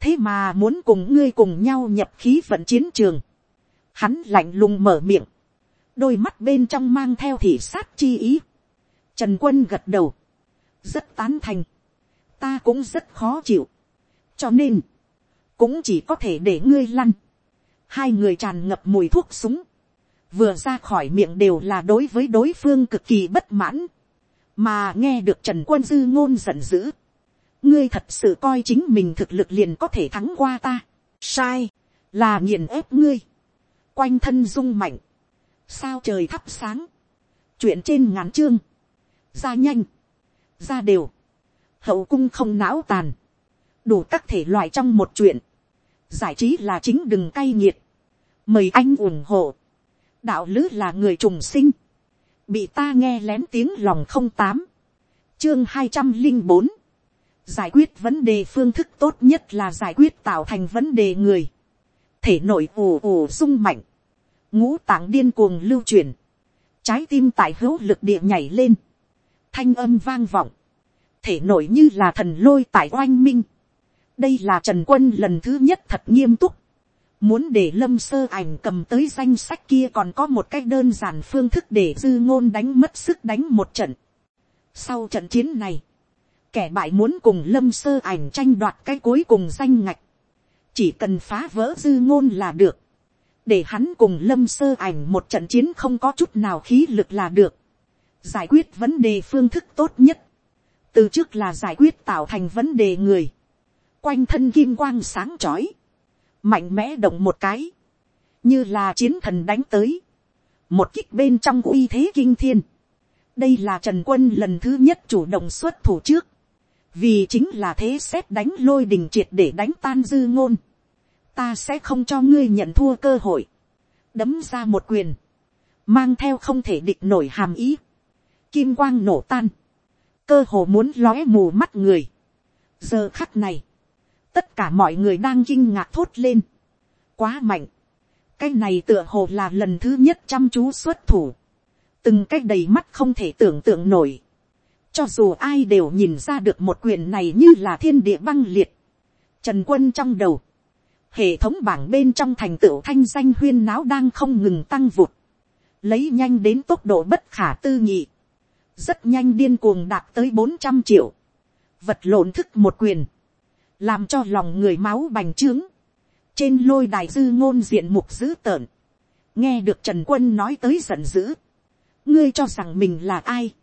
A: thế mà muốn cùng ngươi cùng nhau nhập khí vận chiến trường, hắn lạnh lùng mở miệng, đôi mắt bên trong mang theo thị sát chi ý, trần quân gật đầu, rất tán thành, ta cũng rất khó chịu, cho nên, cũng chỉ có thể để ngươi lăn, hai người tràn ngập mùi thuốc súng, vừa ra khỏi miệng đều là đối với đối phương cực kỳ bất mãn, mà nghe được trần quân dư ngôn giận dữ, ngươi thật sự coi chính mình thực lực liền có thể thắng qua ta, sai, là nghiền ép ngươi, quanh thân rung mạnh, sao trời thắp sáng, chuyện trên ngắn chương, ra nhanh, ra đều, hậu cung không não tàn, đủ các thể loại trong một chuyện, giải trí là chính đừng cay nghiệt, mời anh ủng hộ, đạo lứ là người trùng sinh, bị ta nghe lén tiếng lòng không tám, chương hai trăm linh bốn, giải quyết vấn đề phương thức tốt nhất là giải quyết tạo thành vấn đề người, thể nội ù ù sung mạnh, ngũ tạng điên cuồng lưu truyền, trái tim tại hữu lực địa nhảy lên, thanh âm vang vọng, thể nội như là thần lôi tại oanh minh, đây là trần quân lần thứ nhất thật nghiêm túc, muốn để lâm sơ ảnh cầm tới danh sách kia còn có một cách đơn giản phương thức để dư ngôn đánh mất sức đánh một trận. sau trận chiến này, kẻ bại muốn cùng lâm sơ ảnh tranh đoạt cái cuối cùng danh ngạch, chỉ cần phá vỡ dư ngôn là được, để hắn cùng lâm sơ ảnh một trận chiến không có chút nào khí lực là được, giải quyết vấn đề phương thức tốt nhất, từ trước là giải quyết tạo thành vấn đề người, quanh thân kim quang sáng chói, mạnh mẽ động một cái, như là chiến thần đánh tới, một kích bên trong uy thế kinh thiên. đây là trần quân lần thứ nhất chủ động xuất thủ trước, vì chính là thế xét đánh lôi đình triệt để đánh tan dư ngôn, ta sẽ không cho ngươi nhận thua cơ hội, đấm ra một quyền, mang theo không thể địch nổi hàm ý, kim quang nổ tan, cơ hồ muốn lóe mù mắt người. giờ khắc này, tất cả mọi người đang kinh ngạc thốt lên. quá mạnh. cái này tựa hồ là lần thứ nhất chăm chú xuất thủ. từng cái đầy mắt không thể tưởng tượng nổi. cho dù ai đều nhìn ra được một quyền này như là thiên địa băng liệt. trần quân trong đầu. hệ thống bảng bên trong thành tựu thanh danh huyên náo đang không ngừng tăng vụt. lấy nhanh đến tốc độ bất khả tư nghị. rất nhanh điên cuồng đạt tới bốn trăm triệu. vật lộn thức một quyền làm cho lòng người máu bành trướng, trên lôi đài dư ngôn diện mục dữ tợn, nghe được trần quân nói tới giận dữ, ngươi cho rằng mình là ai,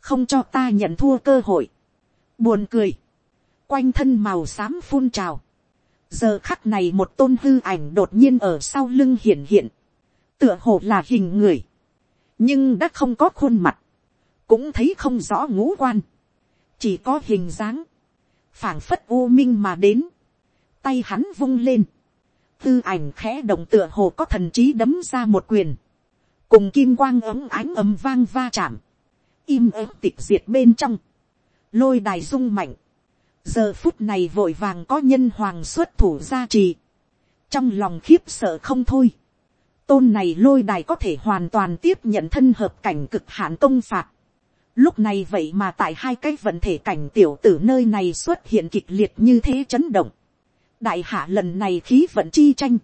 A: không cho ta nhận thua cơ hội, buồn cười, quanh thân màu xám phun trào, giờ khắc này một tôn hư ảnh đột nhiên ở sau lưng hiển hiện, tựa hồ là hình người, nhưng đã không có khuôn mặt, cũng thấy không rõ ngũ quan, chỉ có hình dáng, phảng phất u minh mà đến, tay hắn vung lên, tư ảnh khẽ động tựa hồ có thần trí đấm ra một quyền, cùng kim quang ấm ánh ấm vang va chạm, im ớt tịch diệt bên trong, lôi đài rung mạnh, giờ phút này vội vàng có nhân hoàng xuất thủ gia trì, trong lòng khiếp sợ không thôi, tôn này lôi đài có thể hoàn toàn tiếp nhận thân hợp cảnh cực hạn công phạt, Lúc này vậy mà tại hai cái vận thể cảnh tiểu tử nơi này xuất hiện kịch liệt như thế chấn động. Đại hạ lần này khí vận chi tranh.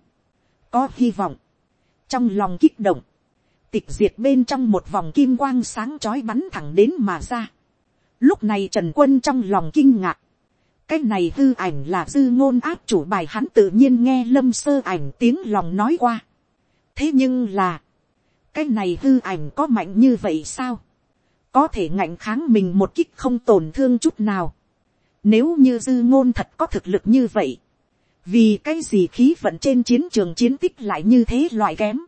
A: Có hy vọng. Trong lòng kích động. Tịch diệt bên trong một vòng kim quang sáng chói bắn thẳng đến mà ra. Lúc này Trần Quân trong lòng kinh ngạc. Cái này hư ảnh là dư ngôn áp chủ bài hắn tự nhiên nghe lâm sơ ảnh tiếng lòng nói qua. Thế nhưng là. Cái này hư ảnh có mạnh như vậy sao? Có thể ngạnh kháng mình một kích không tổn thương chút nào. Nếu như dư ngôn thật có thực lực như vậy, vì cái gì khí vận trên chiến trường chiến tích lại như thế loại kém.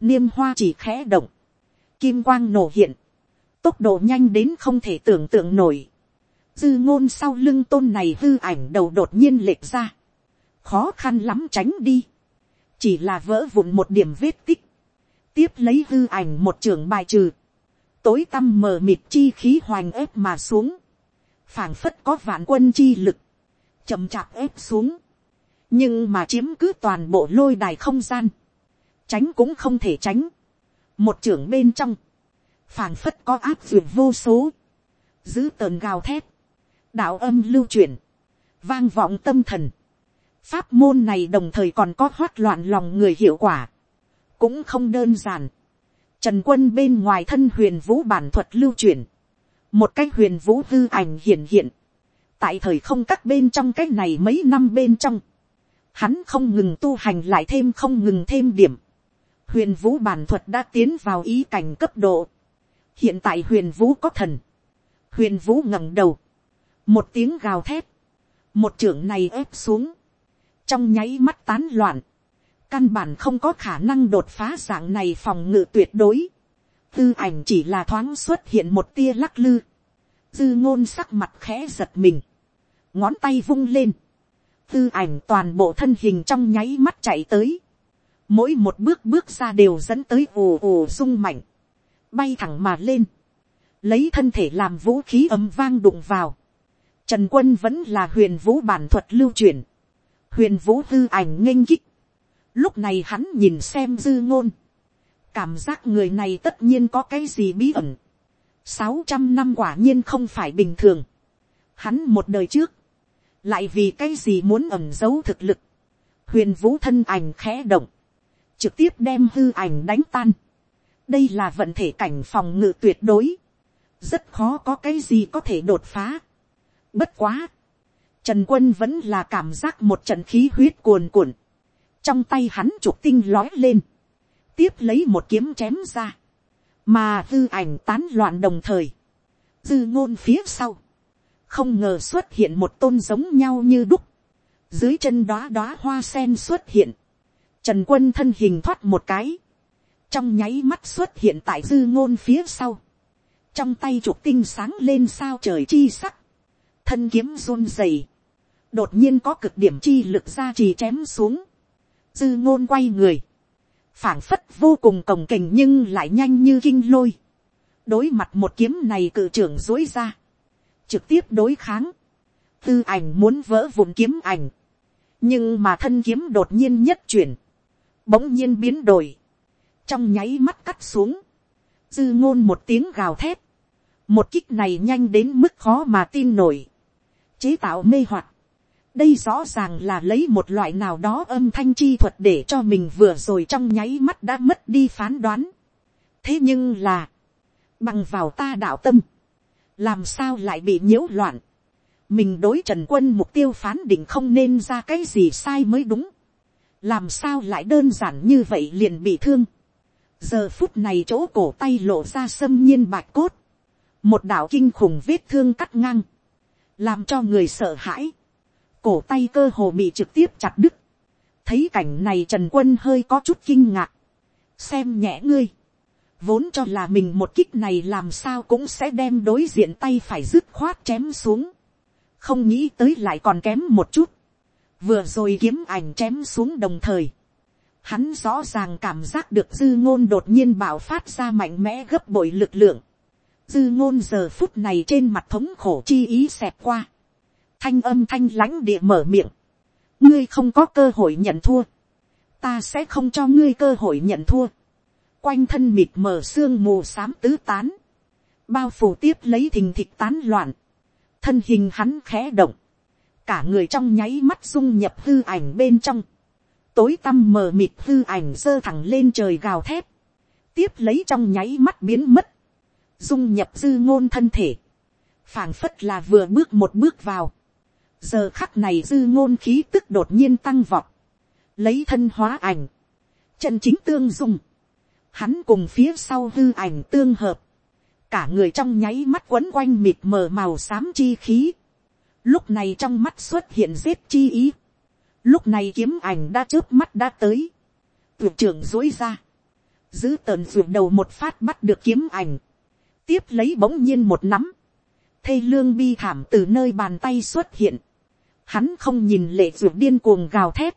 A: Niêm hoa chỉ khẽ động, kim quang nổ hiện, tốc độ nhanh đến không thể tưởng tượng nổi. Dư ngôn sau lưng tôn này hư ảnh đầu đột nhiên lệch ra, khó khăn lắm tránh đi, chỉ là vỡ vụn một điểm vết tích, tiếp lấy hư ảnh một trường bài trừ, tối tăm mờ mịt chi khí hoành ép mà xuống, phảng phất có vạn quân chi lực, chậm chạp ép xuống, nhưng mà chiếm cứ toàn bộ lôi đài không gian, tránh cũng không thể tránh, một trưởng bên trong, phảng phất có áp duyệt vô số, giữ tờn gào thét, đạo âm lưu chuyển, vang vọng tâm thần, pháp môn này đồng thời còn có hoát loạn lòng người hiệu quả, cũng không đơn giản, Trần quân bên ngoài thân huyền vũ bản thuật lưu truyền. Một cái huyền vũ hư ảnh hiện hiện. Tại thời không các bên trong cái này mấy năm bên trong. Hắn không ngừng tu hành lại thêm không ngừng thêm điểm. huyền vũ bản thuật đã tiến vào ý cảnh cấp độ, hiện tại huyền vũ có thần, huyền vũ ngẩng đầu, một tiếng gào thét, một trưởng này ép xuống, trong nháy mắt tán loạn, căn bản không có khả năng đột phá dạng này phòng ngự tuyệt đối, tư ảnh chỉ là thoáng xuất hiện một tia lắc lư, dư ngôn sắc mặt khẽ giật mình, ngón tay vung lên, tư ảnh toàn bộ thân hình trong nháy mắt chạy tới, mỗi một bước bước ra đều dẫn tới ồ ồ rung mạnh, bay thẳng mà lên, lấy thân thể làm vũ khí ấm vang đụng vào, trần quân vẫn là huyền vũ bản thuật lưu truyền, huyền vũ tư ảnh nghênh kích, lúc này hắn nhìn xem dư ngôn, cảm giác người này tất nhiên có cái gì bí ẩn, sáu trăm năm quả nhiên không phải bình thường, hắn một đời trước, lại vì cái gì muốn ẩm giấu thực lực, huyền vũ thân ảnh khẽ động, trực tiếp đem hư ảnh đánh tan. đây là vận thể cảnh phòng ngự tuyệt đối, rất khó có cái gì có thể đột phá. bất quá, trần quân vẫn là cảm giác một trận khí huyết cuồn cuộn, trong tay hắn trục tinh lói lên, tiếp lấy một kiếm chém ra, mà dư ảnh tán loạn đồng thời, dư ngôn phía sau, không ngờ xuất hiện một tôn giống nhau như đúc, dưới chân đóa đóa hoa sen xuất hiện, trần quân thân hình thoát một cái, trong nháy mắt xuất hiện tại dư ngôn phía sau, trong tay trục tinh sáng lên sao trời chi sắc, thân kiếm run rẩy. Đột nhiên có cực điểm chi lực ra trì chém xuống, dư ngôn quay người, phảng phất vô cùng cồng kềnh nhưng lại nhanh như kinh lôi, đối mặt một kiếm này cự trưởng dối ra, trực tiếp đối kháng, tư ảnh muốn vỡ vụn kiếm ảnh, nhưng mà thân kiếm đột nhiên nhất chuyển, bỗng nhiên biến đổi, trong nháy mắt cắt xuống, dư ngôn một tiếng gào thét, một kích này nhanh đến mức khó mà tin nổi, chế tạo mê hoặc, đây rõ ràng là lấy một loại nào đó âm thanh chi thuật để cho mình vừa rồi trong nháy mắt đã mất đi phán đoán. thế nhưng là, bằng vào ta đạo tâm, làm sao lại bị nhiễu loạn. mình đối trần quân mục tiêu phán định không nên ra cái gì sai mới đúng. làm sao lại đơn giản như vậy liền bị thương. giờ phút này chỗ cổ tay lộ ra sâm nhiên bạch cốt. một đạo kinh khủng vết thương cắt ngang. làm cho người sợ hãi cổ tay cơ hồ bị trực tiếp chặt đứt. thấy cảnh này trần quân hơi có chút kinh ngạc. xem nhẹ ngươi. Vốn cho là mình một kích này làm sao cũng sẽ đem đối diện tay phải dứt khoát chém xuống, không nghĩ tới lại còn kém một chút, vừa rồi kiếm ảnh chém xuống đồng thời, hắn rõ ràng cảm giác được dư ngôn đột nhiên bảo phát ra mạnh mẽ gấp bội lực lượng, dư ngôn giờ phút này trên mặt thống khổ chi ý xẹp qua, thanh âm thanh lãnh địa mở miệng, ngươi không có cơ hội nhận thua, ta sẽ không cho ngươi cơ hội nhận thua, quanh thân mịt mờ sương mù xám tứ tán, bao phủ tiếp lấy thình thịch tán loạn, thân hình hắn khẽ động, cả người trong nháy mắt dung nhập hư ảnh bên trong, tối tăm mờ mịt hư ảnh giơ thẳng lên trời gào thép, tiếp lấy trong nháy mắt biến mất, dung nhập dư ngôn thân thể, phảng phất là vừa bước một bước vào, giờ khắc này dư ngôn khí tức đột nhiên tăng vọt, lấy thân hóa ảnh, chân chính tương dung, hắn cùng phía sau hư ảnh tương hợp, cả người trong nháy mắt quấn quanh mịt mờ màu xám chi khí, lúc này trong mắt xuất hiện giết chi ý, lúc này kiếm ảnh đã trước mắt đã tới, tuyệt trưởng dối ra, giữ tờn ruột đầu một phát bắt được kiếm ảnh, tiếp lấy bỗng nhiên một nắm, thê lương bi thảm từ nơi bàn tay xuất hiện, hắn không nhìn lệ ruột điên cuồng gào thét,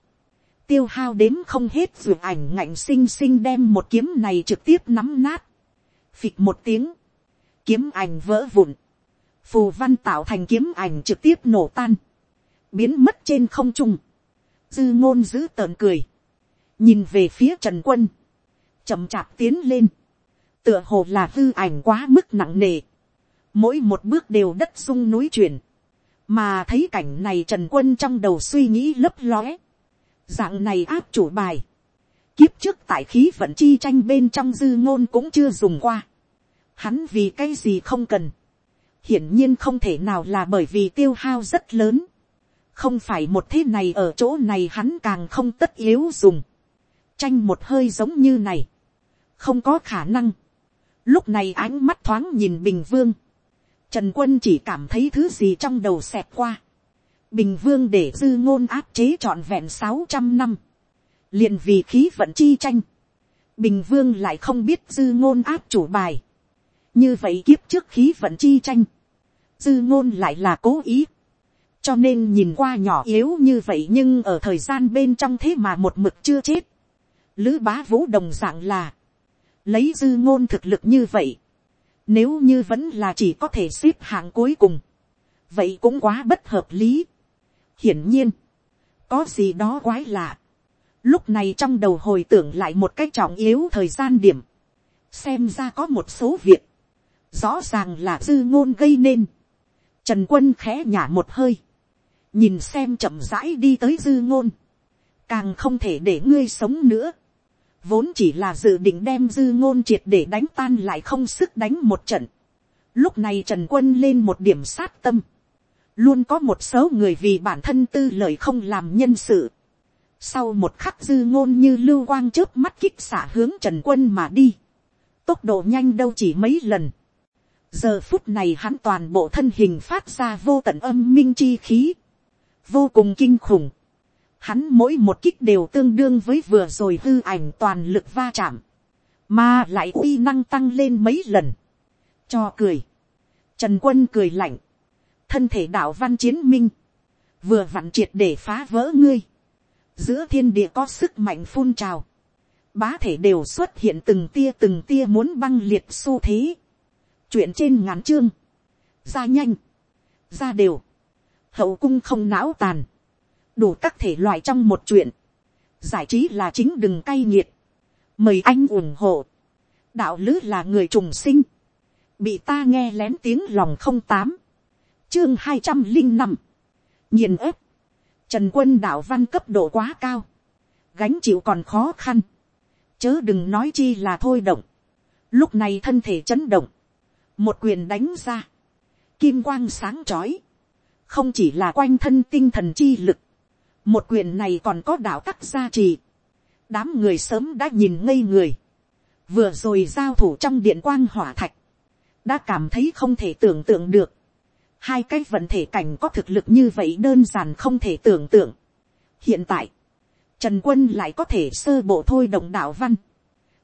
A: tiêu hao đếm không hết ruột ảnh ngạnh xinh xinh đem một kiếm này trực tiếp nắm nát. Phịch một tiếng, kiếm ảnh vỡ vụn, phù văn tạo thành kiếm ảnh trực tiếp nổ tan, biến mất trên không trung, dư ngôn giữ tợn cười, nhìn về phía trần quân, chậm chạp tiến lên, tựa hồ là hư ảnh quá mức nặng nề, mỗi một bước đều đất sung núi chuyển, mà thấy cảnh này trần quân trong đầu suy nghĩ lấp lóe, Dạng này áp chủ bài. Kiếp trước tại khí vận chi tranh bên trong dư ngôn cũng chưa dùng qua. Hắn vì cái gì không cần. Hiển nhiên không thể nào là bởi vì tiêu hao rất lớn. Không phải một thế này ở chỗ này hắn càng không tất yếu dùng. tranh một hơi giống như này, không có khả năng. lúc này ánh mắt thoáng nhìn bình vương, trần quân chỉ cảm thấy thứ gì trong đầu xẹt qua. bình vương để dư ngôn áp chế trọn vẹn sáu trăm năm, liền vì khí vận chi tranh. bình vương lại không biết dư ngôn áp chủ bài. như vậy kiếp trước khí vận chi tranh, dư ngôn lại là cố ý cho nên nhìn qua nhỏ yếu như vậy nhưng ở thời gian bên trong thế mà một mực chưa chết. Lữ bá vũ đồng dạng là, lấy dư ngôn thực lực như vậy, nếu như vẫn là chỉ có thể xếp hạng cuối cùng, vậy cũng quá bất hợp lý. hiển nhiên, có gì đó quái lạ. lúc này trong đầu hồi tưởng lại một cách trọng yếu thời gian điểm, xem ra có một số việc, rõ ràng là dư ngôn gây nên. Trần quân khẽ nhả một hơi, nhìn xem chậm rãi đi tới dư ngôn, càng không thể để ngươi sống nữa, vốn chỉ là dự định đem dư ngôn triệt để đánh tan lại không sức đánh một trận. Lúc này trần quân lên một điểm sát tâm, luôn có một số người vì bản thân tư lợi không làm nhân sự. Sau một khắc dư ngôn như lưu quang trước mắt kích xả hướng trần quân mà đi. Tốc độ nhanh đâu chỉ mấy lần. Giờ phút này hắn toàn bộ thân hình phát ra vô tận âm minh chi khí vô cùng kinh khủng. Hắn mỗi một kích đều tương đương với vừa rồi hư ảnh toàn lực va chạm, mà lại uy năng tăng lên mấy lần. Cho cười. Trần quân cười lạnh. Thân thể đạo văn chiến minh. Vừa vặn triệt để phá vỡ ngươi. Giữa thiên địa có sức mạnh phun trào. Bá thể đều xuất hiện từng tia từng tia muốn băng liệt xu thế. Chuyện trên ngắn chương. Ra nhanh. Ra đều hậu cung không não tàn, đủ các thể loại trong một chuyện, giải trí là chính đừng cay nghiệt, mời anh ủng hộ, đạo lứ là người trùng sinh, bị ta nghe lén tiếng lòng không tám, chương hai trăm linh năm, nghiền ép, trần quân đạo văn cấp độ quá cao, gánh chịu còn khó khăn, chớ đừng nói chi là thôi động, lúc này thân thể chấn động, một quyền đánh ra, kim quang sáng chói. Không chỉ là quanh thân tinh thần chi lực, một quyền này còn có đạo tắc gia trì, đám người sớm đã nhìn ngây người, vừa rồi giao thủ trong điện quang hỏa thạch, đã cảm thấy không thể tưởng tượng được, hai cái vận thể cảnh có thực lực như vậy đơn giản không thể tưởng tượng. hiện tại, trần quân lại có thể sơ bộ thôi động đạo văn,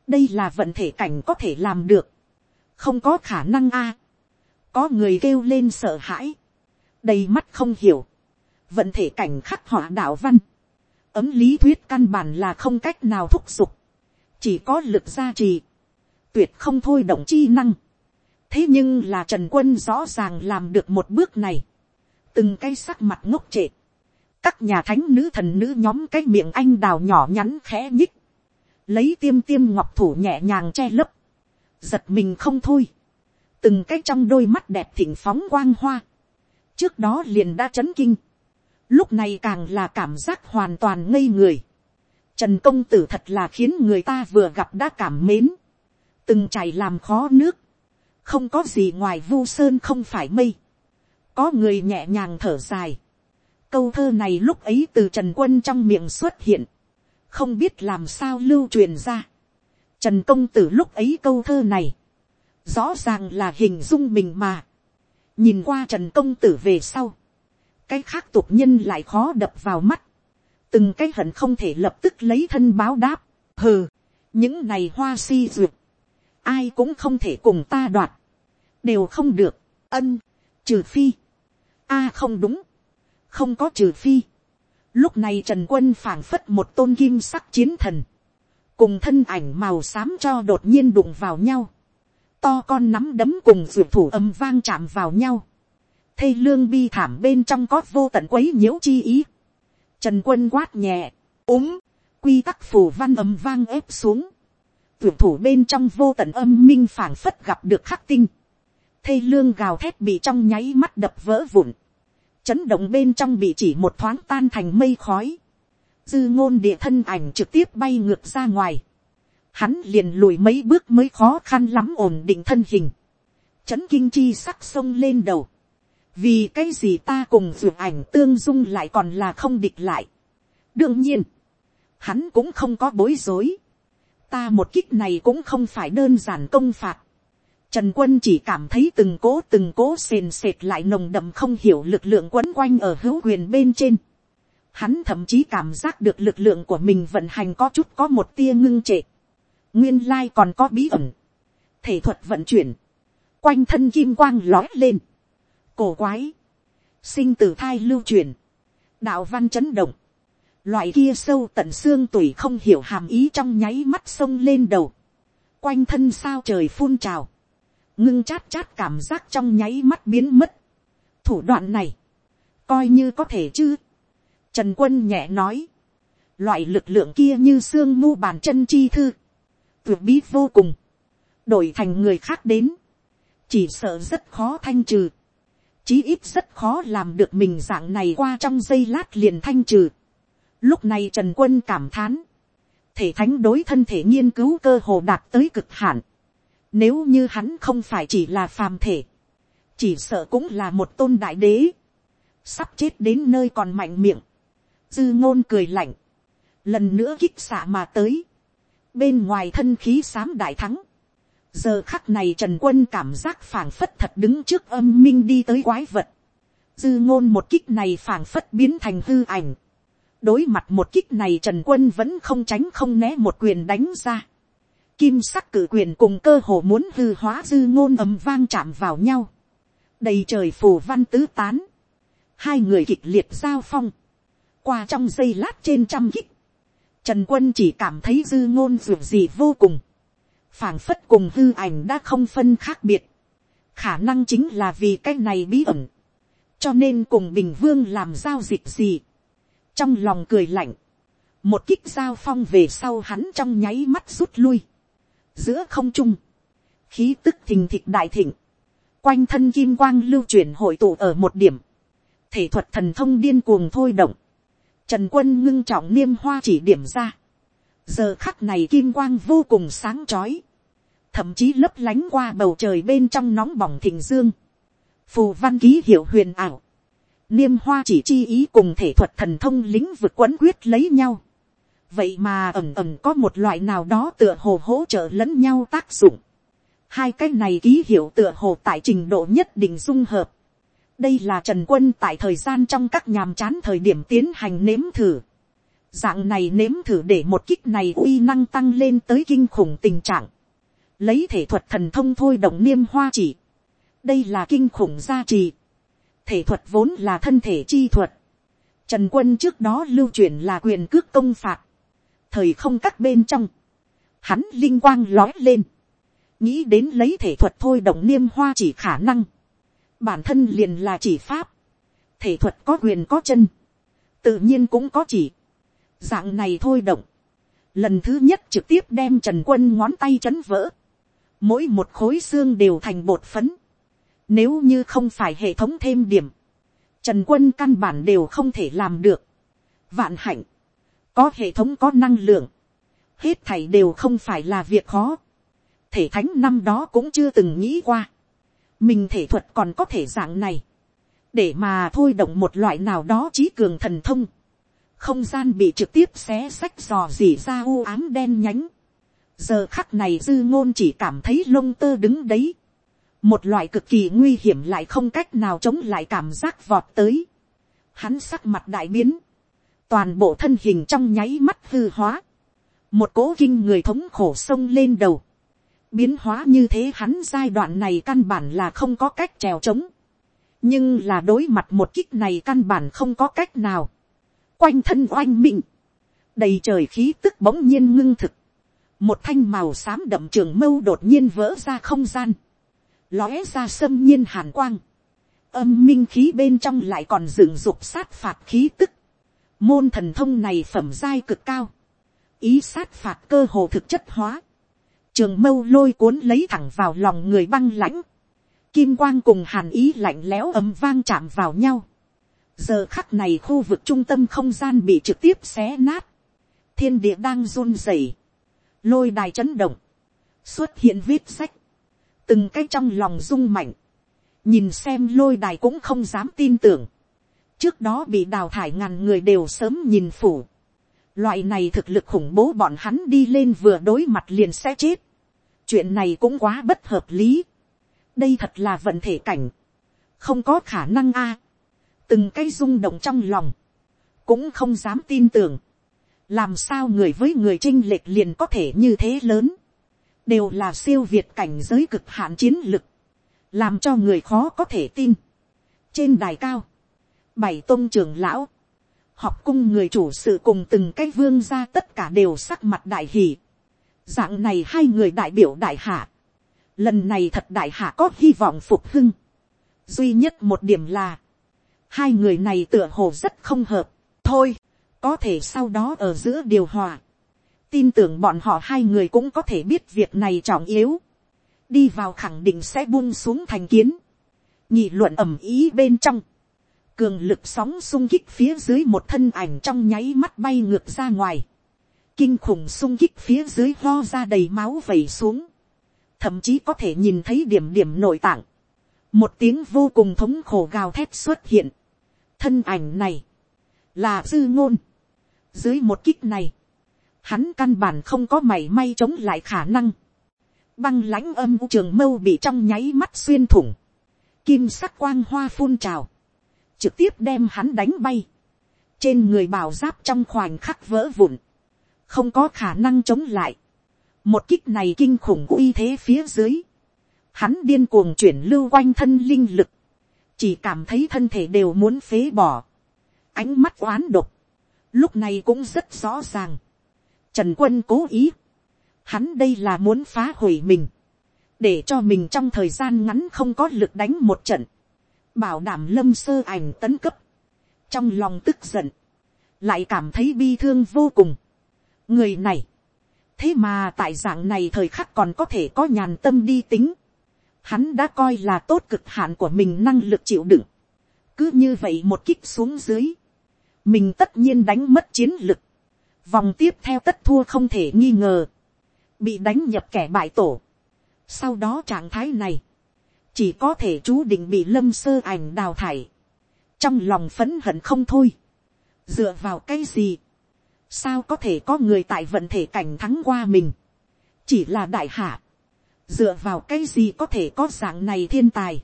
A: đây là vận thể cảnh có thể làm được, không có khả năng a, có người kêu lên sợ hãi, đầy mắt không hiểu, vận thể cảnh khắc họa đạo văn, ấm lý thuyết căn bản là không cách nào thúc giục, chỉ có lực gia trì, tuyệt không thôi động chi năng. thế nhưng là trần quân rõ ràng làm được một bước này, từng cái sắc mặt ngốc trệ, các nhà thánh nữ thần nữ nhóm cái miệng anh đào nhỏ nhắn khẽ nhích, lấy tiêm tiêm ngọc thủ nhẹ nhàng che lấp, giật mình không thôi, từng cái trong đôi mắt đẹp thỉnh phóng quang hoa, trước đó liền đã chấn kinh, lúc này càng là cảm giác hoàn toàn ngây người. Trần công tử thật là khiến người ta vừa gặp đã cảm mến, từng chảy làm khó nước, không có gì ngoài vu sơn không phải mây, có người nhẹ nhàng thở dài, câu thơ này lúc ấy từ trần quân trong miệng xuất hiện, không biết làm sao lưu truyền ra. Trần công tử lúc ấy câu thơ này, rõ ràng là hình dung mình mà. Nhìn qua trần công tử về sau, cái khác tục nhân lại khó đập vào mắt, từng cái hận không thể lập tức lấy thân báo đáp, hừ, những này hoa si duyệt, ai cũng không thể cùng ta đoạt, đều không được, ân, trừ phi, a không đúng, không có trừ phi, lúc này trần quân phảng phất một tôn kim sắc chiến thần, cùng thân ảnh màu xám cho đột nhiên đụng vào nhau, to con nắm đấm cùng ruột thủ âm vang chạm vào nhau. Thây lương bi thảm bên trong có vô tận quấy nhiễu chi ý. Trần quân quát nhẹ, úm, quy tắc phủ văn ầm vang ép xuống. Tưởng thủ bên trong vô tận âm minh phảng phất gặp được khắc tinh. Thây lương gào thét bị trong nháy mắt đập vỡ vụn. Chấn động bên trong bị chỉ một thoáng tan thành mây khói. Dư ngôn địa thân ảnh trực tiếp bay ngược ra ngoài hắn liền lùi mấy bước mới khó khăn lắm ổn định thân hình, chấn kinh chi sắc sông lên đầu, vì cái gì ta cùng dược ảnh tương dung lại còn là không địch lại. đương nhiên, hắn cũng không có bối rối, ta một kích này cũng không phải đơn giản công phạt, Trần quân chỉ cảm thấy từng cố từng cố sền sệt lại nồng đậm không hiểu lực lượng quấn quanh ở hữu quyền bên trên. Hắn thậm chí cảm giác được lực lượng của mình vận hành có chút có một tia ngưng trệ. Nguyên lai còn có bí ẩn. Thể thuật vận chuyển. Quanh thân kim quang lói lên. Cổ quái. Sinh tử thai lưu truyền. Đạo văn chấn động. Loại kia sâu tận xương tủy không hiểu hàm ý trong nháy mắt sông lên đầu. Quanh thân sao trời phun trào ngưng chát chát cảm giác trong nháy mắt biến mất. thủ đoạn này, coi như có thể chứ. trần quân nhẹ nói, loại lực lượng kia như xương mu bàn chân chi thư, tuyệt bí vô cùng, đổi thành người khác đến, chỉ sợ rất khó thanh trừ, chí ít rất khó làm được mình dạng này qua trong giây lát liền thanh trừ. Lúc này Trần Quân cảm thán, thể thánh đối thân thể nghiên cứu cơ hồ đạt tới cực hạn. Nếu như hắn không phải chỉ là phàm thể, chỉ sợ cũng là một tôn đại đế, sắp chết đến nơi còn mạnh miệng. Dư ngôn cười lạnh, lần nữa kích xạ mà tới, bên ngoài thân khí xám đại thắng giờ khắc này trần quân cảm giác phảng phất thật đứng trước âm minh đi tới quái vật. dư ngôn một kích này phảng phất biến thành hư ảnh. đối mặt một kích này trần quân vẫn không tránh không né một quyền đánh ra. Kim sắc cử quyền cùng cơ hồ muốn hư hóa dư ngôn ầm vang chạm vào nhau, đầy trời phù văn tứ tán, hai người kịch liệt giao phong, qua trong giây lát trên trăm kích, trần quân chỉ cảm thấy dư ngôn ruột gì vô cùng, phảng phất cùng hư ảnh đã không phân khác biệt, khả năng chính là vì cái này bí ẩn, cho nên cùng bình vương làm giao dịch gì, trong lòng cười lạnh, một kích giao phong về sau hắn trong nháy mắt rút lui, giữa không trung, khí tức thình thịch đại thịnh, quanh thân kim quang lưu chuyển hội tụ ở một điểm, thể thuật thần thông điên cuồng thôi động, trần quân ngưng trọng niêm hoa chỉ điểm ra, giờ khắc này kim quang vô cùng sáng trói, thậm chí lấp lánh qua bầu trời bên trong nóng bỏng thịnh dương, phù văn ký hiệu huyền ảo, niêm hoa chỉ chi ý cùng thể thuật thần thông lĩnh vực quấn quyết lấy nhau, vậy mà ẩm ẩm có một loại nào đó tựa hồ hỗ trợ lẫn nhau tác dụng. hai cái này ký hiệu tựa hồ tại trình độ nhất định dung hợp. đây là trần quân tại thời gian trong các nhàm chán thời điểm tiến hành nếm thử dạng này nếm thử để một kích này uy năng tăng lên tới kinh khủng tình trạng. lấy thể thuật thần thông thôi động niêm hoa chỉ. đây là kinh khủng gia trì. thể thuật vốn là thân thể chi thuật. Trần quân trước đó lưu truyền là quyền cước công phạt thời không các bên trong, hắn linh quang lói lên, nghĩ đến lấy thể thuật thôi động niêm hoa chỉ khả năng, bản thân liền là chỉ pháp, thể thuật có quyền có chân, tự nhiên cũng có chỉ, dạng này thôi động, lần thứ nhất trực tiếp đem trần quân ngón tay chấn vỡ, mỗi một khối xương đều thành bột phấn, nếu như không phải hệ thống thêm điểm, trần quân căn bản đều không thể làm được, vạn hạnh, có hệ thống có năng lượng, hết thảy đều không phải là việc khó, thể thánh năm đó cũng chưa từng nghĩ qua, mình thể thuật còn có thể dạng này, để mà thôi động một loại nào đó trí cường thần thông, không gian bị trực tiếp xé sách dò dỉ ra u ám đen nhánh, giờ khắc này dư ngôn chỉ cảm thấy lông tơ đứng đấy, một loại cực kỳ nguy hiểm lại không cách nào chống lại cảm giác vọt tới, hắn sắc mặt đại biến, toàn bộ thân hình trong nháy mắt hư hóa, một cố kinh người thống khổ sông lên đầu, biến hóa như thế hắn giai đoạn này căn bản là không có cách trèo trống, nhưng là đối mặt một kích này căn bản không có cách nào, quanh thân oanh minh, đầy trời khí tức bỗng nhiên ngưng thực, một thanh màu xám đậm trường mâu đột nhiên vỡ ra không gian, lóe ra sâm nhiên hàn quang, âm minh khí bên trong lại còn dừng dục sát phạt khí tức, Môn thần thông này phẩm giai cực cao. Ý sát phạt cơ hồ thực chất hóa. Trường mâu lôi cuốn lấy thẳng vào lòng người băng lãnh. Kim quang cùng hàn ý lạnh lẽo ấm vang chạm vào nhau. Giờ khắc này khu vực trung tâm không gian bị trực tiếp xé nát. Thiên địa đang run rẩy Lôi đài chấn động. Xuất hiện viết sách. Từng cái trong lòng rung mạnh. Nhìn xem lôi đài cũng không dám tin tưởng trước đó bị đào thải ngàn người đều sớm nhìn phủ, Loại này thực lực khủng bố bọn hắn đi lên vừa đối mặt liền sẽ chết. Chuyện này cũng quá bất hợp lý. Đây thật là vận thể cảnh. Không có khả năng a Từng cái rung động trong lòng. Cũng không dám tin tưởng. Làm sao người với người trinh lệch liền có thể như thế lớn. Đều là siêu việt cảnh giới cực hạn chiến lực. Làm cho người khó có thể tin. Trên đài cao. Bảy tôn trưởng lão, học cung người chủ sự cùng từng cái vương gia tất cả đều sắc mặt đại hỷ. Dạng này hai người đại biểu đại hạ. Lần này thật đại hạ có hy vọng phục hưng. Duy nhất một điểm là. Hai người này tựa hồ rất không hợp. Thôi, có thể sau đó ở giữa điều hòa. Tin tưởng bọn họ hai người cũng có thể biết việc này trọng yếu. Đi vào khẳng định sẽ buông xuống thành kiến. Nhị luận ẩm ý bên trong cường lực sóng sung kích phía dưới một thân ảnh trong nháy mắt bay ngược ra ngoài, kinh khủng sung kích phía dưới lo ra đầy máu vẩy xuống, thậm chí có thể nhìn thấy điểm điểm nội tạng, một tiếng vô cùng thống khổ gào thét xuất hiện, thân ảnh này, là dư ngôn, dưới một kích này, hắn căn bản không có mảy may chống lại khả năng, băng lãnh âm trường mâu bị trong nháy mắt xuyên thủng, kim sắc quang hoa phun trào, trực tiếp đem hắn đánh bay, trên người bảo giáp trong khoảnh khắc vỡ vụn, không có khả năng chống lại, một kích này kinh khủng uy thế phía dưới, hắn điên cuồng chuyển lưu quanh thân linh lực, chỉ cảm thấy thân thể đều muốn phế bỏ, ánh mắt oán độc, lúc này cũng rất rõ ràng, trần quân cố ý, hắn đây là muốn phá hủy mình, để cho mình trong thời gian ngắn không có lực đánh một trận, bảo đảm lâm sơ ảnh tấn cấp, trong lòng tức giận, lại cảm thấy bi thương vô cùng. người này, thế mà tại dạng này thời khắc còn có thể có nhàn tâm đi tính, hắn đã coi là tốt cực hạn của mình năng lực chịu đựng, cứ như vậy một kích xuống dưới, mình tất nhiên đánh mất chiến lực, vòng tiếp theo tất thua không thể nghi ngờ, bị đánh nhập kẻ bại tổ. sau đó trạng thái này, chỉ có thể chú định bị lâm sơ ảnh đào thải, trong lòng phấn hận không thôi, dựa vào cái gì, sao có thể có người tại vận thể cảnh thắng qua mình, chỉ là đại hạ, dựa vào cái gì có thể có dạng này thiên tài,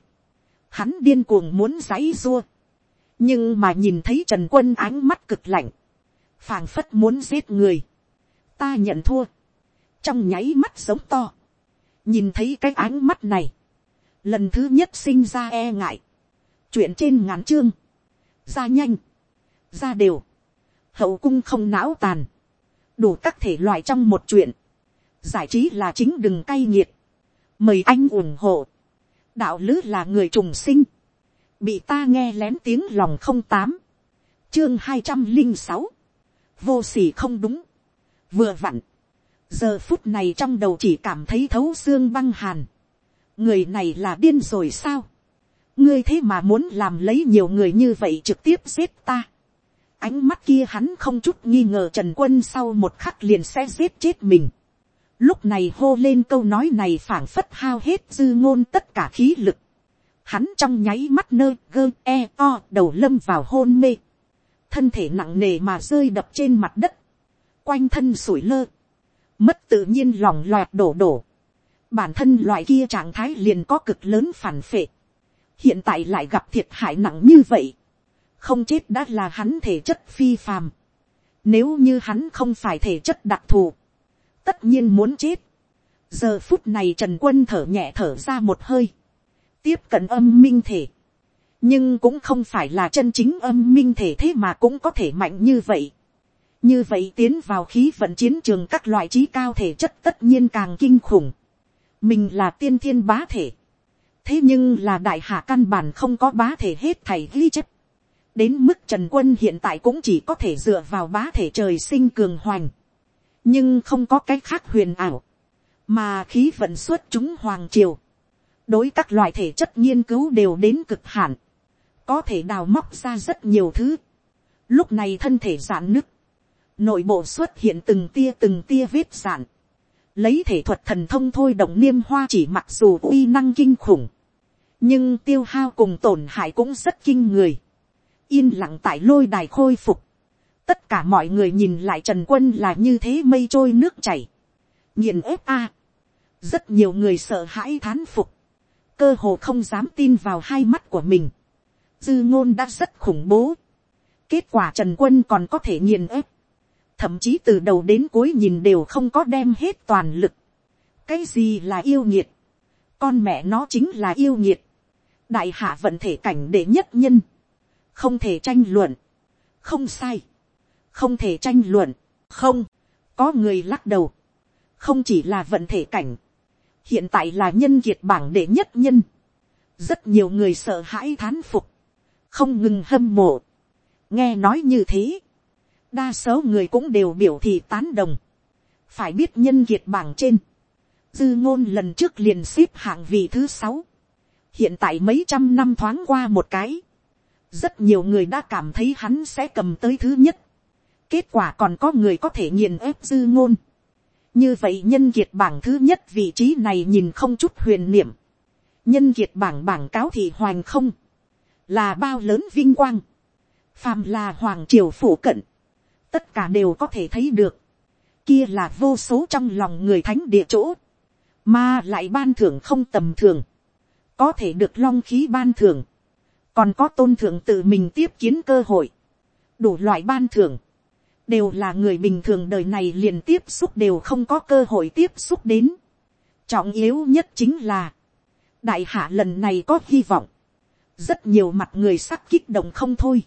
A: hắn điên cuồng muốn giấy dua, nhưng mà nhìn thấy trần quân ánh mắt cực lạnh, phảng phất muốn giết người, ta nhận thua, trong nháy mắt sống to, nhìn thấy cái ánh mắt này, lần thứ nhất sinh ra e ngại, chuyện trên ngắn chương, ra nhanh, ra đều, hậu cung không não tàn, đủ các thể loại trong một chuyện, giải trí là chính đừng cay nghiệt, mời anh ủng hộ, đạo lứ là người trùng sinh, bị ta nghe lén tiếng lòng không tám, chương hai trăm linh sáu, vô s ỉ không đúng, vừa vặn, giờ phút này trong đầu chỉ cảm thấy thấu xương băng hàn, người này là điên rồi sao, ngươi thế mà muốn làm lấy nhiều người như vậy trực tiếp giết ta. ánh mắt kia hắn không chút nghi ngờ trần quân sau một khắc liền sẽ giết chết mình lúc này hô lên câu nói này phảng phất hao hết dư ngôn tất cả khí lực. hắn trong nháy mắt nơ gơ e o đầu lâm vào hôn mê. thân thể nặng nề mà rơi đập trên mặt đất. quanh thân sủi lơ. mất tự nhiên lòng loạt đổ đổ bản thân loại kia trạng thái liền có cực lớn phản phệ, hiện tại lại gặp thiệt hại nặng như vậy, không chết đã là hắn thể chất phi phàm, nếu như hắn không phải thể chất đặc thù, tất nhiên muốn chết, giờ phút này trần quân thở nhẹ thở ra một hơi, tiếp cận âm minh thể, nhưng cũng không phải là chân chính âm minh thể thế mà cũng có thể mạnh như vậy. như vậy tiến vào khí vận chiến trường các loại trí cao thể chất tất nhiên càng kinh khủng. Mình là tiên thiên bá thể, thế nhưng là đại hạ căn bản không có bá thể hết thầy ghi chép, đến mức trần quân hiện tại cũng chỉ có thể dựa vào bá thể trời sinh cường hoành, nhưng không có cái khác huyền ảo, mà khí vận xuất chúng hoàng triều, đối các loại thể chất nghiên cứu đều đến cực hạn, có thể đào móc ra rất nhiều thứ, lúc này thân thể giãn nứt, nội bộ xuất hiện từng tia từng tia vết giãn, lấy thể thuật thần thông thôi động niêm hoa chỉ mặc dù uy năng kinh khủng, nhưng tiêu hao cùng tổn hại cũng rất kinh người, yên lặng tại lôi đài khôi phục, tất cả mọi người nhìn lại trần quân là như thế mây trôi nước chảy, nghiền ép a, rất nhiều người sợ hãi thán phục, cơ hồ không dám tin vào hai mắt của mình, dư ngôn đã rất khủng bố, kết quả trần quân còn có thể nghiền ép, thậm chí từ đầu đến cuối nhìn đều không có đem hết toàn lực, cái gì là yêu nhiệt, con mẹ nó chính là yêu nhiệt, đại hạ vận thể cảnh đệ nhất nhân, không thể tranh luận, không sai, không thể tranh luận, không, có người lắc đầu, không chỉ là vận thể cảnh, hiện tại là nhân kiệt bảng đệ nhất nhân, rất nhiều người sợ hãi thán phục, không ngừng hâm mộ, nghe nói như thế, đa số người cũng đều biểu thị tán đồng, phải biết nhân kiệt bảng trên, dư ngôn lần trước liền xếp hạng vị thứ sáu, hiện tại mấy trăm năm thoáng qua một cái, rất nhiều người đã cảm thấy hắn sẽ cầm tới thứ nhất, kết quả còn có người có thể nghiền ép dư ngôn, như vậy nhân kiệt bảng thứ nhất vị trí này nhìn không chút huyền niệm, nhân kiệt bảng bảng cáo thị hoành không, là bao lớn vinh quang, phàm là hoàng triều phủ cận, tất cả đều có thể thấy được, kia là vô số trong lòng người thánh địa chỗ, mà lại ban thưởng không tầm thường, có thể được long khí ban thưởng, còn có tôn thượng tự mình tiếp kiến cơ hội, đủ loại ban thưởng, đều là người bình thường đời này liền tiếp xúc đều không có cơ hội tiếp xúc đến. Trọng yếu nhất chính là, đại hạ lần này có hy vọng, rất nhiều mặt người sắc kích động không thôi.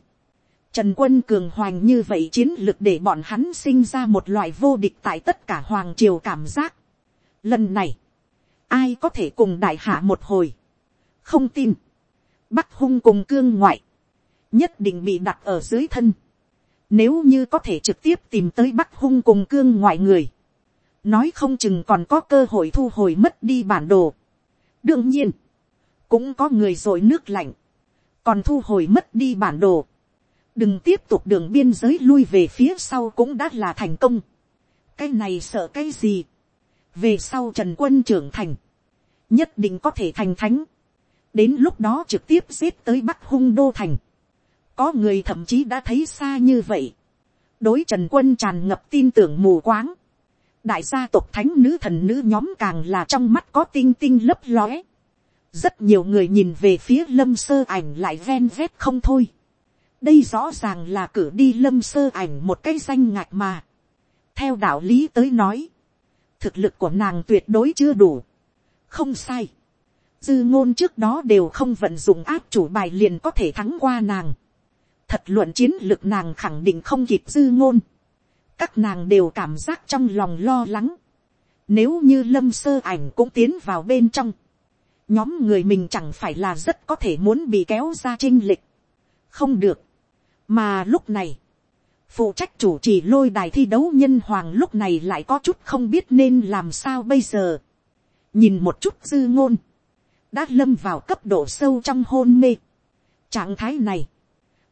A: Trần quân cường hoành như vậy chiến lược để bọn hắn sinh ra một loại vô địch tại tất cả hoàng triều cảm giác. Lần này, ai có thể cùng đại hạ một hồi. Không tin. Bắc hung cùng cương ngoại. Nhất định bị đặt ở dưới thân. Nếu như có thể trực tiếp tìm tới Bắc hung cùng cương ngoại người. Nói không chừng còn có cơ hội thu hồi mất đi bản đồ. Đương nhiên. Cũng có người rồi nước lạnh. Còn thu hồi mất đi bản đồ đừng tiếp tục đường biên giới lui về phía sau cũng đã là thành công. cái này sợ cái gì. về sau trần quân trưởng thành, nhất định có thể thành thánh. đến lúc đó trực tiếp giết tới bắc hung đô thành có người thậm chí đã thấy xa như vậy. đối trần quân tràn ngập tin tưởng mù quáng. đại gia tộc thánh nữ thần nữ nhóm càng là trong mắt có tinh tinh lấp lóe. rất nhiều người nhìn về phía lâm sơ ảnh lại ven vét không thôi đây rõ ràng là cử đi lâm sơ ảnh một cái danh ngạch mà. theo đạo lý tới nói, thực lực của nàng tuyệt đối chưa đủ. không sai. dư ngôn trước đó đều không vận dụng áp chủ bài liền có thể thắng qua nàng thật luận chiến lược nàng khẳng định không kịp dư ngôn. các nàng đều cảm giác trong lòng lo lắng. nếu như lâm sơ ảnh cũng tiến vào bên trong, nhóm người mình chẳng phải là rất có thể muốn bị kéo ra chinh lịch. không được mà lúc này, phụ trách chủ trì lôi đài thi đấu nhân hoàng lúc này lại có chút không biết nên làm sao bây giờ. nhìn một chút dư ngôn, đã lâm vào cấp độ sâu trong hôn mê. trạng thái này,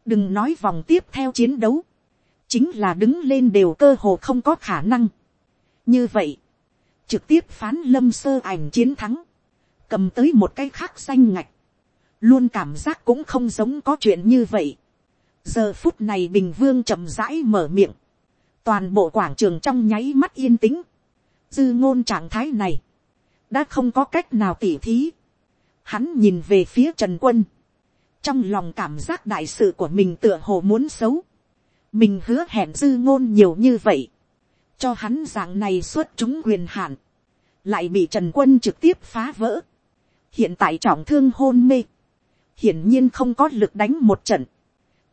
A: đừng nói vòng tiếp theo chiến đấu, chính là đứng lên đều cơ hồ không có khả năng. như vậy, trực tiếp phán lâm sơ ảnh chiến thắng, cầm tới một cái khác danh ngạch, luôn cảm giác cũng không giống có chuyện như vậy. Giờ phút này bình vương chậm rãi mở miệng, toàn bộ quảng trường trong nháy mắt yên tĩnh, dư ngôn trạng thái này, đã không có cách nào tỉ thí, hắn nhìn về phía trần quân, trong lòng cảm giác đại sự của mình tựa hồ muốn xấu, mình hứa hẹn dư ngôn nhiều như vậy, cho hắn dạng này xuất chúng quyền hạn, lại bị trần quân trực tiếp phá vỡ, hiện tại trọng thương hôn mê, hiển nhiên không có lực đánh một trận,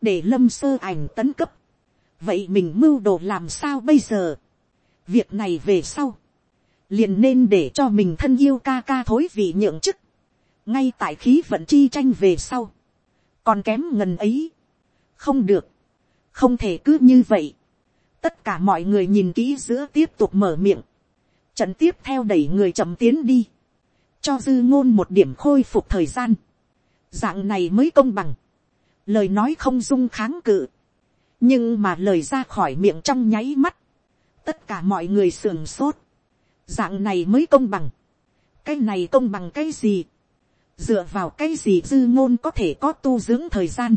A: để lâm sơ ảnh tấn cấp, vậy mình mưu đồ làm sao bây giờ, việc này về sau, liền nên để cho mình thân yêu ca ca thối vị nhượng chức, ngay tại khí vận chi tranh về sau, còn kém ngần ấy, không được, không thể cứ như vậy, tất cả mọi người nhìn kỹ giữa tiếp tục mở miệng, trận tiếp theo đẩy người chậm tiến đi, cho dư ngôn một điểm khôi phục thời gian, dạng này mới công bằng, lời nói không dung kháng cự, nhưng mà lời ra khỏi miệng trong nháy mắt, tất cả mọi người sườn sốt, dạng này mới công bằng, cái này công bằng cái gì, dựa vào cái gì dư ngôn có thể có tu dưỡng thời gian,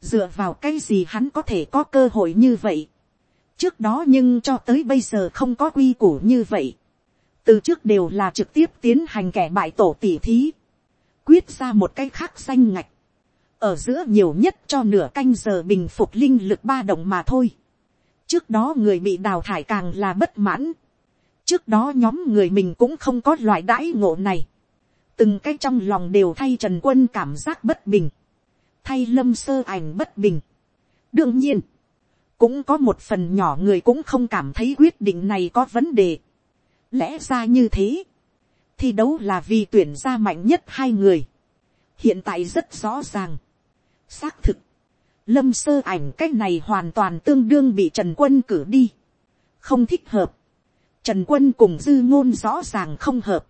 A: dựa vào cái gì hắn có thể có cơ hội như vậy. trước đó nhưng cho tới bây giờ không có quy củ như vậy. từ trước đều là trực tiếp tiến hành kẻ bại tổ tỉ thí. quyết ra một cái khác xanh ngạch. ở giữa nhiều nhất cho nửa canh giờ bình phục linh lực ba động mà thôi. trước đó người bị đào thải càng là bất mãn. trước đó nhóm người mình cũng không có loại đãi ngộ này từng cái trong lòng đều thay trần quân cảm giác bất bình thay lâm sơ ảnh bất bình. đương nhiên, cũng có một phần nhỏ người cũng không cảm thấy quyết định này có vấn đề. lẽ ra như thế, thi đấu là vì tuyển ra mạnh nhất hai người. hiện tại rất rõ ràng. xác thực, lâm sơ ảnh c á c h này hoàn toàn tương đương bị trần quân cử đi. không thích hợp. trần quân cùng dư ngôn rõ ràng không hợp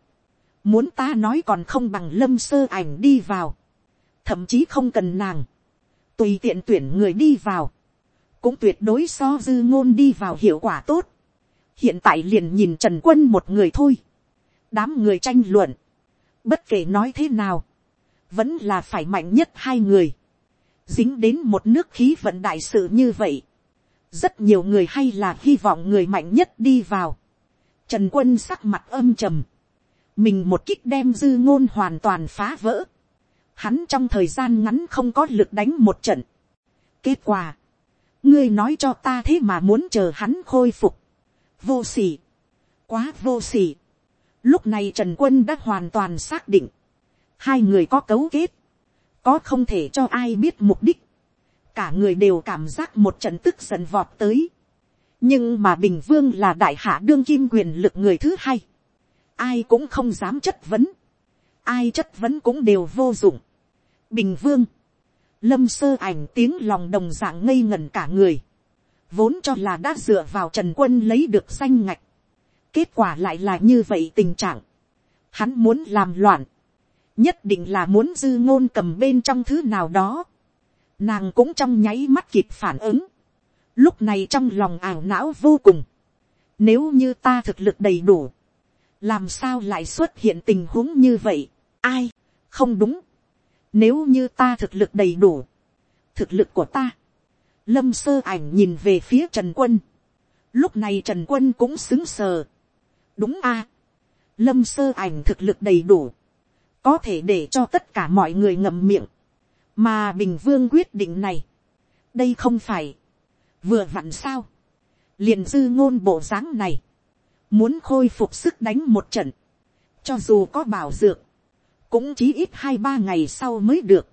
A: muốn ta nói còn không bằng lâm sơ ảnh đi vào. Thậm chí không cần nàng, tùy tiện tuyển người đi vào, cũng tuyệt đối so dư ngôn đi vào hiệu quả tốt. hiện tại liền nhìn trần quân một người thôi, đám người tranh luận, bất kể nói thế nào, vẫn là phải mạnh nhất hai người, dính đến một nước khí vận đại sự như vậy, rất nhiều người hay là hy vọng người mạnh nhất đi vào. Trần quân sắc mặt âm trầm, mình một kích đem dư ngôn hoàn toàn phá vỡ, hắn trong thời gian ngắn không có lực đánh một trận. kết quả, ngươi nói cho ta thế mà muốn chờ hắn khôi phục. vô sỉ. Quá vô sỉ. Lúc này trần quân đã hoàn toàn xác định, hai người có cấu kết, có không thể cho ai biết mục đích, cả người đều cảm giác một trận tức giận vọt tới. nhưng mà bình vương là đại hạ đương kim quyền lực người thứ hai, ai cũng không dám chất vấn, ai chất vấn cũng đều vô dụng. Bình vương, lâm sơ ảnh tiếng lòng đồng dạng ngây ngẩn cả người, vốn cho là đã dựa vào trần quân lấy được danh ngạch, kết quả lại là như vậy tình trạng, hắn muốn làm loạn, nhất định là muốn dư ngôn cầm bên trong thứ nào đó, nàng cũng trong nháy mắt kịp phản ứng, lúc này trong lòng ảo não vô cùng, nếu như ta thực lực đầy đủ, làm sao lại xuất hiện tình huống như vậy, ai, không đúng, nếu như ta thực lực đầy đủ. Thực lực của ta. Lâm sơ ảnh nhìn về phía Trần Quân. Lúc này Trần Quân cũng xứng sờ. Đúng a Lâm sơ ảnh thực lực đầy đủ. Có thể để cho tất cả mọi người ngậm miệng. Mà Bình Vương quyết định này. Đây không phải. Vừa vặn sao. liền dư ngôn bộ dáng này. Muốn khôi phục sức đánh một trận. Cho dù có bảo dược cũng chí ít hai ba ngày sau mới được.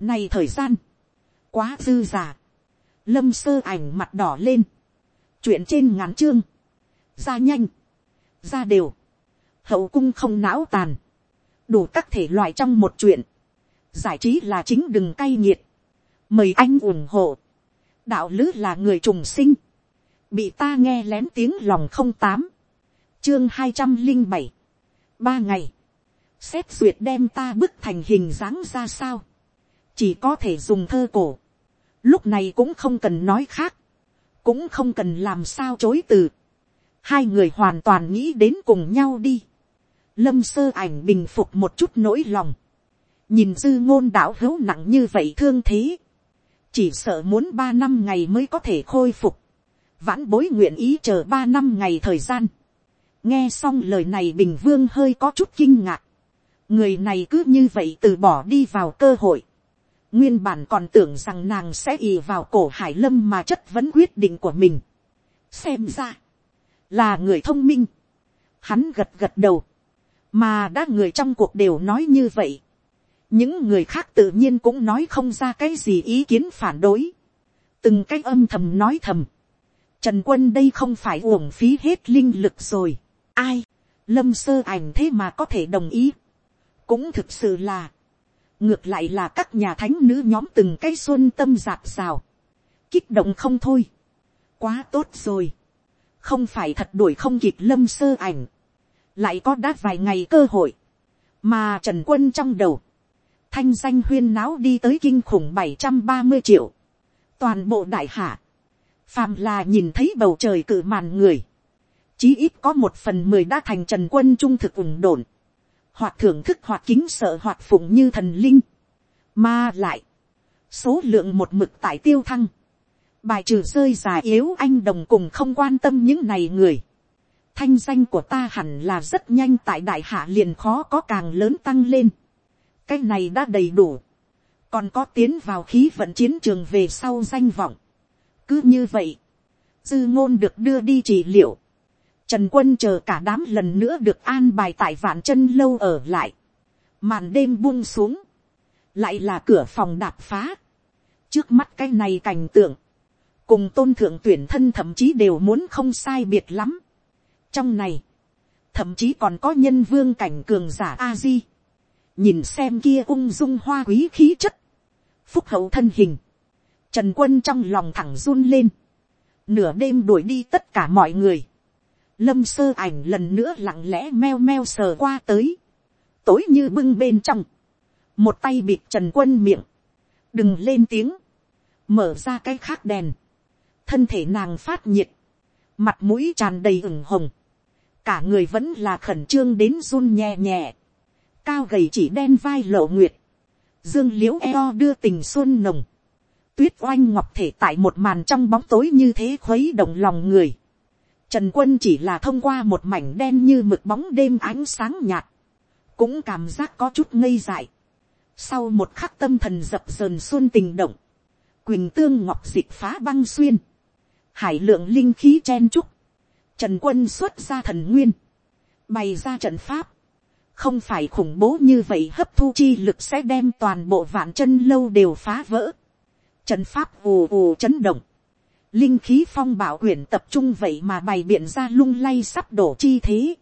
A: Này thời gian, quá dư dả. Lâm sơ ảnh mặt đỏ lên. Chuyện trên ngắn chương. Ra nhanh. Ra đều. Hậu cung không não tàn. Đủ các thể loại trong một chuyện. Giải trí là chính đừng cay nghiệt. Mời anh ủng hộ. Đạo lứ là người trùng sinh. Bị ta nghe lén tiếng lòng không tám. Chương hai trăm linh bảy. Ba ngày. Xét duyệt đem ta bức thành hình dáng ra sao, chỉ có thể dùng thơ cổ, lúc này cũng không cần nói khác, cũng không cần làm sao chối từ, hai người hoàn toàn nghĩ đến cùng nhau đi, lâm sơ ảnh bình phục một chút nỗi lòng, nhìn dư ngôn đạo hữu nặng như vậy thương thế, chỉ sợ muốn ba năm ngày mới có thể khôi phục, vãn bối nguyện ý chờ ba năm ngày thời gian, nghe xong lời này bình vương hơi có chút kinh ngạc, người này cứ như vậy từ bỏ đi vào cơ hội. nguyên bản còn tưởng rằng nàng sẽ ì vào cổ hải lâm mà chất vấn quyết định của mình. xem ra, là người thông minh. hắn gật gật đầu, mà đã người trong cuộc đều nói như vậy. những người khác tự nhiên cũng nói không ra cái gì ý kiến phản đối. từng cái âm thầm nói thầm. Trần quân đây không phải uổng phí hết linh lực rồi ai, lâm sơ ảnh thế mà có thể đồng ý. Cũng thực sự là, ngược lại là các nhà thánh nữ nhóm từng cái xuân tâm giạt rào, kích động không thôi, quá tốt rồi, không phải thật đuổi không kịp lâm sơ ảnh, lại có đã vài ngày cơ hội, mà trần quân trong đầu, thanh danh huyên náo đi tới kinh khủng bảy trăm ba mươi triệu, toàn bộ đại hạ, phàm là nhìn thấy bầu trời cử màn người, chí ít có một phần mười đã thành trần quân trung thực ủng đồn, hoặc thưởng thức hoặc kính sợ hoặc phụng như thần linh. Mà lại, số lượng một mực tại tiêu thăng, bài trừ rơi già yếu anh đồng cùng không quan tâm những này người, thanh danh của ta hẳn là rất nhanh tại đại hạ liền khó có càng lớn tăng lên, cái này đã đầy đủ, còn có tiến vào khí vận chiến trường về sau danh vọng, cứ như vậy, dư ngôn được đưa đi trị liệu, trần quân chờ cả đám lần nữa được an bài tại vạn chân lâu ở lại, màn đêm buông xuống, lại là cửa phòng đạp phá, trước mắt cái này cảnh tượng, cùng tôn thượng tuyển thân thậm chí đều muốn không sai biệt lắm. trong này, thậm chí còn có nhân vương cảnh cường giả a di, nhìn xem kia ung dung hoa quý khí chất, phúc hậu thân hình, trần quân trong lòng thẳng run lên, nửa đêm đuổi đi tất cả mọi người, lâm sơ ảnh lần nữa lặng lẽ meo meo sờ qua tới, tối như bưng bên trong, một tay bịt trần quân miệng, đừng lên tiếng, mở ra cái khác đèn, thân thể nàng phát nhiệt, mặt mũi tràn đầy ửng hồng, cả người vẫn là khẩn trương đến run nhẹ nhẹ, cao gầy chỉ đen vai lộ nguyệt, dương l i ễ u eo đưa tình xuân nồng, tuyết oanh ngọc thể tại một màn trong bóng tối như thế khuấy động lòng người, trần quân chỉ là thông qua một mảnh đen như mực bóng đêm ánh sáng nhạt, cũng cảm giác có chút ngây dại, sau một khắc tâm thần dập dờn xuân tình động, quỳnh tương ngọc dịch phá băng xuyên, hải lượng linh khí chen trúc, trần quân xuất ra thần nguyên, bày ra trận pháp, không phải khủng bố như vậy hấp thu chi lực sẽ đem toàn bộ vạn chân lâu đều phá vỡ, trận pháp ù ù chấn động, linh khí phong bảo quyển tập trung vậy mà bày biện ra lung lay sắp đổ chi thế,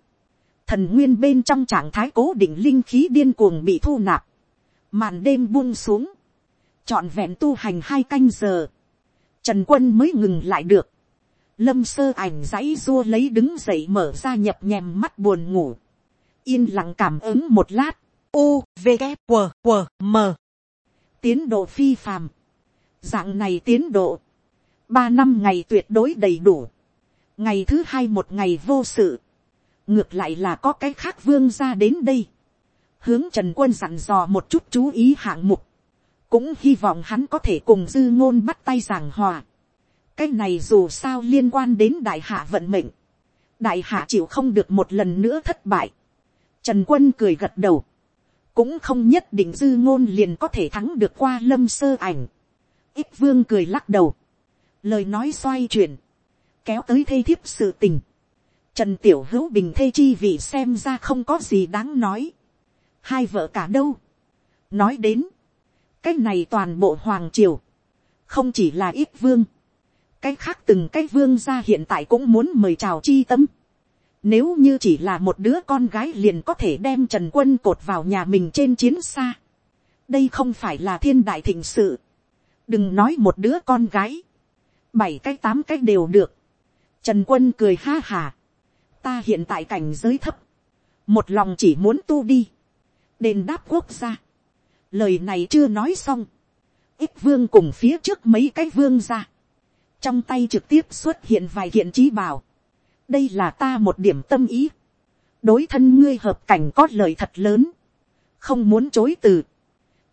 A: thần nguyên bên trong trạng thái cố định linh khí điên cuồng bị thu nạp, màn đêm buông xuống, trọn vẹn tu hành hai canh giờ, Trần quân mới ngừng lại được. Lâm sơ ảnh giấy rua lấy đứng dậy mở ra nhập nhèm mắt buồn ngủ. Yên lặng cảm ứng một lát. U, V, K, W, W, M. Tiến độ phi phàm. Dạng này tiến độ. Ba năm ngày tuyệt đối đầy đủ. Ngày thứ hai một ngày vô sự. Ngược lại là có cái khác vương ra đến đây. Hướng Trần Quân dặn dò một chút chú ý hạng mục cũng hy vọng hắn có thể cùng dư ngôn bắt tay giảng hòa. cái này dù sao liên quan đến đại hạ vận mệnh. đại hạ chịu không được một lần nữa thất bại. trần quân cười gật đầu. cũng không nhất định dư ngôn liền có thể thắng được qua lâm sơ ảnh. ít vương cười lắc đầu lời nói xoay chuyển. kéo tới thê thiếp sự tình. Trần Tiểu Hữu Bình thê chi vì xem ra không có gì đáng nói. Hai vợ cả đâu. Nói đến cái này toàn bộ hoàng triều, không chỉ là ít vương, cái khác từng cái vương gia hiện tại cũng muốn mời chào chi tâm. Nếu như chỉ là một đứa con gái liền có thể đem trần quân cột vào nhà mình trên chiến xa. đây không phải là thiên đại thịnh sự. đừng nói một đứa con gái bảy cái tám cái đều được. trần quân cười ha hà. ta hiện tại cảnh giới thấp. một lòng chỉ muốn tu đi. đền đáp quốc gia. Lời này chưa nói xong, ít vương cùng phía trước mấy cái vương ra, trong tay trực tiếp xuất hiện vài kiện trí bảo, đây là ta một điểm tâm ý, đối thân ngươi hợp cảnh có lời thật lớn, không muốn chối từ,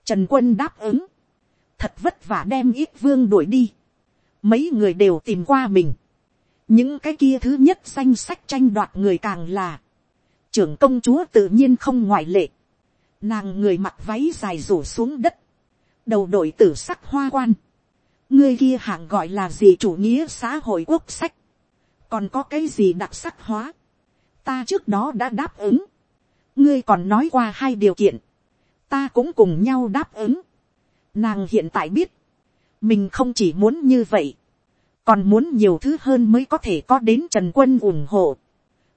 A: trần quân đáp ứng, thật vất vả đem ít vương đuổi đi, mấy người đều tìm qua mình, những cái kia thứ nhất danh sách tranh đoạt người càng là, trưởng công chúa tự nhiên không ngoại lệ, Nàng người mặc váy dài rủ xuống đất. Đầu đội tử sắc hoa quan. Ngươi kia hạng gọi là gì chủ nghĩa xã hội quốc sách. Còn có cái gì đặc sắc hóa. Ta trước đó đã đáp ứng. Ngươi còn nói qua hai điều kiện. Ta cũng cùng nhau đáp ứng. Nàng hiện tại biết. Mình không chỉ muốn như vậy. Còn muốn nhiều thứ hơn mới có thể có đến Trần Quân ủng hộ.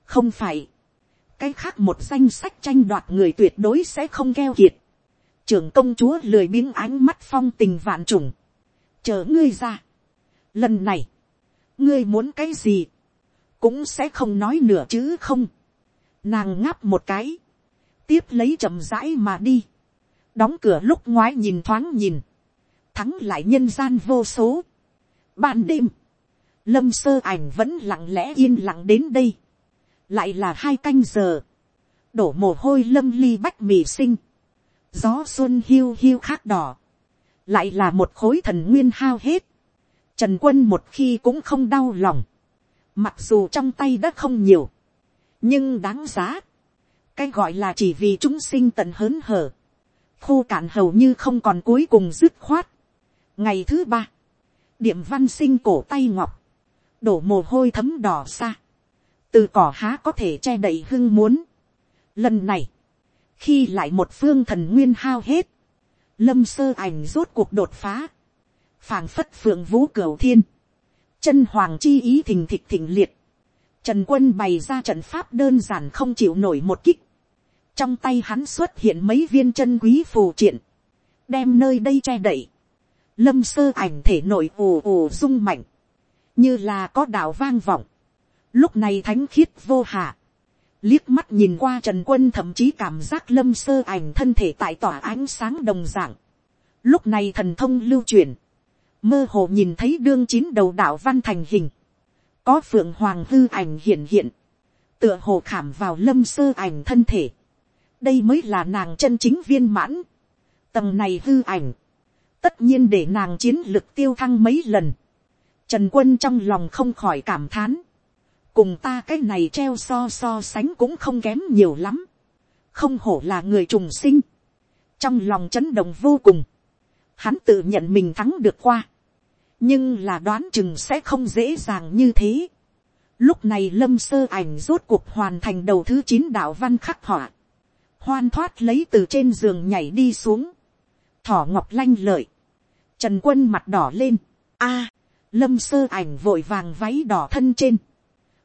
A: Không phải cái khác một danh sách tranh đoạt người tuyệt đối sẽ không keo kiệt. trưởng công chúa lười biếng ánh mắt phong tình vạn trùng. chờ ngươi ra. lần này, ngươi muốn cái gì, cũng sẽ không nói nửa chữ không. nàng ngáp một cái, tiếp lấy chậm rãi mà đi. đóng cửa lúc ngoái nhìn thoáng nhìn, thắng lại nhân gian vô số. ban đêm, lâm sơ ảnh vẫn lặng lẽ yên lặng đến đây. Lại là hai canh giờ, đổ mồ hôi lâm ly bách mì sinh, gió xuân hiu hiu khác đỏ, lại là một khối thần nguyên hao hết, trần quân một khi cũng không đau lòng, mặc dù trong tay đã không nhiều, nhưng đáng giá, cái gọi là chỉ vì chúng sinh tận hớn hở, khô cạn hầu như không còn cuối cùng dứt khoát ngày thứ ba, điểm văn sinh cổ tay ngọc, đổ mồ hôi thấm đỏ xa, từ cỏ há có thể che đậy hưng muốn. lần này, khi lại một phương thần nguyên hao hết, lâm sơ ảnh rốt cuộc đột phá, phảng phất phượng vũ cửu thiên, chân hoàng chi ý thình thịch thình liệt, trần quân bày ra trận pháp đơn giản không chịu nổi một kích, trong tay hắn xuất hiện mấy viên chân quý phù triện, đem nơi đây che đậy, lâm sơ ảnh thể nội ù ù rung mạnh, như là có đạo vang vọng, lúc này thánh khiết vô hạ, liếc mắt nhìn qua trần quân thậm chí cảm giác lâm sơ ảnh thân thể tại tỏa ánh sáng đồng dạng, lúc này thần thông lưu truyền, mơ hồ nhìn thấy đương chín đầu đạo văn thành hình, có phượng hoàng hư ảnh hiện hiện, tựa hồ khảm vào lâm sơ ảnh thân thể, đây mới là nàng chân chính viên mãn, tầng này hư ảnh, tất nhiên để nàng chiến lực tiêu thăng mấy lần, trần quân trong lòng không khỏi cảm thán, cùng ta cái này treo so so sánh cũng không kém nhiều lắm, không hổ là người trùng sinh, trong lòng chấn động vô cùng, hắn tự nhận mình thắng được qua, nhưng là đoán chừng sẽ không dễ dàng như thế. Lúc này lâm sơ ảnh rốt cuộc hoàn thành đầu thứ chín đạo văn khắc họa. Hoan thoát lấy từ trên giường nhảy đi xuống. Thỏ ngọc lanh lợi. Trần quân mặt đỏ lên. a lâm sơ ảnh vội vàng váy đỏ thân trên.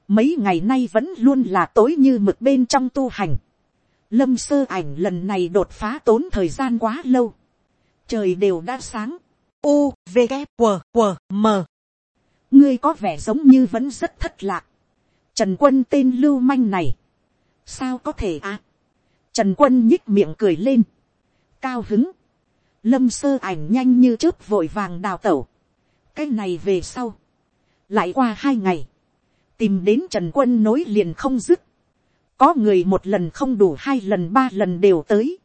A: Mấy ngày nay vẫn luôn là tối như mực bên trong tu hành. Lâm sơ ảnh lần này đột phá tốn thời gian quá lâu. Trời đều đã sáng U, V, K, W, W, M. Ngươi có vẻ giống như vẫn rất thất lạc. Trần quân tên lưu manh này. Sao có thể à? Trần quân nhích miệng cười lên. Cao hứng. Lâm sơ ảnh nhanh như chớp vội vàng đào tẩu. Cái này về sau. Lại qua hai ngày. Tìm đến Trần quân nối liền không dứt. Có người một lần không đủ hai lần ba lần đều tới.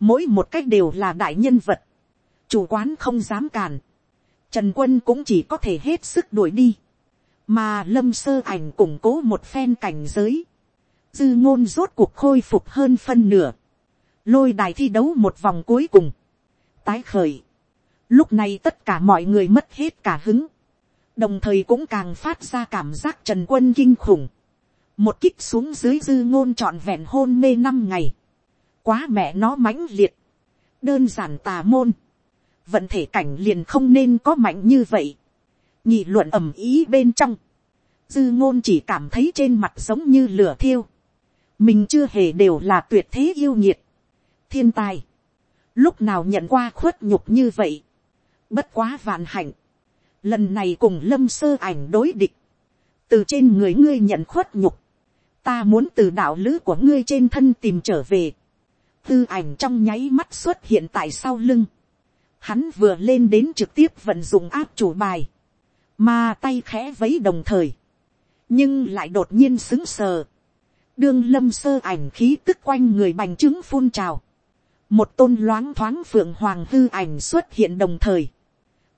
A: Mỗi một cách đều là đại nhân vật chủ quán không dám cản, trần quân cũng chỉ có thể hết sức đuổi đi, mà lâm sơ ảnh củng cố một phen cảnh giới, dư ngôn rốt cuộc khôi phục hơn phân nửa, lôi đài thi đấu một vòng cuối cùng, tái khởi, lúc này tất cả mọi người mất hết cả hứng, đồng thời cũng càng phát ra cảm giác trần quân kinh khủng, một kích xuống dưới dư ngôn trọn vẹn hôn mê năm ngày, quá mẹ nó mãnh liệt, đơn giản tà môn, vận thể cảnh liền không nên có mạnh như vậy. nhị luận ẩm ý bên trong, dư ngôn chỉ cảm thấy trên mặt giống như lửa thiêu. mình chưa hề đều là tuyệt thế yêu nhiệt. thiên tài, lúc nào nhận qua khuất nhục như vậy. bất quá vạn hạnh, lần này cùng lâm sơ ảnh đối địch, từ trên người ngươi nhận khuất nhục, ta muốn từ đạo lữ của ngươi trên thân tìm trở về. tư ảnh trong nháy mắt xuất hiện tại sau lưng. Hắn vừa lên đến trực tiếp vận dụng áp chủ bài, mà tay khẽ vấy đồng thời, nhưng lại đột nhiên xứng sờ, đương lâm sơ ảnh khí tức quanh người bành trướng phun trào, một tôn loáng thoáng phượng hoàng hư ảnh xuất hiện đồng thời,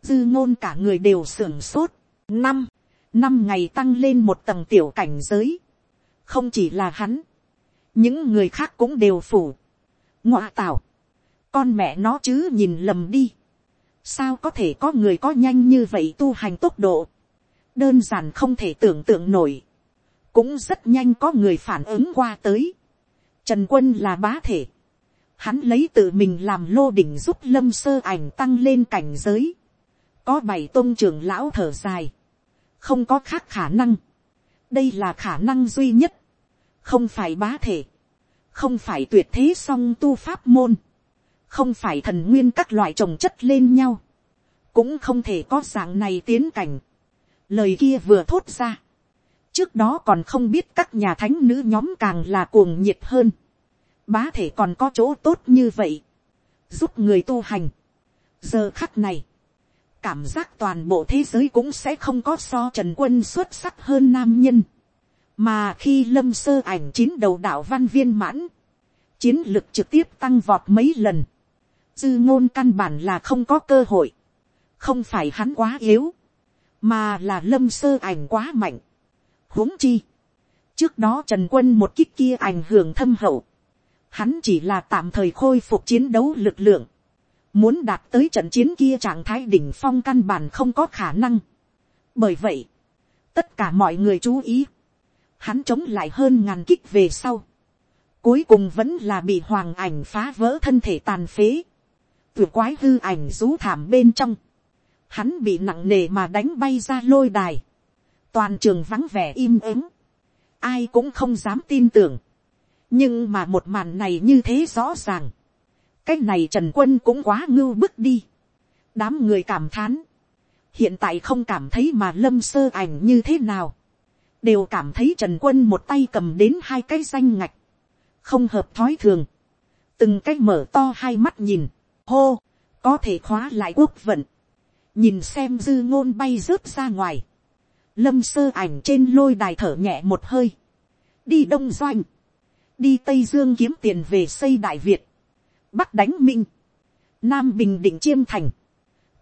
A: dư ngôn cả người đều sưởng sốt, năm, năm ngày tăng lên một tầng tiểu cảnh giới, không chỉ là hắn, những người khác cũng đều phủ, ngoạ tảo, con mẹ nó chứ nhìn lầm đi. sao có thể có người có nhanh như vậy tu hành tốc độ. đơn giản không thể tưởng tượng nổi. cũng rất nhanh có người phản ứng qua tới. trần quân là bá thể hắn lấy tự mình làm lô đỉnh giúp lâm sơ ảnh tăng lên cảnh giới. có bảy tôn trưởng lão thở dài. không có khác khả năng. đây là khả năng duy nhất. không phải bá thể. không phải tuyệt thế song tu pháp môn không phải thần nguyên các loại trồng chất lên nhau, cũng không thể có dạng này tiến cảnh. Lời kia vừa thốt ra, trước đó còn không biết các nhà thánh nữ nhóm càng là cuồng nhiệt hơn, bá thể còn có chỗ tốt như vậy, giúp người tu hành. giờ khắc này, cảm giác toàn bộ thế giới cũng sẽ không có so trần quân xuất sắc hơn nam nhân, mà khi lâm sơ ảnh chín đầu đạo văn viên mãn, chiến lực trực tiếp tăng vọt mấy lần, dư ngôn căn bản là không có cơ hội, không phải hắn quá yếu, mà là lâm sơ ảnh quá mạnh. huống chi, trước đó trần quân một kích kia ảnh hưởng thâm hậu, hắn chỉ là tạm thời khôi phục chiến đấu lực lượng, muốn đạt tới trận chiến kia trạng thái đỉnh phong căn bản không có khả năng. bởi vậy, tất cả mọi người chú ý, hắn chống lại hơn ngàn kích về sau, cuối cùng vẫn là bị hoàng ảnh phá vỡ thân thể tàn phế, tuyệt quái hư ảnh rú thảm bên trong, hắn bị nặng nề mà đánh bay ra lôi đài, toàn trường vắng vẻ im ắng, ai cũng không dám tin tưởng, nhưng mà một màn này như thế rõ ràng, cái này trần quân cũng quá ngưu bức đi, đám người cảm thán, hiện tại không cảm thấy mà lâm sơ ảnh như thế nào, đều cảm thấy trần quân một tay cầm đến hai cái danh ngạch, không hợp thói thường, từng cái mở to hai mắt nhìn, hô, có thể khóa lại quốc vận, nhìn xem dư ngôn bay rớt ra ngoài, lâm sơ ảnh trên lôi đài thở nhẹ một hơi, đi đông doanh, đi tây dương kiếm tiền về xây đại việt, bắc đánh minh, nam bình định chiêm thành,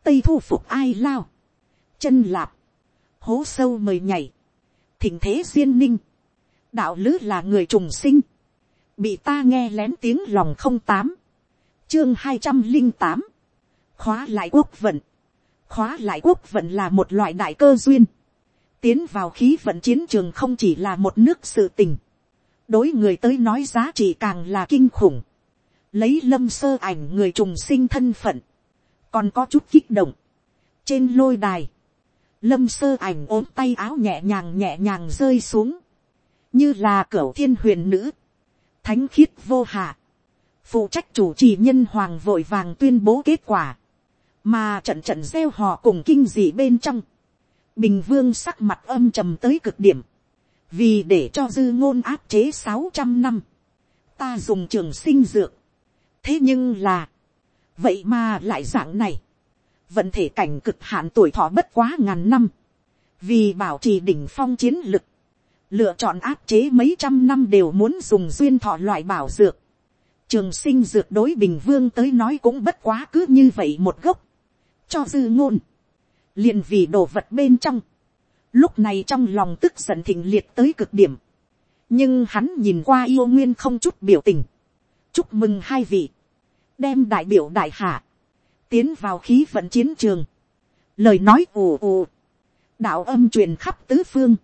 A: tây thu phục ai lao, chân lạp, hố sâu mời nhảy, thỉnh thế duyên ninh, đạo lứ là người trùng sinh, bị ta nghe lén tiếng lòng không tám, chương hai trăm linh tám, khóa lại quốc vận, khóa lại quốc vận là một loại đại cơ duyên, tiến vào khí vận chiến trường không chỉ là một nước sự tình, đối người tới nói giá trị càng là kinh khủng, lấy lâm sơ ảnh người trùng sinh thân phận, còn có chút kích động. trên lôi đài, lâm sơ ảnh ốm tay áo nhẹ nhàng nhẹ nhàng rơi xuống, như là cửa thiên huyền nữ, thánh khiết vô hạ, phụ trách chủ trì nhân hoàng vội vàng tuyên bố kết quả, mà trận trận gieo họ cùng kinh dị bên trong, bình vương sắc mặt âm trầm tới cực điểm, vì để cho dư ngôn áp chế sáu trăm năm, ta dùng trường sinh dược, thế nhưng là, vậy mà lại dạng này, vận thể cảnh cực hạn tuổi thọ bất quá ngàn năm, vì bảo trì đỉnh phong chiến lực, lựa chọn áp chế mấy trăm năm đều muốn dùng duyên thọ loại bảo dược, trường sinh dược đối bình vương tới nói cũng bất quá cứ như vậy một gốc, cho dư ngôn, liền vì đồ vật bên trong, lúc này trong lòng tức giận thịnh liệt tới cực điểm, nhưng hắn nhìn qua yêu nguyên không chút biểu tình, chúc mừng hai vị, đem đại biểu đại hạ, tiến vào khí vận chiến trường, lời nói ù ù, đạo âm truyền khắp tứ phương,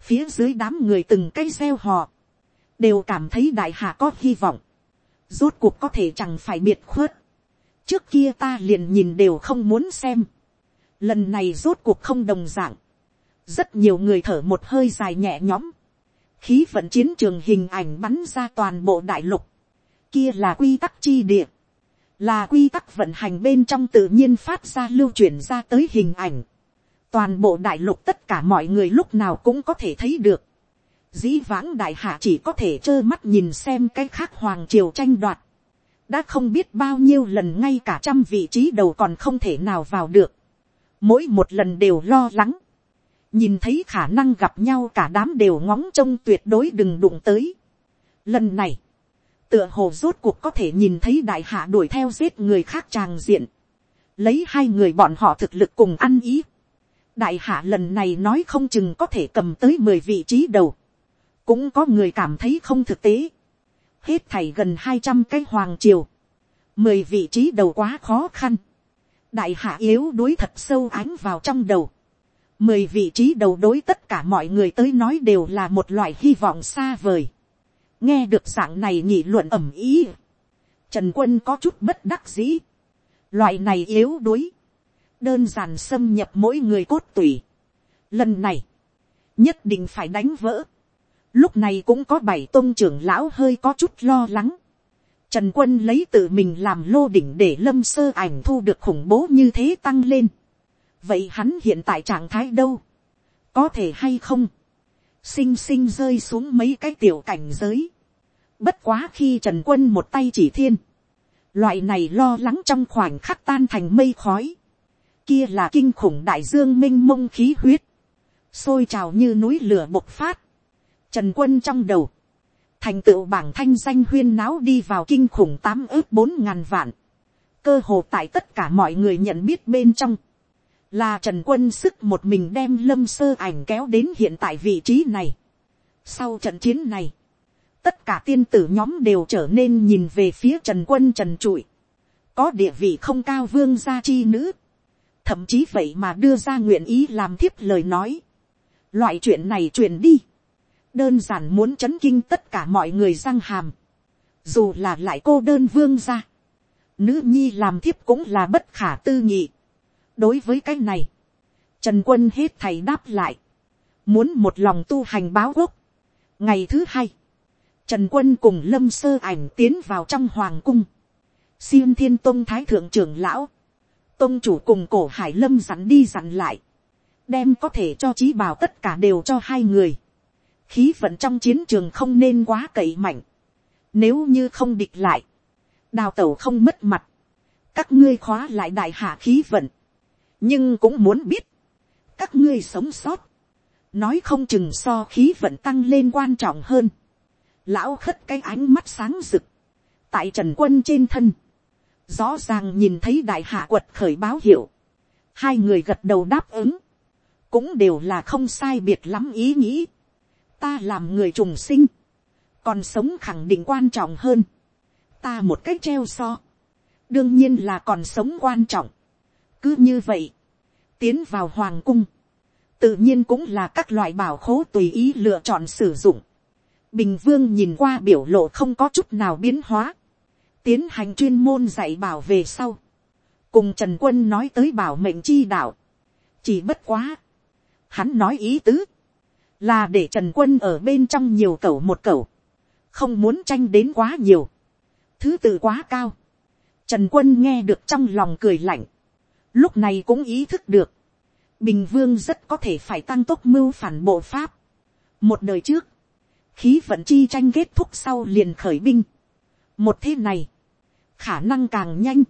A: phía dưới đám người từng cây xeo hò, đều cảm thấy đại hạ có hy vọng, rốt cuộc có thể chẳng phải biệt khuất, trước kia ta liền nhìn đều không muốn xem, lần này rốt cuộc không đồng d ạ n g rất nhiều người thở một hơi dài nhẹ nhõm, khí vận chiến trường hình ảnh bắn ra toàn bộ đại lục, kia là quy tắc chi địa, là quy tắc vận hành bên trong tự nhiên phát ra lưu truyền ra tới hình ảnh, toàn bộ đại lục tất cả mọi người lúc nào cũng có thể thấy được, dĩ vãng đại hạ chỉ có thể trơ mắt nhìn xem cái khác hoàng triều tranh đoạt, đã không biết bao nhiêu lần ngay cả trăm vị trí đầu còn không thể nào vào được. Mỗi một lần đều lo lắng. Nhìn thấy khả năng gặp nhau cả đám đều ngóng trông tuyệt đối đừng đụng tới. Lần này, tựa hồ rốt cuộc có thể nhìn thấy đại hạ đuổi theo giết người khác tràng diện. Lấy hai người bọn họ thực lực cùng ăn ý. Đại hạ lần này nói không chừng có thể cầm tới mười vị trí đầu. Cũng có người cảm thấy không thực tế hết thảy gần hai trăm cái hoàng triều, mười vị trí đầu quá khó khăn, đại hạ yếu đuối thật sâu ánh vào trong đầu, mười vị trí đầu đối tất cả mọi người tới nói đều là một loại hy vọng xa vời, nghe được dạng này nhị luận ẩm ý, trần quân có chút bất đắc dĩ, loại này yếu đuối, đơn giản xâm nhập mỗi người cốt tủy, lần này, nhất định phải đánh vỡ, Lúc này cũng có bảy tôn trưởng lão hơi có chút lo lắng. Trần quân lấy tự mình làm lô đỉnh để lâm sơ ảnh thu được khủng bố như thế tăng lên. Vậy hắn hiện tại trạng thái đâu? Có thể hay không? Sinh sinh rơi xuống mấy cái tiểu cảnh giới. Bất quá khi Trần quân một tay chỉ thiên. Loại này lo lắng trong khoảnh khắc tan thành mây khói. Kia là kinh khủng đại dương minh mông khí huyết. Sôi trào như núi lửa bộc phát Trần quân trong đầu. Thành tựu bảng thanh danh huyên náo đi vào kinh khủng tám ước bốn ngàn vạn. cơ hồ tại tất cả mọi người nhận biết bên trong, là trần quân sức một mình đem lâm sơ ảnh kéo đến hiện tại vị trí này. sau trận chiến này, tất cả tiên tử nhóm đều trở nên nhìn về phía trần quân trần trụi, có địa vị không cao vương gia chi nữ, thậm chí vậy mà đưa ra nguyện ý làm thiếp lời nói, loại chuyện này truyền đi, đơn giản muốn chấn kinh tất cả mọi người răng hàm, dù là lại cô đơn vương gia, nữ nhi làm thiếp cũng là bất khả tư nghị đối với cái này, trần quân hết thầy đáp lại, muốn một lòng tu hành báo quốc. ngày thứ hai, trần quân cùng lâm sơ ảnh tiến vào trong hoàng cung, xin thiên tôn thái thượng trưởng lão, tôn chủ cùng cổ hải lâm dặn đi dặn lại, đem có thể cho trí bảo tất cả đều cho hai người, khí vận trong chiến trường không nên quá cậy mạnh, nếu như không địch lại, đào tẩu không mất mặt, các ngươi khóa lại đại hạ khí vận, nhưng cũng muốn biết, các ngươi sống sót, nói không chừng so khí vận tăng lên quan trọng hơn, lão khất cái ánh mắt sáng rực, tại trần quân trên thân, rõ ràng nhìn thấy đại hạ quật khởi báo hiệu, hai người gật đầu đáp ứng, cũng đều là không sai biệt lắm ý nghĩ, ta làm người trùng sinh, còn sống khẳng định quan trọng hơn, ta một cách treo so, đương nhiên là còn sống quan trọng cứ như vậy, tiến vào hoàng cung, tự nhiên cũng là các loại bảo khố tùy ý lựa chọn sử dụng. bình vương nhìn qua biểu lộ không có chút nào biến hóa, tiến hành chuyên môn dạy bảo về sau, cùng trần quân nói tới bảo mệnh chi đạo, chỉ bất quá, hắn nói ý tứ, là để trần quân ở bên trong nhiều cẩu một cẩu, không muốn tranh đến quá nhiều, thứ tự quá cao. Trần quân nghe được trong lòng cười lạnh. Lúc này cũng ý thức được. Bình vương rất có thể phải tăng tốc mưu phản bộ pháp. Một đời trước. Khí vận chi tranh kết thúc sau liền khởi binh. Một thế này. Khả năng càng nhanh.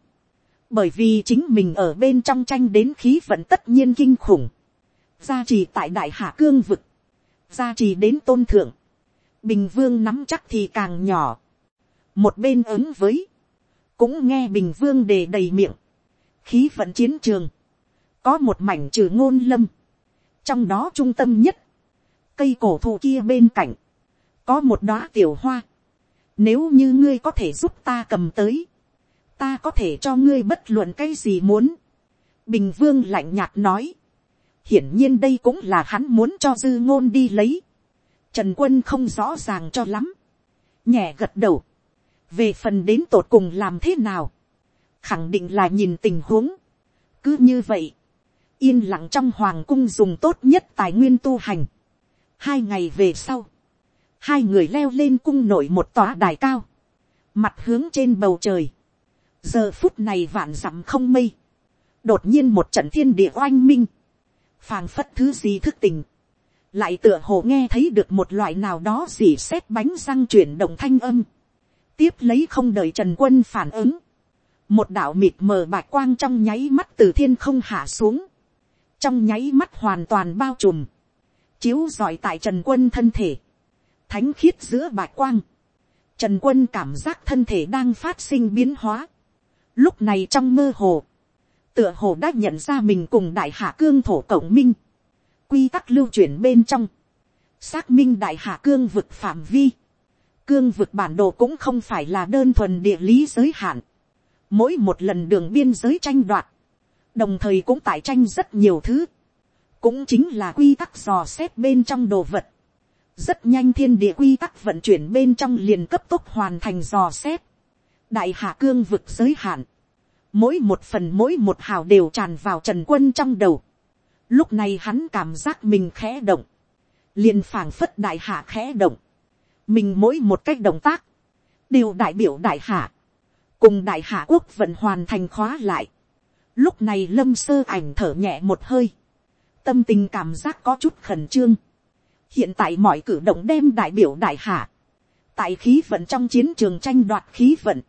A: Bởi vì chính mình ở bên trong tranh đến khí vận tất nhiên kinh khủng. Gia trì tại đại hạ cương vực. Gia trì đến tôn thượng. Bình vương nắm chắc thì càng nhỏ một bên ứng với, cũng nghe bình vương đề đầy miệng, khí vận chiến trường, có một mảnh trừ ngôn lâm, trong đó trung tâm nhất, cây cổ thụ kia bên cạnh, có một đóa tiểu hoa, nếu như ngươi có thể giúp ta cầm tới, ta có thể cho ngươi bất luận cái gì muốn. Bình vương lạnh nhạt nói. Hiển nhiên đây cũng là hắn muốn cho dư ngôn đi lấy. Trần quân không rõ ràng cho lắm. Nhẹ gật đầu về phần đến tột cùng làm thế nào, khẳng định là nhìn tình huống. cứ như vậy, yên lặng trong hoàng cung dùng tốt nhất tài nguyên tu hành. hai ngày về sau, hai người leo lên cung nổi một tòa đài cao, mặt hướng trên bầu trời. giờ phút này vạn dặm không mây, đột nhiên một trận thiên địa oanh minh, phàng phất thứ gì thức tình, lại tựa hồ nghe thấy được một loại nào đó gì xét bánh răng chuyển động thanh âm tiếp lấy không đợi trần quân phản ứng, một đạo mịt mờ bạch quang trong nháy mắt từ thiên không hạ xuống, trong nháy mắt hoàn toàn bao trùm, chiếu rọi tại trần quân thân thể, thánh khiết giữa bạch quang, trần quân cảm giác thân thể đang phát sinh biến hóa, lúc này trong mơ hồ, tựa hồ đã nhận ra mình cùng đại hạ cương thổ cộng minh, quy tắc lưu chuyển bên trong, xác minh đại hạ cương vực phạm vi, cương vực bản đồ cũng không phải là đơn thuần địa lý giới hạn. Mỗi một lần đường biên giới tranh đoạt, đồng thời cũng tại tranh rất nhiều thứ. Cũng chính là quy tắc dò xét bên trong đồ vật. Rất nhanh thiên địa quy tắc vận chuyển bên trong liền cấp tốc hoàn thành dò xét. Đại hạ cương vực giới hạn. Mỗi một phần mỗi một hào đều tràn vào trần quân trong đầu. Lúc này hắn cảm giác mình khẽ động. Liền phảng phất đại hạ khẽ động mình mỗi một cách động tác, đều đại biểu đại hạ, cùng đại hạ quốc vận hoàn thành khóa lại. Lúc này lâm sơ ảnh thở nhẹ một hơi, tâm tình cảm giác có chút khẩn trương. hiện tại mọi cử động đem đại biểu đại hạ, tại khí vận trong chiến trường tranh đoạt khí vận,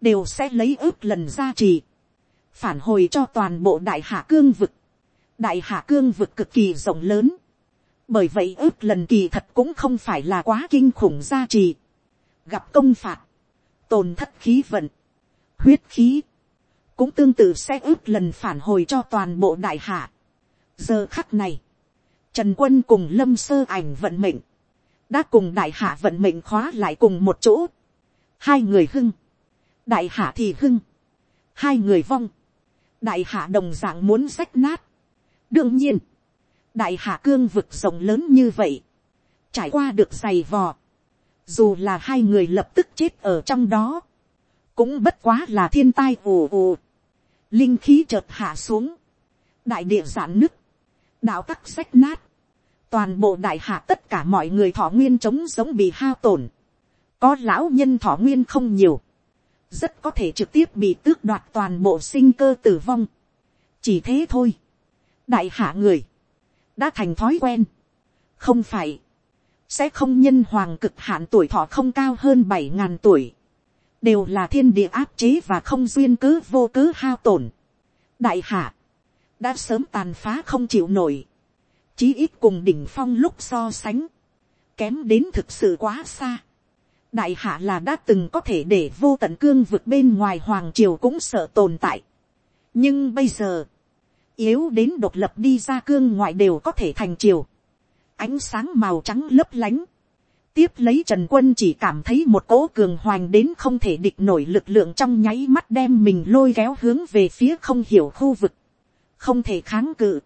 A: đều sẽ lấy ước lần gia trì, phản hồi cho toàn bộ đại hạ cương vực. đại hạ cương vực cực kỳ rộng lớn, bởi vậy ước lần kỳ thật cũng không phải là quá kinh khủng gia trì. gặp công phạt, tồn thất khí vận, huyết khí, cũng tương tự sẽ ước lần phản hồi cho toàn bộ đại hạ. giờ khắc này, trần quân cùng lâm sơ ảnh vận mệnh, đã cùng đại hạ vận mệnh khóa lại cùng một chỗ. hai người hưng, đại hạ thì hưng, hai người vong, đại hạ đồng dạng muốn rách nát. đương nhiên, đại hạ cương vực rộng lớn như vậy, trải qua được giày vò, dù là hai người lập tức chết ở trong đó, cũng bất quá là thiên tai ồ ồ linh khí chợt hạ xuống, đại địa giãn nứt, đạo tắc sách nát, toàn bộ đại hạ tất cả mọi người thọ nguyên trống giống bị hao tổn, có lão nhân thọ nguyên không nhiều, rất có thể trực tiếp bị tước đoạt toàn bộ sinh cơ tử vong. chỉ thế thôi. đại hạ người, đã thành thói quen. không phải, sẽ không nhân hoàng cực hạn tuổi thọ không cao hơn bảy ngàn tuổi đều là thiên địa áp chế và không duyên cứ vô cứ hao tổn. đại hạ, đã sớm tàn phá không chịu nổi. chí ít cùng đỉnh phong lúc so sánh, kém đến thực sự quá xa đại hạ là đã từng có thể để vô tận cương vực bên ngoài hoàng triều cũng sợ tồn tại. nhưng bây giờ, yếu đến độc lập đi ra cương ngoại đều có thể thành triều. ánh sáng màu trắng lấp lánh tiếp lấy trần quân chỉ cảm thấy một cỗ cường hoành đến không thể địch nổi lực lượng trong nháy mắt đem mình lôi kéo hướng về phía không hiểu khu vực. không thể kháng cự.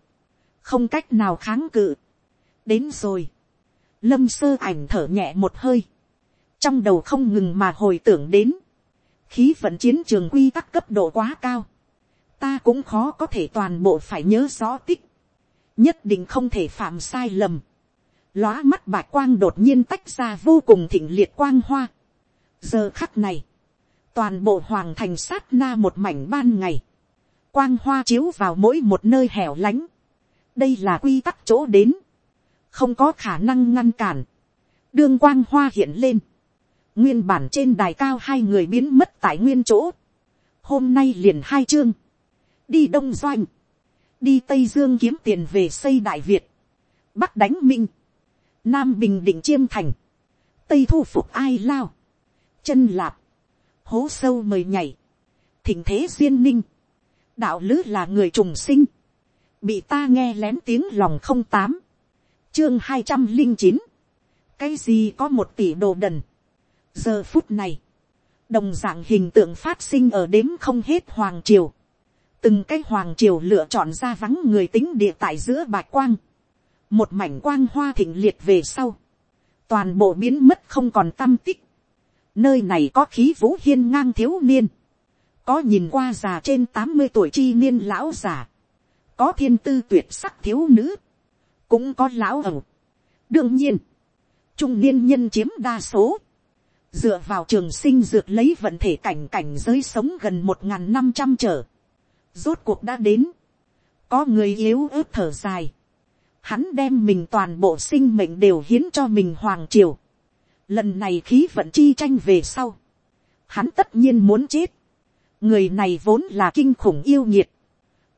A: không cách nào kháng cự. đến rồi. lâm sơ ảnh thở nhẹ một hơi trong đầu không ngừng mà hồi tưởng đến, khí vận chiến trường quy tắc cấp độ quá cao, ta cũng khó có thể toàn bộ phải nhớ rõ tích, nhất định không thể phạm sai lầm, lóa mắt bạc quang đột nhiên tách ra vô cùng thịnh liệt quang hoa. giờ khắc này, toàn bộ hoàng thành sát na một mảnh ban ngày, quang hoa chiếu vào mỗi một nơi hẻo lánh, đây là quy tắc chỗ đến, không có khả năng ngăn cản, đương quang hoa hiện lên, nguyên bản trên đài cao hai người biến mất tại nguyên chỗ, hôm nay liền hai chương, đi đông doanh, đi tây dương kiếm tiền về xây đại việt, bắc đánh minh, nam bình định chiêm thành, tây thu phục ai lao, chân lạp, hố sâu mời nhảy, thỉnh thế duyên ninh, đạo lứ là người trùng sinh, bị ta nghe lén tiếng lòng không tám, chương hai trăm linh chín, cái gì có một tỷ đồ đần, giờ phút này, đồng dạng hình tượng phát sinh ở đếm không hết hoàng triều, từng cái hoàng triều lựa chọn ra vắng người tính địa tại giữa bạch quang, một mảnh quang hoa thịnh liệt về sau, toàn bộ biến mất không còn tâm tích, nơi này có khí vũ hiên ngang thiếu niên, có nhìn qua già trên tám mươi tuổi chi niên lão già, có thiên tư tuyệt sắc thiếu nữ, cũng có lão ẩu. đương nhiên, trung niên nhân chiếm đa số, dựa vào trường sinh dược lấy vận thể cảnh cảnh giới sống gần một n g h n năm trăm trở, rốt cuộc đã đến, có người yếu ớt thở dài, hắn đem mình toàn bộ sinh mệnh đều hiến cho mình hoàng triều, lần này khí vận chi tranh về sau, hắn tất nhiên muốn chết, người này vốn là kinh khủng yêu nhiệt,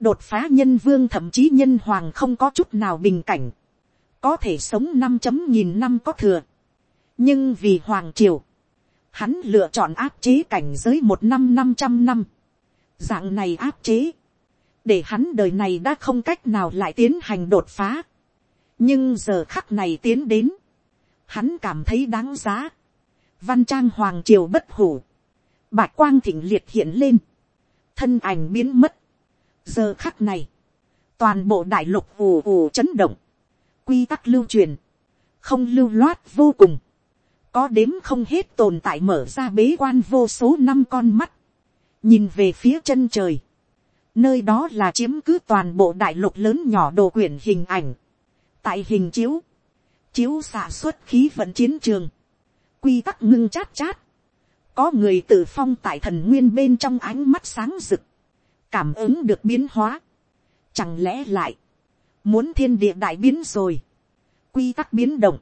A: đột phá nhân vương thậm chí nhân hoàng không có chút nào bình cảnh, có thể sống năm chấm nghìn năm có thừa, nhưng vì hoàng triều, hắn lựa chọn áp chế cảnh giới một năm năm trăm năm, dạng này áp chế, để hắn đời này đã không cách nào lại tiến hành đột phá, nhưng giờ khắc này tiến đến, hắn cảm thấy đáng giá, văn trang hoàng triều bất hủ, bạc quang thịnh liệt hiện lên, thân ảnh biến mất, giờ khắc này, toàn bộ đại lục ù ù chấn động, quy tắc lưu truyền, không lưu loát vô cùng, có đếm không hết tồn tại mở ra bế quan vô số năm con mắt, nhìn về phía chân trời, nơi đó là chiếm cứ toàn bộ đại lục lớn nhỏ đồ quyển hình ảnh, tại hình chiếu, chiếu xạ xuất khí vận chiến trường, quy tắc ngưng chát chát, có người tự phong tại thần nguyên bên trong ánh mắt sáng rực, cảm ứng được biến hóa, chẳng lẽ lại, muốn thiên địa đại biến rồi, quy tắc biến động,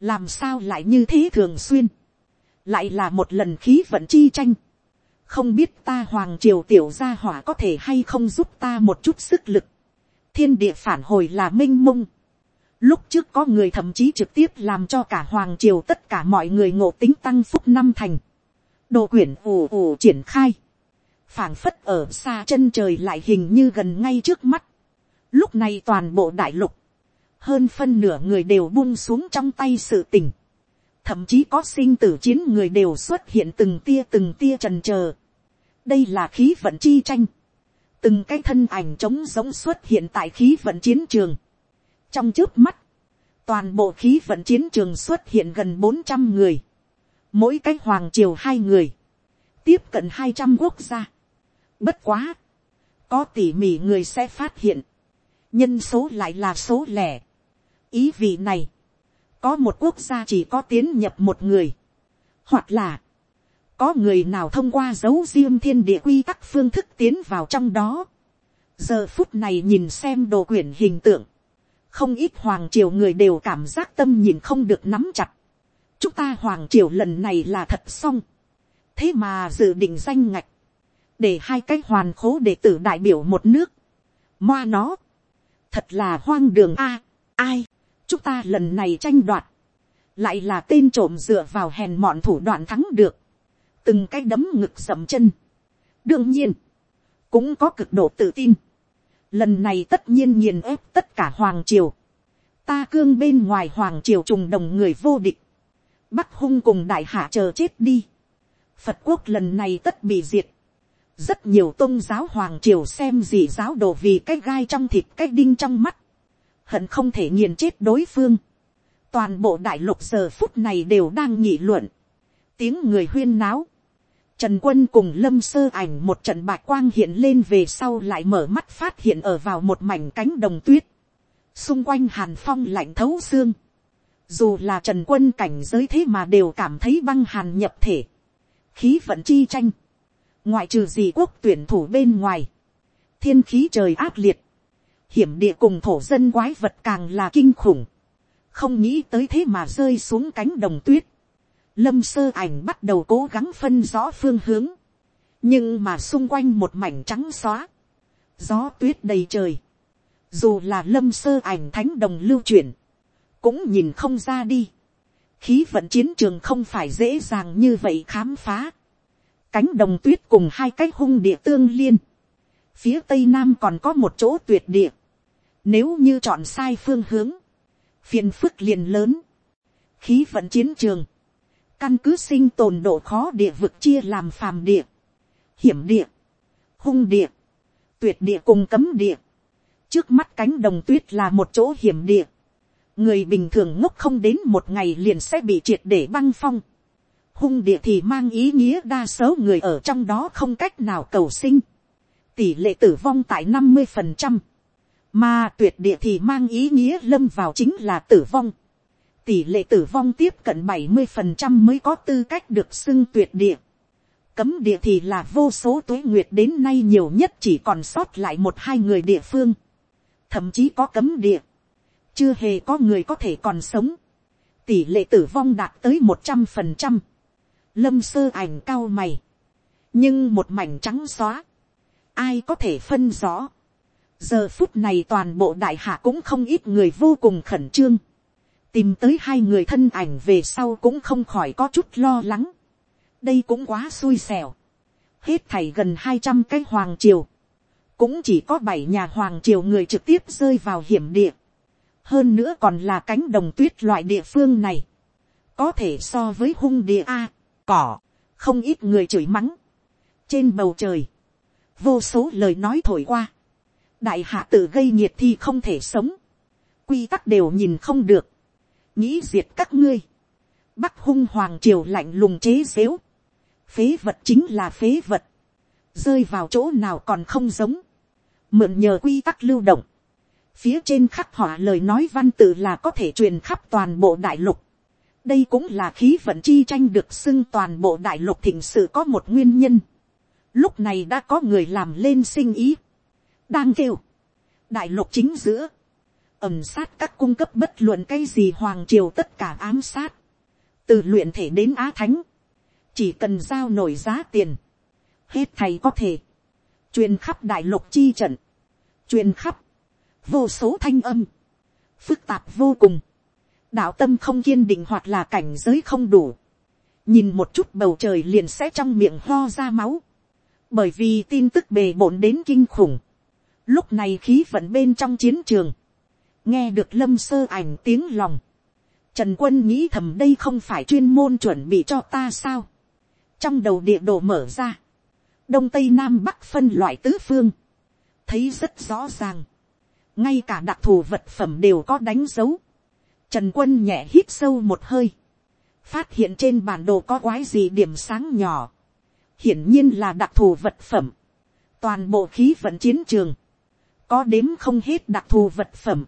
A: làm sao lại như thế thường xuyên, lại là một lần khí vận chi tranh, không biết ta hoàng triều tiểu gia hỏa có thể hay không giúp ta một chút sức lực, thiên địa phản hồi là m i n h mông, lúc trước có người thậm chí trực tiếp làm cho cả hoàng triều tất cả mọi người ngộ tính tăng phúc năm thành, đồ quyển ù ù triển khai, phảng phất ở xa chân trời lại hình như gần ngay trước mắt. Lúc này toàn bộ đại lục, hơn phân nửa người đều buông xuống trong tay sự tình. Thậm chí có sinh tử chiến người đều xuất hiện từng tia từng tia trần chờ. Đây là khí vận chi tranh. Từng cái thân ảnh trống giống xuất hiện tại khí vận chiến trường. Trong trước mắt, toàn bộ khí vận chiến trường xuất hiện gần bốn trăm người. Mỗi cái hoàng triều hai người. Tiếp cận hai trăm quốc gia Bất quá. Có tỉ mỉ người sẽ phát hiện. Nhân số lại là số lẻ. Ý vị này. Có một quốc gia chỉ có tiến nhập một người. Hoặc là. Có người nào thông qua dấu diêm thiên địa quy tắc phương thức tiến vào trong đó. Giờ phút này nhìn xem đồ quyển hình tượng. Không ít hoàng triều người đều cảm giác tâm nhìn không được nắm chặt. Chúng ta hoàng triều lần này là thật xong. Thế mà dự định danh ngạch. Để hai cái hoàn khố đệ tử đại biểu một nước, moa nó, thật là hoang đường a, ai, chúng ta lần này tranh đoạt, lại là tên trộm dựa vào hèn mọn thủ đoạn thắng được, từng cái đấm ngực sầm chân. đương nhiên, cũng có cực độ tự tin, lần này tất nhiên nghiền ép tất cả hoàng triều, ta cương bên ngoài hoàng triều trùng đồng người vô địch, bắc hung cùng đại hạ chờ chết đi, phật quốc lần này tất bị diệt, rất nhiều tôn giáo hoàng triều xem gì giáo đồ vì cái gai trong thịt cái đinh trong mắt, hận không thể nghiền chết đối phương. toàn bộ đại lục giờ phút này đều đang nghị luận, tiếng người huyên náo, Trần quân cùng lâm sơ ảnh một trận bạc quang hiện lên về sau lại mở mắt phát hiện ở vào một mảnh cánh đồng tuyết. Xung quanh hàn phong lạnh thấu xương. Dù là trần quân cảnh giới thế mà đều cảm thấy băng hàn nhập thể. Khí vận chi tranh ngoại trừ gì quốc tuyển thủ bên ngoài, thiên khí trời ác liệt, hiểm địa cùng thổ dân quái vật càng là kinh khủng, không nghĩ tới thế mà rơi xuống cánh đồng tuyết, lâm sơ ảnh bắt đầu cố gắng phân rõ phương hướng, nhưng mà xung quanh một mảnh trắng xóa, gió tuyết đầy trời, dù là lâm sơ ảnh thánh đồng lưu chuyển, cũng nhìn không ra đi, khí vận chiến trường không phải dễ dàng như vậy khám phá, cánh đồng tuyết cùng hai cái hung địa tương liên, phía tây nam còn có một chỗ tuyệt địa, nếu như chọn sai phương hướng, phiền phức liền lớn, khí vận chiến trường, căn cứ sinh tồn độ khó địa vực chia làm phàm địa, hiểm địa, hung địa, tuyệt địa cùng cấm địa, trước mắt cánh đồng tuyết là một chỗ hiểm địa, người bình thường ngốc không đến một ngày liền sẽ bị triệt để băng phong, hung địa thì mang ý nghĩa đa số người ở trong đó không cách nào cầu sinh. Tỷ lệ tử vong tại năm mươi phần trăm Mà tuyệt địa thì mang ý nghĩa lâm vào chính là tử vong. Tỷ lệ tử vong tiếp cận bảy mươi phần trăm mới có tư cách được xưng tuyệt địa. Cấm địa thì là vô số tuế nguyệt đến nay nhiều nhất chỉ còn sót lại một hai người địa phương. Thậm chí có cấm địa. Chưa hề có người có thể còn sống. Tỷ lệ tử vong đạt tới một trăm phần trăm lâm sơ ảnh cao mày, nhưng một mảnh trắng xóa, ai có thể phân rõ. giờ phút này toàn bộ đại hạ cũng không ít người vô cùng khẩn trương, tìm tới hai người thân ảnh về sau cũng không khỏi có chút lo lắng. đây cũng quá xui xẻo, hết thảy gần hai trăm cái hoàng triều, cũng chỉ có bảy nhà hoàng triều người trực tiếp rơi vào hiểm địa, hơn nữa còn là cánh đồng tuyết loại địa phương này, có thể so với hung địa a, cỏ, không ít người chửi mắng. trên bầu trời, vô số lời nói thổi qua, đại hạ tự gây nhiệt thì không thể sống, quy tắc đều nhìn không được, nghĩ diệt các ngươi, bắc hung hoàng triều lạnh lùng chế xếu, phế vật chính là phế vật, rơi vào chỗ nào còn không giống, mượn nhờ quy tắc lưu động, phía trên khắc họa lời nói văn tự là có thể truyền khắp toàn bộ đại lục, đây cũng là khí vận chi tranh được xưng toàn bộ đại lục thịnh sự có một nguyên nhân. lúc này đã có người làm lên sinh ý. đang kêu. đại lục chính giữa ẩm sát các cung cấp bất luận cái gì hoàng triều tất cả ám sát. từ luyện thể đến á thánh. chỉ cần giao nổi giá tiền. hết thầy có thể. truyền khắp đại lục chi trận. truyền khắp. vô số thanh âm. phức tạp vô cùng đạo tâm không kiên định hoặc là cảnh giới không đủ, nhìn một chút bầu trời liền sẽ trong miệng ho ra máu, bởi vì tin tức bề bộn đến kinh khủng, lúc này khí vận bên trong chiến trường, nghe được lâm sơ ảnh tiếng lòng, trần quân nghĩ thầm đây không phải chuyên môn chuẩn bị cho ta sao, trong đầu địa đồ mở ra, đông tây nam bắc phân loại tứ phương, thấy rất rõ ràng, ngay cả đặc thù vật phẩm đều có đánh dấu, trần quân nhẹ hít sâu một hơi, phát hiện trên bản đồ có quái gì điểm sáng nhỏ, hiển nhiên là đặc thù vật phẩm, toàn bộ khí vận chiến trường, có đếm không hết đặc thù vật phẩm,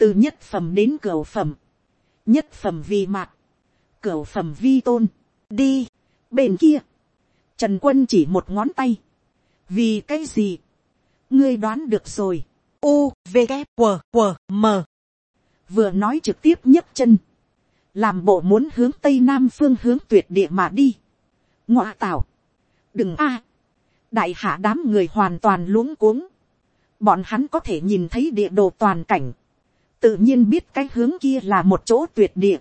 A: từ nhất phẩm đến cửa phẩm, nhất phẩm vi mạc, cửa phẩm vi tôn, đi, bên kia, trần quân chỉ một ngón tay, vì cái gì, ngươi đoán được rồi, u v g q q m. Vừa nói trực tiếp nhấc chân, làm bộ muốn hướng tây nam phương hướng tuyệt địa mà đi, ngoa tảo, đừng a, đại hạ đám người hoàn toàn luống cuống, bọn hắn có thể nhìn thấy địa đồ toàn cảnh, tự nhiên biết cái hướng kia là một chỗ tuyệt địa,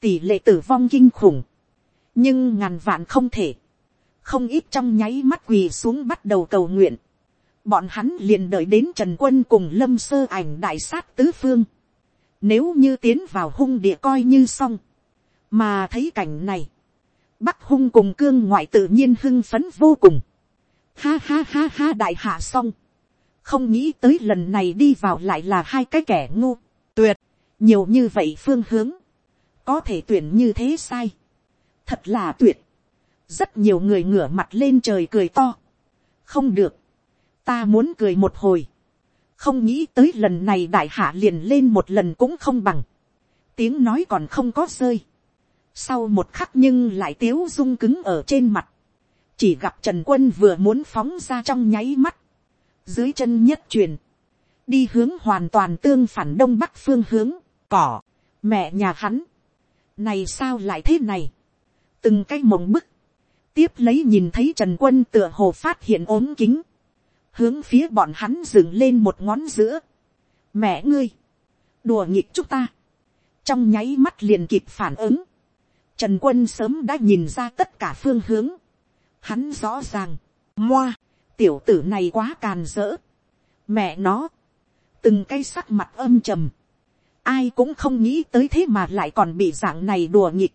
A: tỷ lệ tử vong kinh khủng, nhưng ngàn vạn không thể, không ít trong nháy mắt quỳ xuống bắt đầu cầu nguyện, bọn hắn liền đợi đến trần quân cùng lâm sơ ảnh đại sát tứ phương, nếu như tiến vào hung địa coi như xong, mà thấy cảnh này, bắc hung cùng cương ngoại tự nhiên hưng phấn vô cùng, ha ha ha ha đại hạ xong, không nghĩ tới lần này đi vào lại là hai cái kẻ ngu, tuyệt, nhiều như vậy phương hướng, có thể tuyển như thế sai, thật là tuyệt, rất nhiều người ngửa mặt lên trời cười to, không được, ta muốn cười một hồi, không nghĩ tới lần này đại hạ liền lên một lần cũng không bằng, tiếng nói còn không có rơi, sau một khắc nhưng lại tiếu rung cứng ở trên mặt, chỉ gặp trần quân vừa muốn phóng ra trong nháy mắt, dưới chân nhất truyền, đi hướng hoàn toàn tương phản đông bắc phương hướng, cỏ, mẹ nhà hắn, này sao lại thế này, từng cái mộng bức, tiếp lấy nhìn thấy trần quân tựa hồ phát hiện ốm kính, hướng phía bọn hắn dừng lên một ngón giữa, mẹ ngươi, đùa nghịch chúng ta, trong nháy mắt liền kịp phản ứng, trần quân sớm đã nhìn ra tất cả phương hướng, hắn rõ ràng, moa, tiểu tử này quá càn rỡ, mẹ nó, từng cái sắc mặt âm trầm, ai cũng không nghĩ tới thế mà lại còn bị dạng này đùa nghịch,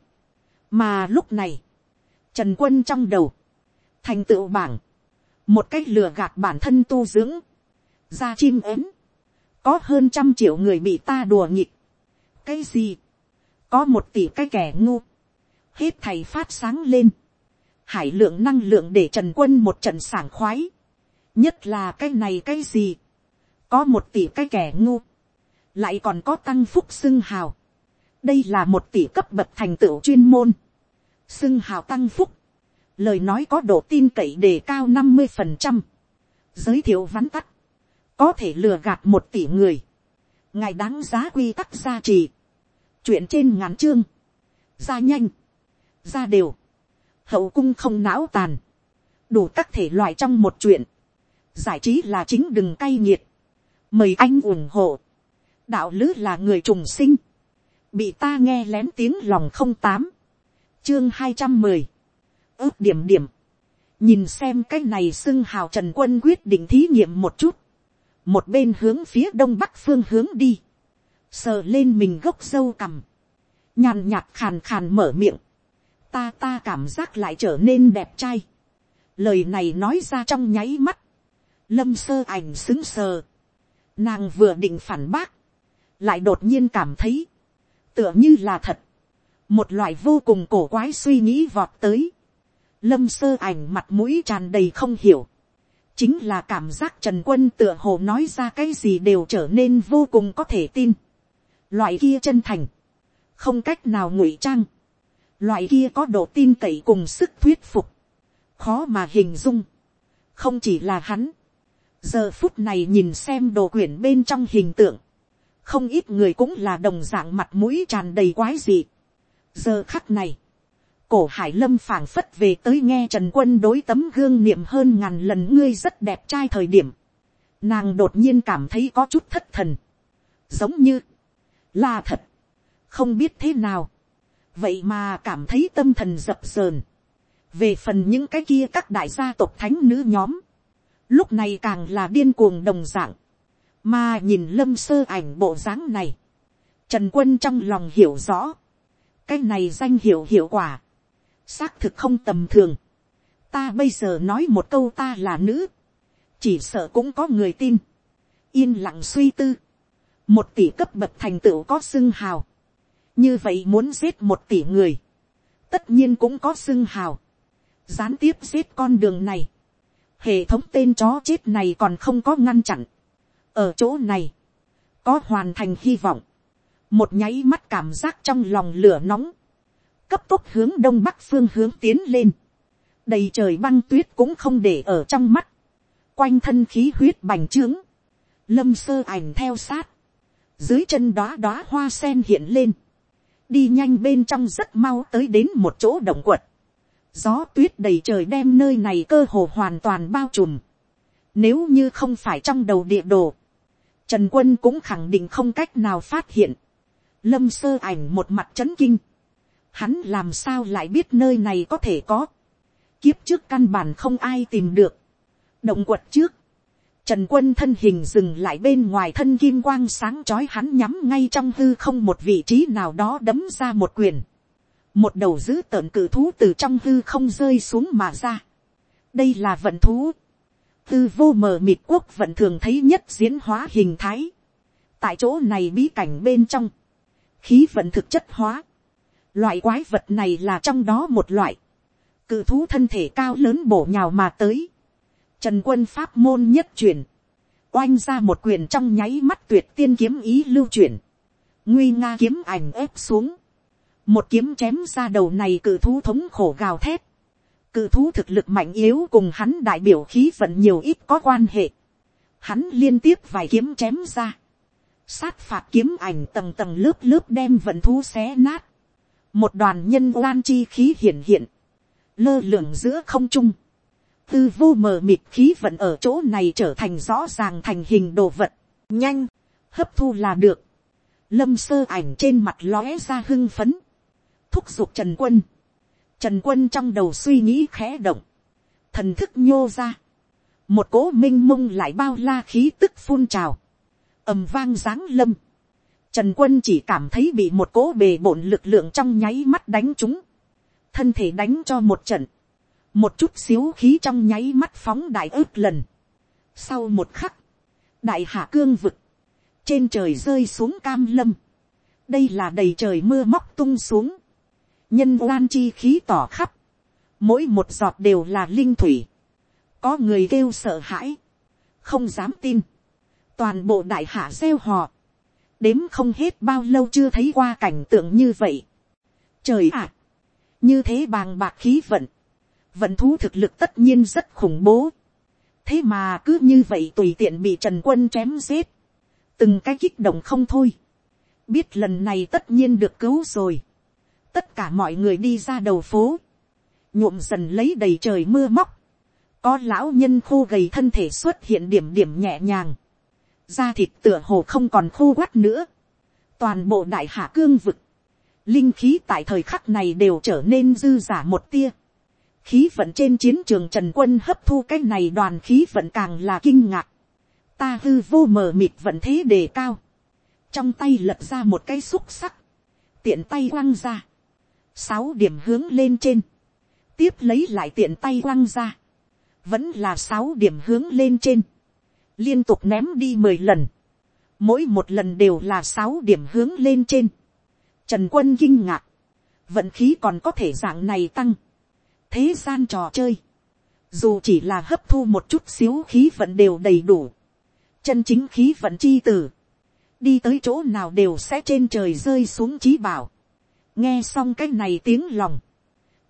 A: mà lúc này, trần quân trong đầu, thành tựu bảng, một cách lừa gạt bản thân tu dưỡng, ra chim ếm, có hơn trăm triệu người bị ta đùa nghịch, cái gì, có một tỷ cái kẻ ngu, hết thầy phát sáng lên, hải lượng năng lượng để trần quân một trận sảng khoái, nhất là cái này cái gì, có một tỷ cái kẻ ngu, lại còn có tăng phúc xưng hào, đây là một tỷ cấp bậc thành tựu chuyên môn, xưng hào tăng phúc, lời nói có độ tin cậy đề cao năm mươi phần trăm, giới thiệu vắn tắt, có thể lừa gạt một tỷ người, ngài đáng giá quy tắc gia trì, chuyện trên ngắn chương, ra nhanh, ra đều, hậu cung không não tàn, đủ các thể loại trong một chuyện, giải trí là chính đừng cay nghiệt, mời anh ủng hộ, đạo lứ là người trùng sinh, bị ta nghe lén tiếng lòng không tám, chương hai trăm mười, ước điểm điểm, nhìn xem cái này xưng hào trần quân quyết định thí nghiệm một chút, một bên hướng phía đông bắc phương hướng đi, sờ lên mình gốc dâu cằm, nhàn nhạt khàn khàn mở miệng, ta ta cảm giác lại trở nên đẹp trai, lời này nói ra trong nháy mắt, lâm sơ ảnh xứng sờ, nàng vừa định phản bác, lại đột nhiên cảm thấy, tựa như là thật, một loại vô cùng cổ quái suy nghĩ vọt tới, lâm sơ ảnh mặt mũi tràn đầy không hiểu, chính là cảm giác trần quân tựa hồ nói ra cái gì đều trở nên vô cùng có thể tin, loại kia chân thành, không cách nào ngụy trang, loại kia có độ tin cậy cùng sức thuyết phục, khó mà hình dung, không chỉ là hắn, giờ phút này nhìn xem đồ quyển bên trong hình tượng, không ít người cũng là đồng dạng mặt mũi tràn đầy quái dị. giờ khắc này, cổ hải lâm phảng phất về tới nghe trần quân đối tấm gương niệm hơn ngàn lần ngươi rất đẹp trai thời điểm, nàng đột nhiên cảm thấy có chút thất thần, giống như, là thật, không biết thế nào, vậy mà cảm thấy tâm thần dập dờn, về phần những cái kia các đại gia tộc thánh nữ nhóm, lúc này càng là điên cuồng đồng dạng, mà nhìn lâm sơ ảnh bộ dáng này, trần quân trong lòng hiểu rõ, cái này danh hiệu hiệu quả, xác thực không tầm thường, ta bây giờ nói một câu ta là nữ, chỉ sợ cũng có người tin, yên lặng suy tư, một tỷ cấp bậc thành tựu có xưng hào, như vậy muốn giết một tỷ người, tất nhiên cũng có xưng hào, gián tiếp giết con đường này, hệ thống tên chó chết này còn không có ngăn chặn, ở chỗ này, có hoàn thành hy vọng, một nháy mắt cảm giác trong lòng lửa nóng, cấp tốc hướng đông bắc phương hướng tiến lên, đầy trời băng tuyết cũng không để ở trong mắt, quanh thân khí huyết bành trướng, lâm sơ ảnh theo sát, dưới chân đóa đóa hoa sen hiện lên, đi nhanh bên trong rất mau tới đến một chỗ động quật, gió tuyết đầy trời đem nơi này cơ hồ hoàn toàn bao trùm, nếu như không phải trong đầu địa đồ, trần quân cũng khẳng định không cách nào phát hiện, lâm sơ ảnh một mặt chấn kinh, hắn làm sao lại biết nơi này có thể có, kiếp trước căn bản không ai tìm được, động quật trước, Trần quân thân hình dừng lại bên ngoài thân kim quang sáng chói hắn nhắm ngay trong hư không một vị trí nào đó đấm ra một quyền. Một đầu giữ tợn cự thú từ trong hư không rơi xuống mà ra. Đây là vận thú. Tư vô mờ mịt quốc vận thường thấy nhất diễn hóa hình thái. Tại chỗ này bí cảnh bên trong. Khí vận thực chất hóa. Loại quái vật này là trong đó một loại. Cự thú thân thể cao lớn bổ nhào mà tới Trần quân pháp môn nhất truyền Oanh ra một quyền trong nháy mắt tuyệt tiên kiếm ý lưu chuyển. Nguy nga kiếm ảnh ép xuống. Một kiếm chém ra đầu này cự thú thống khổ gào thét. Cự thú thực lực mạnh yếu cùng hắn đại biểu khí vận nhiều ít có quan hệ. Hắn liên tiếp vài kiếm chém ra. Sát phạt kiếm ảnh tầng tầng lớp lớp đem vận thú xé nát. Một đoàn nhân oan chi khí hiển hiện. Lơ lửng giữa không trung tư vô mờ mịt khí vận ở chỗ này trở thành rõ ràng thành hình đồ vật, nhanh, hấp thu là được, lâm sơ ảnh trên mặt lóe ra hưng phấn, thúc giục trần quân, trần quân trong đầu suy nghĩ khẽ động, thần thức nhô ra, một cỗ m i n h mông lại bao la khí tức phun trào, ầm vang giáng lâm, trần quân chỉ cảm thấy bị một cỗ bề bộn lực lượng trong nháy mắt đánh chúng, thân thể đánh cho một trận, một chút xíu khí trong nháy mắt phóng đại ước lần. Sau một khắc, đại hạ cương vực, trên trời rơi xuống cam lâm. đây là đầy trời mưa móc tung xuống, nhân oan chi khí tỏ khắp, mỗi một giọt đều là linh thủy, có người kêu sợ hãi, không dám tin, toàn bộ đại hạ gieo hò, đếm không hết bao lâu chưa thấy qua cảnh tượng như vậy. Trời ạ, như thế bàng bạc khí vận, vận thú thực lực tất nhiên rất khủng bố. thế mà cứ như vậy tùy tiện bị trần quân chém giết. từng cái kích động không thôi. biết lần này tất nhiên được cứu rồi tất cả mọi người đi ra đầu phố. nhuộm dần lấy đầy trời mưa móc. có lão nhân khô gầy thân thể xuất hiện điểm điểm nhẹ nhàng. da thịt tựa hồ không còn khô quắt nữa. toàn bộ đại hạ cương vực. linh khí tại thời khắc này đều trở nên dư giả một tia khí vận trên chiến trường trần quân hấp thu cái này đoàn khí vận càng là kinh ngạc. ta hư vô mờ mịt vận thế đề cao. trong tay lật ra một cái xúc sắc. tiện tay quăng ra sáu điểm hướng lên trên. tiếp lấy lại tiện tay quăng ra. vẫn là sáu điểm hướng lên trên. liên tục ném đi mười lần. mỗi một lần đều là sáu điểm hướng lên trên. trần quân kinh ngạc. vận khí còn có thể dạng này tăng thế gian trò chơi, dù chỉ là hấp thu một chút xíu khí vận đều đầy đủ, chân chính khí vận chi tử, đi tới chỗ nào đều sẽ trên trời rơi xuống trí bảo, nghe xong cái này tiếng lòng,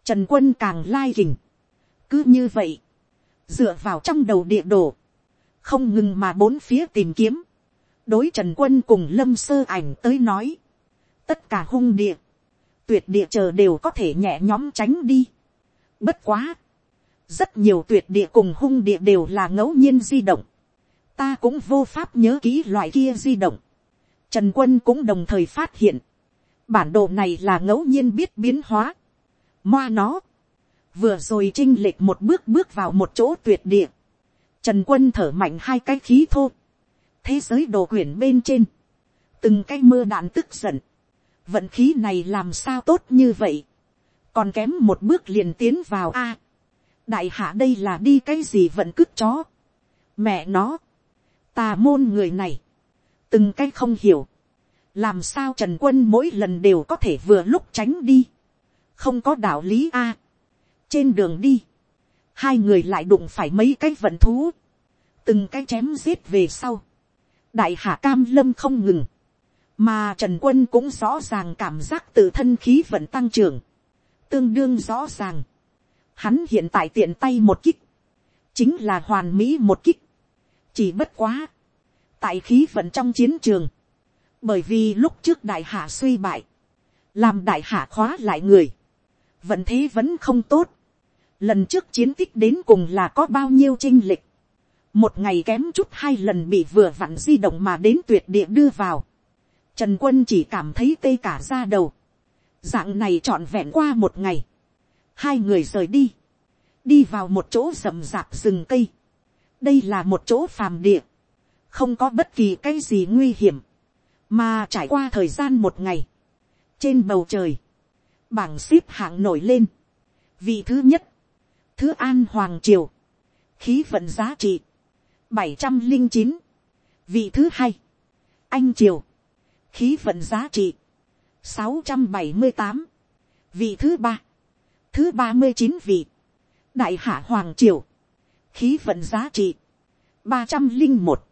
A: trần quân càng lai hình. cứ như vậy, dựa vào trong đầu địa đồ, không ngừng mà bốn phía tìm kiếm, đối trần quân cùng lâm sơ ảnh tới nói, tất cả hung địa, tuyệt địa chờ đều có thể nhẹ nhóm tránh đi. Bất quá. Rất nhiều tuyệt địa cùng hung địa đều là ngẫu nhiên di động. Ta cũng vô pháp nhớ kỹ loại kia di động. Trần quân cũng đồng thời phát hiện. Bản đồ này là ngẫu nhiên biết biến hóa. Moa nó. vừa rồi trinh lệch một bước bước vào một chỗ tuyệt địa, trần quân thở mạnh hai cái khí thô, thế giới đồ quyển bên trên, từng cái mưa đạn tức giận, vận khí này làm sao tốt như vậy, còn kém một bước liền tiến vào a, đại hạ đây là đi cái gì vận cướp chó, mẹ nó, tà môn người này, từng cái không hiểu, làm sao trần quân mỗi lần đều có thể vừa lúc tránh đi, không có đạo lý a, trên đường đi, hai người lại đụng phải mấy cái vận thú, từng cái chém giết về sau, đại hạ cam lâm không ngừng, mà trần quân cũng rõ ràng cảm giác tự thân khí vận tăng trưởng, tương đương rõ ràng, hắn hiện tại tiện tay một kích, chính là hoàn mỹ một kích, chỉ bất quá, tại khí vận trong chiến trường, bởi vì lúc trước đại hạ suy bại, làm đại hạ khóa lại người, vận thế vẫn không tốt, lần trước chiến tích đến cùng là có bao nhiêu chinh lịch, một ngày kém chút hai lần bị vừa vặn di động mà đến tuyệt địa đưa vào, trần quân chỉ cảm thấy tê cả ra đầu, dạng này trọn vẹn qua một ngày, hai người rời đi, đi vào một chỗ rậm rạp rừng cây, đây là một chỗ phàm địa, không có bất kỳ cái gì nguy hiểm, mà trải qua thời gian một ngày, trên bầu trời, bảng xếp hạng nổi lên, vị thứ nhất, thứ an hoàng triều, khí vận giá trị, bảy trăm linh chín, vị thứ hai, anh triều, khí vận giá trị, sáu trăm bảy mươi tám, vị thứ ba, thứ ba mươi chín vị, đại hạ hoàng triều, khí vận giá trị, ba trăm linh một,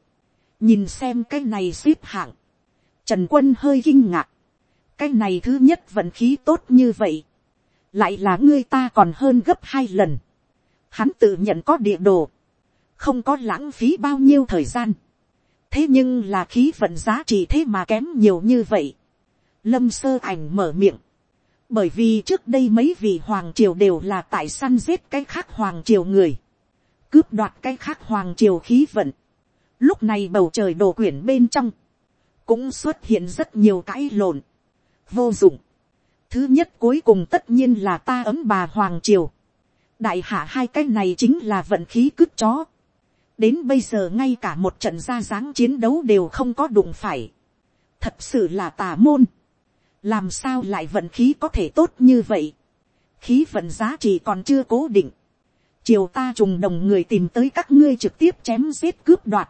A: nhìn xem cái này xếp hạng, trần quân hơi kinh ngạc, cái này thứ nhất vận khí tốt như vậy, lại là ngươi ta còn hơn gấp hai lần, hắn tự nhận có địa đồ, không có lãng phí bao nhiêu thời gian, thế nhưng là khí vận giá trị thế mà kém nhiều như vậy, lâm sơ ảnh mở miệng, bởi vì trước đây mấy vị hoàng triều đều là tại săn giết cái khác hoàng triều người, cướp đoạt cái khác hoàng triều khí vận, lúc này bầu trời đổ quyển bên trong, cũng xuất hiện rất nhiều cãi lộn, vô dụng. Thứ nhất cuối cùng tất nhiên là ta ấm bà hoàng triều, đại hạ hai cái này chính là vận khí cướp chó, đến bây giờ ngay cả một trận ra dáng chiến đấu đều không có đụng phải, thật sự là tà môn, làm sao lại vận khí có thể tốt như vậy, khí vận giá trị còn chưa cố định, chiều ta trùng đồng người tìm tới các ngươi trực tiếp chém giết cướp đoạt,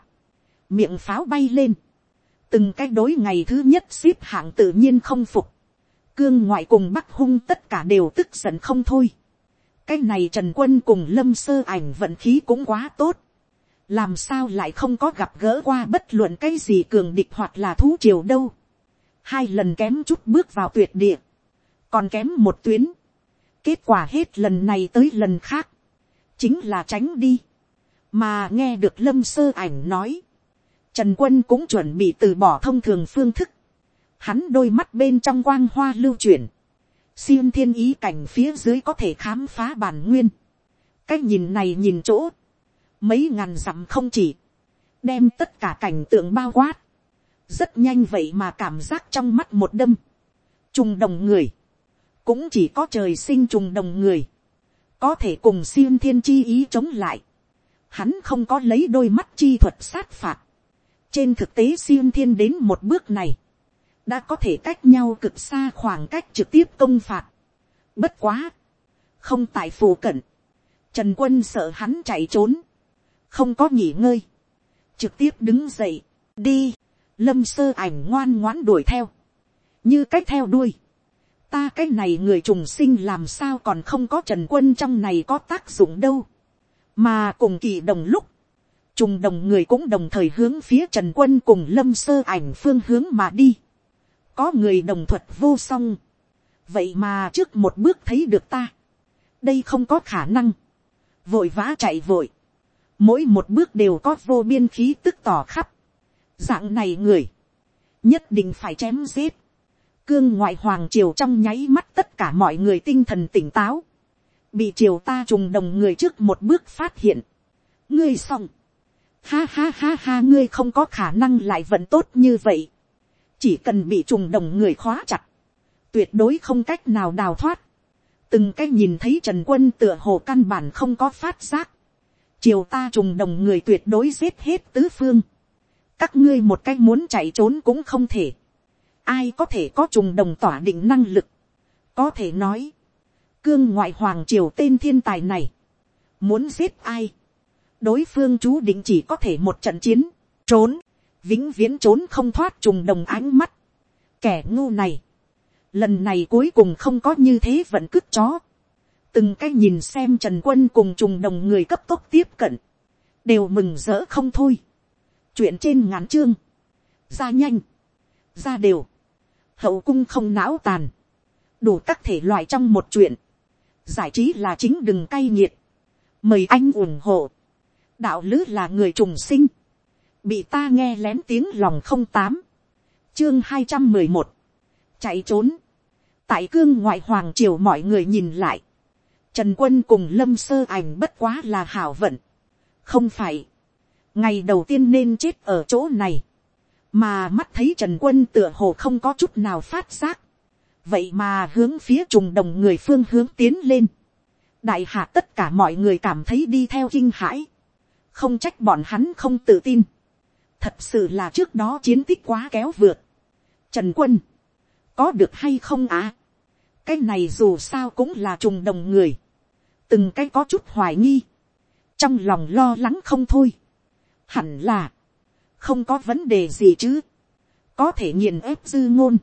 A: miệng pháo bay lên, từng cái đối ngày thứ nhất xếp hạng tự nhiên không phục, cương ngoại cùng bắc hung tất cả đều tức giận không thôi, cái này trần quân cùng lâm sơ ảnh vận khí cũng quá tốt, làm sao lại không có gặp gỡ qua bất luận cái gì cường địch hoặc là thú triều đâu, hai lần kém chút bước vào tuyệt địa, còn kém một tuyến, kết quả hết lần này tới lần khác, chính là tránh đi, mà nghe được lâm sơ ảnh nói, trần quân cũng chuẩn bị từ bỏ thông thường phương thức, hắn đôi mắt bên trong quang hoa lưu chuyển, xiêm thiên ý cảnh phía dưới có thể khám phá bản nguyên, cái nhìn này nhìn chỗ, mấy ngàn dặm không chỉ, đem tất cả cảnh tượng bao quát, rất nhanh vậy mà cảm giác trong mắt một đâm, trùng đồng người, cũng chỉ có trời sinh trùng đồng người, có thể cùng xiêm thiên chi ý chống lại, hắn không có lấy đôi mắt chi thuật sát phạt, trên thực tế Siêu thiên đến một bước này, đã có thể cách nhau cực xa khoảng cách trực tiếp công phạt. Bất quá, không tại phù cận, trần quân sợ hắn chạy trốn, không có nghỉ ngơi, trực tiếp đứng dậy, đi, lâm sơ ảnh ngoan ngoãn đuổi theo, như cách theo đuôi, ta cái này người trùng sinh làm sao còn không có trần quân trong này có tác dụng đâu, mà cùng kỳ đồng lúc, trùng đồng người cũng đồng thời hướng phía trần quân cùng lâm sơ ảnh phương hướng mà đi, có người đồng thuật vô song, vậy mà trước một bước thấy được ta, đây không có khả năng, vội vã chạy vội, mỗi một bước đều có vô biên khí tức tỏ khắp, dạng này người, nhất định phải chém giết, cương ngoại hoàng triều trong nháy mắt tất cả mọi người tinh thần tỉnh táo, bị triều ta trùng đồng người trước một bước phát hiện, ngươi xong, ha ha ha ha ngươi không có khả năng lại vẫn tốt như vậy, chỉ cần bị trùng đồng người khóa chặt, tuyệt đối không cách nào đào thoát, từng cách nhìn thấy trần quân tựa hồ căn bản không có phát giác, chiều ta trùng đồng người tuyệt đối giết hết tứ phương, các ngươi một cách muốn chạy trốn cũng không thể, ai có thể có trùng đồng tỏa định năng lực, có thể nói, cương ngoại hoàng triều tên thiên tài này, muốn giết ai, đối phương chú định chỉ có thể một trận chiến, trốn, vĩnh viễn trốn không thoát trùng đồng ánh mắt. Kẻ ngu này, lần này cuối cùng không có như thế vẫn cứt chó. Từng cái nhìn xem Trần Quân cùng trùng đồng người cấp tốc tiếp cận, đều mừng rỡ không thôi. Chuyện trên ngắn chương, ra nhanh, ra đều, hậu cung không não tàn, đủ các thể loại trong một chuyện. Giải trí là chính đừng cay nghiệt. Mời anh ủng hộ. Đạo lữ là người trùng sinh. Bị ta nghe lén tiếng lòng không tám, chương hai trăm mười một, chạy trốn, tại cương ngoại hoàng triều mọi người nhìn lại, trần quân cùng lâm sơ ảnh bất quá là hảo vận, không phải, ngày đầu tiên nên chết ở chỗ này, mà mắt thấy trần quân tựa hồ không có chút nào phát giác, vậy mà hướng phía trùng đồng người phương hướng tiến lên, đại hạ tất cả mọi người cảm thấy đi theo kinh hãi, không trách bọn hắn không tự tin, thật sự là trước đó chiến tích quá kéo vượt. Trần quân, có được hay không à? cái này dù sao cũng là trùng đồng người, từng cái có chút hoài nghi, trong lòng lo lắng không thôi. hẳn là, không có vấn đề gì chứ, có thể nghiền ép dư ngôn,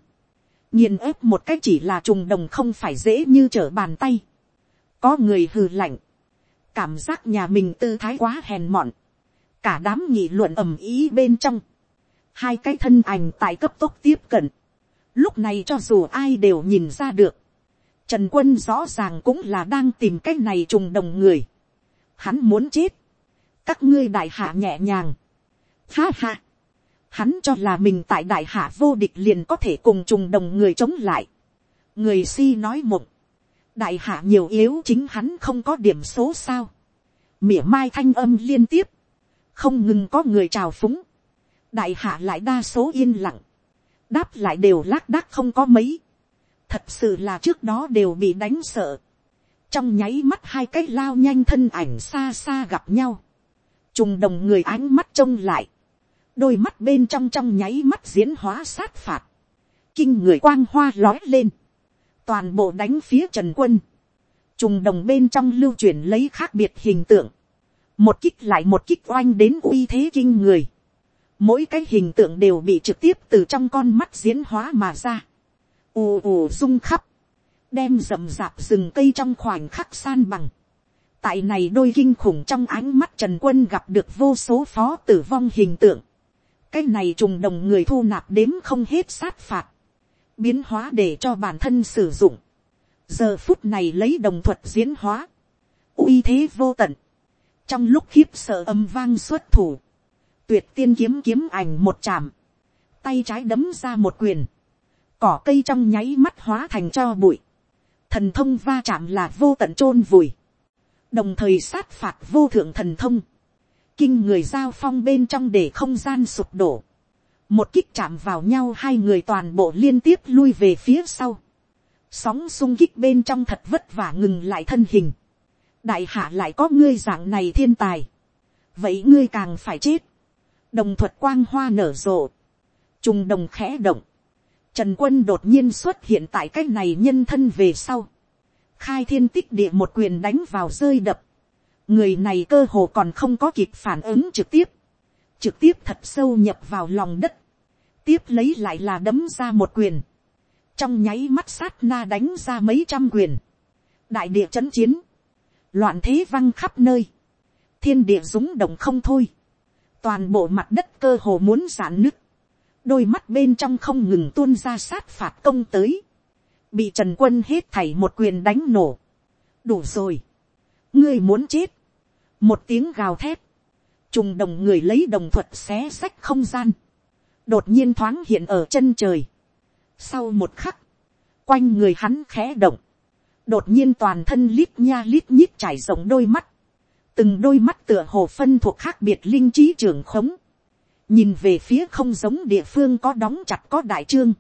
A: nghiền ép một cách chỉ là trùng đồng không phải dễ như trở bàn tay. có người hừ lạnh, cảm giác nhà mình tư thái quá hèn mọn, cả đám nghị luận ầm ý bên trong, hai cái thân ảnh tại cấp tốc tiếp cận, lúc này cho dù ai đều nhìn ra được, trần quân rõ ràng cũng là đang tìm cái này trùng đồng người, hắn muốn chết, các ngươi đại hạ nhẹ nhàng, ha ha, hắn cho là mình tại đại hạ vô địch liền có thể cùng trùng đồng người chống lại, người si nói mộng, đại hạ nhiều yếu chính hắn không có điểm số sao, mỉa mai thanh âm liên tiếp, không ngừng có người trào phúng, đại hạ lại đa số yên lặng, đáp lại đều lác đác không có mấy, thật sự là trước đó đều bị đánh sợ, trong nháy mắt hai cái lao nhanh thân ảnh xa xa gặp nhau, trùng đồng người ánh mắt trông lại, đôi mắt bên trong trong nháy mắt diễn hóa sát phạt, kinh người quang hoa lói lên, toàn bộ đánh phía trần quân, trùng đồng bên trong lưu truyền lấy khác biệt hình tượng, một kích lại một kích oanh đến uy thế kinh người, mỗi cái hình tượng đều bị trực tiếp từ trong con mắt diễn hóa mà ra, ù ù rung khắp, đem rậm rạp rừng cây trong khoảnh khắc san bằng, tại này đôi kinh khủng trong ánh mắt trần quân gặp được vô số phó tử vong hình tượng, cái này trùng đồng người thu nạp đếm không hết sát phạt, biến hóa để cho bản thân sử dụng, giờ phút này lấy đồng thuật diễn hóa, uy thế vô tận, trong lúc khiếp sợ âm vang xuất thủ, tuyệt tiên kiếm kiếm ảnh một chạm, tay trái đấm ra một quyền, cỏ cây trong nháy mắt hóa thành cho bụi, thần thông va chạm là vô tận t r ô n vùi, đồng thời sát phạt vô thượng thần thông, kinh người giao phong bên trong để không gian sụp đổ, một kích chạm vào nhau hai người toàn bộ liên tiếp lui về phía sau, sóng sung kích bên trong thật vất vả ngừng lại thân hình, đại hạ lại có ngươi dạng này thiên tài, vậy ngươi càng phải chết, đồng thuật quang hoa nở rộ, trùng đồng khẽ động, trần quân đột nhiên xuất hiện tại cách này nhân thân về sau, khai thiên tích địa một quyền đánh vào rơi đập, người này cơ hồ còn không có kịp phản ứng trực tiếp, trực tiếp thật sâu nhập vào lòng đất, tiếp lấy lại là đấm ra một quyền, trong nháy mắt sát na đánh ra mấy trăm quyền, đại địa c h ấ n chiến, loạn thế văng khắp nơi, thiên địa rúng động không thôi, toàn bộ mặt đất cơ hồ muốn giãn nứt, đôi mắt bên trong không ngừng tuôn ra sát phạt công tới, bị trần quân hết thảy một quyền đánh nổ, đủ rồi, ngươi muốn chết, một tiếng gào thét, trùng đồng người lấy đồng thuật xé sách không gian, đột nhiên thoáng hiện ở chân trời, sau một khắc, quanh người hắn khẽ động, đột nhiên toàn thân lít nha lít nhít trải rộng đôi mắt, từng đôi mắt tựa hồ phân thuộc khác biệt linh trí trường khống, nhìn về phía không giống địa phương có đóng chặt có đại trương,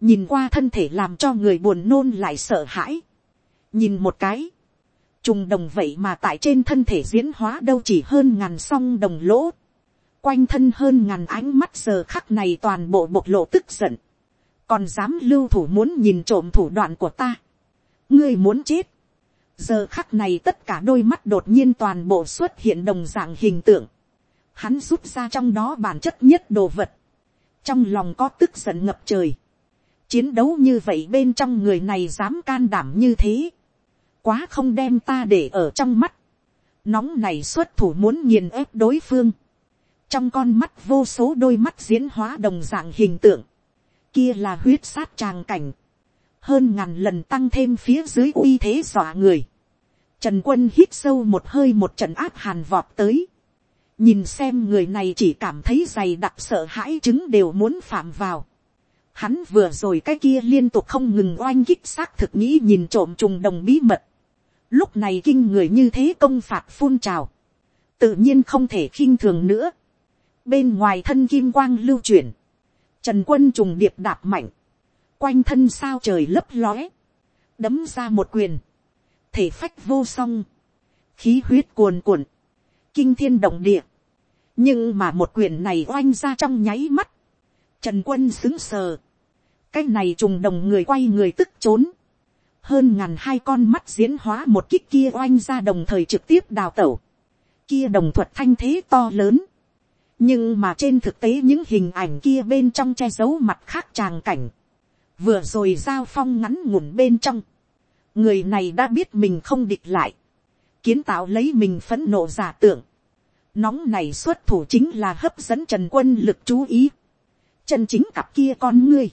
A: nhìn qua thân thể làm cho người buồn nôn lại sợ hãi, nhìn một cái, trùng đồng vậy mà tại trên thân thể diễn hóa đâu chỉ hơn ngàn song đồng lỗ, quanh thân hơn ngàn ánh mắt giờ khắc này toàn bộ bộc lộ tức giận, còn dám lưu thủ muốn nhìn trộm thủ đoạn của ta, ngươi muốn chết, giờ khắc này tất cả đôi mắt đột nhiên toàn bộ xuất hiện đồng dạng hình tượng, hắn rút ra trong đó bản chất nhất đồ vật, trong lòng có tức giận ngập trời, chiến đấu như vậy bên trong người này dám can đảm như thế, quá không đem ta để ở trong mắt, nóng này xuất thủ muốn nghiền ép đối phương, trong con mắt vô số đôi mắt diễn hóa đồng dạng hình tượng, kia là huyết sát tràng cảnh, hơn ngàn lần tăng thêm phía dưới uy thế dọa người, trần quân hít sâu một hơi một trận áp hàn vọt tới, nhìn xem người này chỉ cảm thấy dày đặc sợ hãi chứng đều muốn phạm vào, Hắn vừa rồi cái kia liên tục không ngừng oanh kích xác thực nghĩ nhìn trộm trùng đồng bí mật. Lúc này kinh người như thế công phạt phun trào. Tự nhiên không thể khinh thường nữa. Bên ngoài thân kim quang lưu chuyển. Trần quân trùng điệp đạp mạnh. Quanh thân sao trời lấp lóe. Đấm ra một quyền. Thể phách vô song. Khí huyết cuồn cuộn. Kinh thiên động địa. Nhưng mà một quyền này oanh ra trong nháy mắt. Trần quân xứng sờ cái này trùng đồng người quay người tức trốn, hơn ngàn hai con mắt diễn hóa một kích kia oanh ra đồng thời trực tiếp đào tẩu, kia đồng thuật thanh thế to lớn, nhưng mà trên thực tế những hình ảnh kia bên trong che giấu mặt khác tràng cảnh, vừa rồi giao phong ngắn ngủn bên trong, người này đã biết mình không địch lại, kiến tạo lấy mình phấn nộ giả tưởng, nóng này xuất thủ chính là hấp dẫn trần quân lực chú ý, chân chính cặp kia con ngươi,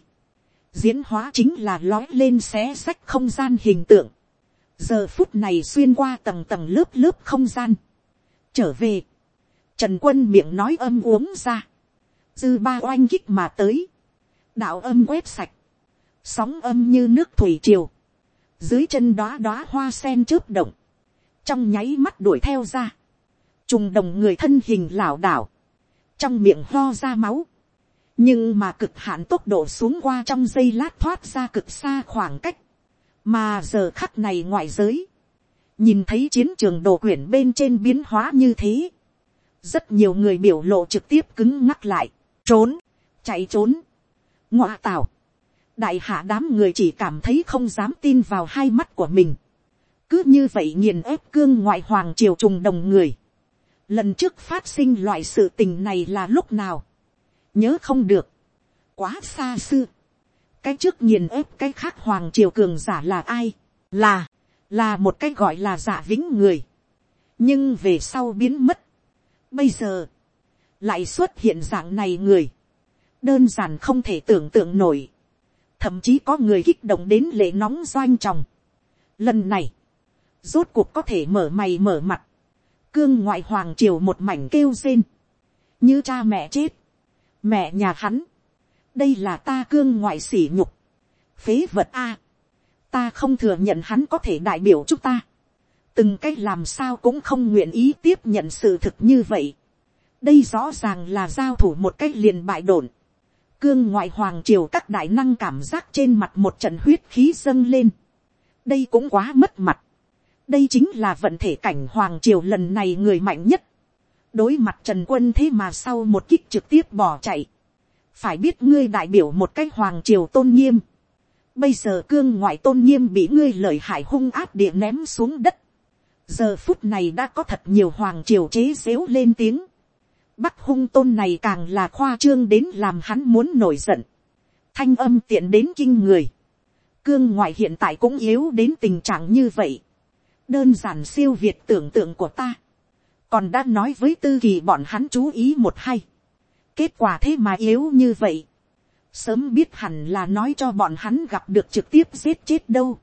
A: diễn hóa chính là lói lên xé sách không gian hình tượng. giờ phút này xuyên qua tầng tầng lớp lớp không gian. trở về, trần quân miệng nói âm uống ra, dư ba oanh kích mà tới, đạo âm quét sạch, sóng âm như nước thủy triều, dưới chân đóa đóa hoa sen chớp động, trong nháy mắt đuổi theo ra, trùng đồng người thân hình lảo đảo, trong miệng ho ra máu, nhưng mà cực hạn tốc độ xuống qua trong giây lát thoát ra cực xa khoảng cách, mà giờ khắc này ngoại giới, nhìn thấy chiến trường đồ quyển bên trên biến hóa như thế, rất nhiều người biểu lộ trực tiếp cứng ngắc lại, trốn, chạy trốn, ngoa tào, đại hạ đám người chỉ cảm thấy không dám tin vào hai mắt của mình, cứ như vậy nghiền ép cương ngoại hoàng triều trùng đồng người, lần trước phát sinh loại sự tình này là lúc nào, nhớ không được, quá xa xưa, cái trước nghiền ép cái khác hoàng triều cường giả là ai, là, là một cái gọi là giả vĩnh người, nhưng về sau biến mất, bây giờ, lại xuất hiện dạng này người, đơn giản không thể tưởng tượng nổi, thậm chí có người kích động đến lệ nóng doanh tròng. Lần này, rốt cuộc có thể mở mày mở mặt, cương ngoại hoàng triều một mảnh kêu rên, như cha mẹ chết, mẹ nhà hắn, đây là ta cương ngoại sỉ nhục, phế vật a, ta không thừa nhận hắn có thể đại biểu chúng ta, từng cách làm sao cũng không nguyện ý tiếp nhận sự thực như vậy, đây rõ ràng là giao thủ một cách liền bại đổn. cương ngoại hoàng triều các đại năng cảm giác trên mặt một trận huyết khí dâng lên, đây cũng quá mất mặt, đây chính là vận thể cảnh hoàng triều lần này người mạnh nhất, đối mặt trần quân thế mà sau một kích trực tiếp bỏ chạy. phải biết ngươi đại biểu một cách hoàng triều tôn nghiêm. bây giờ cương ngoại tôn nghiêm bị ngươi lợi hại hung áp địa ném xuống đất giờ phút này đã có thật nhiều hoàng triều chế xếu lên tiếng. bắc hung tôn này càng là khoa trương đến làm hắn muốn nổi giận. thanh âm tiện đến kinh người. cương ngoại hiện tại cũng yếu đến tình trạng như vậy. đơn giản siêu việt tưởng tượng của ta còn đã nói với tư kỳ bọn hắn chú ý một hay, kết quả thế mà yếu như vậy, sớm biết hẳn là nói cho bọn hắn gặp được trực tiếp giết chết đâu,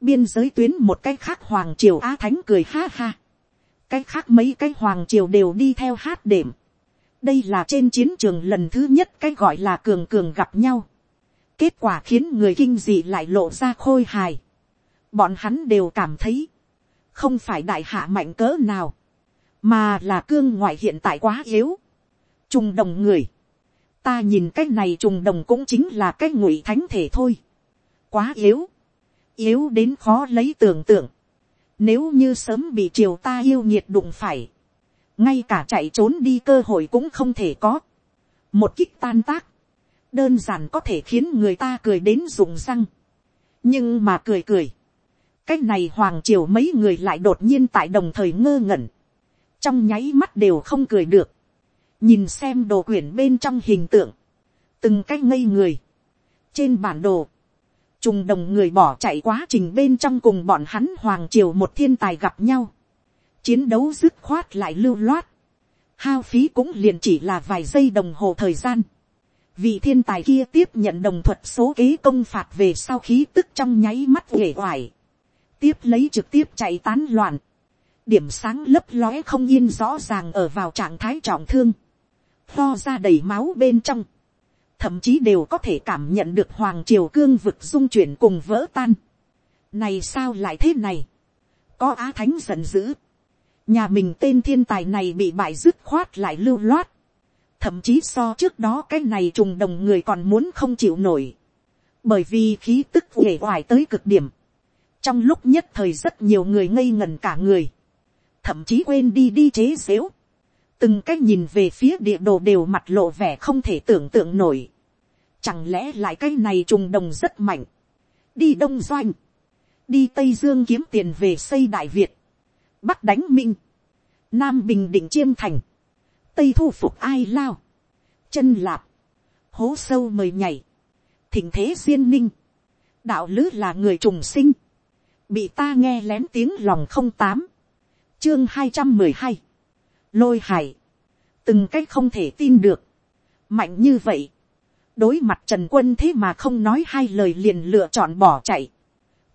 A: biên giới tuyến một cái khác hoàng triều á thánh cười ha ha, cái khác mấy cái hoàng triều đều đi theo hát đệm, đây là trên chiến trường lần thứ nhất cái gọi là cường cường gặp nhau, kết quả khiến người kinh dị lại lộ ra khôi hài, bọn hắn đều cảm thấy, không phải đại hạ mạnh cỡ nào, mà là cương ngoại hiện tại quá yếu, trùng đồng người, ta nhìn cái này trùng đồng cũng chính là cái ngụy thánh thể thôi, quá yếu, yếu đến khó lấy tưởng tượng, nếu như sớm bị triều ta yêu nhiệt đụng phải, ngay cả chạy trốn đi cơ hội cũng không thể có, một kích tan tác, đơn giản có thể khiến người ta cười đến rụng răng, nhưng mà cười cười, cái này hoàng triều mấy người lại đột nhiên tại đồng thời ngơ ngẩn, trong nháy mắt đều không cười được, nhìn xem đồ quyển bên trong hình tượng, từng cái ngây người, trên bản đồ, trùng đồng người bỏ chạy quá trình bên trong cùng bọn hắn hoàng triều một thiên tài gặp nhau, chiến đấu dứt khoát lại lưu loát, hao phí cũng liền chỉ là vài giây đồng hồ thời gian, vị thiên tài kia tiếp nhận đồng thuật số kế công phạt về sau khí tức trong nháy mắt uể oải, tiếp lấy trực tiếp chạy tán loạn, điểm sáng lấp lóe không yên rõ ràng ở vào trạng thái trọng thương, lo ra đầy máu bên trong, thậm chí đều có thể cảm nhận được hoàng triều cương vực dung chuyển cùng vỡ tan. Này sao lại thế này? Có á thánh giận dữ. Nhà mình tên thiên tài này bị bại dứt khoát lại lưu loát. Thậm chí so trước đó cái này trùng đồng người còn muốn không chịu nổi. Bởi vì khí tức uể oải tới cực điểm. Trong lúc nhất thời rất nhiều người ngây ngần cả người. Thậm chí quên đi đi chế xếu từng cái nhìn về phía địa đồ đều mặt lộ vẻ không thể tưởng tượng nổi. Chẳng lẽ lại cái này trùng đồng rất mạnh. Đi Đông Doanh. Đi Tây Dương kiếm tiền về xây Đại Việt. Bắc đánh Minh. Nam Bình Định Chiêm Thành. Tây thu phục ai lao. Chân lạp. Hố sâu mời nhảy. Thỉnh thế duyên ninh. Đạo lứ là người trùng sinh. Bị ta nghe lén tiếng lòng không tám. Chương hai trăm mười hai lôi hải, từng cái không thể tin được, mạnh như vậy, đối mặt trần quân thế mà không nói hai lời liền lựa chọn bỏ chạy,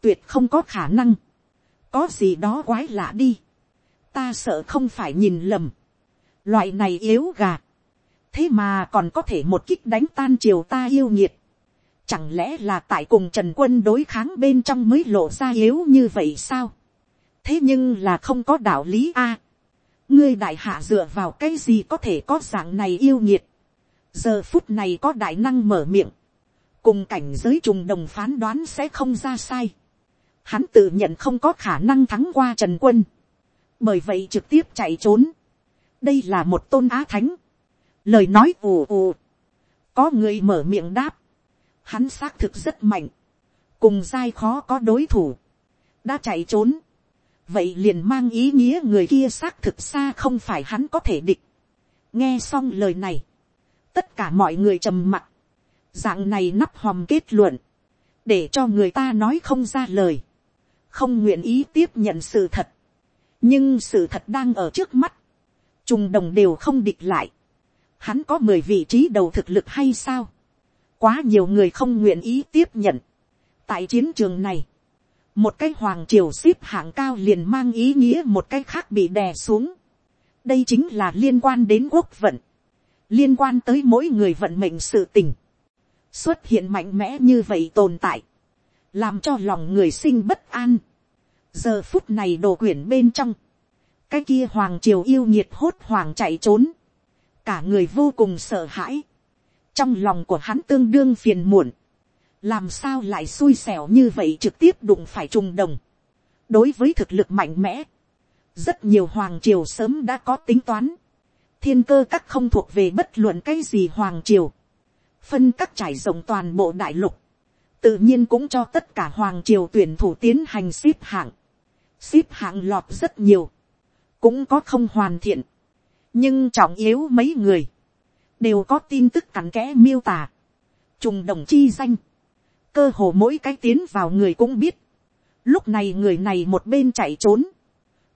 A: tuyệt không có khả năng, có gì đó quái lạ đi, ta sợ không phải nhìn lầm, loại này yếu gà, thế mà còn có thể một kích đánh tan triều ta yêu nhiệt, chẳng lẽ là tại cùng trần quân đối kháng bên trong mới lộ ra yếu như vậy sao, thế nhưng là không có đạo lý a, ngươi đại hạ dựa vào cái gì có thể có dạng này yêu nhiệt. giờ phút này có đại năng mở miệng, cùng cảnh giới trùng đồng phán đoán sẽ không ra sai. hắn tự nhận không có khả năng thắng qua trần quân, bởi vậy trực tiếp chạy trốn. đây là một tôn á thánh, lời nói ù ù, có người mở miệng đáp, hắn xác thực rất mạnh, cùng dai khó có đối thủ, đã chạy trốn, vậy liền mang ý nghĩa người kia xác thực xa không phải hắn có thể địch. nghe xong lời này, tất cả mọi người trầm mặc, dạng này nắp hòm kết luận, để cho người ta nói không ra lời, không nguyện ý tiếp nhận sự thật, nhưng sự thật đang ở trước mắt, trùng đồng đều không địch lại, hắn có mười vị trí đầu thực lực hay sao, quá nhiều người không nguyện ý tiếp nhận, tại chiến trường này, một cái hoàng triều xếp hạng cao liền mang ý nghĩa một cái khác bị đè xuống. đây chính là liên quan đến quốc vận, liên quan tới mỗi người vận mệnh sự tình, xuất hiện mạnh mẽ như vậy tồn tại, làm cho lòng người sinh bất an. giờ phút này đồ quyển bên trong, cái kia hoàng triều yêu nhiệt hốt hoàng chạy trốn, cả người vô cùng sợ hãi, trong lòng của hắn tương đương phiền muộn, làm sao lại xui xẻo như vậy trực tiếp đụng phải trùng đồng. đối với thực lực mạnh mẽ, rất nhiều hoàng triều sớm đã có tính toán. thiên cơ các không thuộc về bất luận cái gì hoàng triều. phân các trải rộng toàn bộ đại lục. tự nhiên cũng cho tất cả hoàng triều tuyển thủ tiến hành xếp hạng. xếp hạng lọt rất nhiều. cũng có không hoàn thiện. nhưng trọng yếu mấy người, đều có tin tức cặn kẽ miêu tả. trùng đồng chi danh cơ hồ mỗi cái tiến vào người cũng biết. Lúc này người này một bên chạy trốn.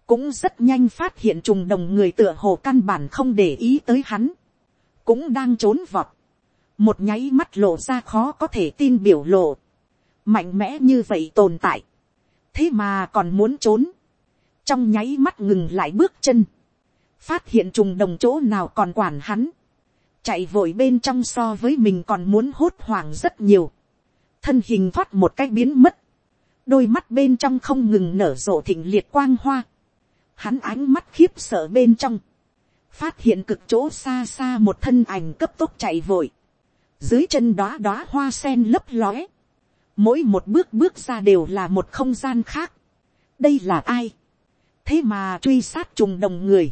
A: Cũng rất nhanh phát hiện trùng đồng người tựa hồ căn bản không để ý tới hắn. Cũng đang trốn vọt. Một nháy mắt lộ ra khó có thể tin biểu lộ. Mạnh mẽ như vậy tồn tại. Thế mà còn muốn trốn. Trong nháy mắt ngừng lại bước chân. Phát hiện trùng đồng chỗ nào còn quản hắn chạy vội bên trong so với mình còn muốn hốt hoảng rất nhiều thân hình thoát một cách biến mất, đôi mắt bên trong không ngừng nở rộ thịnh liệt quang hoa, hắn ánh mắt khiếp sợ bên trong, phát hiện cực chỗ xa xa một thân ảnh cấp tốc chạy vội, dưới chân đóa đóa hoa sen lấp lóe, mỗi một bước bước ra đều là một không gian khác. đây là ai, thế mà truy sát trùng đồng người,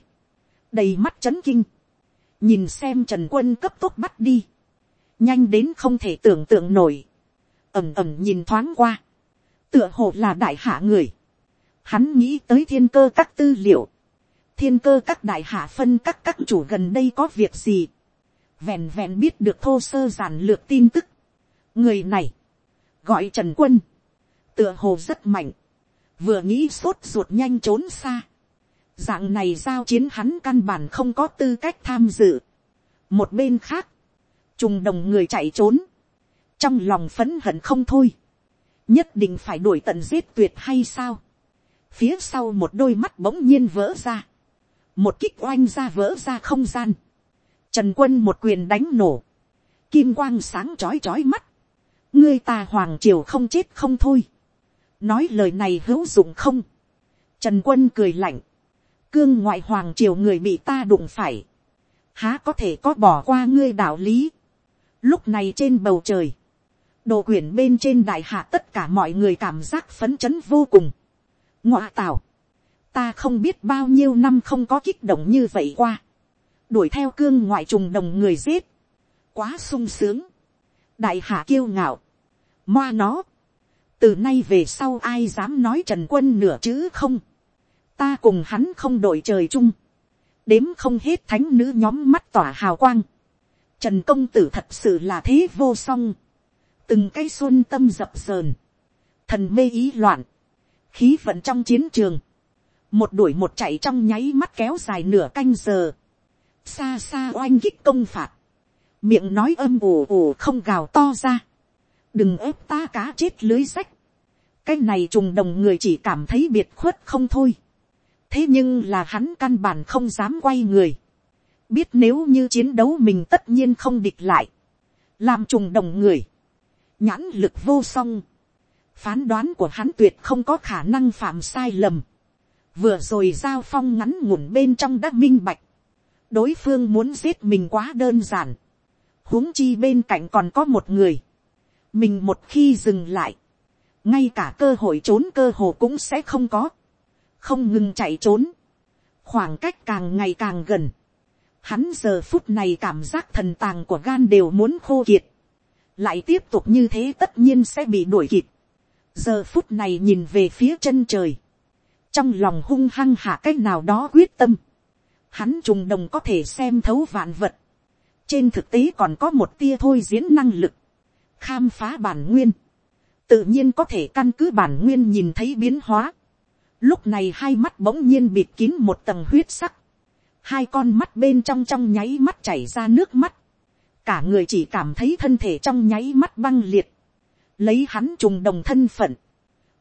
A: đầy mắt c h ấ n kinh, nhìn xem trần quân cấp tốc bắt đi, nhanh đến không thể tưởng tượng nổi, ẩm ẩm nhìn thoáng qua, tựa hồ là đại hạ người, hắn nghĩ tới thiên cơ các tư liệu, thiên cơ các đại hạ phân các các chủ gần đây có việc gì, vẹn vẹn biết được thô sơ giản lược tin tức, người này, gọi trần quân, tựa hồ rất mạnh, vừa nghĩ sốt ruột nhanh trốn xa, dạng này giao chiến hắn căn bản không có tư cách tham dự. một bên khác, trùng đồng người chạy trốn, trong lòng phấn hận không thôi, nhất định phải đuổi tận giết tuyệt hay sao. phía sau một đôi mắt bỗng nhiên vỡ ra, một kích oanh ra vỡ ra không gian, trần quân một quyền đánh nổ, kim quang sáng trói trói mắt, ngươi ta hoàng triều không chết không thôi, nói lời này hữu dụng không, trần quân cười lạnh, cương ngoại hoàng triều người bị ta đụng phải, há có thể có bỏ qua ngươi đạo lý. Lúc này trên bầu trời, đồ quyển bên trên đại hạ tất cả mọi người cảm giác phấn chấn vô cùng. ngoạ tảo, ta không biết bao nhiêu năm không có kích động như vậy qua. đuổi theo cương ngoại trùng đồng người giết, quá sung sướng. đại hạ kiêu ngạo, moa nó, từ nay về sau ai dám nói trần quân nửa chữ không, ta cùng hắn không đổi trời chung, đếm không hết thánh nữ nhóm mắt tỏa hào quang, trần công tử thật sự là thế vô song, từng cái xuân tâm dập sờn, thần mê ý loạn, khí vận trong chiến trường, một đuổi một chạy trong nháy mắt kéo dài nửa canh giờ, xa xa oanh kích công phạt, miệng nói âm ồ ồ không gào to ra, đừng ép ta cá chết lưới sách, cái này trùng đồng người chỉ cảm thấy biệt khuất không thôi, thế nhưng là hắn căn bản không dám quay người, biết nếu như chiến đấu mình tất nhiên không địch lại, làm trùng đồng người, nhãn lực vô song, phán đoán của hắn tuyệt không có khả năng phạm sai lầm, vừa rồi giao phong ngắn ngủn bên trong đã minh bạch, đối phương muốn giết mình quá đơn giản, huống chi bên cạnh còn có một người, mình một khi dừng lại, ngay cả cơ hội trốn cơ hồ cũng sẽ không có, không ngừng chạy trốn, khoảng cách càng ngày càng gần, hắn giờ phút này cảm giác thần tàng của gan đều muốn khô kiệt, lại tiếp tục như thế tất nhiên sẽ bị đuổi kịp, giờ phút này nhìn về phía chân trời, trong lòng hung hăng hạ cái nào đó quyết tâm, hắn trùng đồng có thể xem thấu vạn vật, trên thực tế còn có một tia thôi diễn năng lực, khám phá bản nguyên, tự nhiên có thể căn cứ bản nguyên nhìn thấy biến hóa. Lúc này hai mắt bỗng nhiên bịt kín một tầng huyết sắc. Hai con mắt bên trong trong nháy mắt chảy ra nước mắt. Cả người chỉ cảm thấy thân thể trong nháy mắt băng liệt. Lấy hắn trùng đồng thân phận.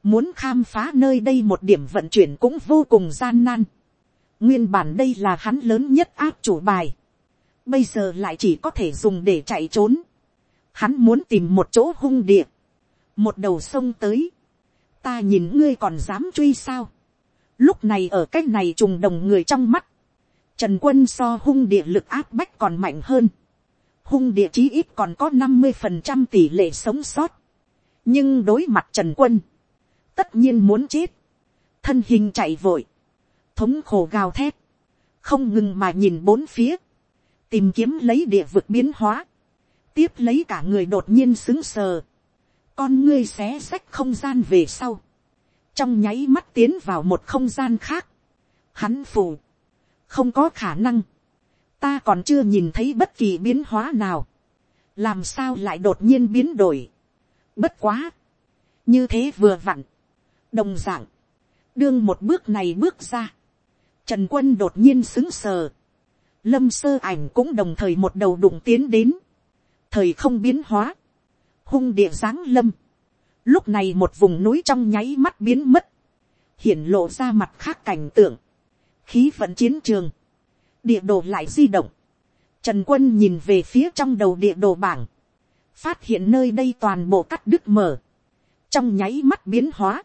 A: Muốn khám phá nơi đây một điểm vận chuyển cũng vô cùng gian nan. Nguyên bản đây là hắn lớn nhất áp chủ bài. Bây giờ lại chỉ có thể dùng để chạy trốn. Hắn muốn tìm một chỗ hung địa một đầu sông tới, ta nhìn ngươi còn dám truy sao, lúc này ở cái này trùng đồng người trong mắt, trần quân so hung địa lực áp bách còn mạnh hơn, hung địa chí ít còn có năm mươi phần trăm tỷ lệ sống sót, nhưng đối mặt trần quân, tất nhiên muốn chết, thân hình chạy vội, thống khổ gào thét, không ngừng mà nhìn bốn phía, tìm kiếm lấy địa vực biến hóa, tiếp lấy cả người đột nhiên xứng sờ, con ngươi xé sách không gian về sau, trong nháy mắt tiến vào một không gian khác, hắn phù, không có khả năng, ta còn chưa nhìn thấy bất kỳ biến hóa nào, làm sao lại đột nhiên biến đổi, bất quá, như thế vừa vặn, đồng d ạ n g đương một bước này bước ra, trần quân đột nhiên xứng sờ, lâm sơ ảnh cũng đồng thời một đầu đụng tiến đến, thời không biến hóa, hung địa giáng lâm. Lúc này một vùng núi trong nháy mắt biến mất. Hiển lộ ra mặt khác cảnh tượng. Khí vận chiến trường. Địa đồ lại di động. Trần quân nhìn về phía trong đầu địa đồ bảng. Phát hiện nơi đây toàn bộ cắt đứt mở. Trong nháy mắt biến hóa.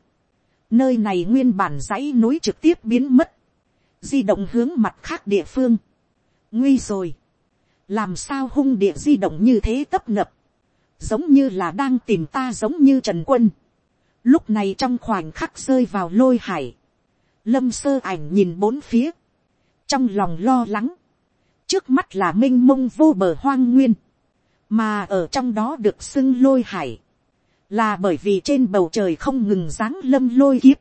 A: Nơi này nguyên bản dãy núi trực tiếp biến mất. Di động hướng mặt khác địa phương. Nguy rồi. Làm sao hung địa di động như thế tấp nập giống như là đang tìm ta giống như trần quân, lúc này trong khoảnh khắc rơi vào lôi hải, lâm sơ ảnh nhìn bốn phía, trong lòng lo lắng, trước mắt là m i n h mông vô bờ hoang nguyên, mà ở trong đó được xưng lôi hải, là bởi vì trên bầu trời không ngừng dáng lâm lôi kiếp,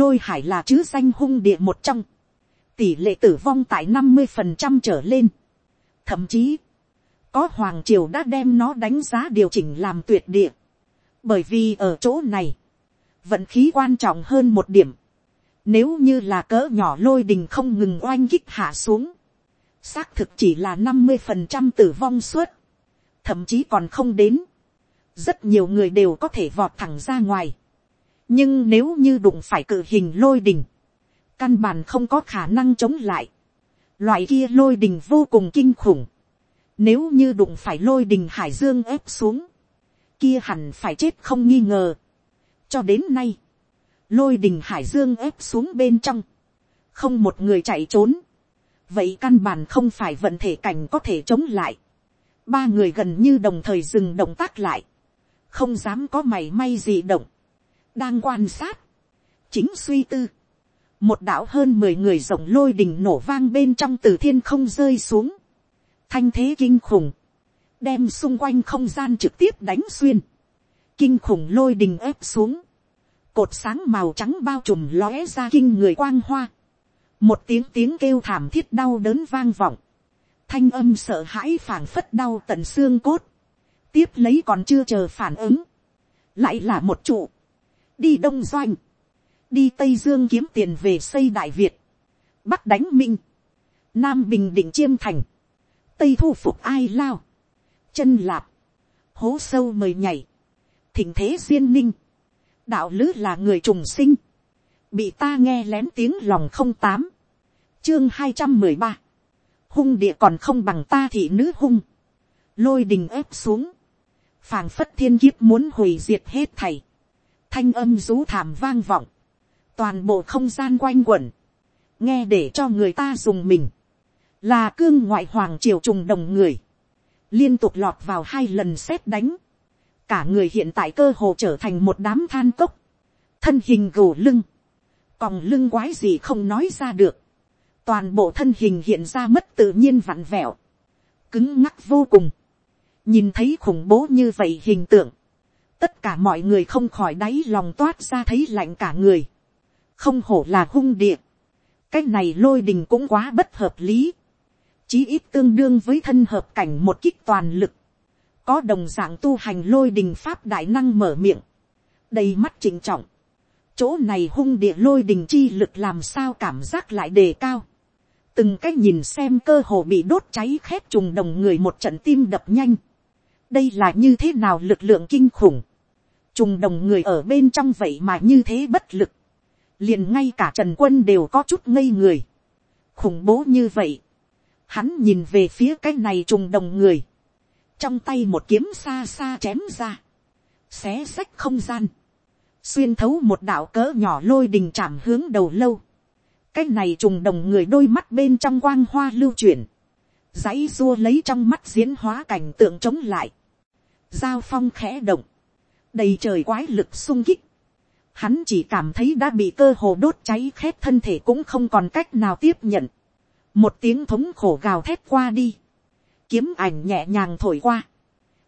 A: lôi hải là chữ danh hung địa một trong, tỷ lệ tử vong tại năm mươi phần trăm trở lên, thậm chí, có hoàng triều đã đem nó đánh giá điều chỉnh làm tuyệt địa, bởi vì ở chỗ này, vận khí quan trọng hơn một điểm, nếu như là cỡ nhỏ lôi đình không ngừng oanh kích hạ xuống. Xác thực chỉ là năm mươi phần trăm tử vong suốt. Thậm chí còn không đến. Rất nhiều người đều có thể vọt thẳng ra ngoài. Nhưng nếu như đụng phải cự hình lôi đình. Căn bản không có khả năng chống lại. Loại kia lôi đình vô cùng kinh khủng. Nếu như đụng phải lôi đình hải dương ép xuống. Kia hẳn phải chết không nghi ngờ. Cho đến nay lôi đình hải dương ép xuống bên trong, không một người chạy trốn, vậy căn bản không phải vận thể cảnh có thể chống lại, ba người gần như đồng thời dừng động tác lại, không dám có mày may gì động, đang quan sát, chính suy tư, một đạo hơn mười người rộng lôi đình nổ vang bên trong từ thiên không rơi xuống, thanh thế kinh khủng, đem xung quanh không gian trực tiếp đánh xuyên, kinh khủng lôi đình ép xuống, cột sáng màu trắng bao trùm lóe ra kinh người quang hoa, một tiếng tiếng kêu thảm thiết đau đớn vang vọng, thanh âm sợ hãi phảng phất đau tận xương cốt, tiếp lấy còn chưa chờ phản ứng, lại là một trụ, đi đông doanh, đi tây dương kiếm tiền về xây đại việt, bắc đánh minh, nam bình định chiêm thành, tây thu phục ai lao, chân lạp, hố sâu mời nhảy, thỉnh thế duyên ninh, đạo lữ là người trùng sinh, bị ta nghe lén tiếng lòng không tám, chương hai trăm mười ba, hung địa còn không bằng ta thị nữ hung, lôi đình ép xuống, phàng phất thiên kiếp muốn hủy diệt hết thầy, thanh âm rú thảm vang vọng, toàn bộ không gian quanh quẩn, nghe để cho người ta dùng mình, là cương ngoại hoàng triều trùng đồng người, liên tục lọt vào hai lần xét đánh, cả người hiện tại cơ hồ trở thành một đám than cốc, thân hình gù lưng, còng lưng quái gì không nói ra được, toàn bộ thân hình hiện ra mất tự nhiên vặn vẹo, cứng ngắc vô cùng, nhìn thấy khủng bố như vậy hình tượng, tất cả mọi người không khỏi đáy lòng toát ra thấy lạnh cả người, không hổ là hung địa, cái này lôi đình cũng quá bất hợp lý, chí ít tương đương với thân hợp cảnh một kích toàn lực, có đồng dạng tu hành lôi đình pháp đại năng mở miệng, đầy mắt trịnh trọng, chỗ này hung địa lôi đình chi lực làm sao cảm giác lại đề cao, từng cái nhìn xem cơ hồ bị đốt cháy khét trùng đồng người một trận tim đập nhanh, đây là như thế nào lực lượng kinh khủng, trùng đồng người ở bên trong vậy mà như thế bất lực, liền ngay cả trần quân đều có chút ngây người, khủng bố như vậy, hắn nhìn về phía cái này trùng đồng người, trong tay một kiếm xa xa chém ra, xé sách không gian, xuyên thấu một đạo cỡ nhỏ lôi đình chạm hướng đầu lâu, cái này trùng đồng người đôi mắt bên trong quang hoa lưu chuyển, dãy dua lấy trong mắt diễn hóa cảnh tượng chống lại, giao phong khẽ động, đầy trời quái lực sung kích, hắn chỉ cảm thấy đã bị cơ hồ đốt cháy khét thân thể cũng không còn cách nào tiếp nhận, một tiếng thống khổ gào thét qua đi, kiếm ảnh nhẹ nhàng thổi qua,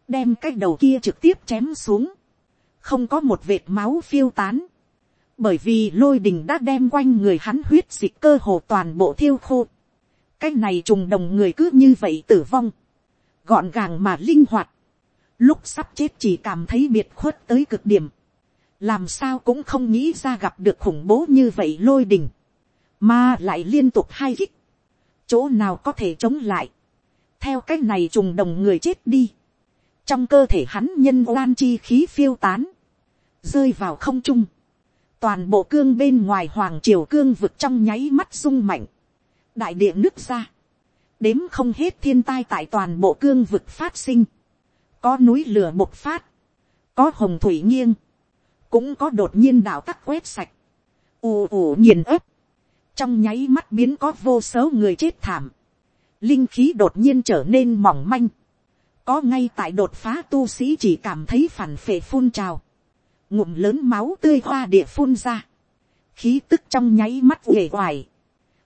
A: đem cái đầu kia trực tiếp chém xuống, không có một vệt máu phiêu tán, bởi vì lôi đình đã đem quanh người hắn huyết dịch cơ hồ toàn bộ thiêu khô, cái này trùng đồng người cứ như vậy tử vong, gọn gàng mà linh hoạt, lúc sắp chết chỉ cảm thấy biệt khuất tới cực điểm, làm sao cũng không nghĩ ra gặp được khủng bố như vậy lôi đình, mà lại liên tục hai kích, chỗ nào có thể chống lại, theo cái này trùng đồng người chết đi, trong cơ thể hắn nhân oan chi khí phiêu tán, rơi vào không trung, toàn bộ cương bên ngoài hoàng triều cương vực trong nháy mắt rung mạnh, đại địa nước ra, đếm không hết thiên tai tại toàn bộ cương vực phát sinh, có núi lửa bộc phát, có hồng thủy nghiêng, cũng có đột nhiên đảo tắc quét sạch, ù ù nghiền ớp, trong nháy mắt biến có vô số người chết thảm, linh khí đột nhiên trở nên mỏng manh, có ngay tại đột phá tu sĩ chỉ cảm thấy phản phệ phun trào, ngụm lớn máu tươi hoa địa phun ra, khí tức trong nháy mắt uể oải,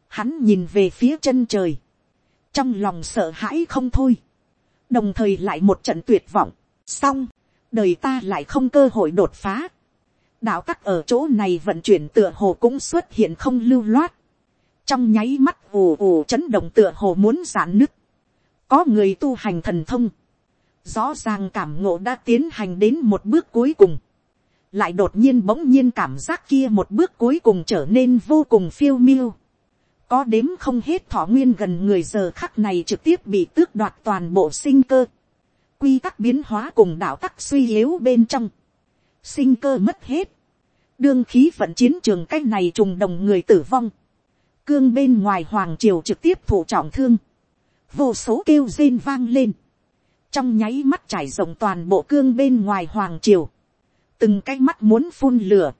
A: hắn nhìn về phía chân trời, trong lòng sợ hãi không thôi, đồng thời lại một trận tuyệt vọng, xong, đời ta lại không cơ hội đột phá, đạo tắc ở chỗ này vận chuyển tựa hồ cũng xuất hiện không lưu loát, trong nháy mắt ù ù chấn động tựa hồ muốn giãn nứt, có người tu hành thần thông, rõ ràng cảm ngộ đã tiến hành đến một bước cuối cùng, lại đột nhiên bỗng nhiên cảm giác kia một bước cuối cùng trở nên vô cùng phiêu miêu, có đếm không hết thọ nguyên gần người giờ khắc này trực tiếp bị tước đoạt toàn bộ sinh cơ, quy tắc biến hóa cùng đạo tắc suy yếu bên trong, sinh cơ mất hết, đương khí vận chiến trường cái này trùng đồng người tử vong, cương bên ngoài hoàng triều trực tiếp thủ trọng thương, vô số kêu rên vang lên, trong nháy mắt trải rộng toàn bộ cương bên ngoài hoàng triều, từng cái mắt muốn phun lửa,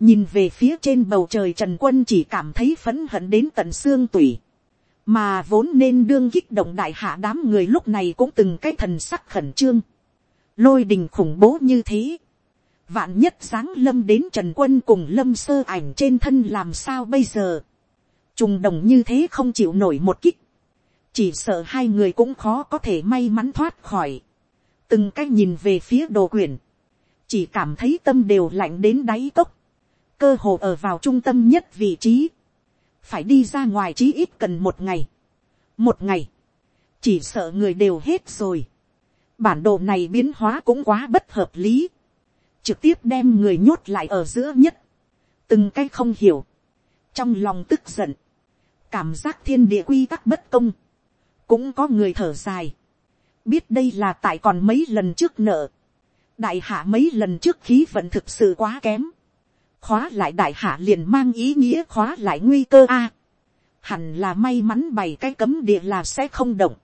A: nhìn về phía trên bầu trời trần quân chỉ cảm thấy phấn hận đến tận xương tủy, mà vốn nên đương kích động đại hạ đám người lúc này cũng từng cái thần sắc khẩn trương, lôi đình khủng bố như thế, vạn nhất sáng lâm đến trần quân cùng lâm sơ ảnh trên thân làm sao bây giờ, trùng đồng như thế không chịu nổi một kích, chỉ sợ hai người cũng khó có thể may mắn thoát khỏi, từng cái nhìn về phía đồ quyển, chỉ cảm thấy tâm đều lạnh đến đáy cốc, cơ hồ ở vào trung tâm nhất vị trí, phải đi ra ngoài chí ít cần một ngày, một ngày, chỉ sợ người đều hết rồi, bản đồ này biến hóa cũng quá bất hợp lý, trực tiếp đem người nhốt lại ở giữa nhất, từng cái không hiểu, trong lòng tức giận, cảm giác thiên địa quy tắc bất công, cũng có người thở dài, biết đây là tại còn mấy lần trước nợ, đại hạ mấy lần trước khí vận thực sự quá kém, khóa lại đại hạ liền mang ý nghĩa khóa lại nguy cơ a, hẳn là may mắn bày cái cấm địa là sẽ không động,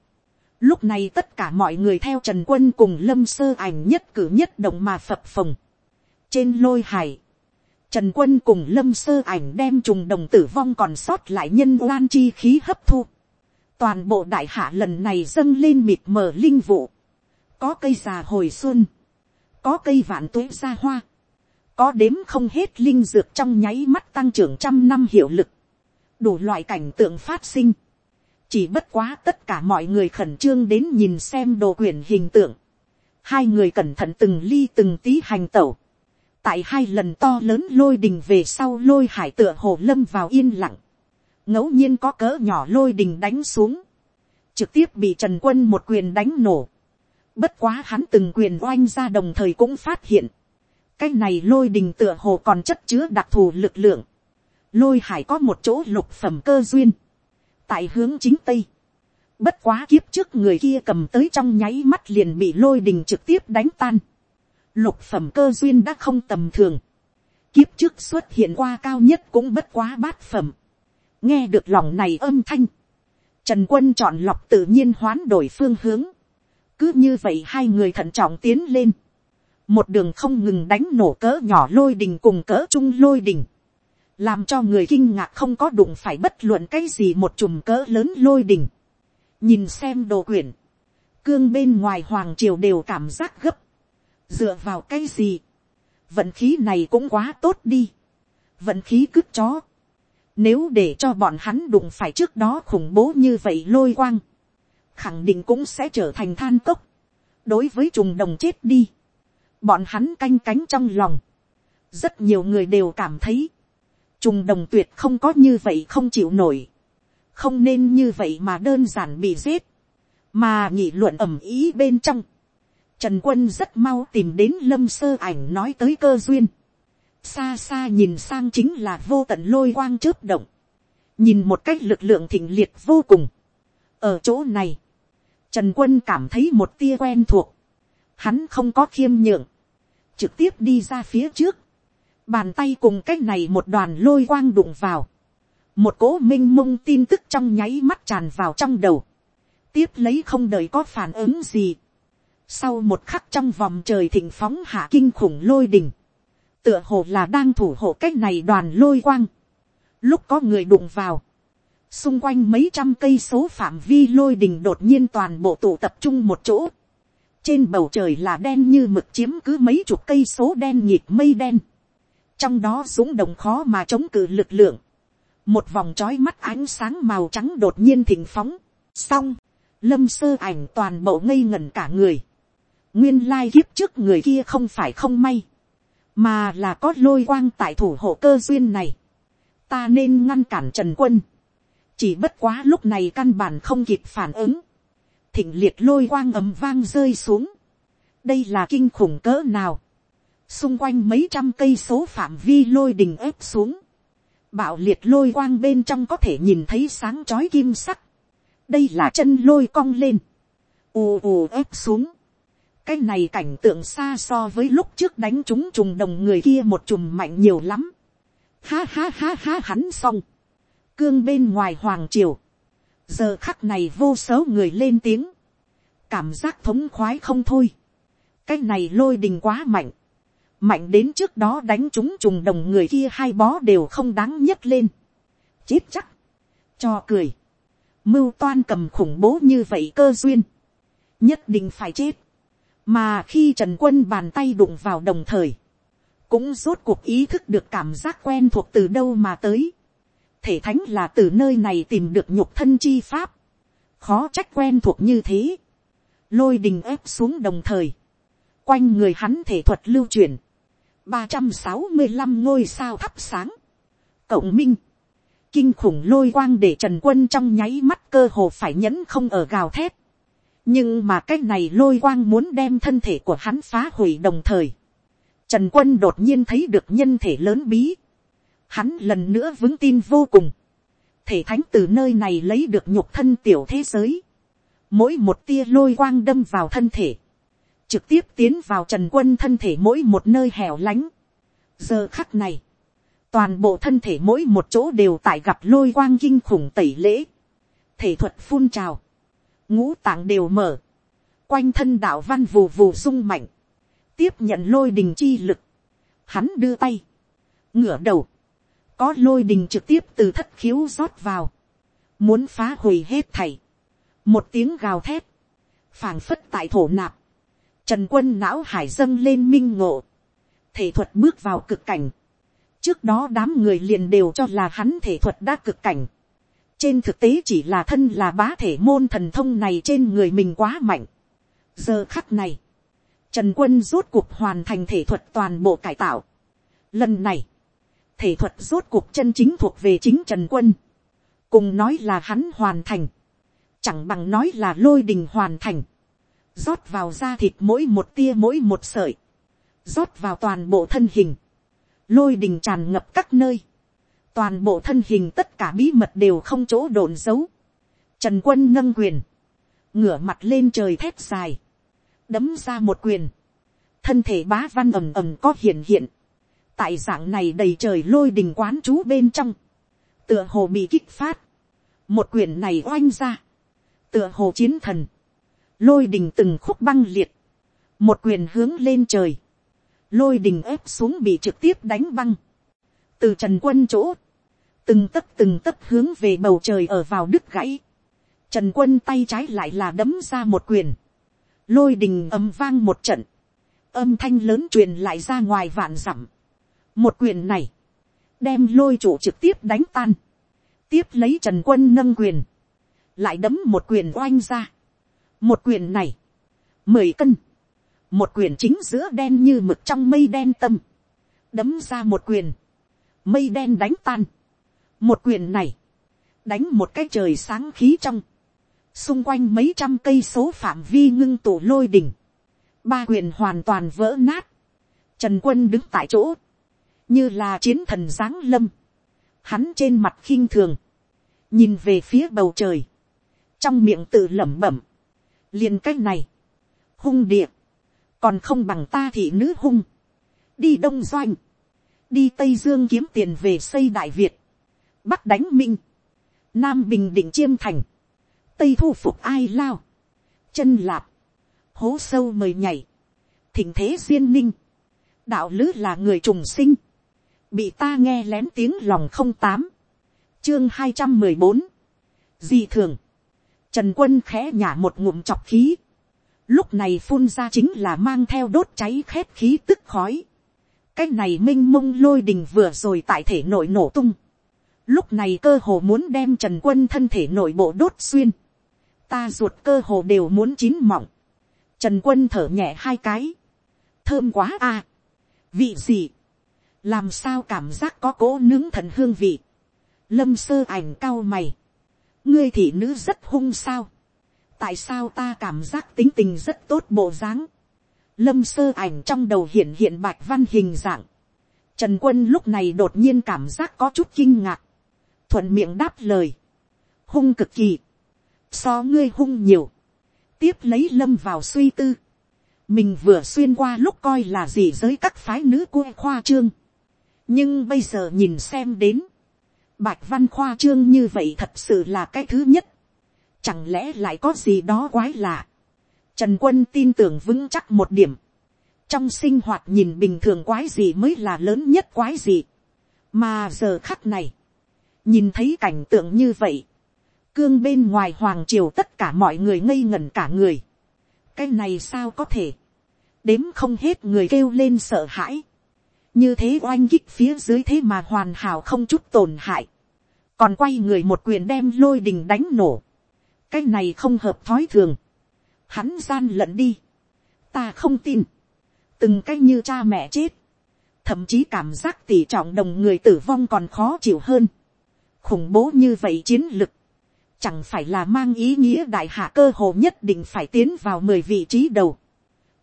A: lúc này tất cả mọi người theo trần quân cùng lâm sơ ảnh nhất cử nhất động mà phập phồng, trên lôi hải, Trần quân cùng lâm sơ ảnh đem trùng đồng tử vong còn sót lại nhân oan chi khí hấp thu. Toàn bộ đại hạ lần này dâng lên mịt mờ linh vụ. Có cây già hồi xuân. Có cây vạn tuế ra hoa. Có đếm không hết linh dược trong nháy mắt tăng trưởng trăm năm hiệu lực. Đủ loại cảnh tượng phát sinh. Chỉ bất quá tất cả mọi người khẩn trương đến nhìn xem đồ quyển hình tượng. Hai người cẩn thận từng ly từng tí hành tẩu tại hai lần to lớn lôi đình về sau lôi hải tựa hồ lâm vào yên lặng, ngẫu nhiên có cỡ nhỏ lôi đình đánh xuống, trực tiếp bị trần quân một quyền đánh nổ, bất quá hắn từng quyền oanh ra đồng thời cũng phát hiện, cái này lôi đình tựa hồ còn chất chứa đặc thù lực lượng, lôi hải có một chỗ lục phẩm cơ duyên, tại hướng chính tây, bất quá kiếp trước người kia cầm tới trong nháy mắt liền bị lôi đình trực tiếp đánh tan, lục phẩm cơ duyên đã không tầm thường, kiếp trước xuất hiện qua cao nhất cũng bất quá bát phẩm, nghe được lòng này âm thanh, trần quân chọn lọc tự nhiên hoán đổi phương hướng, cứ như vậy hai người thận trọng tiến lên, một đường không ngừng đánh nổ cỡ nhỏ lôi đình cùng cỡ trung lôi đình, làm cho người kinh ngạc không có đụng phải bất luận cái gì một chùm cỡ lớn lôi đình. nhìn xem đồ quyển, cương bên ngoài hoàng triều đều cảm giác gấp, dựa vào cái gì, vận khí này cũng quá tốt đi, vận khí cứt chó, nếu để cho bọn hắn đụng phải trước đó khủng bố như vậy lôi quang, khẳng định cũng sẽ trở thành than cốc, đối với trùng đồng chết đi, bọn hắn canh cánh trong lòng, rất nhiều người đều cảm thấy, trùng đồng tuyệt không có như vậy không chịu nổi, không nên như vậy mà đơn giản bị giết, mà nghị luận ầm ý bên trong, Trần quân rất mau tìm đến lâm sơ ảnh nói tới cơ duyên. Xa xa nhìn sang chính là vô tận lôi quang chớp động. Nhìn một cách lực lượng thịnh liệt vô cùng. Ở chỗ này, Trần quân cảm thấy một tia quen thuộc. Hắn không có khiêm nhượng. Trực tiếp đi ra phía trước. Bàn tay cùng cách này một đoàn lôi quang đụng vào. Một cỗ minh mông tin tức trong nháy mắt tràn vào trong đầu. Tiếp lấy không đợi có phản ứng gì sau một khắc trong vòng trời thịnh phóng hạ kinh khủng lôi đình. Tựa hồ là đang thủ hộ cách này đoàn lôi quang. Lúc có người đụng vào. Xung quanh mấy trăm cây số phạm vi lôi đình đột nhiên toàn bộ tụ tập trung một chỗ. trên bầu trời là đen như mực chiếm cứ mấy chục cây số đen nhịp mây đen, trong đó dũng đồng khó mà chống cự lực lượng, một vòng trói mắt ánh sáng màu trắng đột nhiên thỉnh phóng, xong, lâm sơ ảnh toàn bộ ngây ngẩn cả người, nguyên lai kiếp trước người kia không phải không may, mà là có lôi quang tại thủ hộ cơ duyên này, ta nên ngăn cản trần quân, chỉ bất quá lúc này căn bản không kịp phản ứng, thịnh liệt lôi quang ầm vang rơi xuống, đây là kinh khủng cỡ nào, xung quanh mấy trăm cây số phạm vi lôi đình ép xuống, bạo liệt lôi quang bên trong có thể nhìn thấy sáng chói kim sắc, đây là chân lôi cong lên, ù ù ép xuống, cái này cảnh tượng xa so với lúc trước đánh chúng trùng đồng người kia một chùm mạnh nhiều lắm. Ha ha ha ha hắn xong. Cương bên ngoài hoàng triều. Giờ khắc này vô số người lên tiếng. Cảm giác thống khoái không thôi. Cái này lôi đình quá mạnh. Mạnh đến trước đó đánh chúng trùng đồng người kia hai bó đều không đáng nhất lên. Chết chắc. Cho cười. Mưu toan cầm khủng bố như vậy cơ duyên. Nhất định phải chết mà khi trần quân bàn tay đụng vào đồng thời, cũng rốt cuộc ý thức được cảm giác quen thuộc từ đâu mà tới. thể thánh là từ nơi này tìm được nhục thân chi pháp, khó trách quen thuộc như thế. lôi đình ép xuống đồng thời, quanh người hắn thể thuật lưu truyền, ba trăm sáu mươi năm ngôi sao thắp sáng, cộng minh, kinh khủng lôi quang để trần quân trong nháy mắt cơ hồ phải nhẫn không ở gào thét, nhưng mà cái này lôi quang muốn đem thân thể của hắn phá hủy đồng thời. Trần quân đột nhiên thấy được nhân thể lớn bí. Hắn lần nữa vững tin vô cùng. Thể thánh từ nơi này lấy được nhục thân tiểu thế giới. Mỗi một tia lôi quang đâm vào thân thể. Trực tiếp tiến vào trần quân thân thể mỗi một nơi hẻo lánh. Giờ khắc này. Toàn bộ thân thể mỗi một chỗ đều tại gặp lôi quang kinh khủng tẩy lễ. Thể thuật phun trào ngũ tạng đều mở, quanh thân đạo văn vù vù sung mạnh, tiếp nhận lôi đình chi lực, hắn đưa tay, ngửa đầu, có lôi đình trực tiếp từ thất khiếu rót vào, muốn phá hủy hết thảy, một tiếng gào thét, phảng phất tại thổ nạp, trần quân não hải dâng lên minh ngộ, thể thuật bước vào cực cảnh, trước đó đám người liền đều cho là hắn thể thuật đã cực cảnh, trên thực tế chỉ là thân là bá thể môn thần thông này trên người mình quá mạnh. giờ khắc này, trần quân rốt cuộc hoàn thành thể thuật toàn bộ cải tạo. lần này, thể thuật rốt cuộc chân chính thuộc về chính trần quân. cùng nói là hắn hoàn thành, chẳng bằng nói là lôi đình hoàn thành. rót vào da thịt mỗi một tia mỗi một sợi, rót vào toàn bộ thân hình, lôi đình tràn ngập các nơi toàn bộ thân hình tất cả bí mật đều không chỗ đồn giấu. Trần quân nâng quyền, ngửa mặt lên trời thép dài, đấm ra một quyền, thân thể bá văn ầm ầm có hiện hiện, tại dạng này đầy trời lôi đình quán chú bên trong, tựa hồ bị kích phát, một quyền này oanh ra, tựa hồ chiến thần, lôi đình từng khúc băng liệt, một quyền hướng lên trời, lôi đình ép xuống bị trực tiếp đánh băng, từ trần quân chỗ, từng tấc từng tấc hướng về bầu trời ở vào đứt gãy. Trần quân tay trái lại là đấm ra một quyền. Lôi đình âm vang một trận. Âm thanh lớn truyền lại ra ngoài vạn dặm. Một quyền này. Đem lôi chủ trực tiếp đánh tan. Tiếp lấy trần quân nâng quyền. Lại đấm một quyền oanh ra. Một quyền này. Mười cân. Một quyền chính giữa đen như mực trong mây đen tâm. Đấm ra một quyền. Mây đen đánh tan một quyền này, đánh một cái trời sáng khí trong, xung quanh mấy trăm cây số phạm vi ngưng tụ lôi đỉnh, ba quyền hoàn toàn vỡ nát, trần quân đứng tại chỗ, như là chiến thần giáng lâm, hắn trên mặt khinh thường, nhìn về phía bầu trời, trong miệng tự lẩm bẩm, liền cái này, hung địa, còn không bằng ta thị nữ hung, đi đông doanh, đi tây dương kiếm tiền về xây đại việt, bắc đánh minh, nam bình định chiêm thành, tây thu phục ai lao, chân lạp, hố sâu mời nhảy, thỉnh thế duyên ninh, đạo lứ là người trùng sinh, bị ta nghe lén tiếng lòng không tám, chương hai trăm mười bốn, di thường, trần quân khẽ nhả một ngụm chọc khí, lúc này phun ra chính là mang theo đốt cháy khét khí tức khói. cái này m i n h mông lôi đình vừa rồi tại thể nội nổ tung lúc này cơ hồ muốn đem trần quân thân thể nội bộ đốt xuyên. ta ruột cơ hồ đều muốn chín mọng. trần quân thở nhẹ hai cái. thơm quá à. vị gì. làm sao cảm giác có cỗ nướng thần hương vị. lâm sơ ảnh cao mày. ngươi thị nữ rất hung sao tại sao ta cảm giác tính tình rất tốt bộ dáng. lâm sơ ảnh trong đầu hiện hiện bạch văn hình dạng. trần quân lúc này đột nhiên cảm giác có chút kinh ngạc thuận miệng đáp lời. hung cực kỳ. so ngươi hung nhiều. tiếp lấy lâm vào suy tư. mình vừa xuyên qua lúc coi là gì giới các phái nữ quê khoa trương. nhưng bây giờ nhìn xem đến. bạch văn khoa trương như vậy thật sự là cái thứ nhất Chẳng lẽ lại có gì đó quái lạ. Trần quân tin tưởng vững chắc một điểm. Trong sinh hoạt nhìn bình thường quái gì mới là lớn nhất quái gì. Mà giờ khắc này. Nhìn thấy cảnh tượng như vậy. Cương bên ngoài hoàng triều tất cả mọi người ngây ngẩn cả người. Cái này sao có thể. Đếm không hết người kêu lên sợ hãi. Như thế oanh kích phía dưới thế mà hoàn hảo không chút tổn hại. Còn quay người một quyền đem lôi đình đánh nổ cái này không hợp thói thường, hắn gian lận đi, ta không tin, từng cái như cha mẹ chết, thậm chí cảm giác tỉ trọng đồng người tử vong còn khó chịu hơn, khủng bố như vậy chiến lực, chẳng phải là mang ý nghĩa đại hạ cơ hồ nhất định phải tiến vào mười vị trí đầu.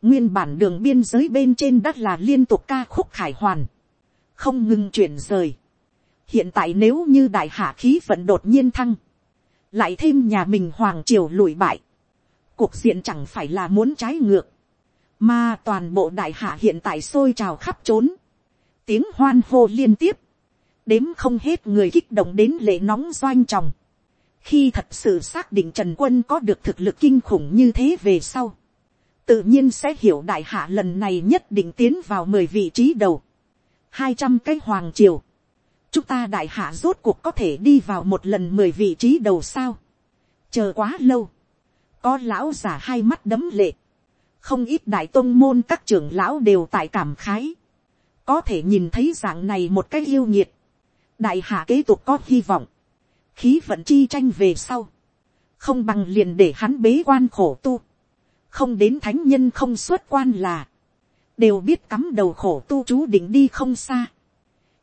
A: Nguyên bản đường biên giới bên trên đất là liên tục ca khúc khải hoàn, không ngừng chuyển rời. Hiện tại nếu như đại hạ khí vận đột nhiên thăng, lại thêm nhà mình hoàng triều lùi bại, cuộc diện chẳng phải là muốn trái ngược, mà toàn bộ đại hạ hiện tại sôi trào khắp trốn, tiếng hoan hô liên tiếp, đếm không hết người kích động đến lệ nóng doanh tròng, khi thật sự xác định trần quân có được thực lực kinh khủng như thế về sau, tự nhiên sẽ hiểu đại hạ lần này nhất định tiến vào mười vị trí đầu, hai trăm cái hoàng triều, chúng ta đại hạ rốt cuộc có thể đi vào một lần mười vị trí đầu sao. chờ quá lâu, có lão già hai mắt đấm lệ, không ít đại tôn môn các trưởng lão đều tại cảm khái, có thể nhìn thấy dạng này một cái yêu nhiệt, đại hạ kế tục có hy vọng, khí vận chi tranh về sau, không bằng liền để hắn bế quan khổ tu, không đến thánh nhân không xuất quan là, đều biết cắm đầu khổ tu chú định đi không xa,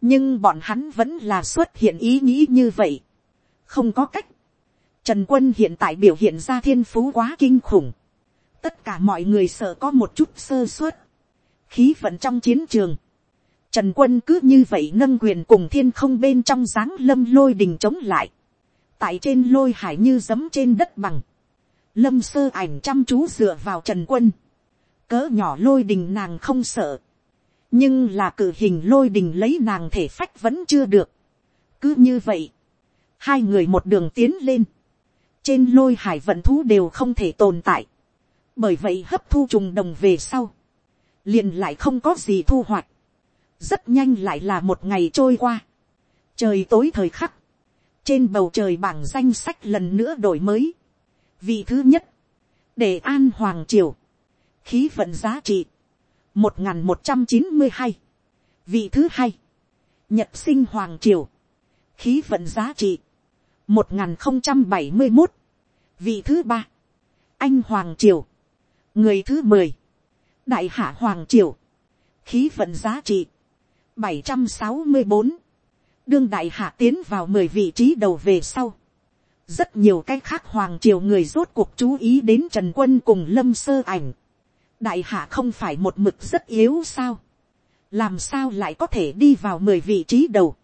A: nhưng bọn hắn vẫn là xuất hiện ý nghĩ như vậy. không có cách. trần quân hiện tại biểu hiện ra thiên phú quá kinh khủng. tất cả mọi người sợ có một chút sơ suất. khí vận trong chiến trường trần quân cứ như vậy nâng quyền cùng thiên không bên trong dáng lâm lôi đình chống lại. tại trên lôi hải như giấm trên đất bằng. lâm sơ ảnh chăm chú dựa vào trần quân. cỡ nhỏ lôi đình nàng không sợ nhưng là cử hình lôi đình lấy nàng thể phách vẫn chưa được. cứ như vậy, hai người một đường tiến lên, trên lôi hải vận thú đều không thể tồn tại, bởi vậy hấp thu trùng đồng về sau, liền lại không có gì thu hoạch, rất nhanh lại là một ngày trôi qua, trời tối thời khắc, trên bầu trời bảng danh sách lần nữa đổi mới, vị thứ nhất, để an hoàng triều, khí vận giá trị, một nghìn một trăm chín mươi hai, vị thứ hai, nhật sinh hoàng triều, khí vận giá trị, một nghìn không trăm bảy mươi một, vị thứ ba, anh hoàng triều, người thứ mười, đại hạ hoàng triều, khí vận giá trị, bảy trăm sáu mươi bốn, đương đại hạ tiến vào mười vị trí đầu về sau, rất nhiều cái khác hoàng triều người rốt cuộc chú ý đến trần quân cùng lâm sơ ảnh, đại hạ không phải một mực rất yếu sao, làm sao lại có thể đi vào mười vị trí đầu,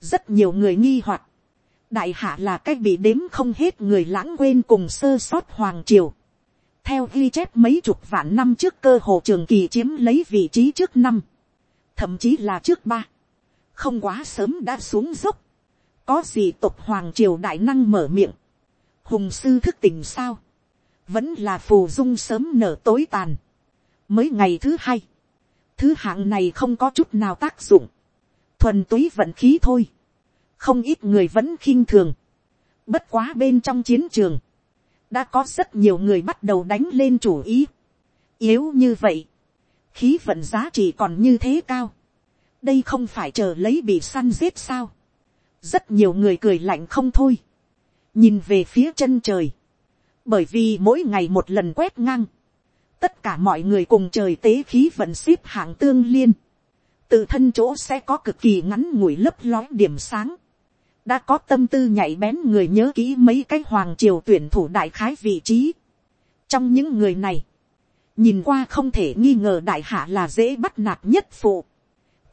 A: rất nhiều người nghi hoặc, đại hạ là cách bị đếm không hết người lãng quên cùng sơ sót hoàng triều, theo ghi chép mấy chục vạn năm trước cơ hồ trường kỳ chiếm lấy vị trí trước năm, thậm chí là trước ba, không quá sớm đã xuống dốc, có gì tục hoàng triều đại năng mở miệng, hùng sư thức tình sao, vẫn là phù dung sớm nở tối tàn, mới ngày thứ hai, thứ hạng này không có chút nào tác dụng, thuần túy vận khí thôi, không ít người vẫn khinh thường, bất quá bên trong chiến trường, đã có rất nhiều người bắt đầu đánh lên chủ ý. yếu như vậy, khí vận giá trị còn như thế cao. đây không phải chờ lấy bị săn giết sao. rất nhiều người cười lạnh không thôi. nhìn về phía chân trời. bởi vì mỗi ngày một lần quét ngang. tất cả mọi người cùng trời tế khí vận xếp hạng tương liên. tự thân chỗ sẽ có cực kỳ ngắn ngủi lấp lói điểm sáng đã có tâm tư nhạy bén người nhớ kỹ mấy cái hoàng triều tuyển thủ đại khái vị trí. trong những người này, nhìn qua không thể nghi ngờ đại hạ là dễ bắt nạt nhất phụ,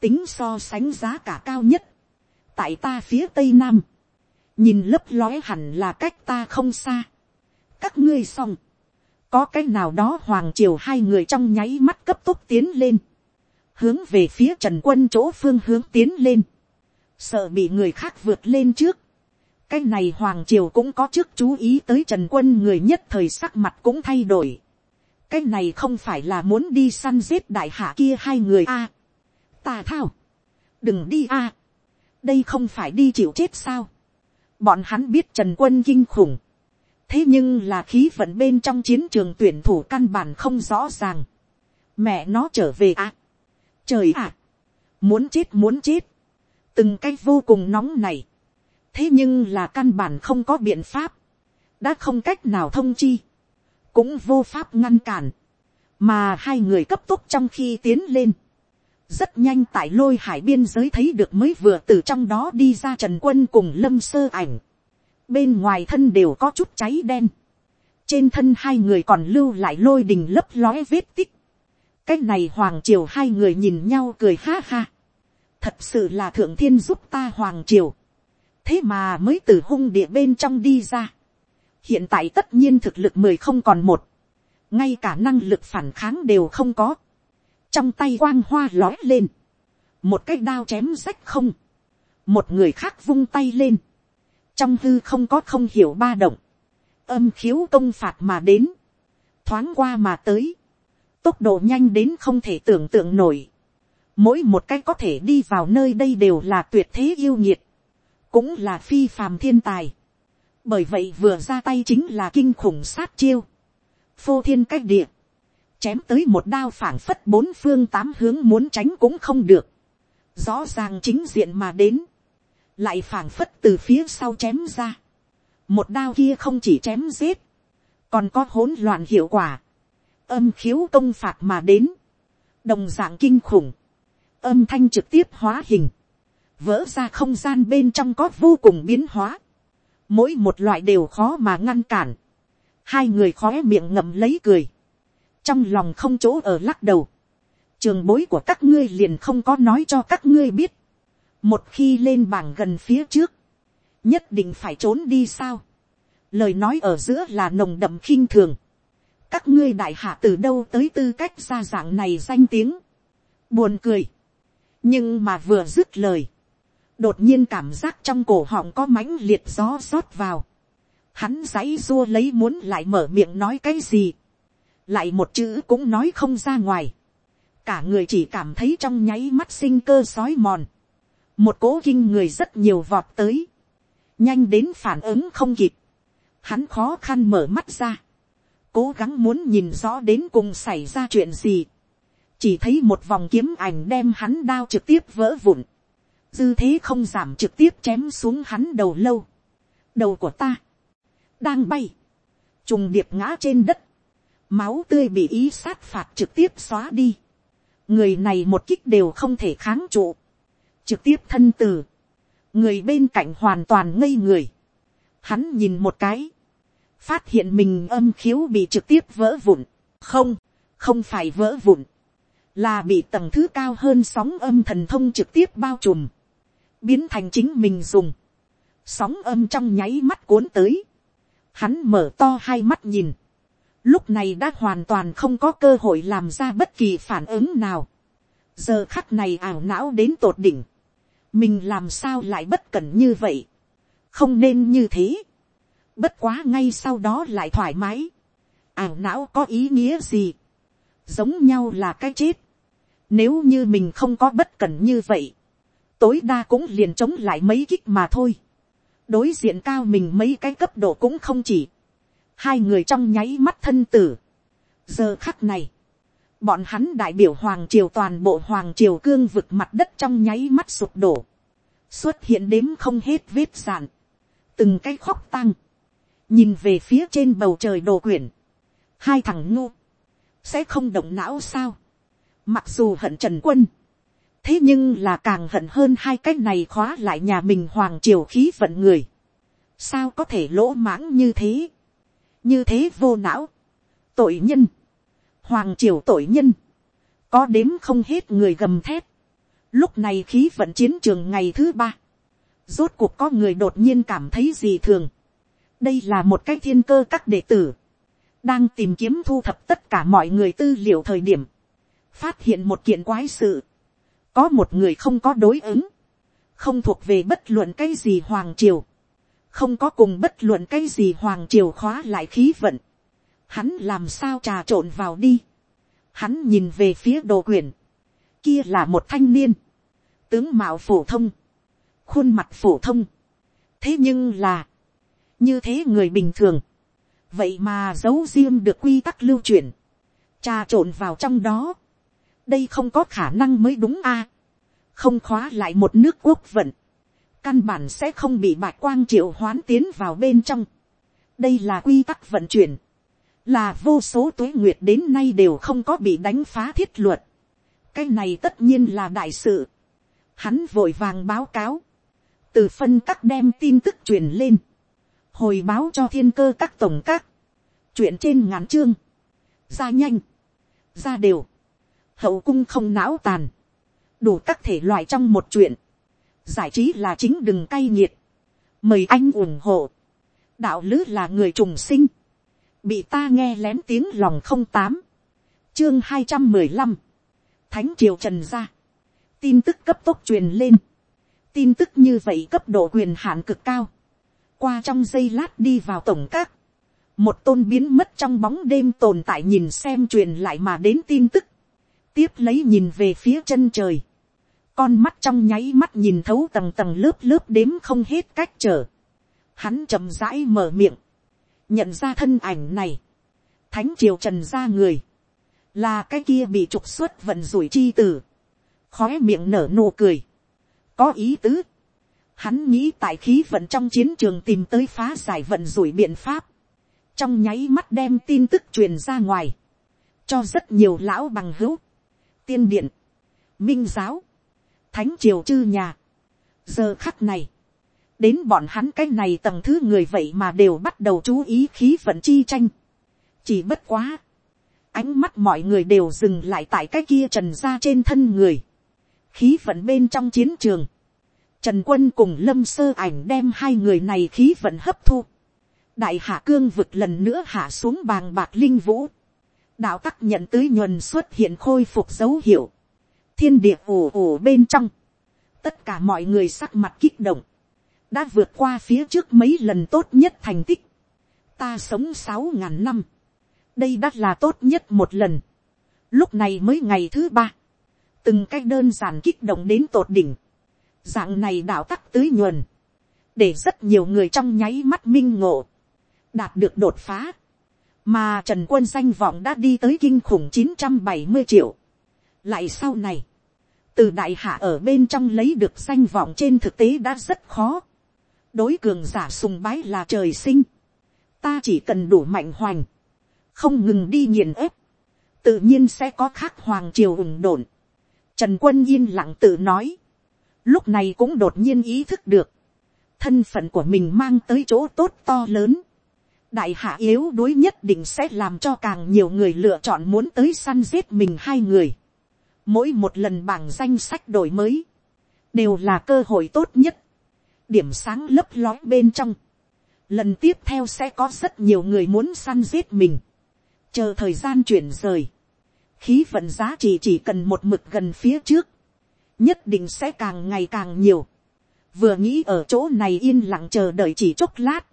A: tính so sánh giá cả cao nhất, tại ta phía tây nam, nhìn lấp lói hẳn là cách ta không xa, các ngươi xong, có cái nào đó hoàng triều hai người trong nháy mắt cấp tốc tiến lên, hướng về phía trần quân chỗ phương hướng tiến lên, sợ bị người khác vượt lên trước. cái này hoàng triều cũng có trước chú ý tới trần quân người nhất thời sắc mặt cũng thay đổi cái này không phải là muốn đi săn giết đại hạ kia hai người a. À, tà thao, đừng đi a. đây không phải đi chịu chết sao. bọn hắn biết trần quân kinh khủng. thế nhưng là khí vận bên trong chiến trường tuyển thủ căn bản không rõ ràng. mẹ nó trở về a. trời ạ, muốn chết muốn chết từng cái vô cùng nóng này, thế nhưng là căn bản không có biện pháp, đã không cách nào thông chi, cũng vô pháp ngăn cản, mà hai người cấp tốc trong khi tiến lên, rất nhanh tại lôi hải biên giới thấy được mới vừa từ trong đó đi ra trần quân cùng lâm sơ ảnh, bên ngoài thân đều có chút cháy đen, trên thân hai người còn lưu lại lôi đình lấp lóe vết tích, cái này hoàng triều hai người nhìn nhau cười ha ha, thật sự là thượng thiên giúp ta hoàng triều, thế mà mới từ hung địa bên trong đi ra, hiện tại tất nhiên thực lực mười không còn một, ngay cả năng lực phản kháng đều không có, trong tay quang hoa lói lên, một cái đao chém rách không, một người khác vung tay lên, trong hư không có không hiểu ba động, âm khiếu công phạt mà đến, thoáng qua mà tới, tốc độ nhanh đến không thể tưởng tượng nổi, mỗi một cái có thể đi vào nơi đây đều là tuyệt thế yêu nhiệt, cũng là phi phàm thiên tài bởi vậy vừa ra tay chính là kinh khủng sát chiêu, phô thiên cách địa, chém tới một đao phảng phất bốn phương tám hướng muốn tránh cũng không được, rõ ràng chính diện mà đến, lại phảng phất từ phía sau chém ra, một đao kia không chỉ chém giết, còn có hỗn loạn hiệu quả, âm khiếu công phạt mà đến, đồng dạng kinh khủng, âm thanh trực tiếp hóa hình, vỡ ra không gian bên trong có vô cùng biến hóa, mỗi một loại đều khó mà ngăn cản, hai người khóe miệng ngậm lấy cười, trong lòng không chỗ ở lắc đầu, trường bối của các ngươi liền không có nói cho các ngươi biết, một khi lên bảng gần phía trước, nhất định phải trốn đi sao, lời nói ở giữa là nồng đậm khinh thường, các ngươi đại hạ từ đâu tới tư cách ra dạng này danh tiếng, buồn cười, nhưng mà vừa dứt lời, đột nhiên cảm giác trong cổ họng có mãnh liệt gió rót vào, hắn giấy rua lấy muốn lại mở miệng nói cái gì, lại một chữ cũng nói không ra ngoài, cả người chỉ cảm thấy trong nháy mắt sinh cơ sói mòn, một cố kinh người rất nhiều vọt tới, nhanh đến phản ứng không kịp, hắn khó khăn mở mắt ra, cố gắng muốn nhìn rõ đến cùng xảy ra chuyện gì, chỉ thấy một vòng kiếm ảnh đem hắn đao trực tiếp vỡ vụn, dư thế không giảm trực tiếp chém xuống hắn đầu lâu, đầu của ta, đang bay, trùng điệp ngã trên đất, máu tươi bị ý sát phạt trực tiếp xóa đi, người này một kích đều không thể kháng trụ, trực tiếp thân từ, người bên cạnh hoàn toàn ngây người, hắn nhìn một cái, phát hiện mình âm khiếu bị trực tiếp vỡ vụn, không, không phải vỡ vụn, là bị tầng thứ cao hơn sóng âm thần thông trực tiếp bao trùm, biến thành chính mình dùng, sóng âm trong nháy mắt cuốn tới, hắn mở to hai mắt nhìn, lúc này đã hoàn toàn không có cơ hội làm ra bất kỳ phản ứng nào, giờ khắc này ảo não đến tột đỉnh, mình làm sao lại bất cẩn như vậy, không nên như thế, bất quá ngay sau đó lại thoải mái, ảo não có ý nghĩa gì, giống nhau là cái chết, nếu như mình không có bất cẩn như vậy, tối đa cũng liền chống lại mấy kích mà thôi. Đối diện cao mình mấy cái cấp độ cũng không chỉ. hai người trong nháy mắt thân tử. giờ khắc này, bọn hắn đại biểu hoàng triều toàn bộ hoàng triều cương vực mặt đất trong nháy mắt sụp đổ, xuất hiện đếm không hết vết sạn, từng cái khóc tăng, nhìn về phía trên bầu trời đồ quyển, hai thằng ngu, sẽ không động não sao, mặc dù hận trần quân, thế nhưng là càng hận hơn hai cái này khóa lại nhà mình hoàng triều khí vận người, sao có thể lỗ mãng như thế, như thế vô não, tội nhân, hoàng triều tội nhân, có đếm không hết người gầm thét. Lúc này khí vận chiến trường ngày thứ ba, rốt cuộc có người đột nhiên cảm thấy gì thường, đây là một cái thiên cơ các đệ tử, đang tìm kiếm thu thập tất cả mọi người tư liệu thời điểm, phát hiện một kiện quái sự, có một người không có đối ứng, không thuộc về bất luận cái gì hoàng triều, không có cùng bất luận cái gì hoàng triều khóa lại khí vận, hắn làm sao trà trộn vào đi, hắn nhìn về phía đồ quyền, kia là một thanh niên, tướng mạo phổ thông, khuôn mặt phổ thông, thế nhưng là, như thế người bình thường, vậy mà giấu riêng được quy tắc lưu truyền, trà trộn vào trong đó, đây không có khả năng mới đúng a, không khóa lại một nước quốc vận, căn bản sẽ không bị bạch quang triệu hoán tiến vào bên trong. đây là quy tắc vận chuyển, là vô số tuế nguyệt đến nay đều không có bị đánh phá thiết luật. cái này tất nhiên là đại sự. hắn vội vàng báo cáo, từ phân các đem tin tức truyền lên, hồi báo cho thiên cơ các tổng các, chuyện trên ngắn chương, ra nhanh, ra đều, hậu cung không não tàn, đủ các thể loại trong một chuyện, giải trí là chính đừng cay nghiệt, mời anh ủng hộ, đạo lứ là người trùng sinh, bị ta nghe lén tiếng lòng không tám, chương hai trăm mười lăm, thánh triều trần gia, tin tức cấp tốc truyền lên, tin tức như vậy cấp độ quyền hạn cực cao, qua trong giây lát đi vào tổng các, một tôn biến mất trong bóng đêm tồn tại nhìn xem truyền lại mà đến tin tức, tiếp lấy nhìn về phía chân trời, con mắt trong nháy mắt nhìn thấu tầng tầng lớp lớp đếm không hết cách trở, hắn chậm rãi mở miệng, nhận ra thân ảnh này, thánh triều trần ra người, là cái kia bị trục xuất vận rủi chi tử, khóe miệng nở nụ cười, có ý tứ, hắn nghĩ tại khí vận trong chiến trường tìm tới phá giải vận rủi biện pháp, trong nháy mắt đem tin tức truyền ra ngoài, cho rất nhiều lão bằng hữu, tiên điện, minh giáo, thánh triều chư nhà. giờ khắc này, đến bọn hắn cái này tầng thứ người vậy mà đều bắt đầu chú ý khí vận chi tranh. chỉ bất quá, ánh mắt mọi người đều dừng lại tại cái kia trần ra trên thân người. khí vận bên trong chiến trường, trần quân cùng lâm sơ ảnh đem hai người này khí vận hấp thu. đại hạ cương vực lần nữa hạ xuống bàng bạc linh vũ đạo tắc nhận tưới nhuần xuất hiện khôi phục dấu hiệu. thiên địa ồ ồ bên trong. tất cả mọi người sắc mặt kích động đã vượt qua phía trước mấy lần tốt nhất thành tích. ta sống sáu ngàn năm, đây đã là tốt nhất một lần. lúc này mới ngày thứ ba, từng cái đơn giản kích động đến tột đỉnh, dạng này đạo tắc tưới nhuần, để rất nhiều người trong nháy mắt minh ngộ, đạt được đột phá, mà trần quân danh vọng đã đi tới kinh khủng chín trăm bảy mươi triệu. lại sau này, từ đại hạ ở bên trong lấy được danh vọng trên thực tế đã rất khó đối cường giả sùng bái là trời sinh, ta chỉ cần đủ mạnh hoành, không ngừng đi nghiền ép, tự nhiên sẽ có khác hoàng triều ủng đồn. Trần quân yên lặng tự nói, lúc này cũng đột nhiên ý thức được, thân phận của mình mang tới chỗ tốt to lớn, đại hạ yếu đuối nhất định sẽ làm cho càng nhiều người lựa chọn muốn tới săn giết mình hai người. Mỗi một lần bảng danh sách đổi mới, đều là cơ hội tốt nhất điểm sáng lấp lói bên trong. Lần tiếp theo sẽ có rất nhiều người muốn săn giết mình. Chờ thời gian chuyển rời. Khí vận giá trị chỉ cần một mực gần phía trước. Nhất định sẽ càng ngày càng nhiều. Vừa nghĩ ở chỗ này yên lặng chờ đợi chỉ chốc lát.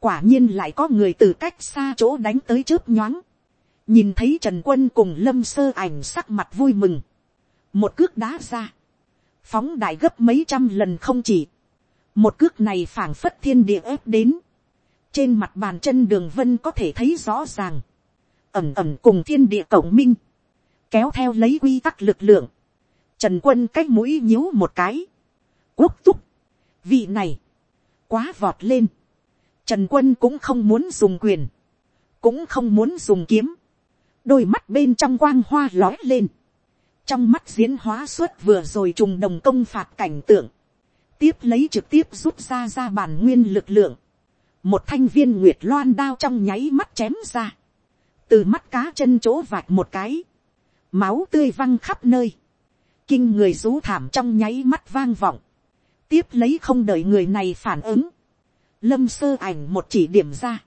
A: Quả nhiên lại có người từ cách xa chỗ đánh tới chớp nhoáng. Nhìn thấy Trần Quân cùng Lâm Sơ ảnh sắc mặt vui mừng. Một cước đá ra. Phóng đại gấp mấy trăm lần không chỉ một cước này phảng phất thiên địa ép đến. trên mặt bàn chân đường vân có thể thấy rõ ràng, ẩm ẩm cùng thiên địa cổng minh, kéo theo lấy quy tắc lực lượng, trần quân cách mũi nhíu một cái, quốc túc, vị này, quá vọt lên, trần quân cũng không muốn dùng quyền, cũng không muốn dùng kiếm, đôi mắt bên trong quang hoa lói lên, trong mắt diễn hóa suốt vừa rồi trùng đồng công phạt cảnh tượng, tiếp lấy trực tiếp rút ra ra bản nguyên lực lượng, một thanh viên nguyệt loan đao trong nháy mắt chém ra, từ mắt cá chân chỗ vạch một cái, máu tươi văng khắp nơi, kinh người rú thảm trong nháy mắt vang vọng, tiếp lấy không đợi người này phản ứng, lâm sơ ảnh một chỉ điểm ra,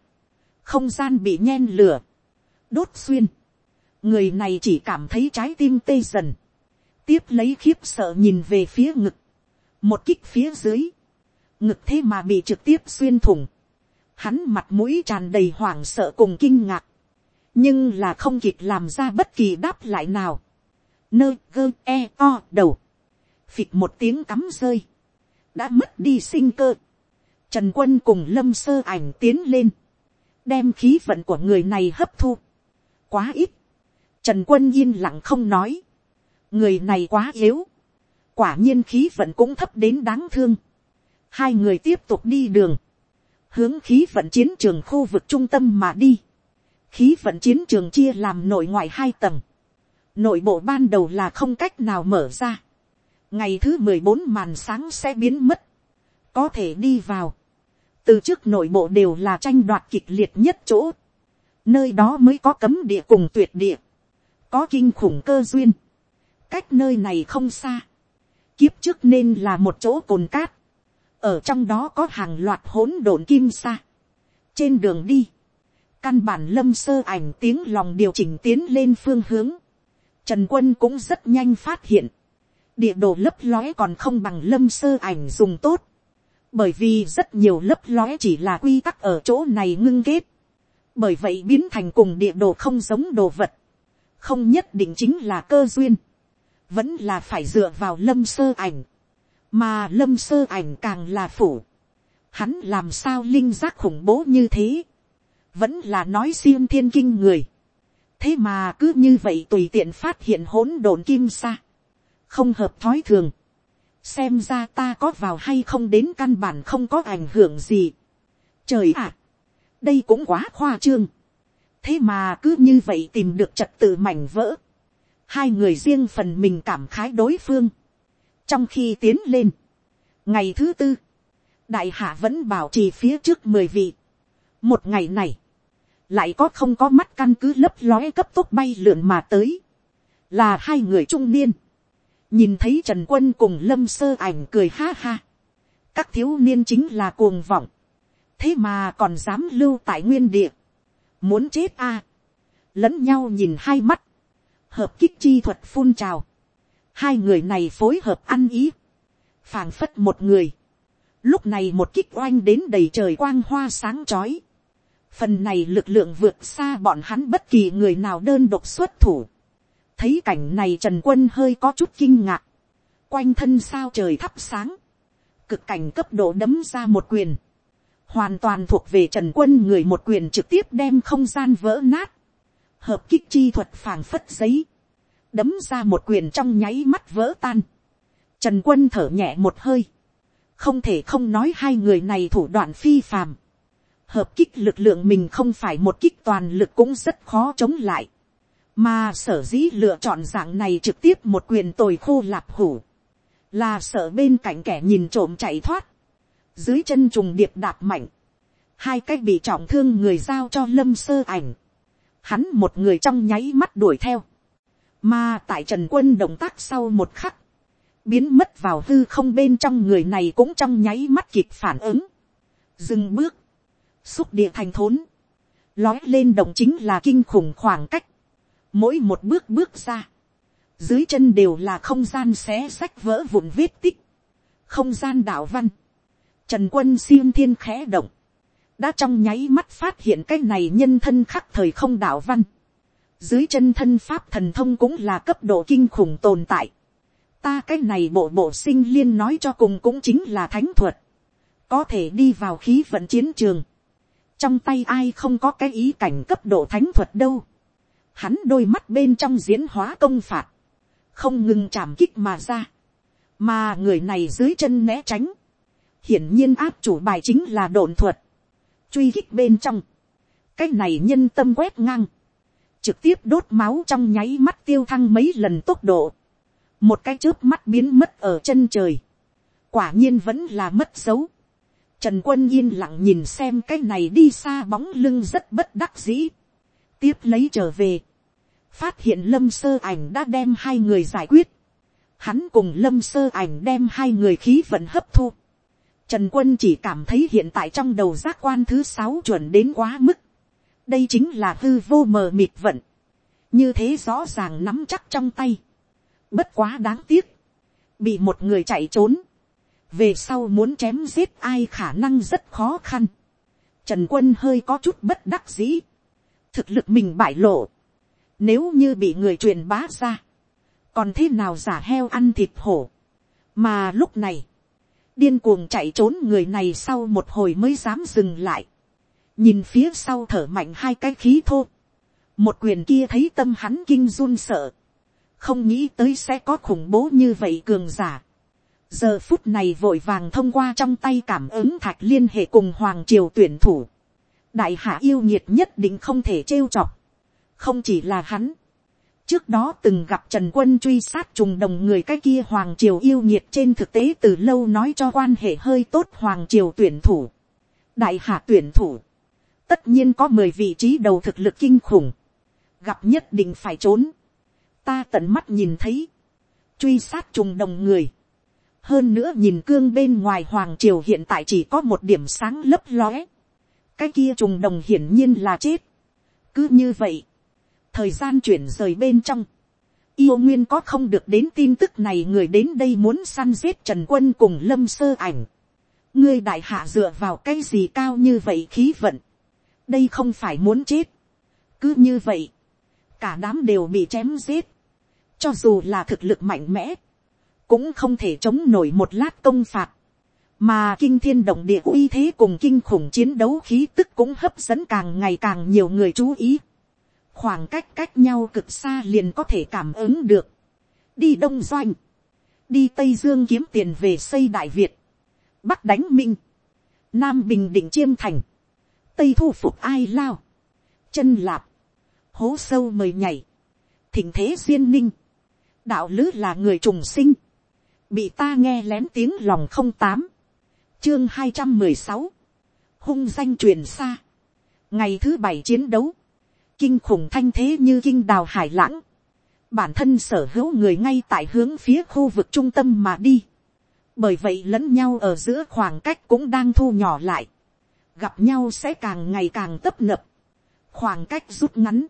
A: không gian bị nhen lửa, đốt xuyên, người này chỉ cảm thấy trái tim tê dần, tiếp lấy khiếp sợ nhìn về phía ngực, một kích phía dưới, ngực thế mà bị trực tiếp xuyên thủng, hắn mặt mũi tràn đầy hoảng sợ cùng kinh ngạc, nhưng là không kịp làm ra bất kỳ đáp lại nào, nơi gơ e o đầu, phịch một tiếng cắm rơi, đã mất đi sinh cơ, trần quân cùng lâm sơ ảnh tiến lên, đem khí vận của người này hấp thu, quá ít, trần quân yên lặng không nói, người này quá yếu, quả nhiên khí vận cũng thấp đến đáng thương, hai người tiếp tục đi đường, hướng khí vận chiến trường khu vực trung tâm mà đi, khí vận chiến trường chia làm nội ngoại hai tầng, nội bộ ban đầu là không cách nào mở ra, ngày thứ mười bốn màn sáng sẽ biến mất, có thể đi vào, từ trước nội bộ đều là tranh đoạt kịch liệt nhất chỗ, nơi đó mới có cấm địa cùng tuyệt địa, có kinh khủng cơ duyên, cách nơi này không xa, kiếp trước nên là một chỗ cồn cát, ở trong đó có hàng loạt hỗn độn kim sa, trên đường đi, căn bản lâm sơ ảnh tiếng lòng điều chỉnh tiến lên phương hướng, trần quân cũng rất nhanh phát hiện, địa đồ lấp lóe còn không bằng lâm sơ ảnh dùng tốt, bởi vì rất nhiều lớp lóe chỉ là quy tắc ở chỗ này ngưng kết, bởi vậy biến thành cùng địa đồ không giống đồ vật, không nhất định chính là cơ duyên, vẫn là phải dựa vào lâm sơ ảnh, mà lâm sơ ảnh càng là phủ, hắn làm sao linh giác khủng bố như thế, vẫn là nói xiêm thiên kinh người, thế mà cứ như vậy tùy tiện phát hiện hỗn độn kim sa, không hợp thói thường, xem ra ta có vào hay không đến căn bản không có ảnh hưởng gì. Trời ạ, đây cũng quá khoa trương. thế mà cứ như vậy tìm được trật tự mảnh vỡ. hai người riêng phần mình cảm khái đối phương. trong khi tiến lên, ngày thứ tư, đại hạ vẫn bảo trì phía trước mười vị. một ngày này, lại có không có mắt căn cứ lấp lóe cấp tốc bay lượn mà tới, là hai người trung niên nhìn thấy trần quân cùng lâm sơ ảnh cười ha ha, các thiếu niên chính là cuồng vọng, thế mà còn dám lưu tại nguyên địa, muốn chết a, lẫn nhau nhìn hai mắt, hợp kích chi thuật phun trào, hai người này phối hợp ăn ý, phảng phất một người, lúc này một kích oanh đến đầy trời quang hoa sáng chói, phần này lực lượng vượt xa bọn hắn bất kỳ người nào đơn độc xuất thủ, thấy cảnh này trần quân hơi có chút kinh ngạc, quanh thân sao trời thắp sáng, cực cảnh cấp độ đấm ra một quyền, hoàn toàn thuộc về trần quân người một quyền trực tiếp đem không gian vỡ nát, hợp kích chi thuật phảng phất giấy, đấm ra một quyền trong nháy mắt vỡ tan, trần quân thở nhẹ một hơi, không thể không nói hai người này thủ đoạn phi phàm, hợp kích lực lượng mình không phải một kích toàn lực cũng rất khó chống lại mà sở dĩ lựa chọn dạng này trực tiếp một quyền tồi khô lạp hủ, là sợ bên cạnh kẻ nhìn trộm chạy thoát, dưới chân trùng điệp đạp mạnh, hai cách bị trọng thương người giao cho lâm sơ ảnh, hắn một người trong nháy mắt đuổi theo, mà tại trần quân động tác sau một khắc, biến mất vào hư không bên trong người này cũng trong nháy mắt kịp phản ứng, dừng bước, xúc địa thành thốn, lói lên động chính là kinh khủng khoảng cách, mỗi một bước bước ra, dưới chân đều là không gian xé sách vỡ vụn vết tích, không gian đạo văn, trần quân siêng thiên khẽ động, đã trong nháy mắt phát hiện cái này nhân thân khắc thời không đạo văn, dưới chân thân pháp thần thông cũng là cấp độ kinh khủng tồn tại, ta cái này bộ bộ sinh liên nói cho cùng cũng chính là thánh thuật, có thể đi vào khí vận chiến trường, trong tay ai không có cái ý cảnh cấp độ thánh thuật đâu. Hắn đôi mắt bên trong diễn hóa công phạt, không ngừng chạm kích mà ra, mà người này dưới chân né tránh, hiển nhiên áp chủ bài chính là đồn thuật, truy kích bên trong, cái này nhân tâm quét ngang, trực tiếp đốt máu trong nháy mắt tiêu thăng mấy lần tốc độ, một cái chớp mắt biến mất ở chân trời, quả nhiên vẫn là mất dấu, Trần quân yên lặng nhìn xem cái này đi xa bóng lưng rất bất đắc dĩ. Tiếp lấy trở về. Phát hiện lâm sơ ảnh đã đem hai người giải quyết. Hắn cùng lâm sơ ảnh đem hai người khí vận hấp thu. Trần quân chỉ cảm thấy hiện tại trong đầu giác quan thứ sáu chuẩn đến quá mức. Đây chính là hư vô mờ mịt vận. Như thế rõ ràng nắm chắc trong tay. Bất quá đáng tiếc. Bị một người chạy trốn về sau muốn chém giết ai khả năng rất khó khăn. Trần quân hơi có chút bất đắc dĩ. Thực lực mình bại lộ. Nếu như bị người truyền bá ra. Còn thế nào giả heo ăn thịt hổ. Mà lúc này. Điên cuồng chạy trốn người này sau một hồi mới dám dừng lại. Nhìn phía sau thở mạnh hai cái khí thô. Một quyền kia thấy tâm hắn kinh run sợ. Không nghĩ tới sẽ có khủng bố như vậy cường giả giờ phút này vội vàng thông qua trong tay cảm ứng thạch liên hệ cùng hoàng triều tuyển thủ đại hạ yêu nhiệt nhất định không thể trêu chọc. không chỉ là hắn. trước đó từng gặp trần quân truy sát trùng đồng người cái kia hoàng triều yêu nhiệt trên thực tế từ lâu nói cho quan hệ hơi tốt hoàng triều tuyển thủ. đại hạ tuyển thủ. tất nhiên có mười vị trí đầu thực lực kinh khủng. gặp nhất định phải trốn. ta tận mắt nhìn thấy. truy sát trùng đồng người hơn nữa nhìn cương bên ngoài hoàng triều hiện tại chỉ có một điểm sáng lấp lóe cái kia trùng đồng hiển nhiên là chết. cứ như vậy, thời gian chuyển rời bên trong, yêu nguyên có không được đến tin tức này người đến đây muốn săn giết trần quân cùng lâm sơ ảnh. ngươi đại hạ dựa vào cái gì cao như vậy khí vận. đây không phải muốn chết. cứ như vậy, cả đám đều bị chém giết. cho dù là thực lực mạnh mẽ, cũng không thể chống nổi một lát công phạt, mà kinh thiên động địa uy thế cùng kinh khủng chiến đấu khí tức cũng hấp dẫn càng ngày càng nhiều người chú ý. khoảng cách cách nhau cực xa liền có thể cảm ứng được. đi đông doanh, đi tây dương kiếm tiền về xây đại việt, bắc đánh minh, nam bình định chiêm thành, tây thu phục ai lao, chân lạp, hố sâu mời nhảy, thỉnh thế duyên ninh, đạo lứ là người trùng sinh, bị ta nghe lén tiếng lòng không tám, chương hai trăm mười sáu, hung danh truyền xa, ngày thứ bảy chiến đấu, kinh khủng thanh thế như kinh đào hải lãng, bản thân sở hữu người ngay tại hướng phía khu vực trung tâm mà đi, bởi vậy lẫn nhau ở giữa khoảng cách cũng đang thu nhỏ lại, gặp nhau sẽ càng ngày càng tấp nập, khoảng cách rút ngắn,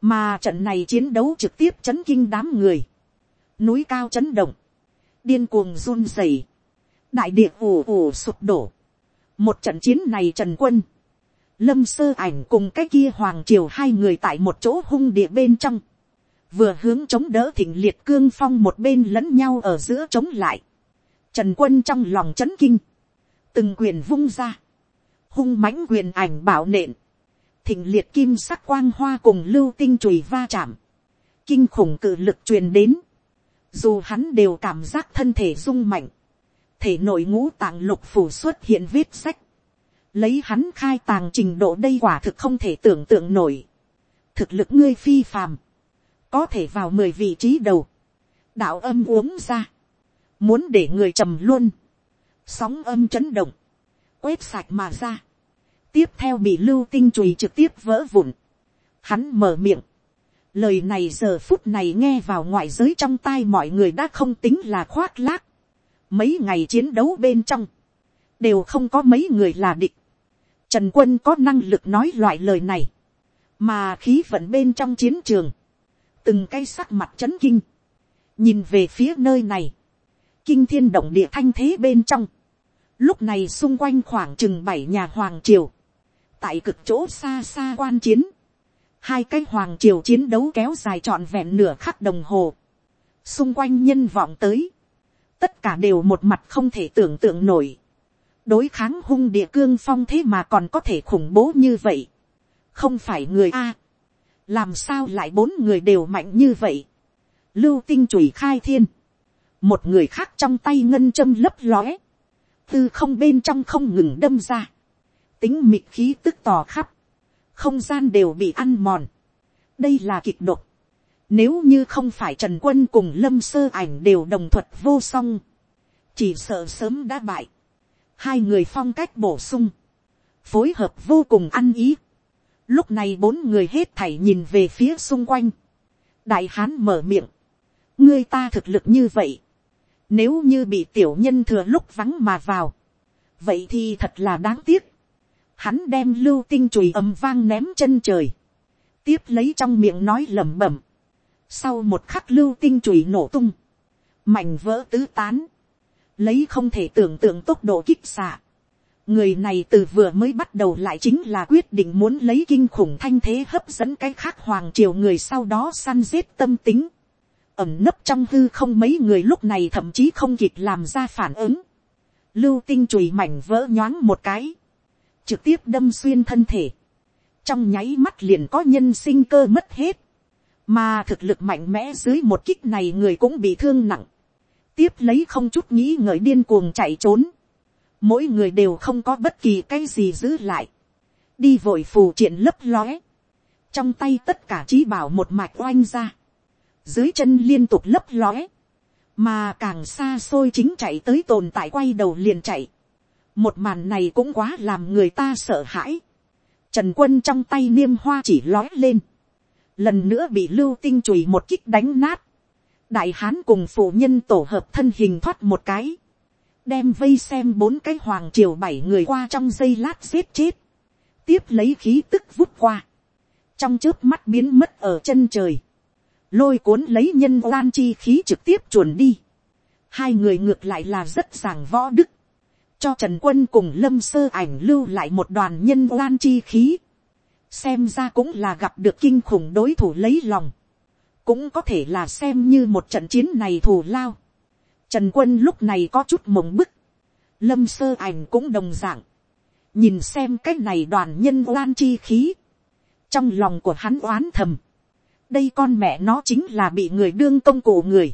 A: mà trận này chiến đấu trực tiếp chấn kinh đám người, núi cao chấn động, điên cuồng run rẩy, đại địa ù ù sụp đổ. một trận chiến này trần quân, lâm sơ ảnh cùng cái kia hoàng triều hai người tại một chỗ hung địa bên trong, vừa hướng chống đỡ thịnh liệt cương phong một bên lẫn nhau ở giữa chống lại. Trần quân trong lòng chấn kinh, từng quyền vung ra, hung mãnh quyền ảnh bảo nện, thịnh liệt kim sắc quang hoa cùng lưu tinh chùy va chạm, kinh khủng cự lực truyền đến, dù hắn đều cảm giác thân thể rung mạnh, thể nội ngũ tạng lục phủ xuất hiện viết sách, lấy hắn khai tàng trình độ đây quả thực không thể tưởng tượng nổi, thực lực ngươi phi phàm, có thể vào mười vị trí đầu, đạo âm uống ra, muốn để người trầm luôn, sóng âm chấn động, quét sạch mà ra, tiếp theo bị lưu tinh chùy trực tiếp vỡ vụn, hắn mở miệng, Lời này giờ phút này nghe vào ngoại giới trong tai mọi người đã không tính là khoác lác. Mấy ngày chiến đấu bên trong. Đều không có mấy người là địch. Trần quân có năng lực nói loại lời này. Mà khí vận bên trong chiến trường. Từng cây sắc mặt chấn kinh. Nhìn về phía nơi này. Kinh thiên động địa thanh thế bên trong. Lúc này xung quanh khoảng chừng bảy nhà hoàng triều. Tại cực chỗ xa xa quan chiến hai cái hoàng triều chiến đấu kéo dài trọn vẹn nửa khắc đồng hồ, xung quanh nhân vọng tới, tất cả đều một mặt không thể tưởng tượng nổi, đối kháng hung địa cương phong thế mà còn có thể khủng bố như vậy. không phải người a. làm sao lại bốn người đều mạnh như vậy. lưu tinh chùy khai thiên. một người khác trong tay ngân châm lấp lóe. tư không bên trong không ngừng đâm ra. tính mịt khí tức tò khắp. không gian đều bị ăn mòn. đây là kịch độc. Nếu như không phải Trần Quân cùng Lâm Sơ Ảnh đều đồng thuật vô song. Chỉ sợ sớm đã bại hai người phong cách bổ sung, phối hợp vô cùng ăn ý. Lúc này bốn người hết thảy nhìn về phía xung quanh. đại hán mở miệng, ngươi ta thực lực như vậy, nếu như bị tiểu nhân thừa lúc vắng mà vào, vậy thì thật là đáng tiếc. Hắn đem lưu tinh chùi ầm vang ném chân trời, tiếp lấy trong miệng nói lẩm bẩm. Sau một khắc lưu tinh chùy nổ tung, mảnh vỡ tứ tán, lấy không thể tưởng tượng tốc độ kích xạ. người này từ vừa mới bắt đầu lại chính là quyết định muốn lấy kinh khủng thanh thế hấp dẫn cái khác hoàng triều người sau đó săn giết tâm tính. ẩm nấp trong hư không mấy người lúc này thậm chí không kịp làm ra phản ứng. lưu tinh chùy mảnh vỡ nhoáng một cái, trực tiếp đâm xuyên thân thể. trong nháy mắt liền có nhân sinh cơ mất hết, mà thực lực mạnh mẽ dưới một kích này người cũng bị thương nặng tiếp lấy không chút nghĩ ngợi điên cuồng chạy trốn. Mỗi người đều không có bất kỳ cái gì giữ lại. Đi vội phù triện lấp lóe. Trong tay tất cả trí bảo một mạch oanh ra. Dưới chân liên tục lấp lóe. Mà càng xa xôi chính chạy tới tồn tại quay đầu liền chạy. Một màn này cũng quá làm người ta sợ hãi. Trần quân trong tay niêm hoa chỉ lói lên. Lần nữa bị lưu tinh chùi một kích đánh nát. Đại hán cùng phụ nhân tổ hợp thân hình thoát một cái, đem vây xem bốn cái hoàng triều bảy người qua trong giây lát giết chết, tiếp lấy khí tức vút qua, trong trước mắt biến mất ở chân trời, lôi cuốn lấy nhân oan chi khí trực tiếp chuồn đi, hai người ngược lại là rất giảng võ đức, cho trần quân cùng lâm sơ ảnh lưu lại một đoàn nhân oan chi khí, xem ra cũng là gặp được kinh khủng đối thủ lấy lòng, cũng có thể là xem như một trận chiến này thù lao. Trần quân lúc này có chút mộng bức, lâm sơ ảnh cũng đồng dạng, nhìn xem cái này đoàn nhân oan chi khí, trong lòng của hắn oán thầm, đây con mẹ nó chính là bị người đương công cụ người,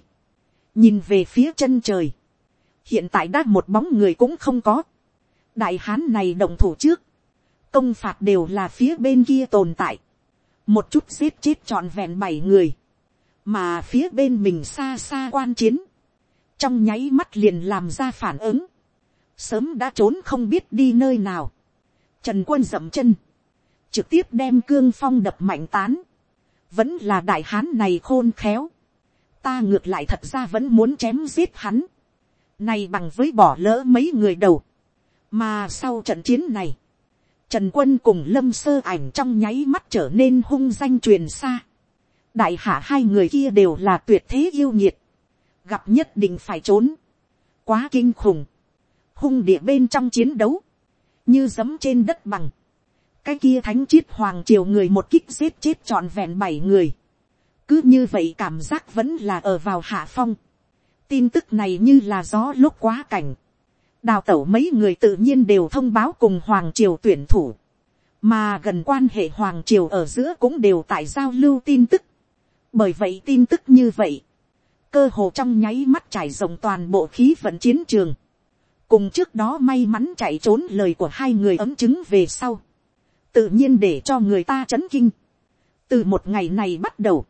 A: nhìn về phía chân trời, hiện tại đã một bóng người cũng không có, đại hán này động thủ trước, công phạt đều là phía bên kia tồn tại, một chút giết chết trọn vẹn bảy người, mà phía bên mình xa xa quan chiến, trong nháy mắt liền làm ra phản ứng, sớm đã trốn không biết đi nơi nào, trần quân dậm chân, trực tiếp đem cương phong đập mạnh tán, vẫn là đại hán này khôn khéo, ta ngược lại thật ra vẫn muốn chém giết hắn, này bằng với bỏ lỡ mấy người đầu, mà sau trận chiến này, trần quân cùng lâm sơ ảnh trong nháy mắt trở nên hung danh truyền xa, đại hạ hai người kia đều là tuyệt thế yêu nhiệt, gặp nhất định phải trốn, quá kinh khủng, hung địa bên trong chiến đấu, như giấm trên đất bằng, cái kia thánh chiết hoàng triều người một kích giết chết trọn vẹn bảy người, cứ như vậy cảm giác vẫn là ở vào hạ phong, tin tức này như là gió lúc quá cảnh, đào tẩu mấy người tự nhiên đều thông báo cùng hoàng triều tuyển thủ, mà gần quan hệ hoàng triều ở giữa cũng đều tại giao lưu tin tức, bởi vậy tin tức như vậy, cơ hồ trong nháy mắt trải rộng toàn bộ khí vận chiến trường, cùng trước đó may mắn chạy trốn lời của hai người ấm chứng về sau, tự nhiên để cho người ta chấn kinh. từ một ngày này bắt đầu,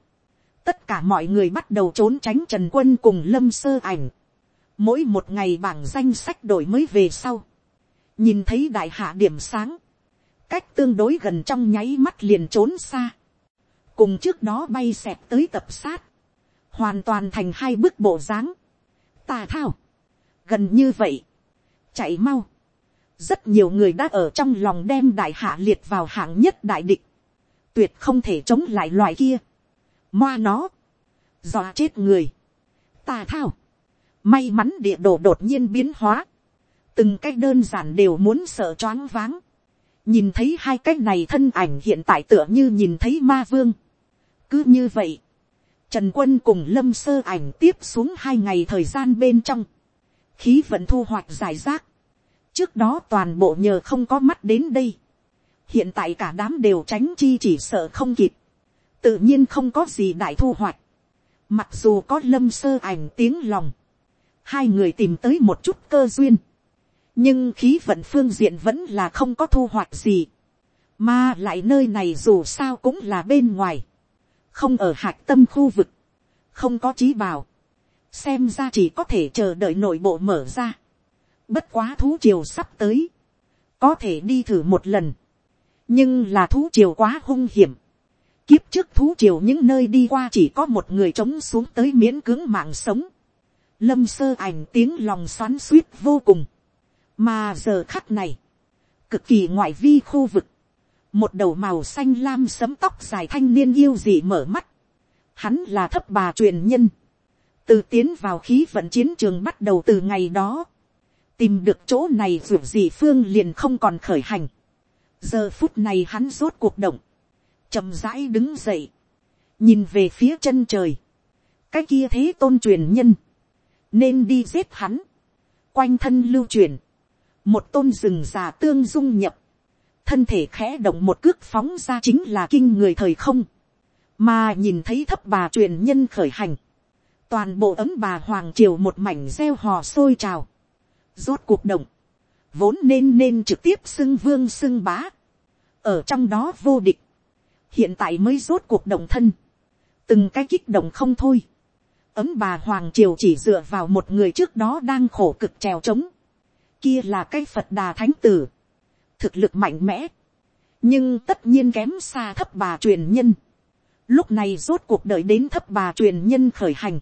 A: tất cả mọi người bắt đầu trốn tránh trần quân cùng lâm sơ ảnh, mỗi một ngày bảng danh sách đổi mới về sau, nhìn thấy đại hạ điểm sáng, cách tương đối gần trong nháy mắt liền trốn xa, cùng trước đó bay xẹp tới tập sát, hoàn toàn thành hai bước bộ dáng, tà thao, gần như vậy, chạy mau, rất nhiều người đã ở trong lòng đem đại hạ liệt vào hạng nhất đại địch, tuyệt không thể chống lại loại kia, moa nó, dọa chết người, tà thao, may mắn địa đồ đột nhiên biến hóa, từng cách đơn giản đều muốn sợ choáng váng, nhìn thấy hai cách này thân ảnh hiện tại tựa như nhìn thấy ma vương, cứ như vậy, trần quân cùng lâm sơ ảnh tiếp xuống hai ngày thời gian bên trong, khí vận thu hoạch giải rác, trước đó toàn bộ nhờ không có mắt đến đây, hiện tại cả đám đều tránh chi chỉ sợ không kịp, tự nhiên không có gì đại thu hoạch, mặc dù có lâm sơ ảnh tiếng lòng, hai người tìm tới một chút cơ duyên, nhưng khí vận phương diện vẫn là không có thu hoạch gì, mà lại nơi này dù sao cũng là bên ngoài, không ở hạc tâm khu vực, không có trí bào. xem ra chỉ có thể chờ đợi nội bộ mở ra. Bất quá thú triều sắp tới, có thể đi thử một lần, nhưng là thú triều quá hung hiểm. Kiếp trước thú triều những nơi đi qua chỉ có một người trống xuống tới miễn cưỡng mạng sống. Lâm sơ ảnh tiếng lòng xoắn suýt vô cùng. Mà giờ khắc này, cực kỳ ngoại vi khu vực, một đầu màu xanh lam sấm tóc dài thanh niên yêu dị mở mắt. Hắn là thấp bà truyền nhân. Từ tiến vào khí vận chiến trường bắt đầu từ ngày đó. Tìm được chỗ này dù gì phương liền không còn khởi hành. Giờ phút này hắn rốt cuộc động. chậm rãi đứng dậy. Nhìn về phía chân trời. Cái kia thế tôn truyền nhân. Nên đi giết hắn. Quanh thân lưu truyền. Một tôn rừng già tương dung nhập. Thân thể khẽ động một cước phóng ra chính là kinh người thời không, mà nhìn thấy thấp bà truyền nhân khởi hành, toàn bộ ấm bà hoàng triều một mảnh gieo hò sôi trào, rốt cuộc động, vốn nên nên trực tiếp xưng vương xưng bá, ở trong đó vô địch, hiện tại mới rốt cuộc động thân, từng cái kích động không thôi, ấm bà hoàng triều chỉ dựa vào một người trước đó đang khổ cực trèo trống, kia là cái phật đà thánh tử, thực lực mạnh mẽ, nhưng tất nhiên kém xa thấp bà truyền nhân. Lúc này rốt cuộc đợi đến thấp bà truyền nhân khởi hành,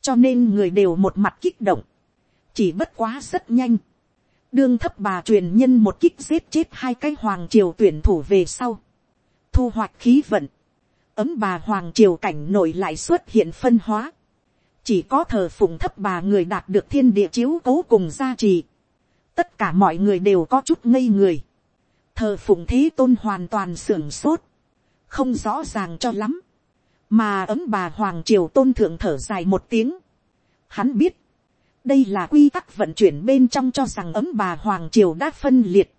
A: cho nên người đều một mặt kích động, chỉ bất quá rất nhanh. đương thấp bà truyền nhân một kích giết chết hai cái hoàng triều tuyển thủ về sau, thu hoạch khí vận, ấm bà hoàng triều cảnh nổi lại xuất hiện phân hóa, chỉ có thờ phụng thấp bà người đạt được thiên địa chiếu cố cùng gia trì, tất cả mọi người đều có chút ngây người, thờ phụng thế tôn hoàn toàn sưởng sốt, không rõ ràng cho lắm, mà ấm bà hoàng triều tôn thượng thở dài một tiếng, hắn biết, đây là quy tắc vận chuyển bên trong cho rằng ấm bà hoàng triều đã phân liệt,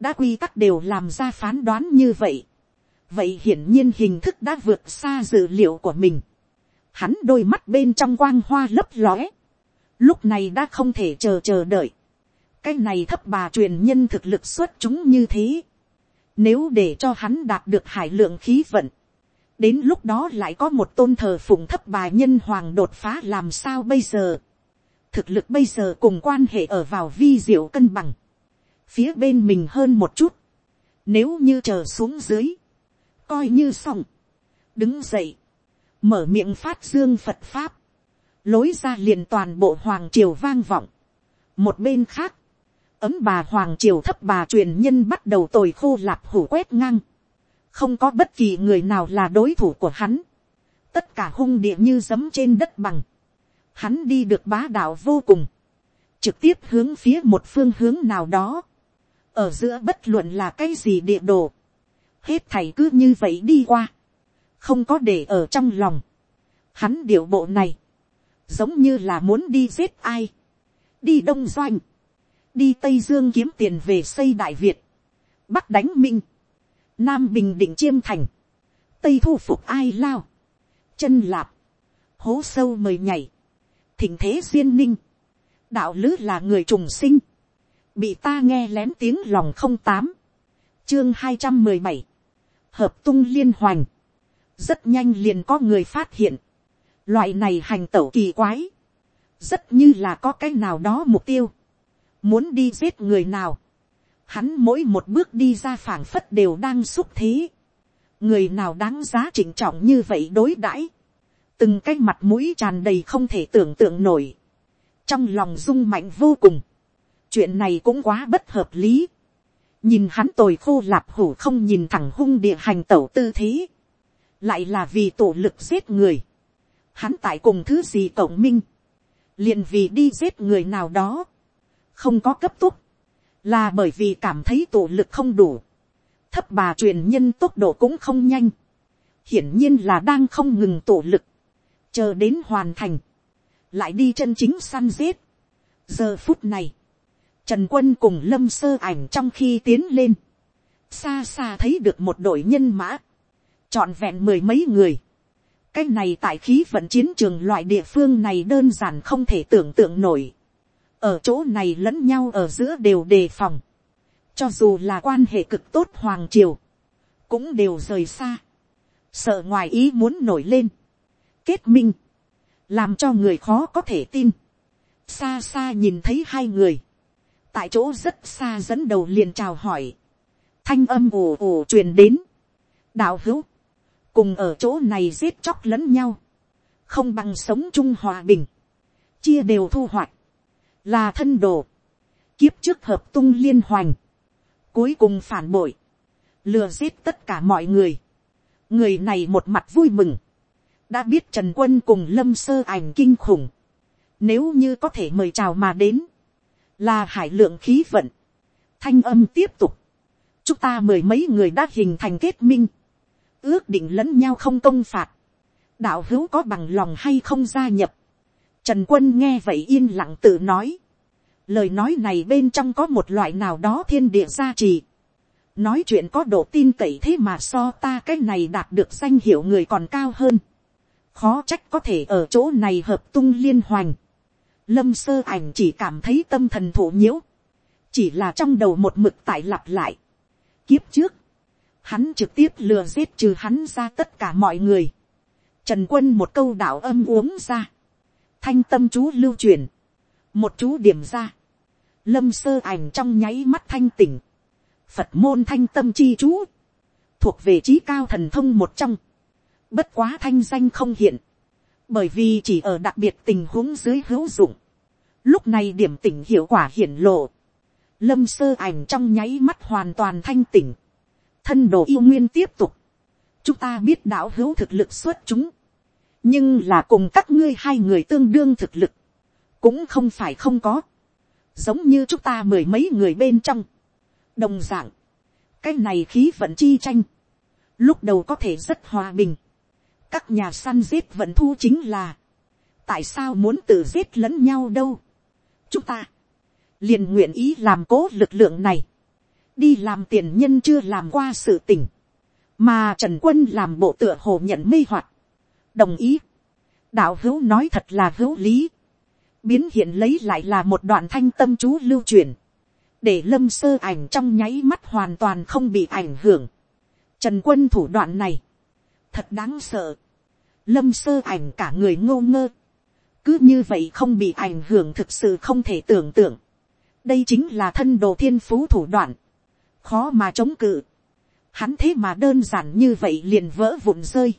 A: đã quy tắc đều làm ra phán đoán như vậy, vậy hiển nhiên hình thức đã vượt xa dự liệu của mình, hắn đôi mắt bên trong quang hoa lấp lóe, lúc này đã không thể chờ chờ đợi, cái này thấp bà truyền nhân thực lực xuất chúng như thế. Nếu để cho hắn đạt được hải lượng khí vận. Đến lúc đó lại có một tôn thờ phụng thấp bà nhân hoàng đột phá làm sao bây giờ. Thực lực bây giờ cùng quan hệ ở vào vi diệu cân bằng. Phía bên mình hơn một chút. Nếu như chờ xuống dưới. Coi như xong. Đứng dậy. Mở miệng phát dương Phật Pháp. Lối ra liền toàn bộ hoàng triều vang vọng. Một bên khác, ấm bà hoàng triều thấp bà truyền nhân bắt đầu tồi khô lạp hủ quét ngang. không có bất kỳ người nào là đối thủ của hắn. tất cả hung địa như giấm trên đất bằng. hắn đi được bá đạo vô cùng. trực tiếp hướng phía một phương hướng nào đó. ở giữa bất luận là cái gì địa đồ. hết thầy cứ như vậy đi qua không có để ở trong lòng. hắn điệu bộ này. giống như là muốn đi giết ai. đi đông doanh đi tây dương kiếm tiền về xây đại việt, bắc đánh minh, nam bình định chiêm thành, tây thu phục ai lao, chân lạp, hố sâu mời nhảy, thỉnh thế duyên ninh, đạo lứ là người trùng sinh, bị ta nghe lén tiếng lòng không tám, chương hai trăm mười bảy, hợp tung liên hoành, rất nhanh liền có người phát hiện, loại này hành tẩu kỳ quái, rất như là có cái nào đó mục tiêu, muốn đi giết người nào, hắn mỗi một bước đi ra phảng phất đều đang xúc thế, người nào đáng giá trịnh trọng như vậy đối đãi, từng cái mặt mũi tràn đầy không thể tưởng tượng nổi, trong lòng rung mạnh vô cùng, chuyện này cũng quá bất hợp lý, nhìn hắn tồi khô lạp hủ không nhìn thẳng hung địa hành tẩu tư thế, lại là vì tổ lực giết người, hắn tại cùng thứ gì cộng minh, liền vì đi giết người nào đó, không có cấp tốc, là bởi vì cảm thấy tổ lực không đủ, thấp bà truyền nhân tốc độ cũng không nhanh, hiển nhiên là đang không ngừng tổ lực, chờ đến hoàn thành, lại đi chân chính săn giết. giờ phút này, Trần quân cùng lâm sơ ảnh trong khi tiến lên. Xa xa thấy được một đội nhân mã. Chọn vẹn mười mấy người. Cái này tại khí vận chiến trường loại địa phương này đơn giản không thể tưởng tượng nổi. Ở chỗ này lẫn nhau ở giữa đều đề phòng. Cho dù là quan hệ cực tốt Hoàng Triều. Cũng đều rời xa. Sợ ngoài ý muốn nổi lên. Kết minh. Làm cho người khó có thể tin. Xa xa nhìn thấy hai người tại chỗ rất xa dẫn đầu liền chào hỏi, thanh âm ồ ồ truyền đến, đạo hữu, cùng ở chỗ này giết chóc lẫn nhau, không bằng sống chung hòa bình, chia đều thu hoạch, là thân đồ, kiếp trước hợp tung liên hoành, cuối cùng phản bội, lừa giết tất cả mọi người, người này một mặt vui mừng, đã biết trần quân cùng lâm sơ ảnh kinh khủng, nếu như có thể mời chào mà đến, là hải lượng khí vận, thanh âm tiếp tục, chúng ta mười mấy người đã hình thành kết minh, ước định lẫn nhau không công phạt, đạo hữu có bằng lòng hay không gia nhập, trần quân nghe vậy yên lặng tự nói, lời nói này bên trong có một loại nào đó thiên địa gia trì, nói chuyện có độ tin cậy thế mà so ta cái này đạt được danh hiệu người còn cao hơn, khó trách có thể ở chỗ này hợp tung liên hoành, lâm sơ ảnh chỉ cảm thấy tâm thần thổ nhiễu, chỉ là trong đầu một mực tại lặp lại. Kiếp trước, hắn trực tiếp lừa giết trừ hắn ra tất cả mọi người. Trần quân một câu đạo âm uống ra. Thanh tâm chú lưu truyền. Một chú điểm ra. Lâm sơ ảnh trong nháy mắt thanh tỉnh. Phật môn thanh tâm chi chú. Thuộc về trí cao thần thông một trong. Bất quá thanh danh không hiện bởi vì chỉ ở đặc biệt tình huống dưới hữu dụng, lúc này điểm tỉnh hiệu quả hiển lộ, lâm sơ ảnh trong nháy mắt hoàn toàn thanh tỉnh, thân đồ yêu nguyên tiếp tục, chúng ta biết đạo hữu thực lực xuất chúng, nhưng là cùng các ngươi hai người tương đương thực lực, cũng không phải không có, giống như chúng ta mười mấy người bên trong, đồng d ạ n g cái này khí vận chi tranh, lúc đầu có thể rất hòa bình, các nhà săn giết vẫn thu chính là, tại sao muốn tự giết lẫn nhau đâu. chúng ta, liền nguyện ý làm cố lực lượng này, đi làm tiền nhân chưa làm qua sự tình, mà trần quân làm bộ tựa hồ nhận mê hoặc, đồng ý, đạo hữu nói thật là hữu lý, biến hiện lấy lại là một đoạn thanh tâm chú lưu truyền, để lâm sơ ảnh trong nháy mắt hoàn toàn không bị ảnh hưởng. Trần quân thủ đoạn này, thật đáng sợ. Lâm sơ ảnh cả người ngô ngơ. Cứ như vậy không bị ảnh hưởng thực sự không thể tưởng tượng. Đây chính là thân đồ thiên phú thủ đoạn. Khó mà chống cự. Hắn thế mà đơn giản như vậy liền vỡ vụn rơi.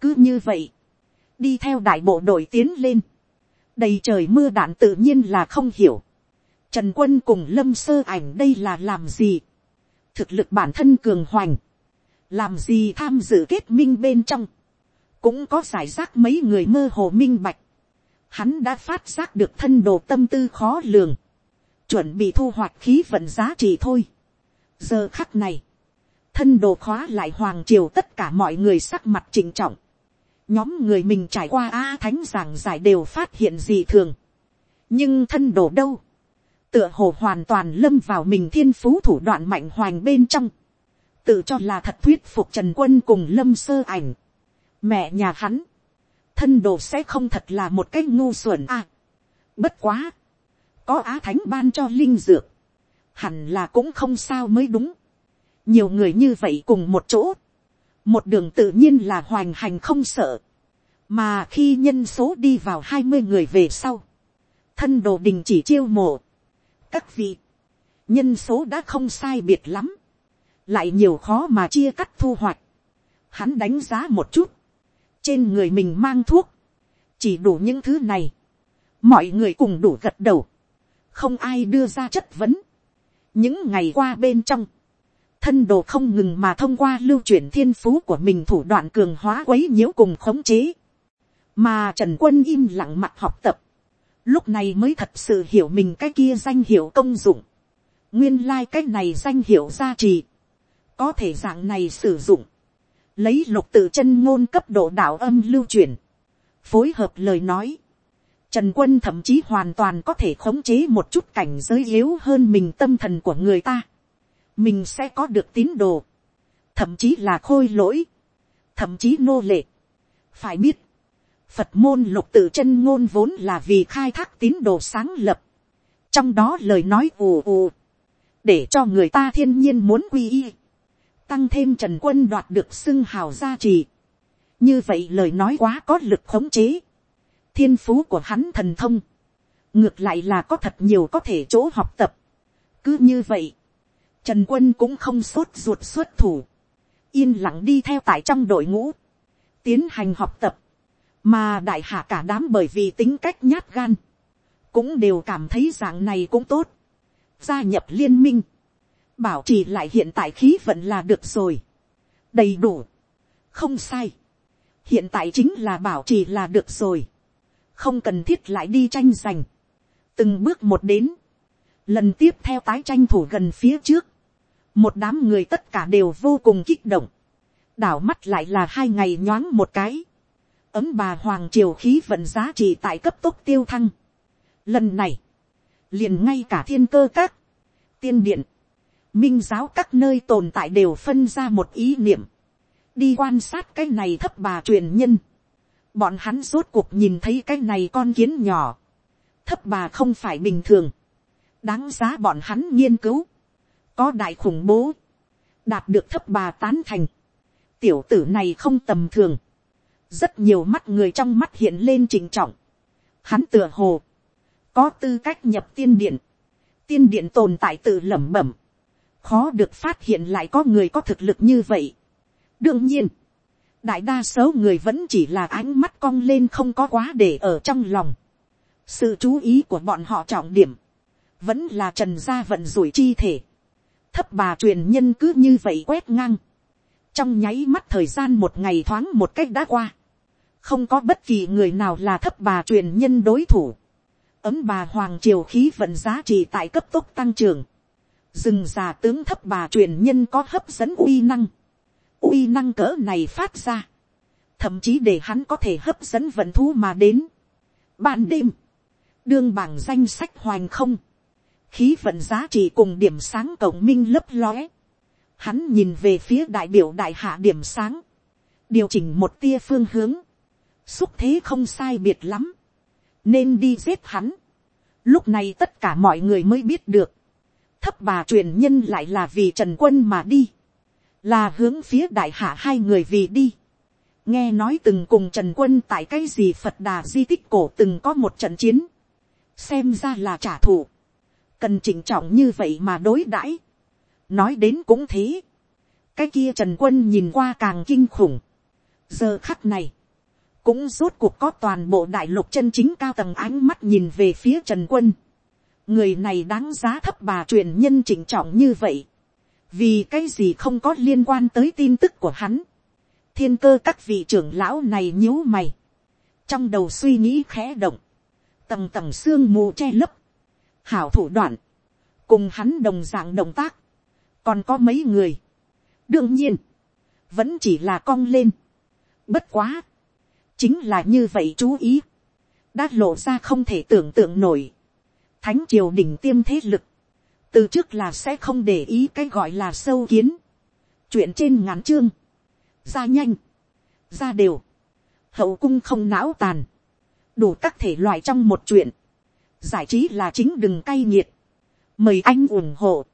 A: Cứ như vậy. Đi theo đại bộ đội tiến lên. Đầy trời mưa đạn tự nhiên là không hiểu. Trần quân cùng lâm sơ ảnh đây là làm gì? Thực lực bản thân cường hoành làm gì tham dự kết minh bên trong, cũng có giải rác mấy người mơ hồ minh bạch, hắn đã phát giác được thân đồ tâm tư khó lường, chuẩn bị thu hoạch khí vận giá trị thôi giờ khắc này, thân đồ khóa lại hoàng triều tất cả mọi người sắc mặt trịnh trọng, nhóm người mình trải qua a thánh giảng giải đều phát hiện gì thường, nhưng thân đồ đâu, tựa hồ hoàn toàn lâm vào mình thiên phú thủ đoạn mạnh hoành bên trong, tự cho là thật thuyết phục trần quân cùng lâm sơ ảnh. mẹ nhà hắn, thân đồ sẽ không thật là một cái ngu xuẩn à. bất quá, có á thánh ban cho linh dược, hẳn là cũng không sao mới đúng. nhiều người như vậy cùng một chỗ, một đường tự nhiên là hoành hành không sợ, mà khi nhân số đi vào hai mươi người về sau, thân đồ đình chỉ chiêu mộ. các vị, nhân số đã không sai biệt lắm, lại nhiều khó mà chia cắt thu hoạch. Hắn đánh giá một chút, trên người mình mang thuốc, chỉ đủ những thứ này. Mọi người cùng đủ gật đầu, không ai đưa ra chất vấn. Những ngày qua bên trong, thân đồ không ngừng mà thông qua lưu chuyển thiên phú của mình thủ đoạn cường hóa quấy nhiễu cùng khống chế. Mà Trần Quân im lặng mặt học tập. Lúc này mới thật sự hiểu mình cái kia danh hiệu công dụng. Nguyên lai này danh hiệu gia trì có thể dạng này sử dụng, lấy lục tự chân ngôn cấp độ đạo âm lưu truyền, phối hợp lời nói, Trần quân thậm chí hoàn toàn có thể khống chế một chút cảnh giới yếu hơn mình tâm thần của người ta. Mình sẽ có được tín đồ. Thậm chí là khôi lỗi. Thậm chí nô lệ. Phải biết. Phật môn lục tự chân ngôn vốn là vì khai thác tín đồ sáng lập. Trong đó lời nói ù ù. Để cho người ta thiên nhiên muốn quy y. Tăng thêm trần quân đoạt được xưng hào gia trì. Như vậy lời nói quá có lực khống chế thiên phú của hắn thần thông, ngược lại là có thật nhiều có thể chỗ học tập. cứ như vậy, trần quân cũng không sốt ruột xuất thủ, yên lặng đi theo tại trong đội ngũ, tiến hành học tập, mà đại hạ cả đám bởi vì tính cách nhát gan, cũng đều cảm thấy dạng này cũng tốt, gia nhập liên minh, bảo trì lại hiện tại khí vận là được rồi, đầy đủ, không sai, hiện tại chính là bảo trì là được rồi, không cần thiết lại đi tranh giành, từng bước một đến, lần tiếp theo tái tranh thủ gần phía trước, một đám người tất cả đều vô cùng kích động, đảo mắt lại là hai ngày nhoáng một cái, ấm bà hoàng triều khí vận giá trị tại cấp tốc tiêu thăng. Lần này, liền ngay cả thiên cơ các, tiên điện, minh giáo các nơi tồn tại đều phân ra một ý niệm, đi quan sát cái này thấp bà truyền nhân, bọn hắn rốt cuộc nhìn thấy cái này con kiến nhỏ, thấp bà không phải bình thường, đáng giá bọn hắn nghiên cứu, có đại khủng bố, đạt được thấp bà tán thành, tiểu tử này không tầm thường, rất nhiều mắt người trong mắt hiện lên trình trọng, hắn tựa hồ, có tư cách nhập tiên điện, tiên điện tồn tại tự lẩm bẩm, khó được phát hiện lại có người có thực lực như vậy. đương nhiên, đại đa số người vẫn chỉ là ánh mắt cong lên không có quá để ở trong lòng. sự chú ý của bọn họ trọng điểm, vẫn là trần gia vận rủi chi thể. thấp bà truyền nhân cứ như vậy quét ngang. trong nháy mắt thời gian một ngày thoáng một cách đã qua. không có bất kỳ người nào là thấp bà truyền nhân đối thủ. ấm bà hoàng triều khí vận giá trị tại cấp tốc tăng trưởng. rừng già tướng thấp bà truyền nhân có hấp dẫn uy năng uy năng cỡ này phát ra, thậm chí để hắn có thể hấp dẫn vận thú mà đến. Ban đêm, đương bảng danh sách hoành không, khí vận giá trị cùng điểm sáng cộng minh lấp lóe. Hắn nhìn về phía đại biểu đại hạ điểm sáng, điều chỉnh một tia phương hướng, xúc thế không sai biệt lắm, nên đi giết hắn. Lúc này tất cả mọi người mới biết được, thấp bà truyền nhân lại là vì trần quân mà đi là hướng phía đại hạ hai người vì đi. nghe nói từng cùng trần quân tại cái gì phật đà di tích cổ từng có một trận chiến. xem ra là trả thù. cần chỉnh trọng như vậy mà đối đãi. nói đến cũng thế. cái kia trần quân nhìn qua càng kinh khủng. giờ khắc này, cũng rốt cuộc có toàn bộ đại lục chân chính cao tầng ánh mắt nhìn về phía trần quân. người này đáng giá thấp bà truyền nhân chỉnh trọng như vậy vì cái gì không có liên quan tới tin tức của hắn. thiên cơ các vị trưởng lão này nhíu mày, trong đầu suy nghĩ khẽ động, tầng tầng xương mù che lấp, hảo thủ đoạn, cùng hắn đồng dạng động tác, còn có mấy người, đương nhiên, vẫn chỉ là cong lên, bất quá, chính là như vậy chú ý, đã lộ ra không thể tưởng tượng nổi, thánh triều đỉnh tiêm thế lực, từ trước là sẽ không để ý cái gọi là sâu kiến, chuyện trên ngắn chương, ra nhanh, ra đều, hậu cung không não tàn, đủ các thể loại trong một chuyện, giải trí là chính đừng cay nghiệt, mời anh ủng hộ,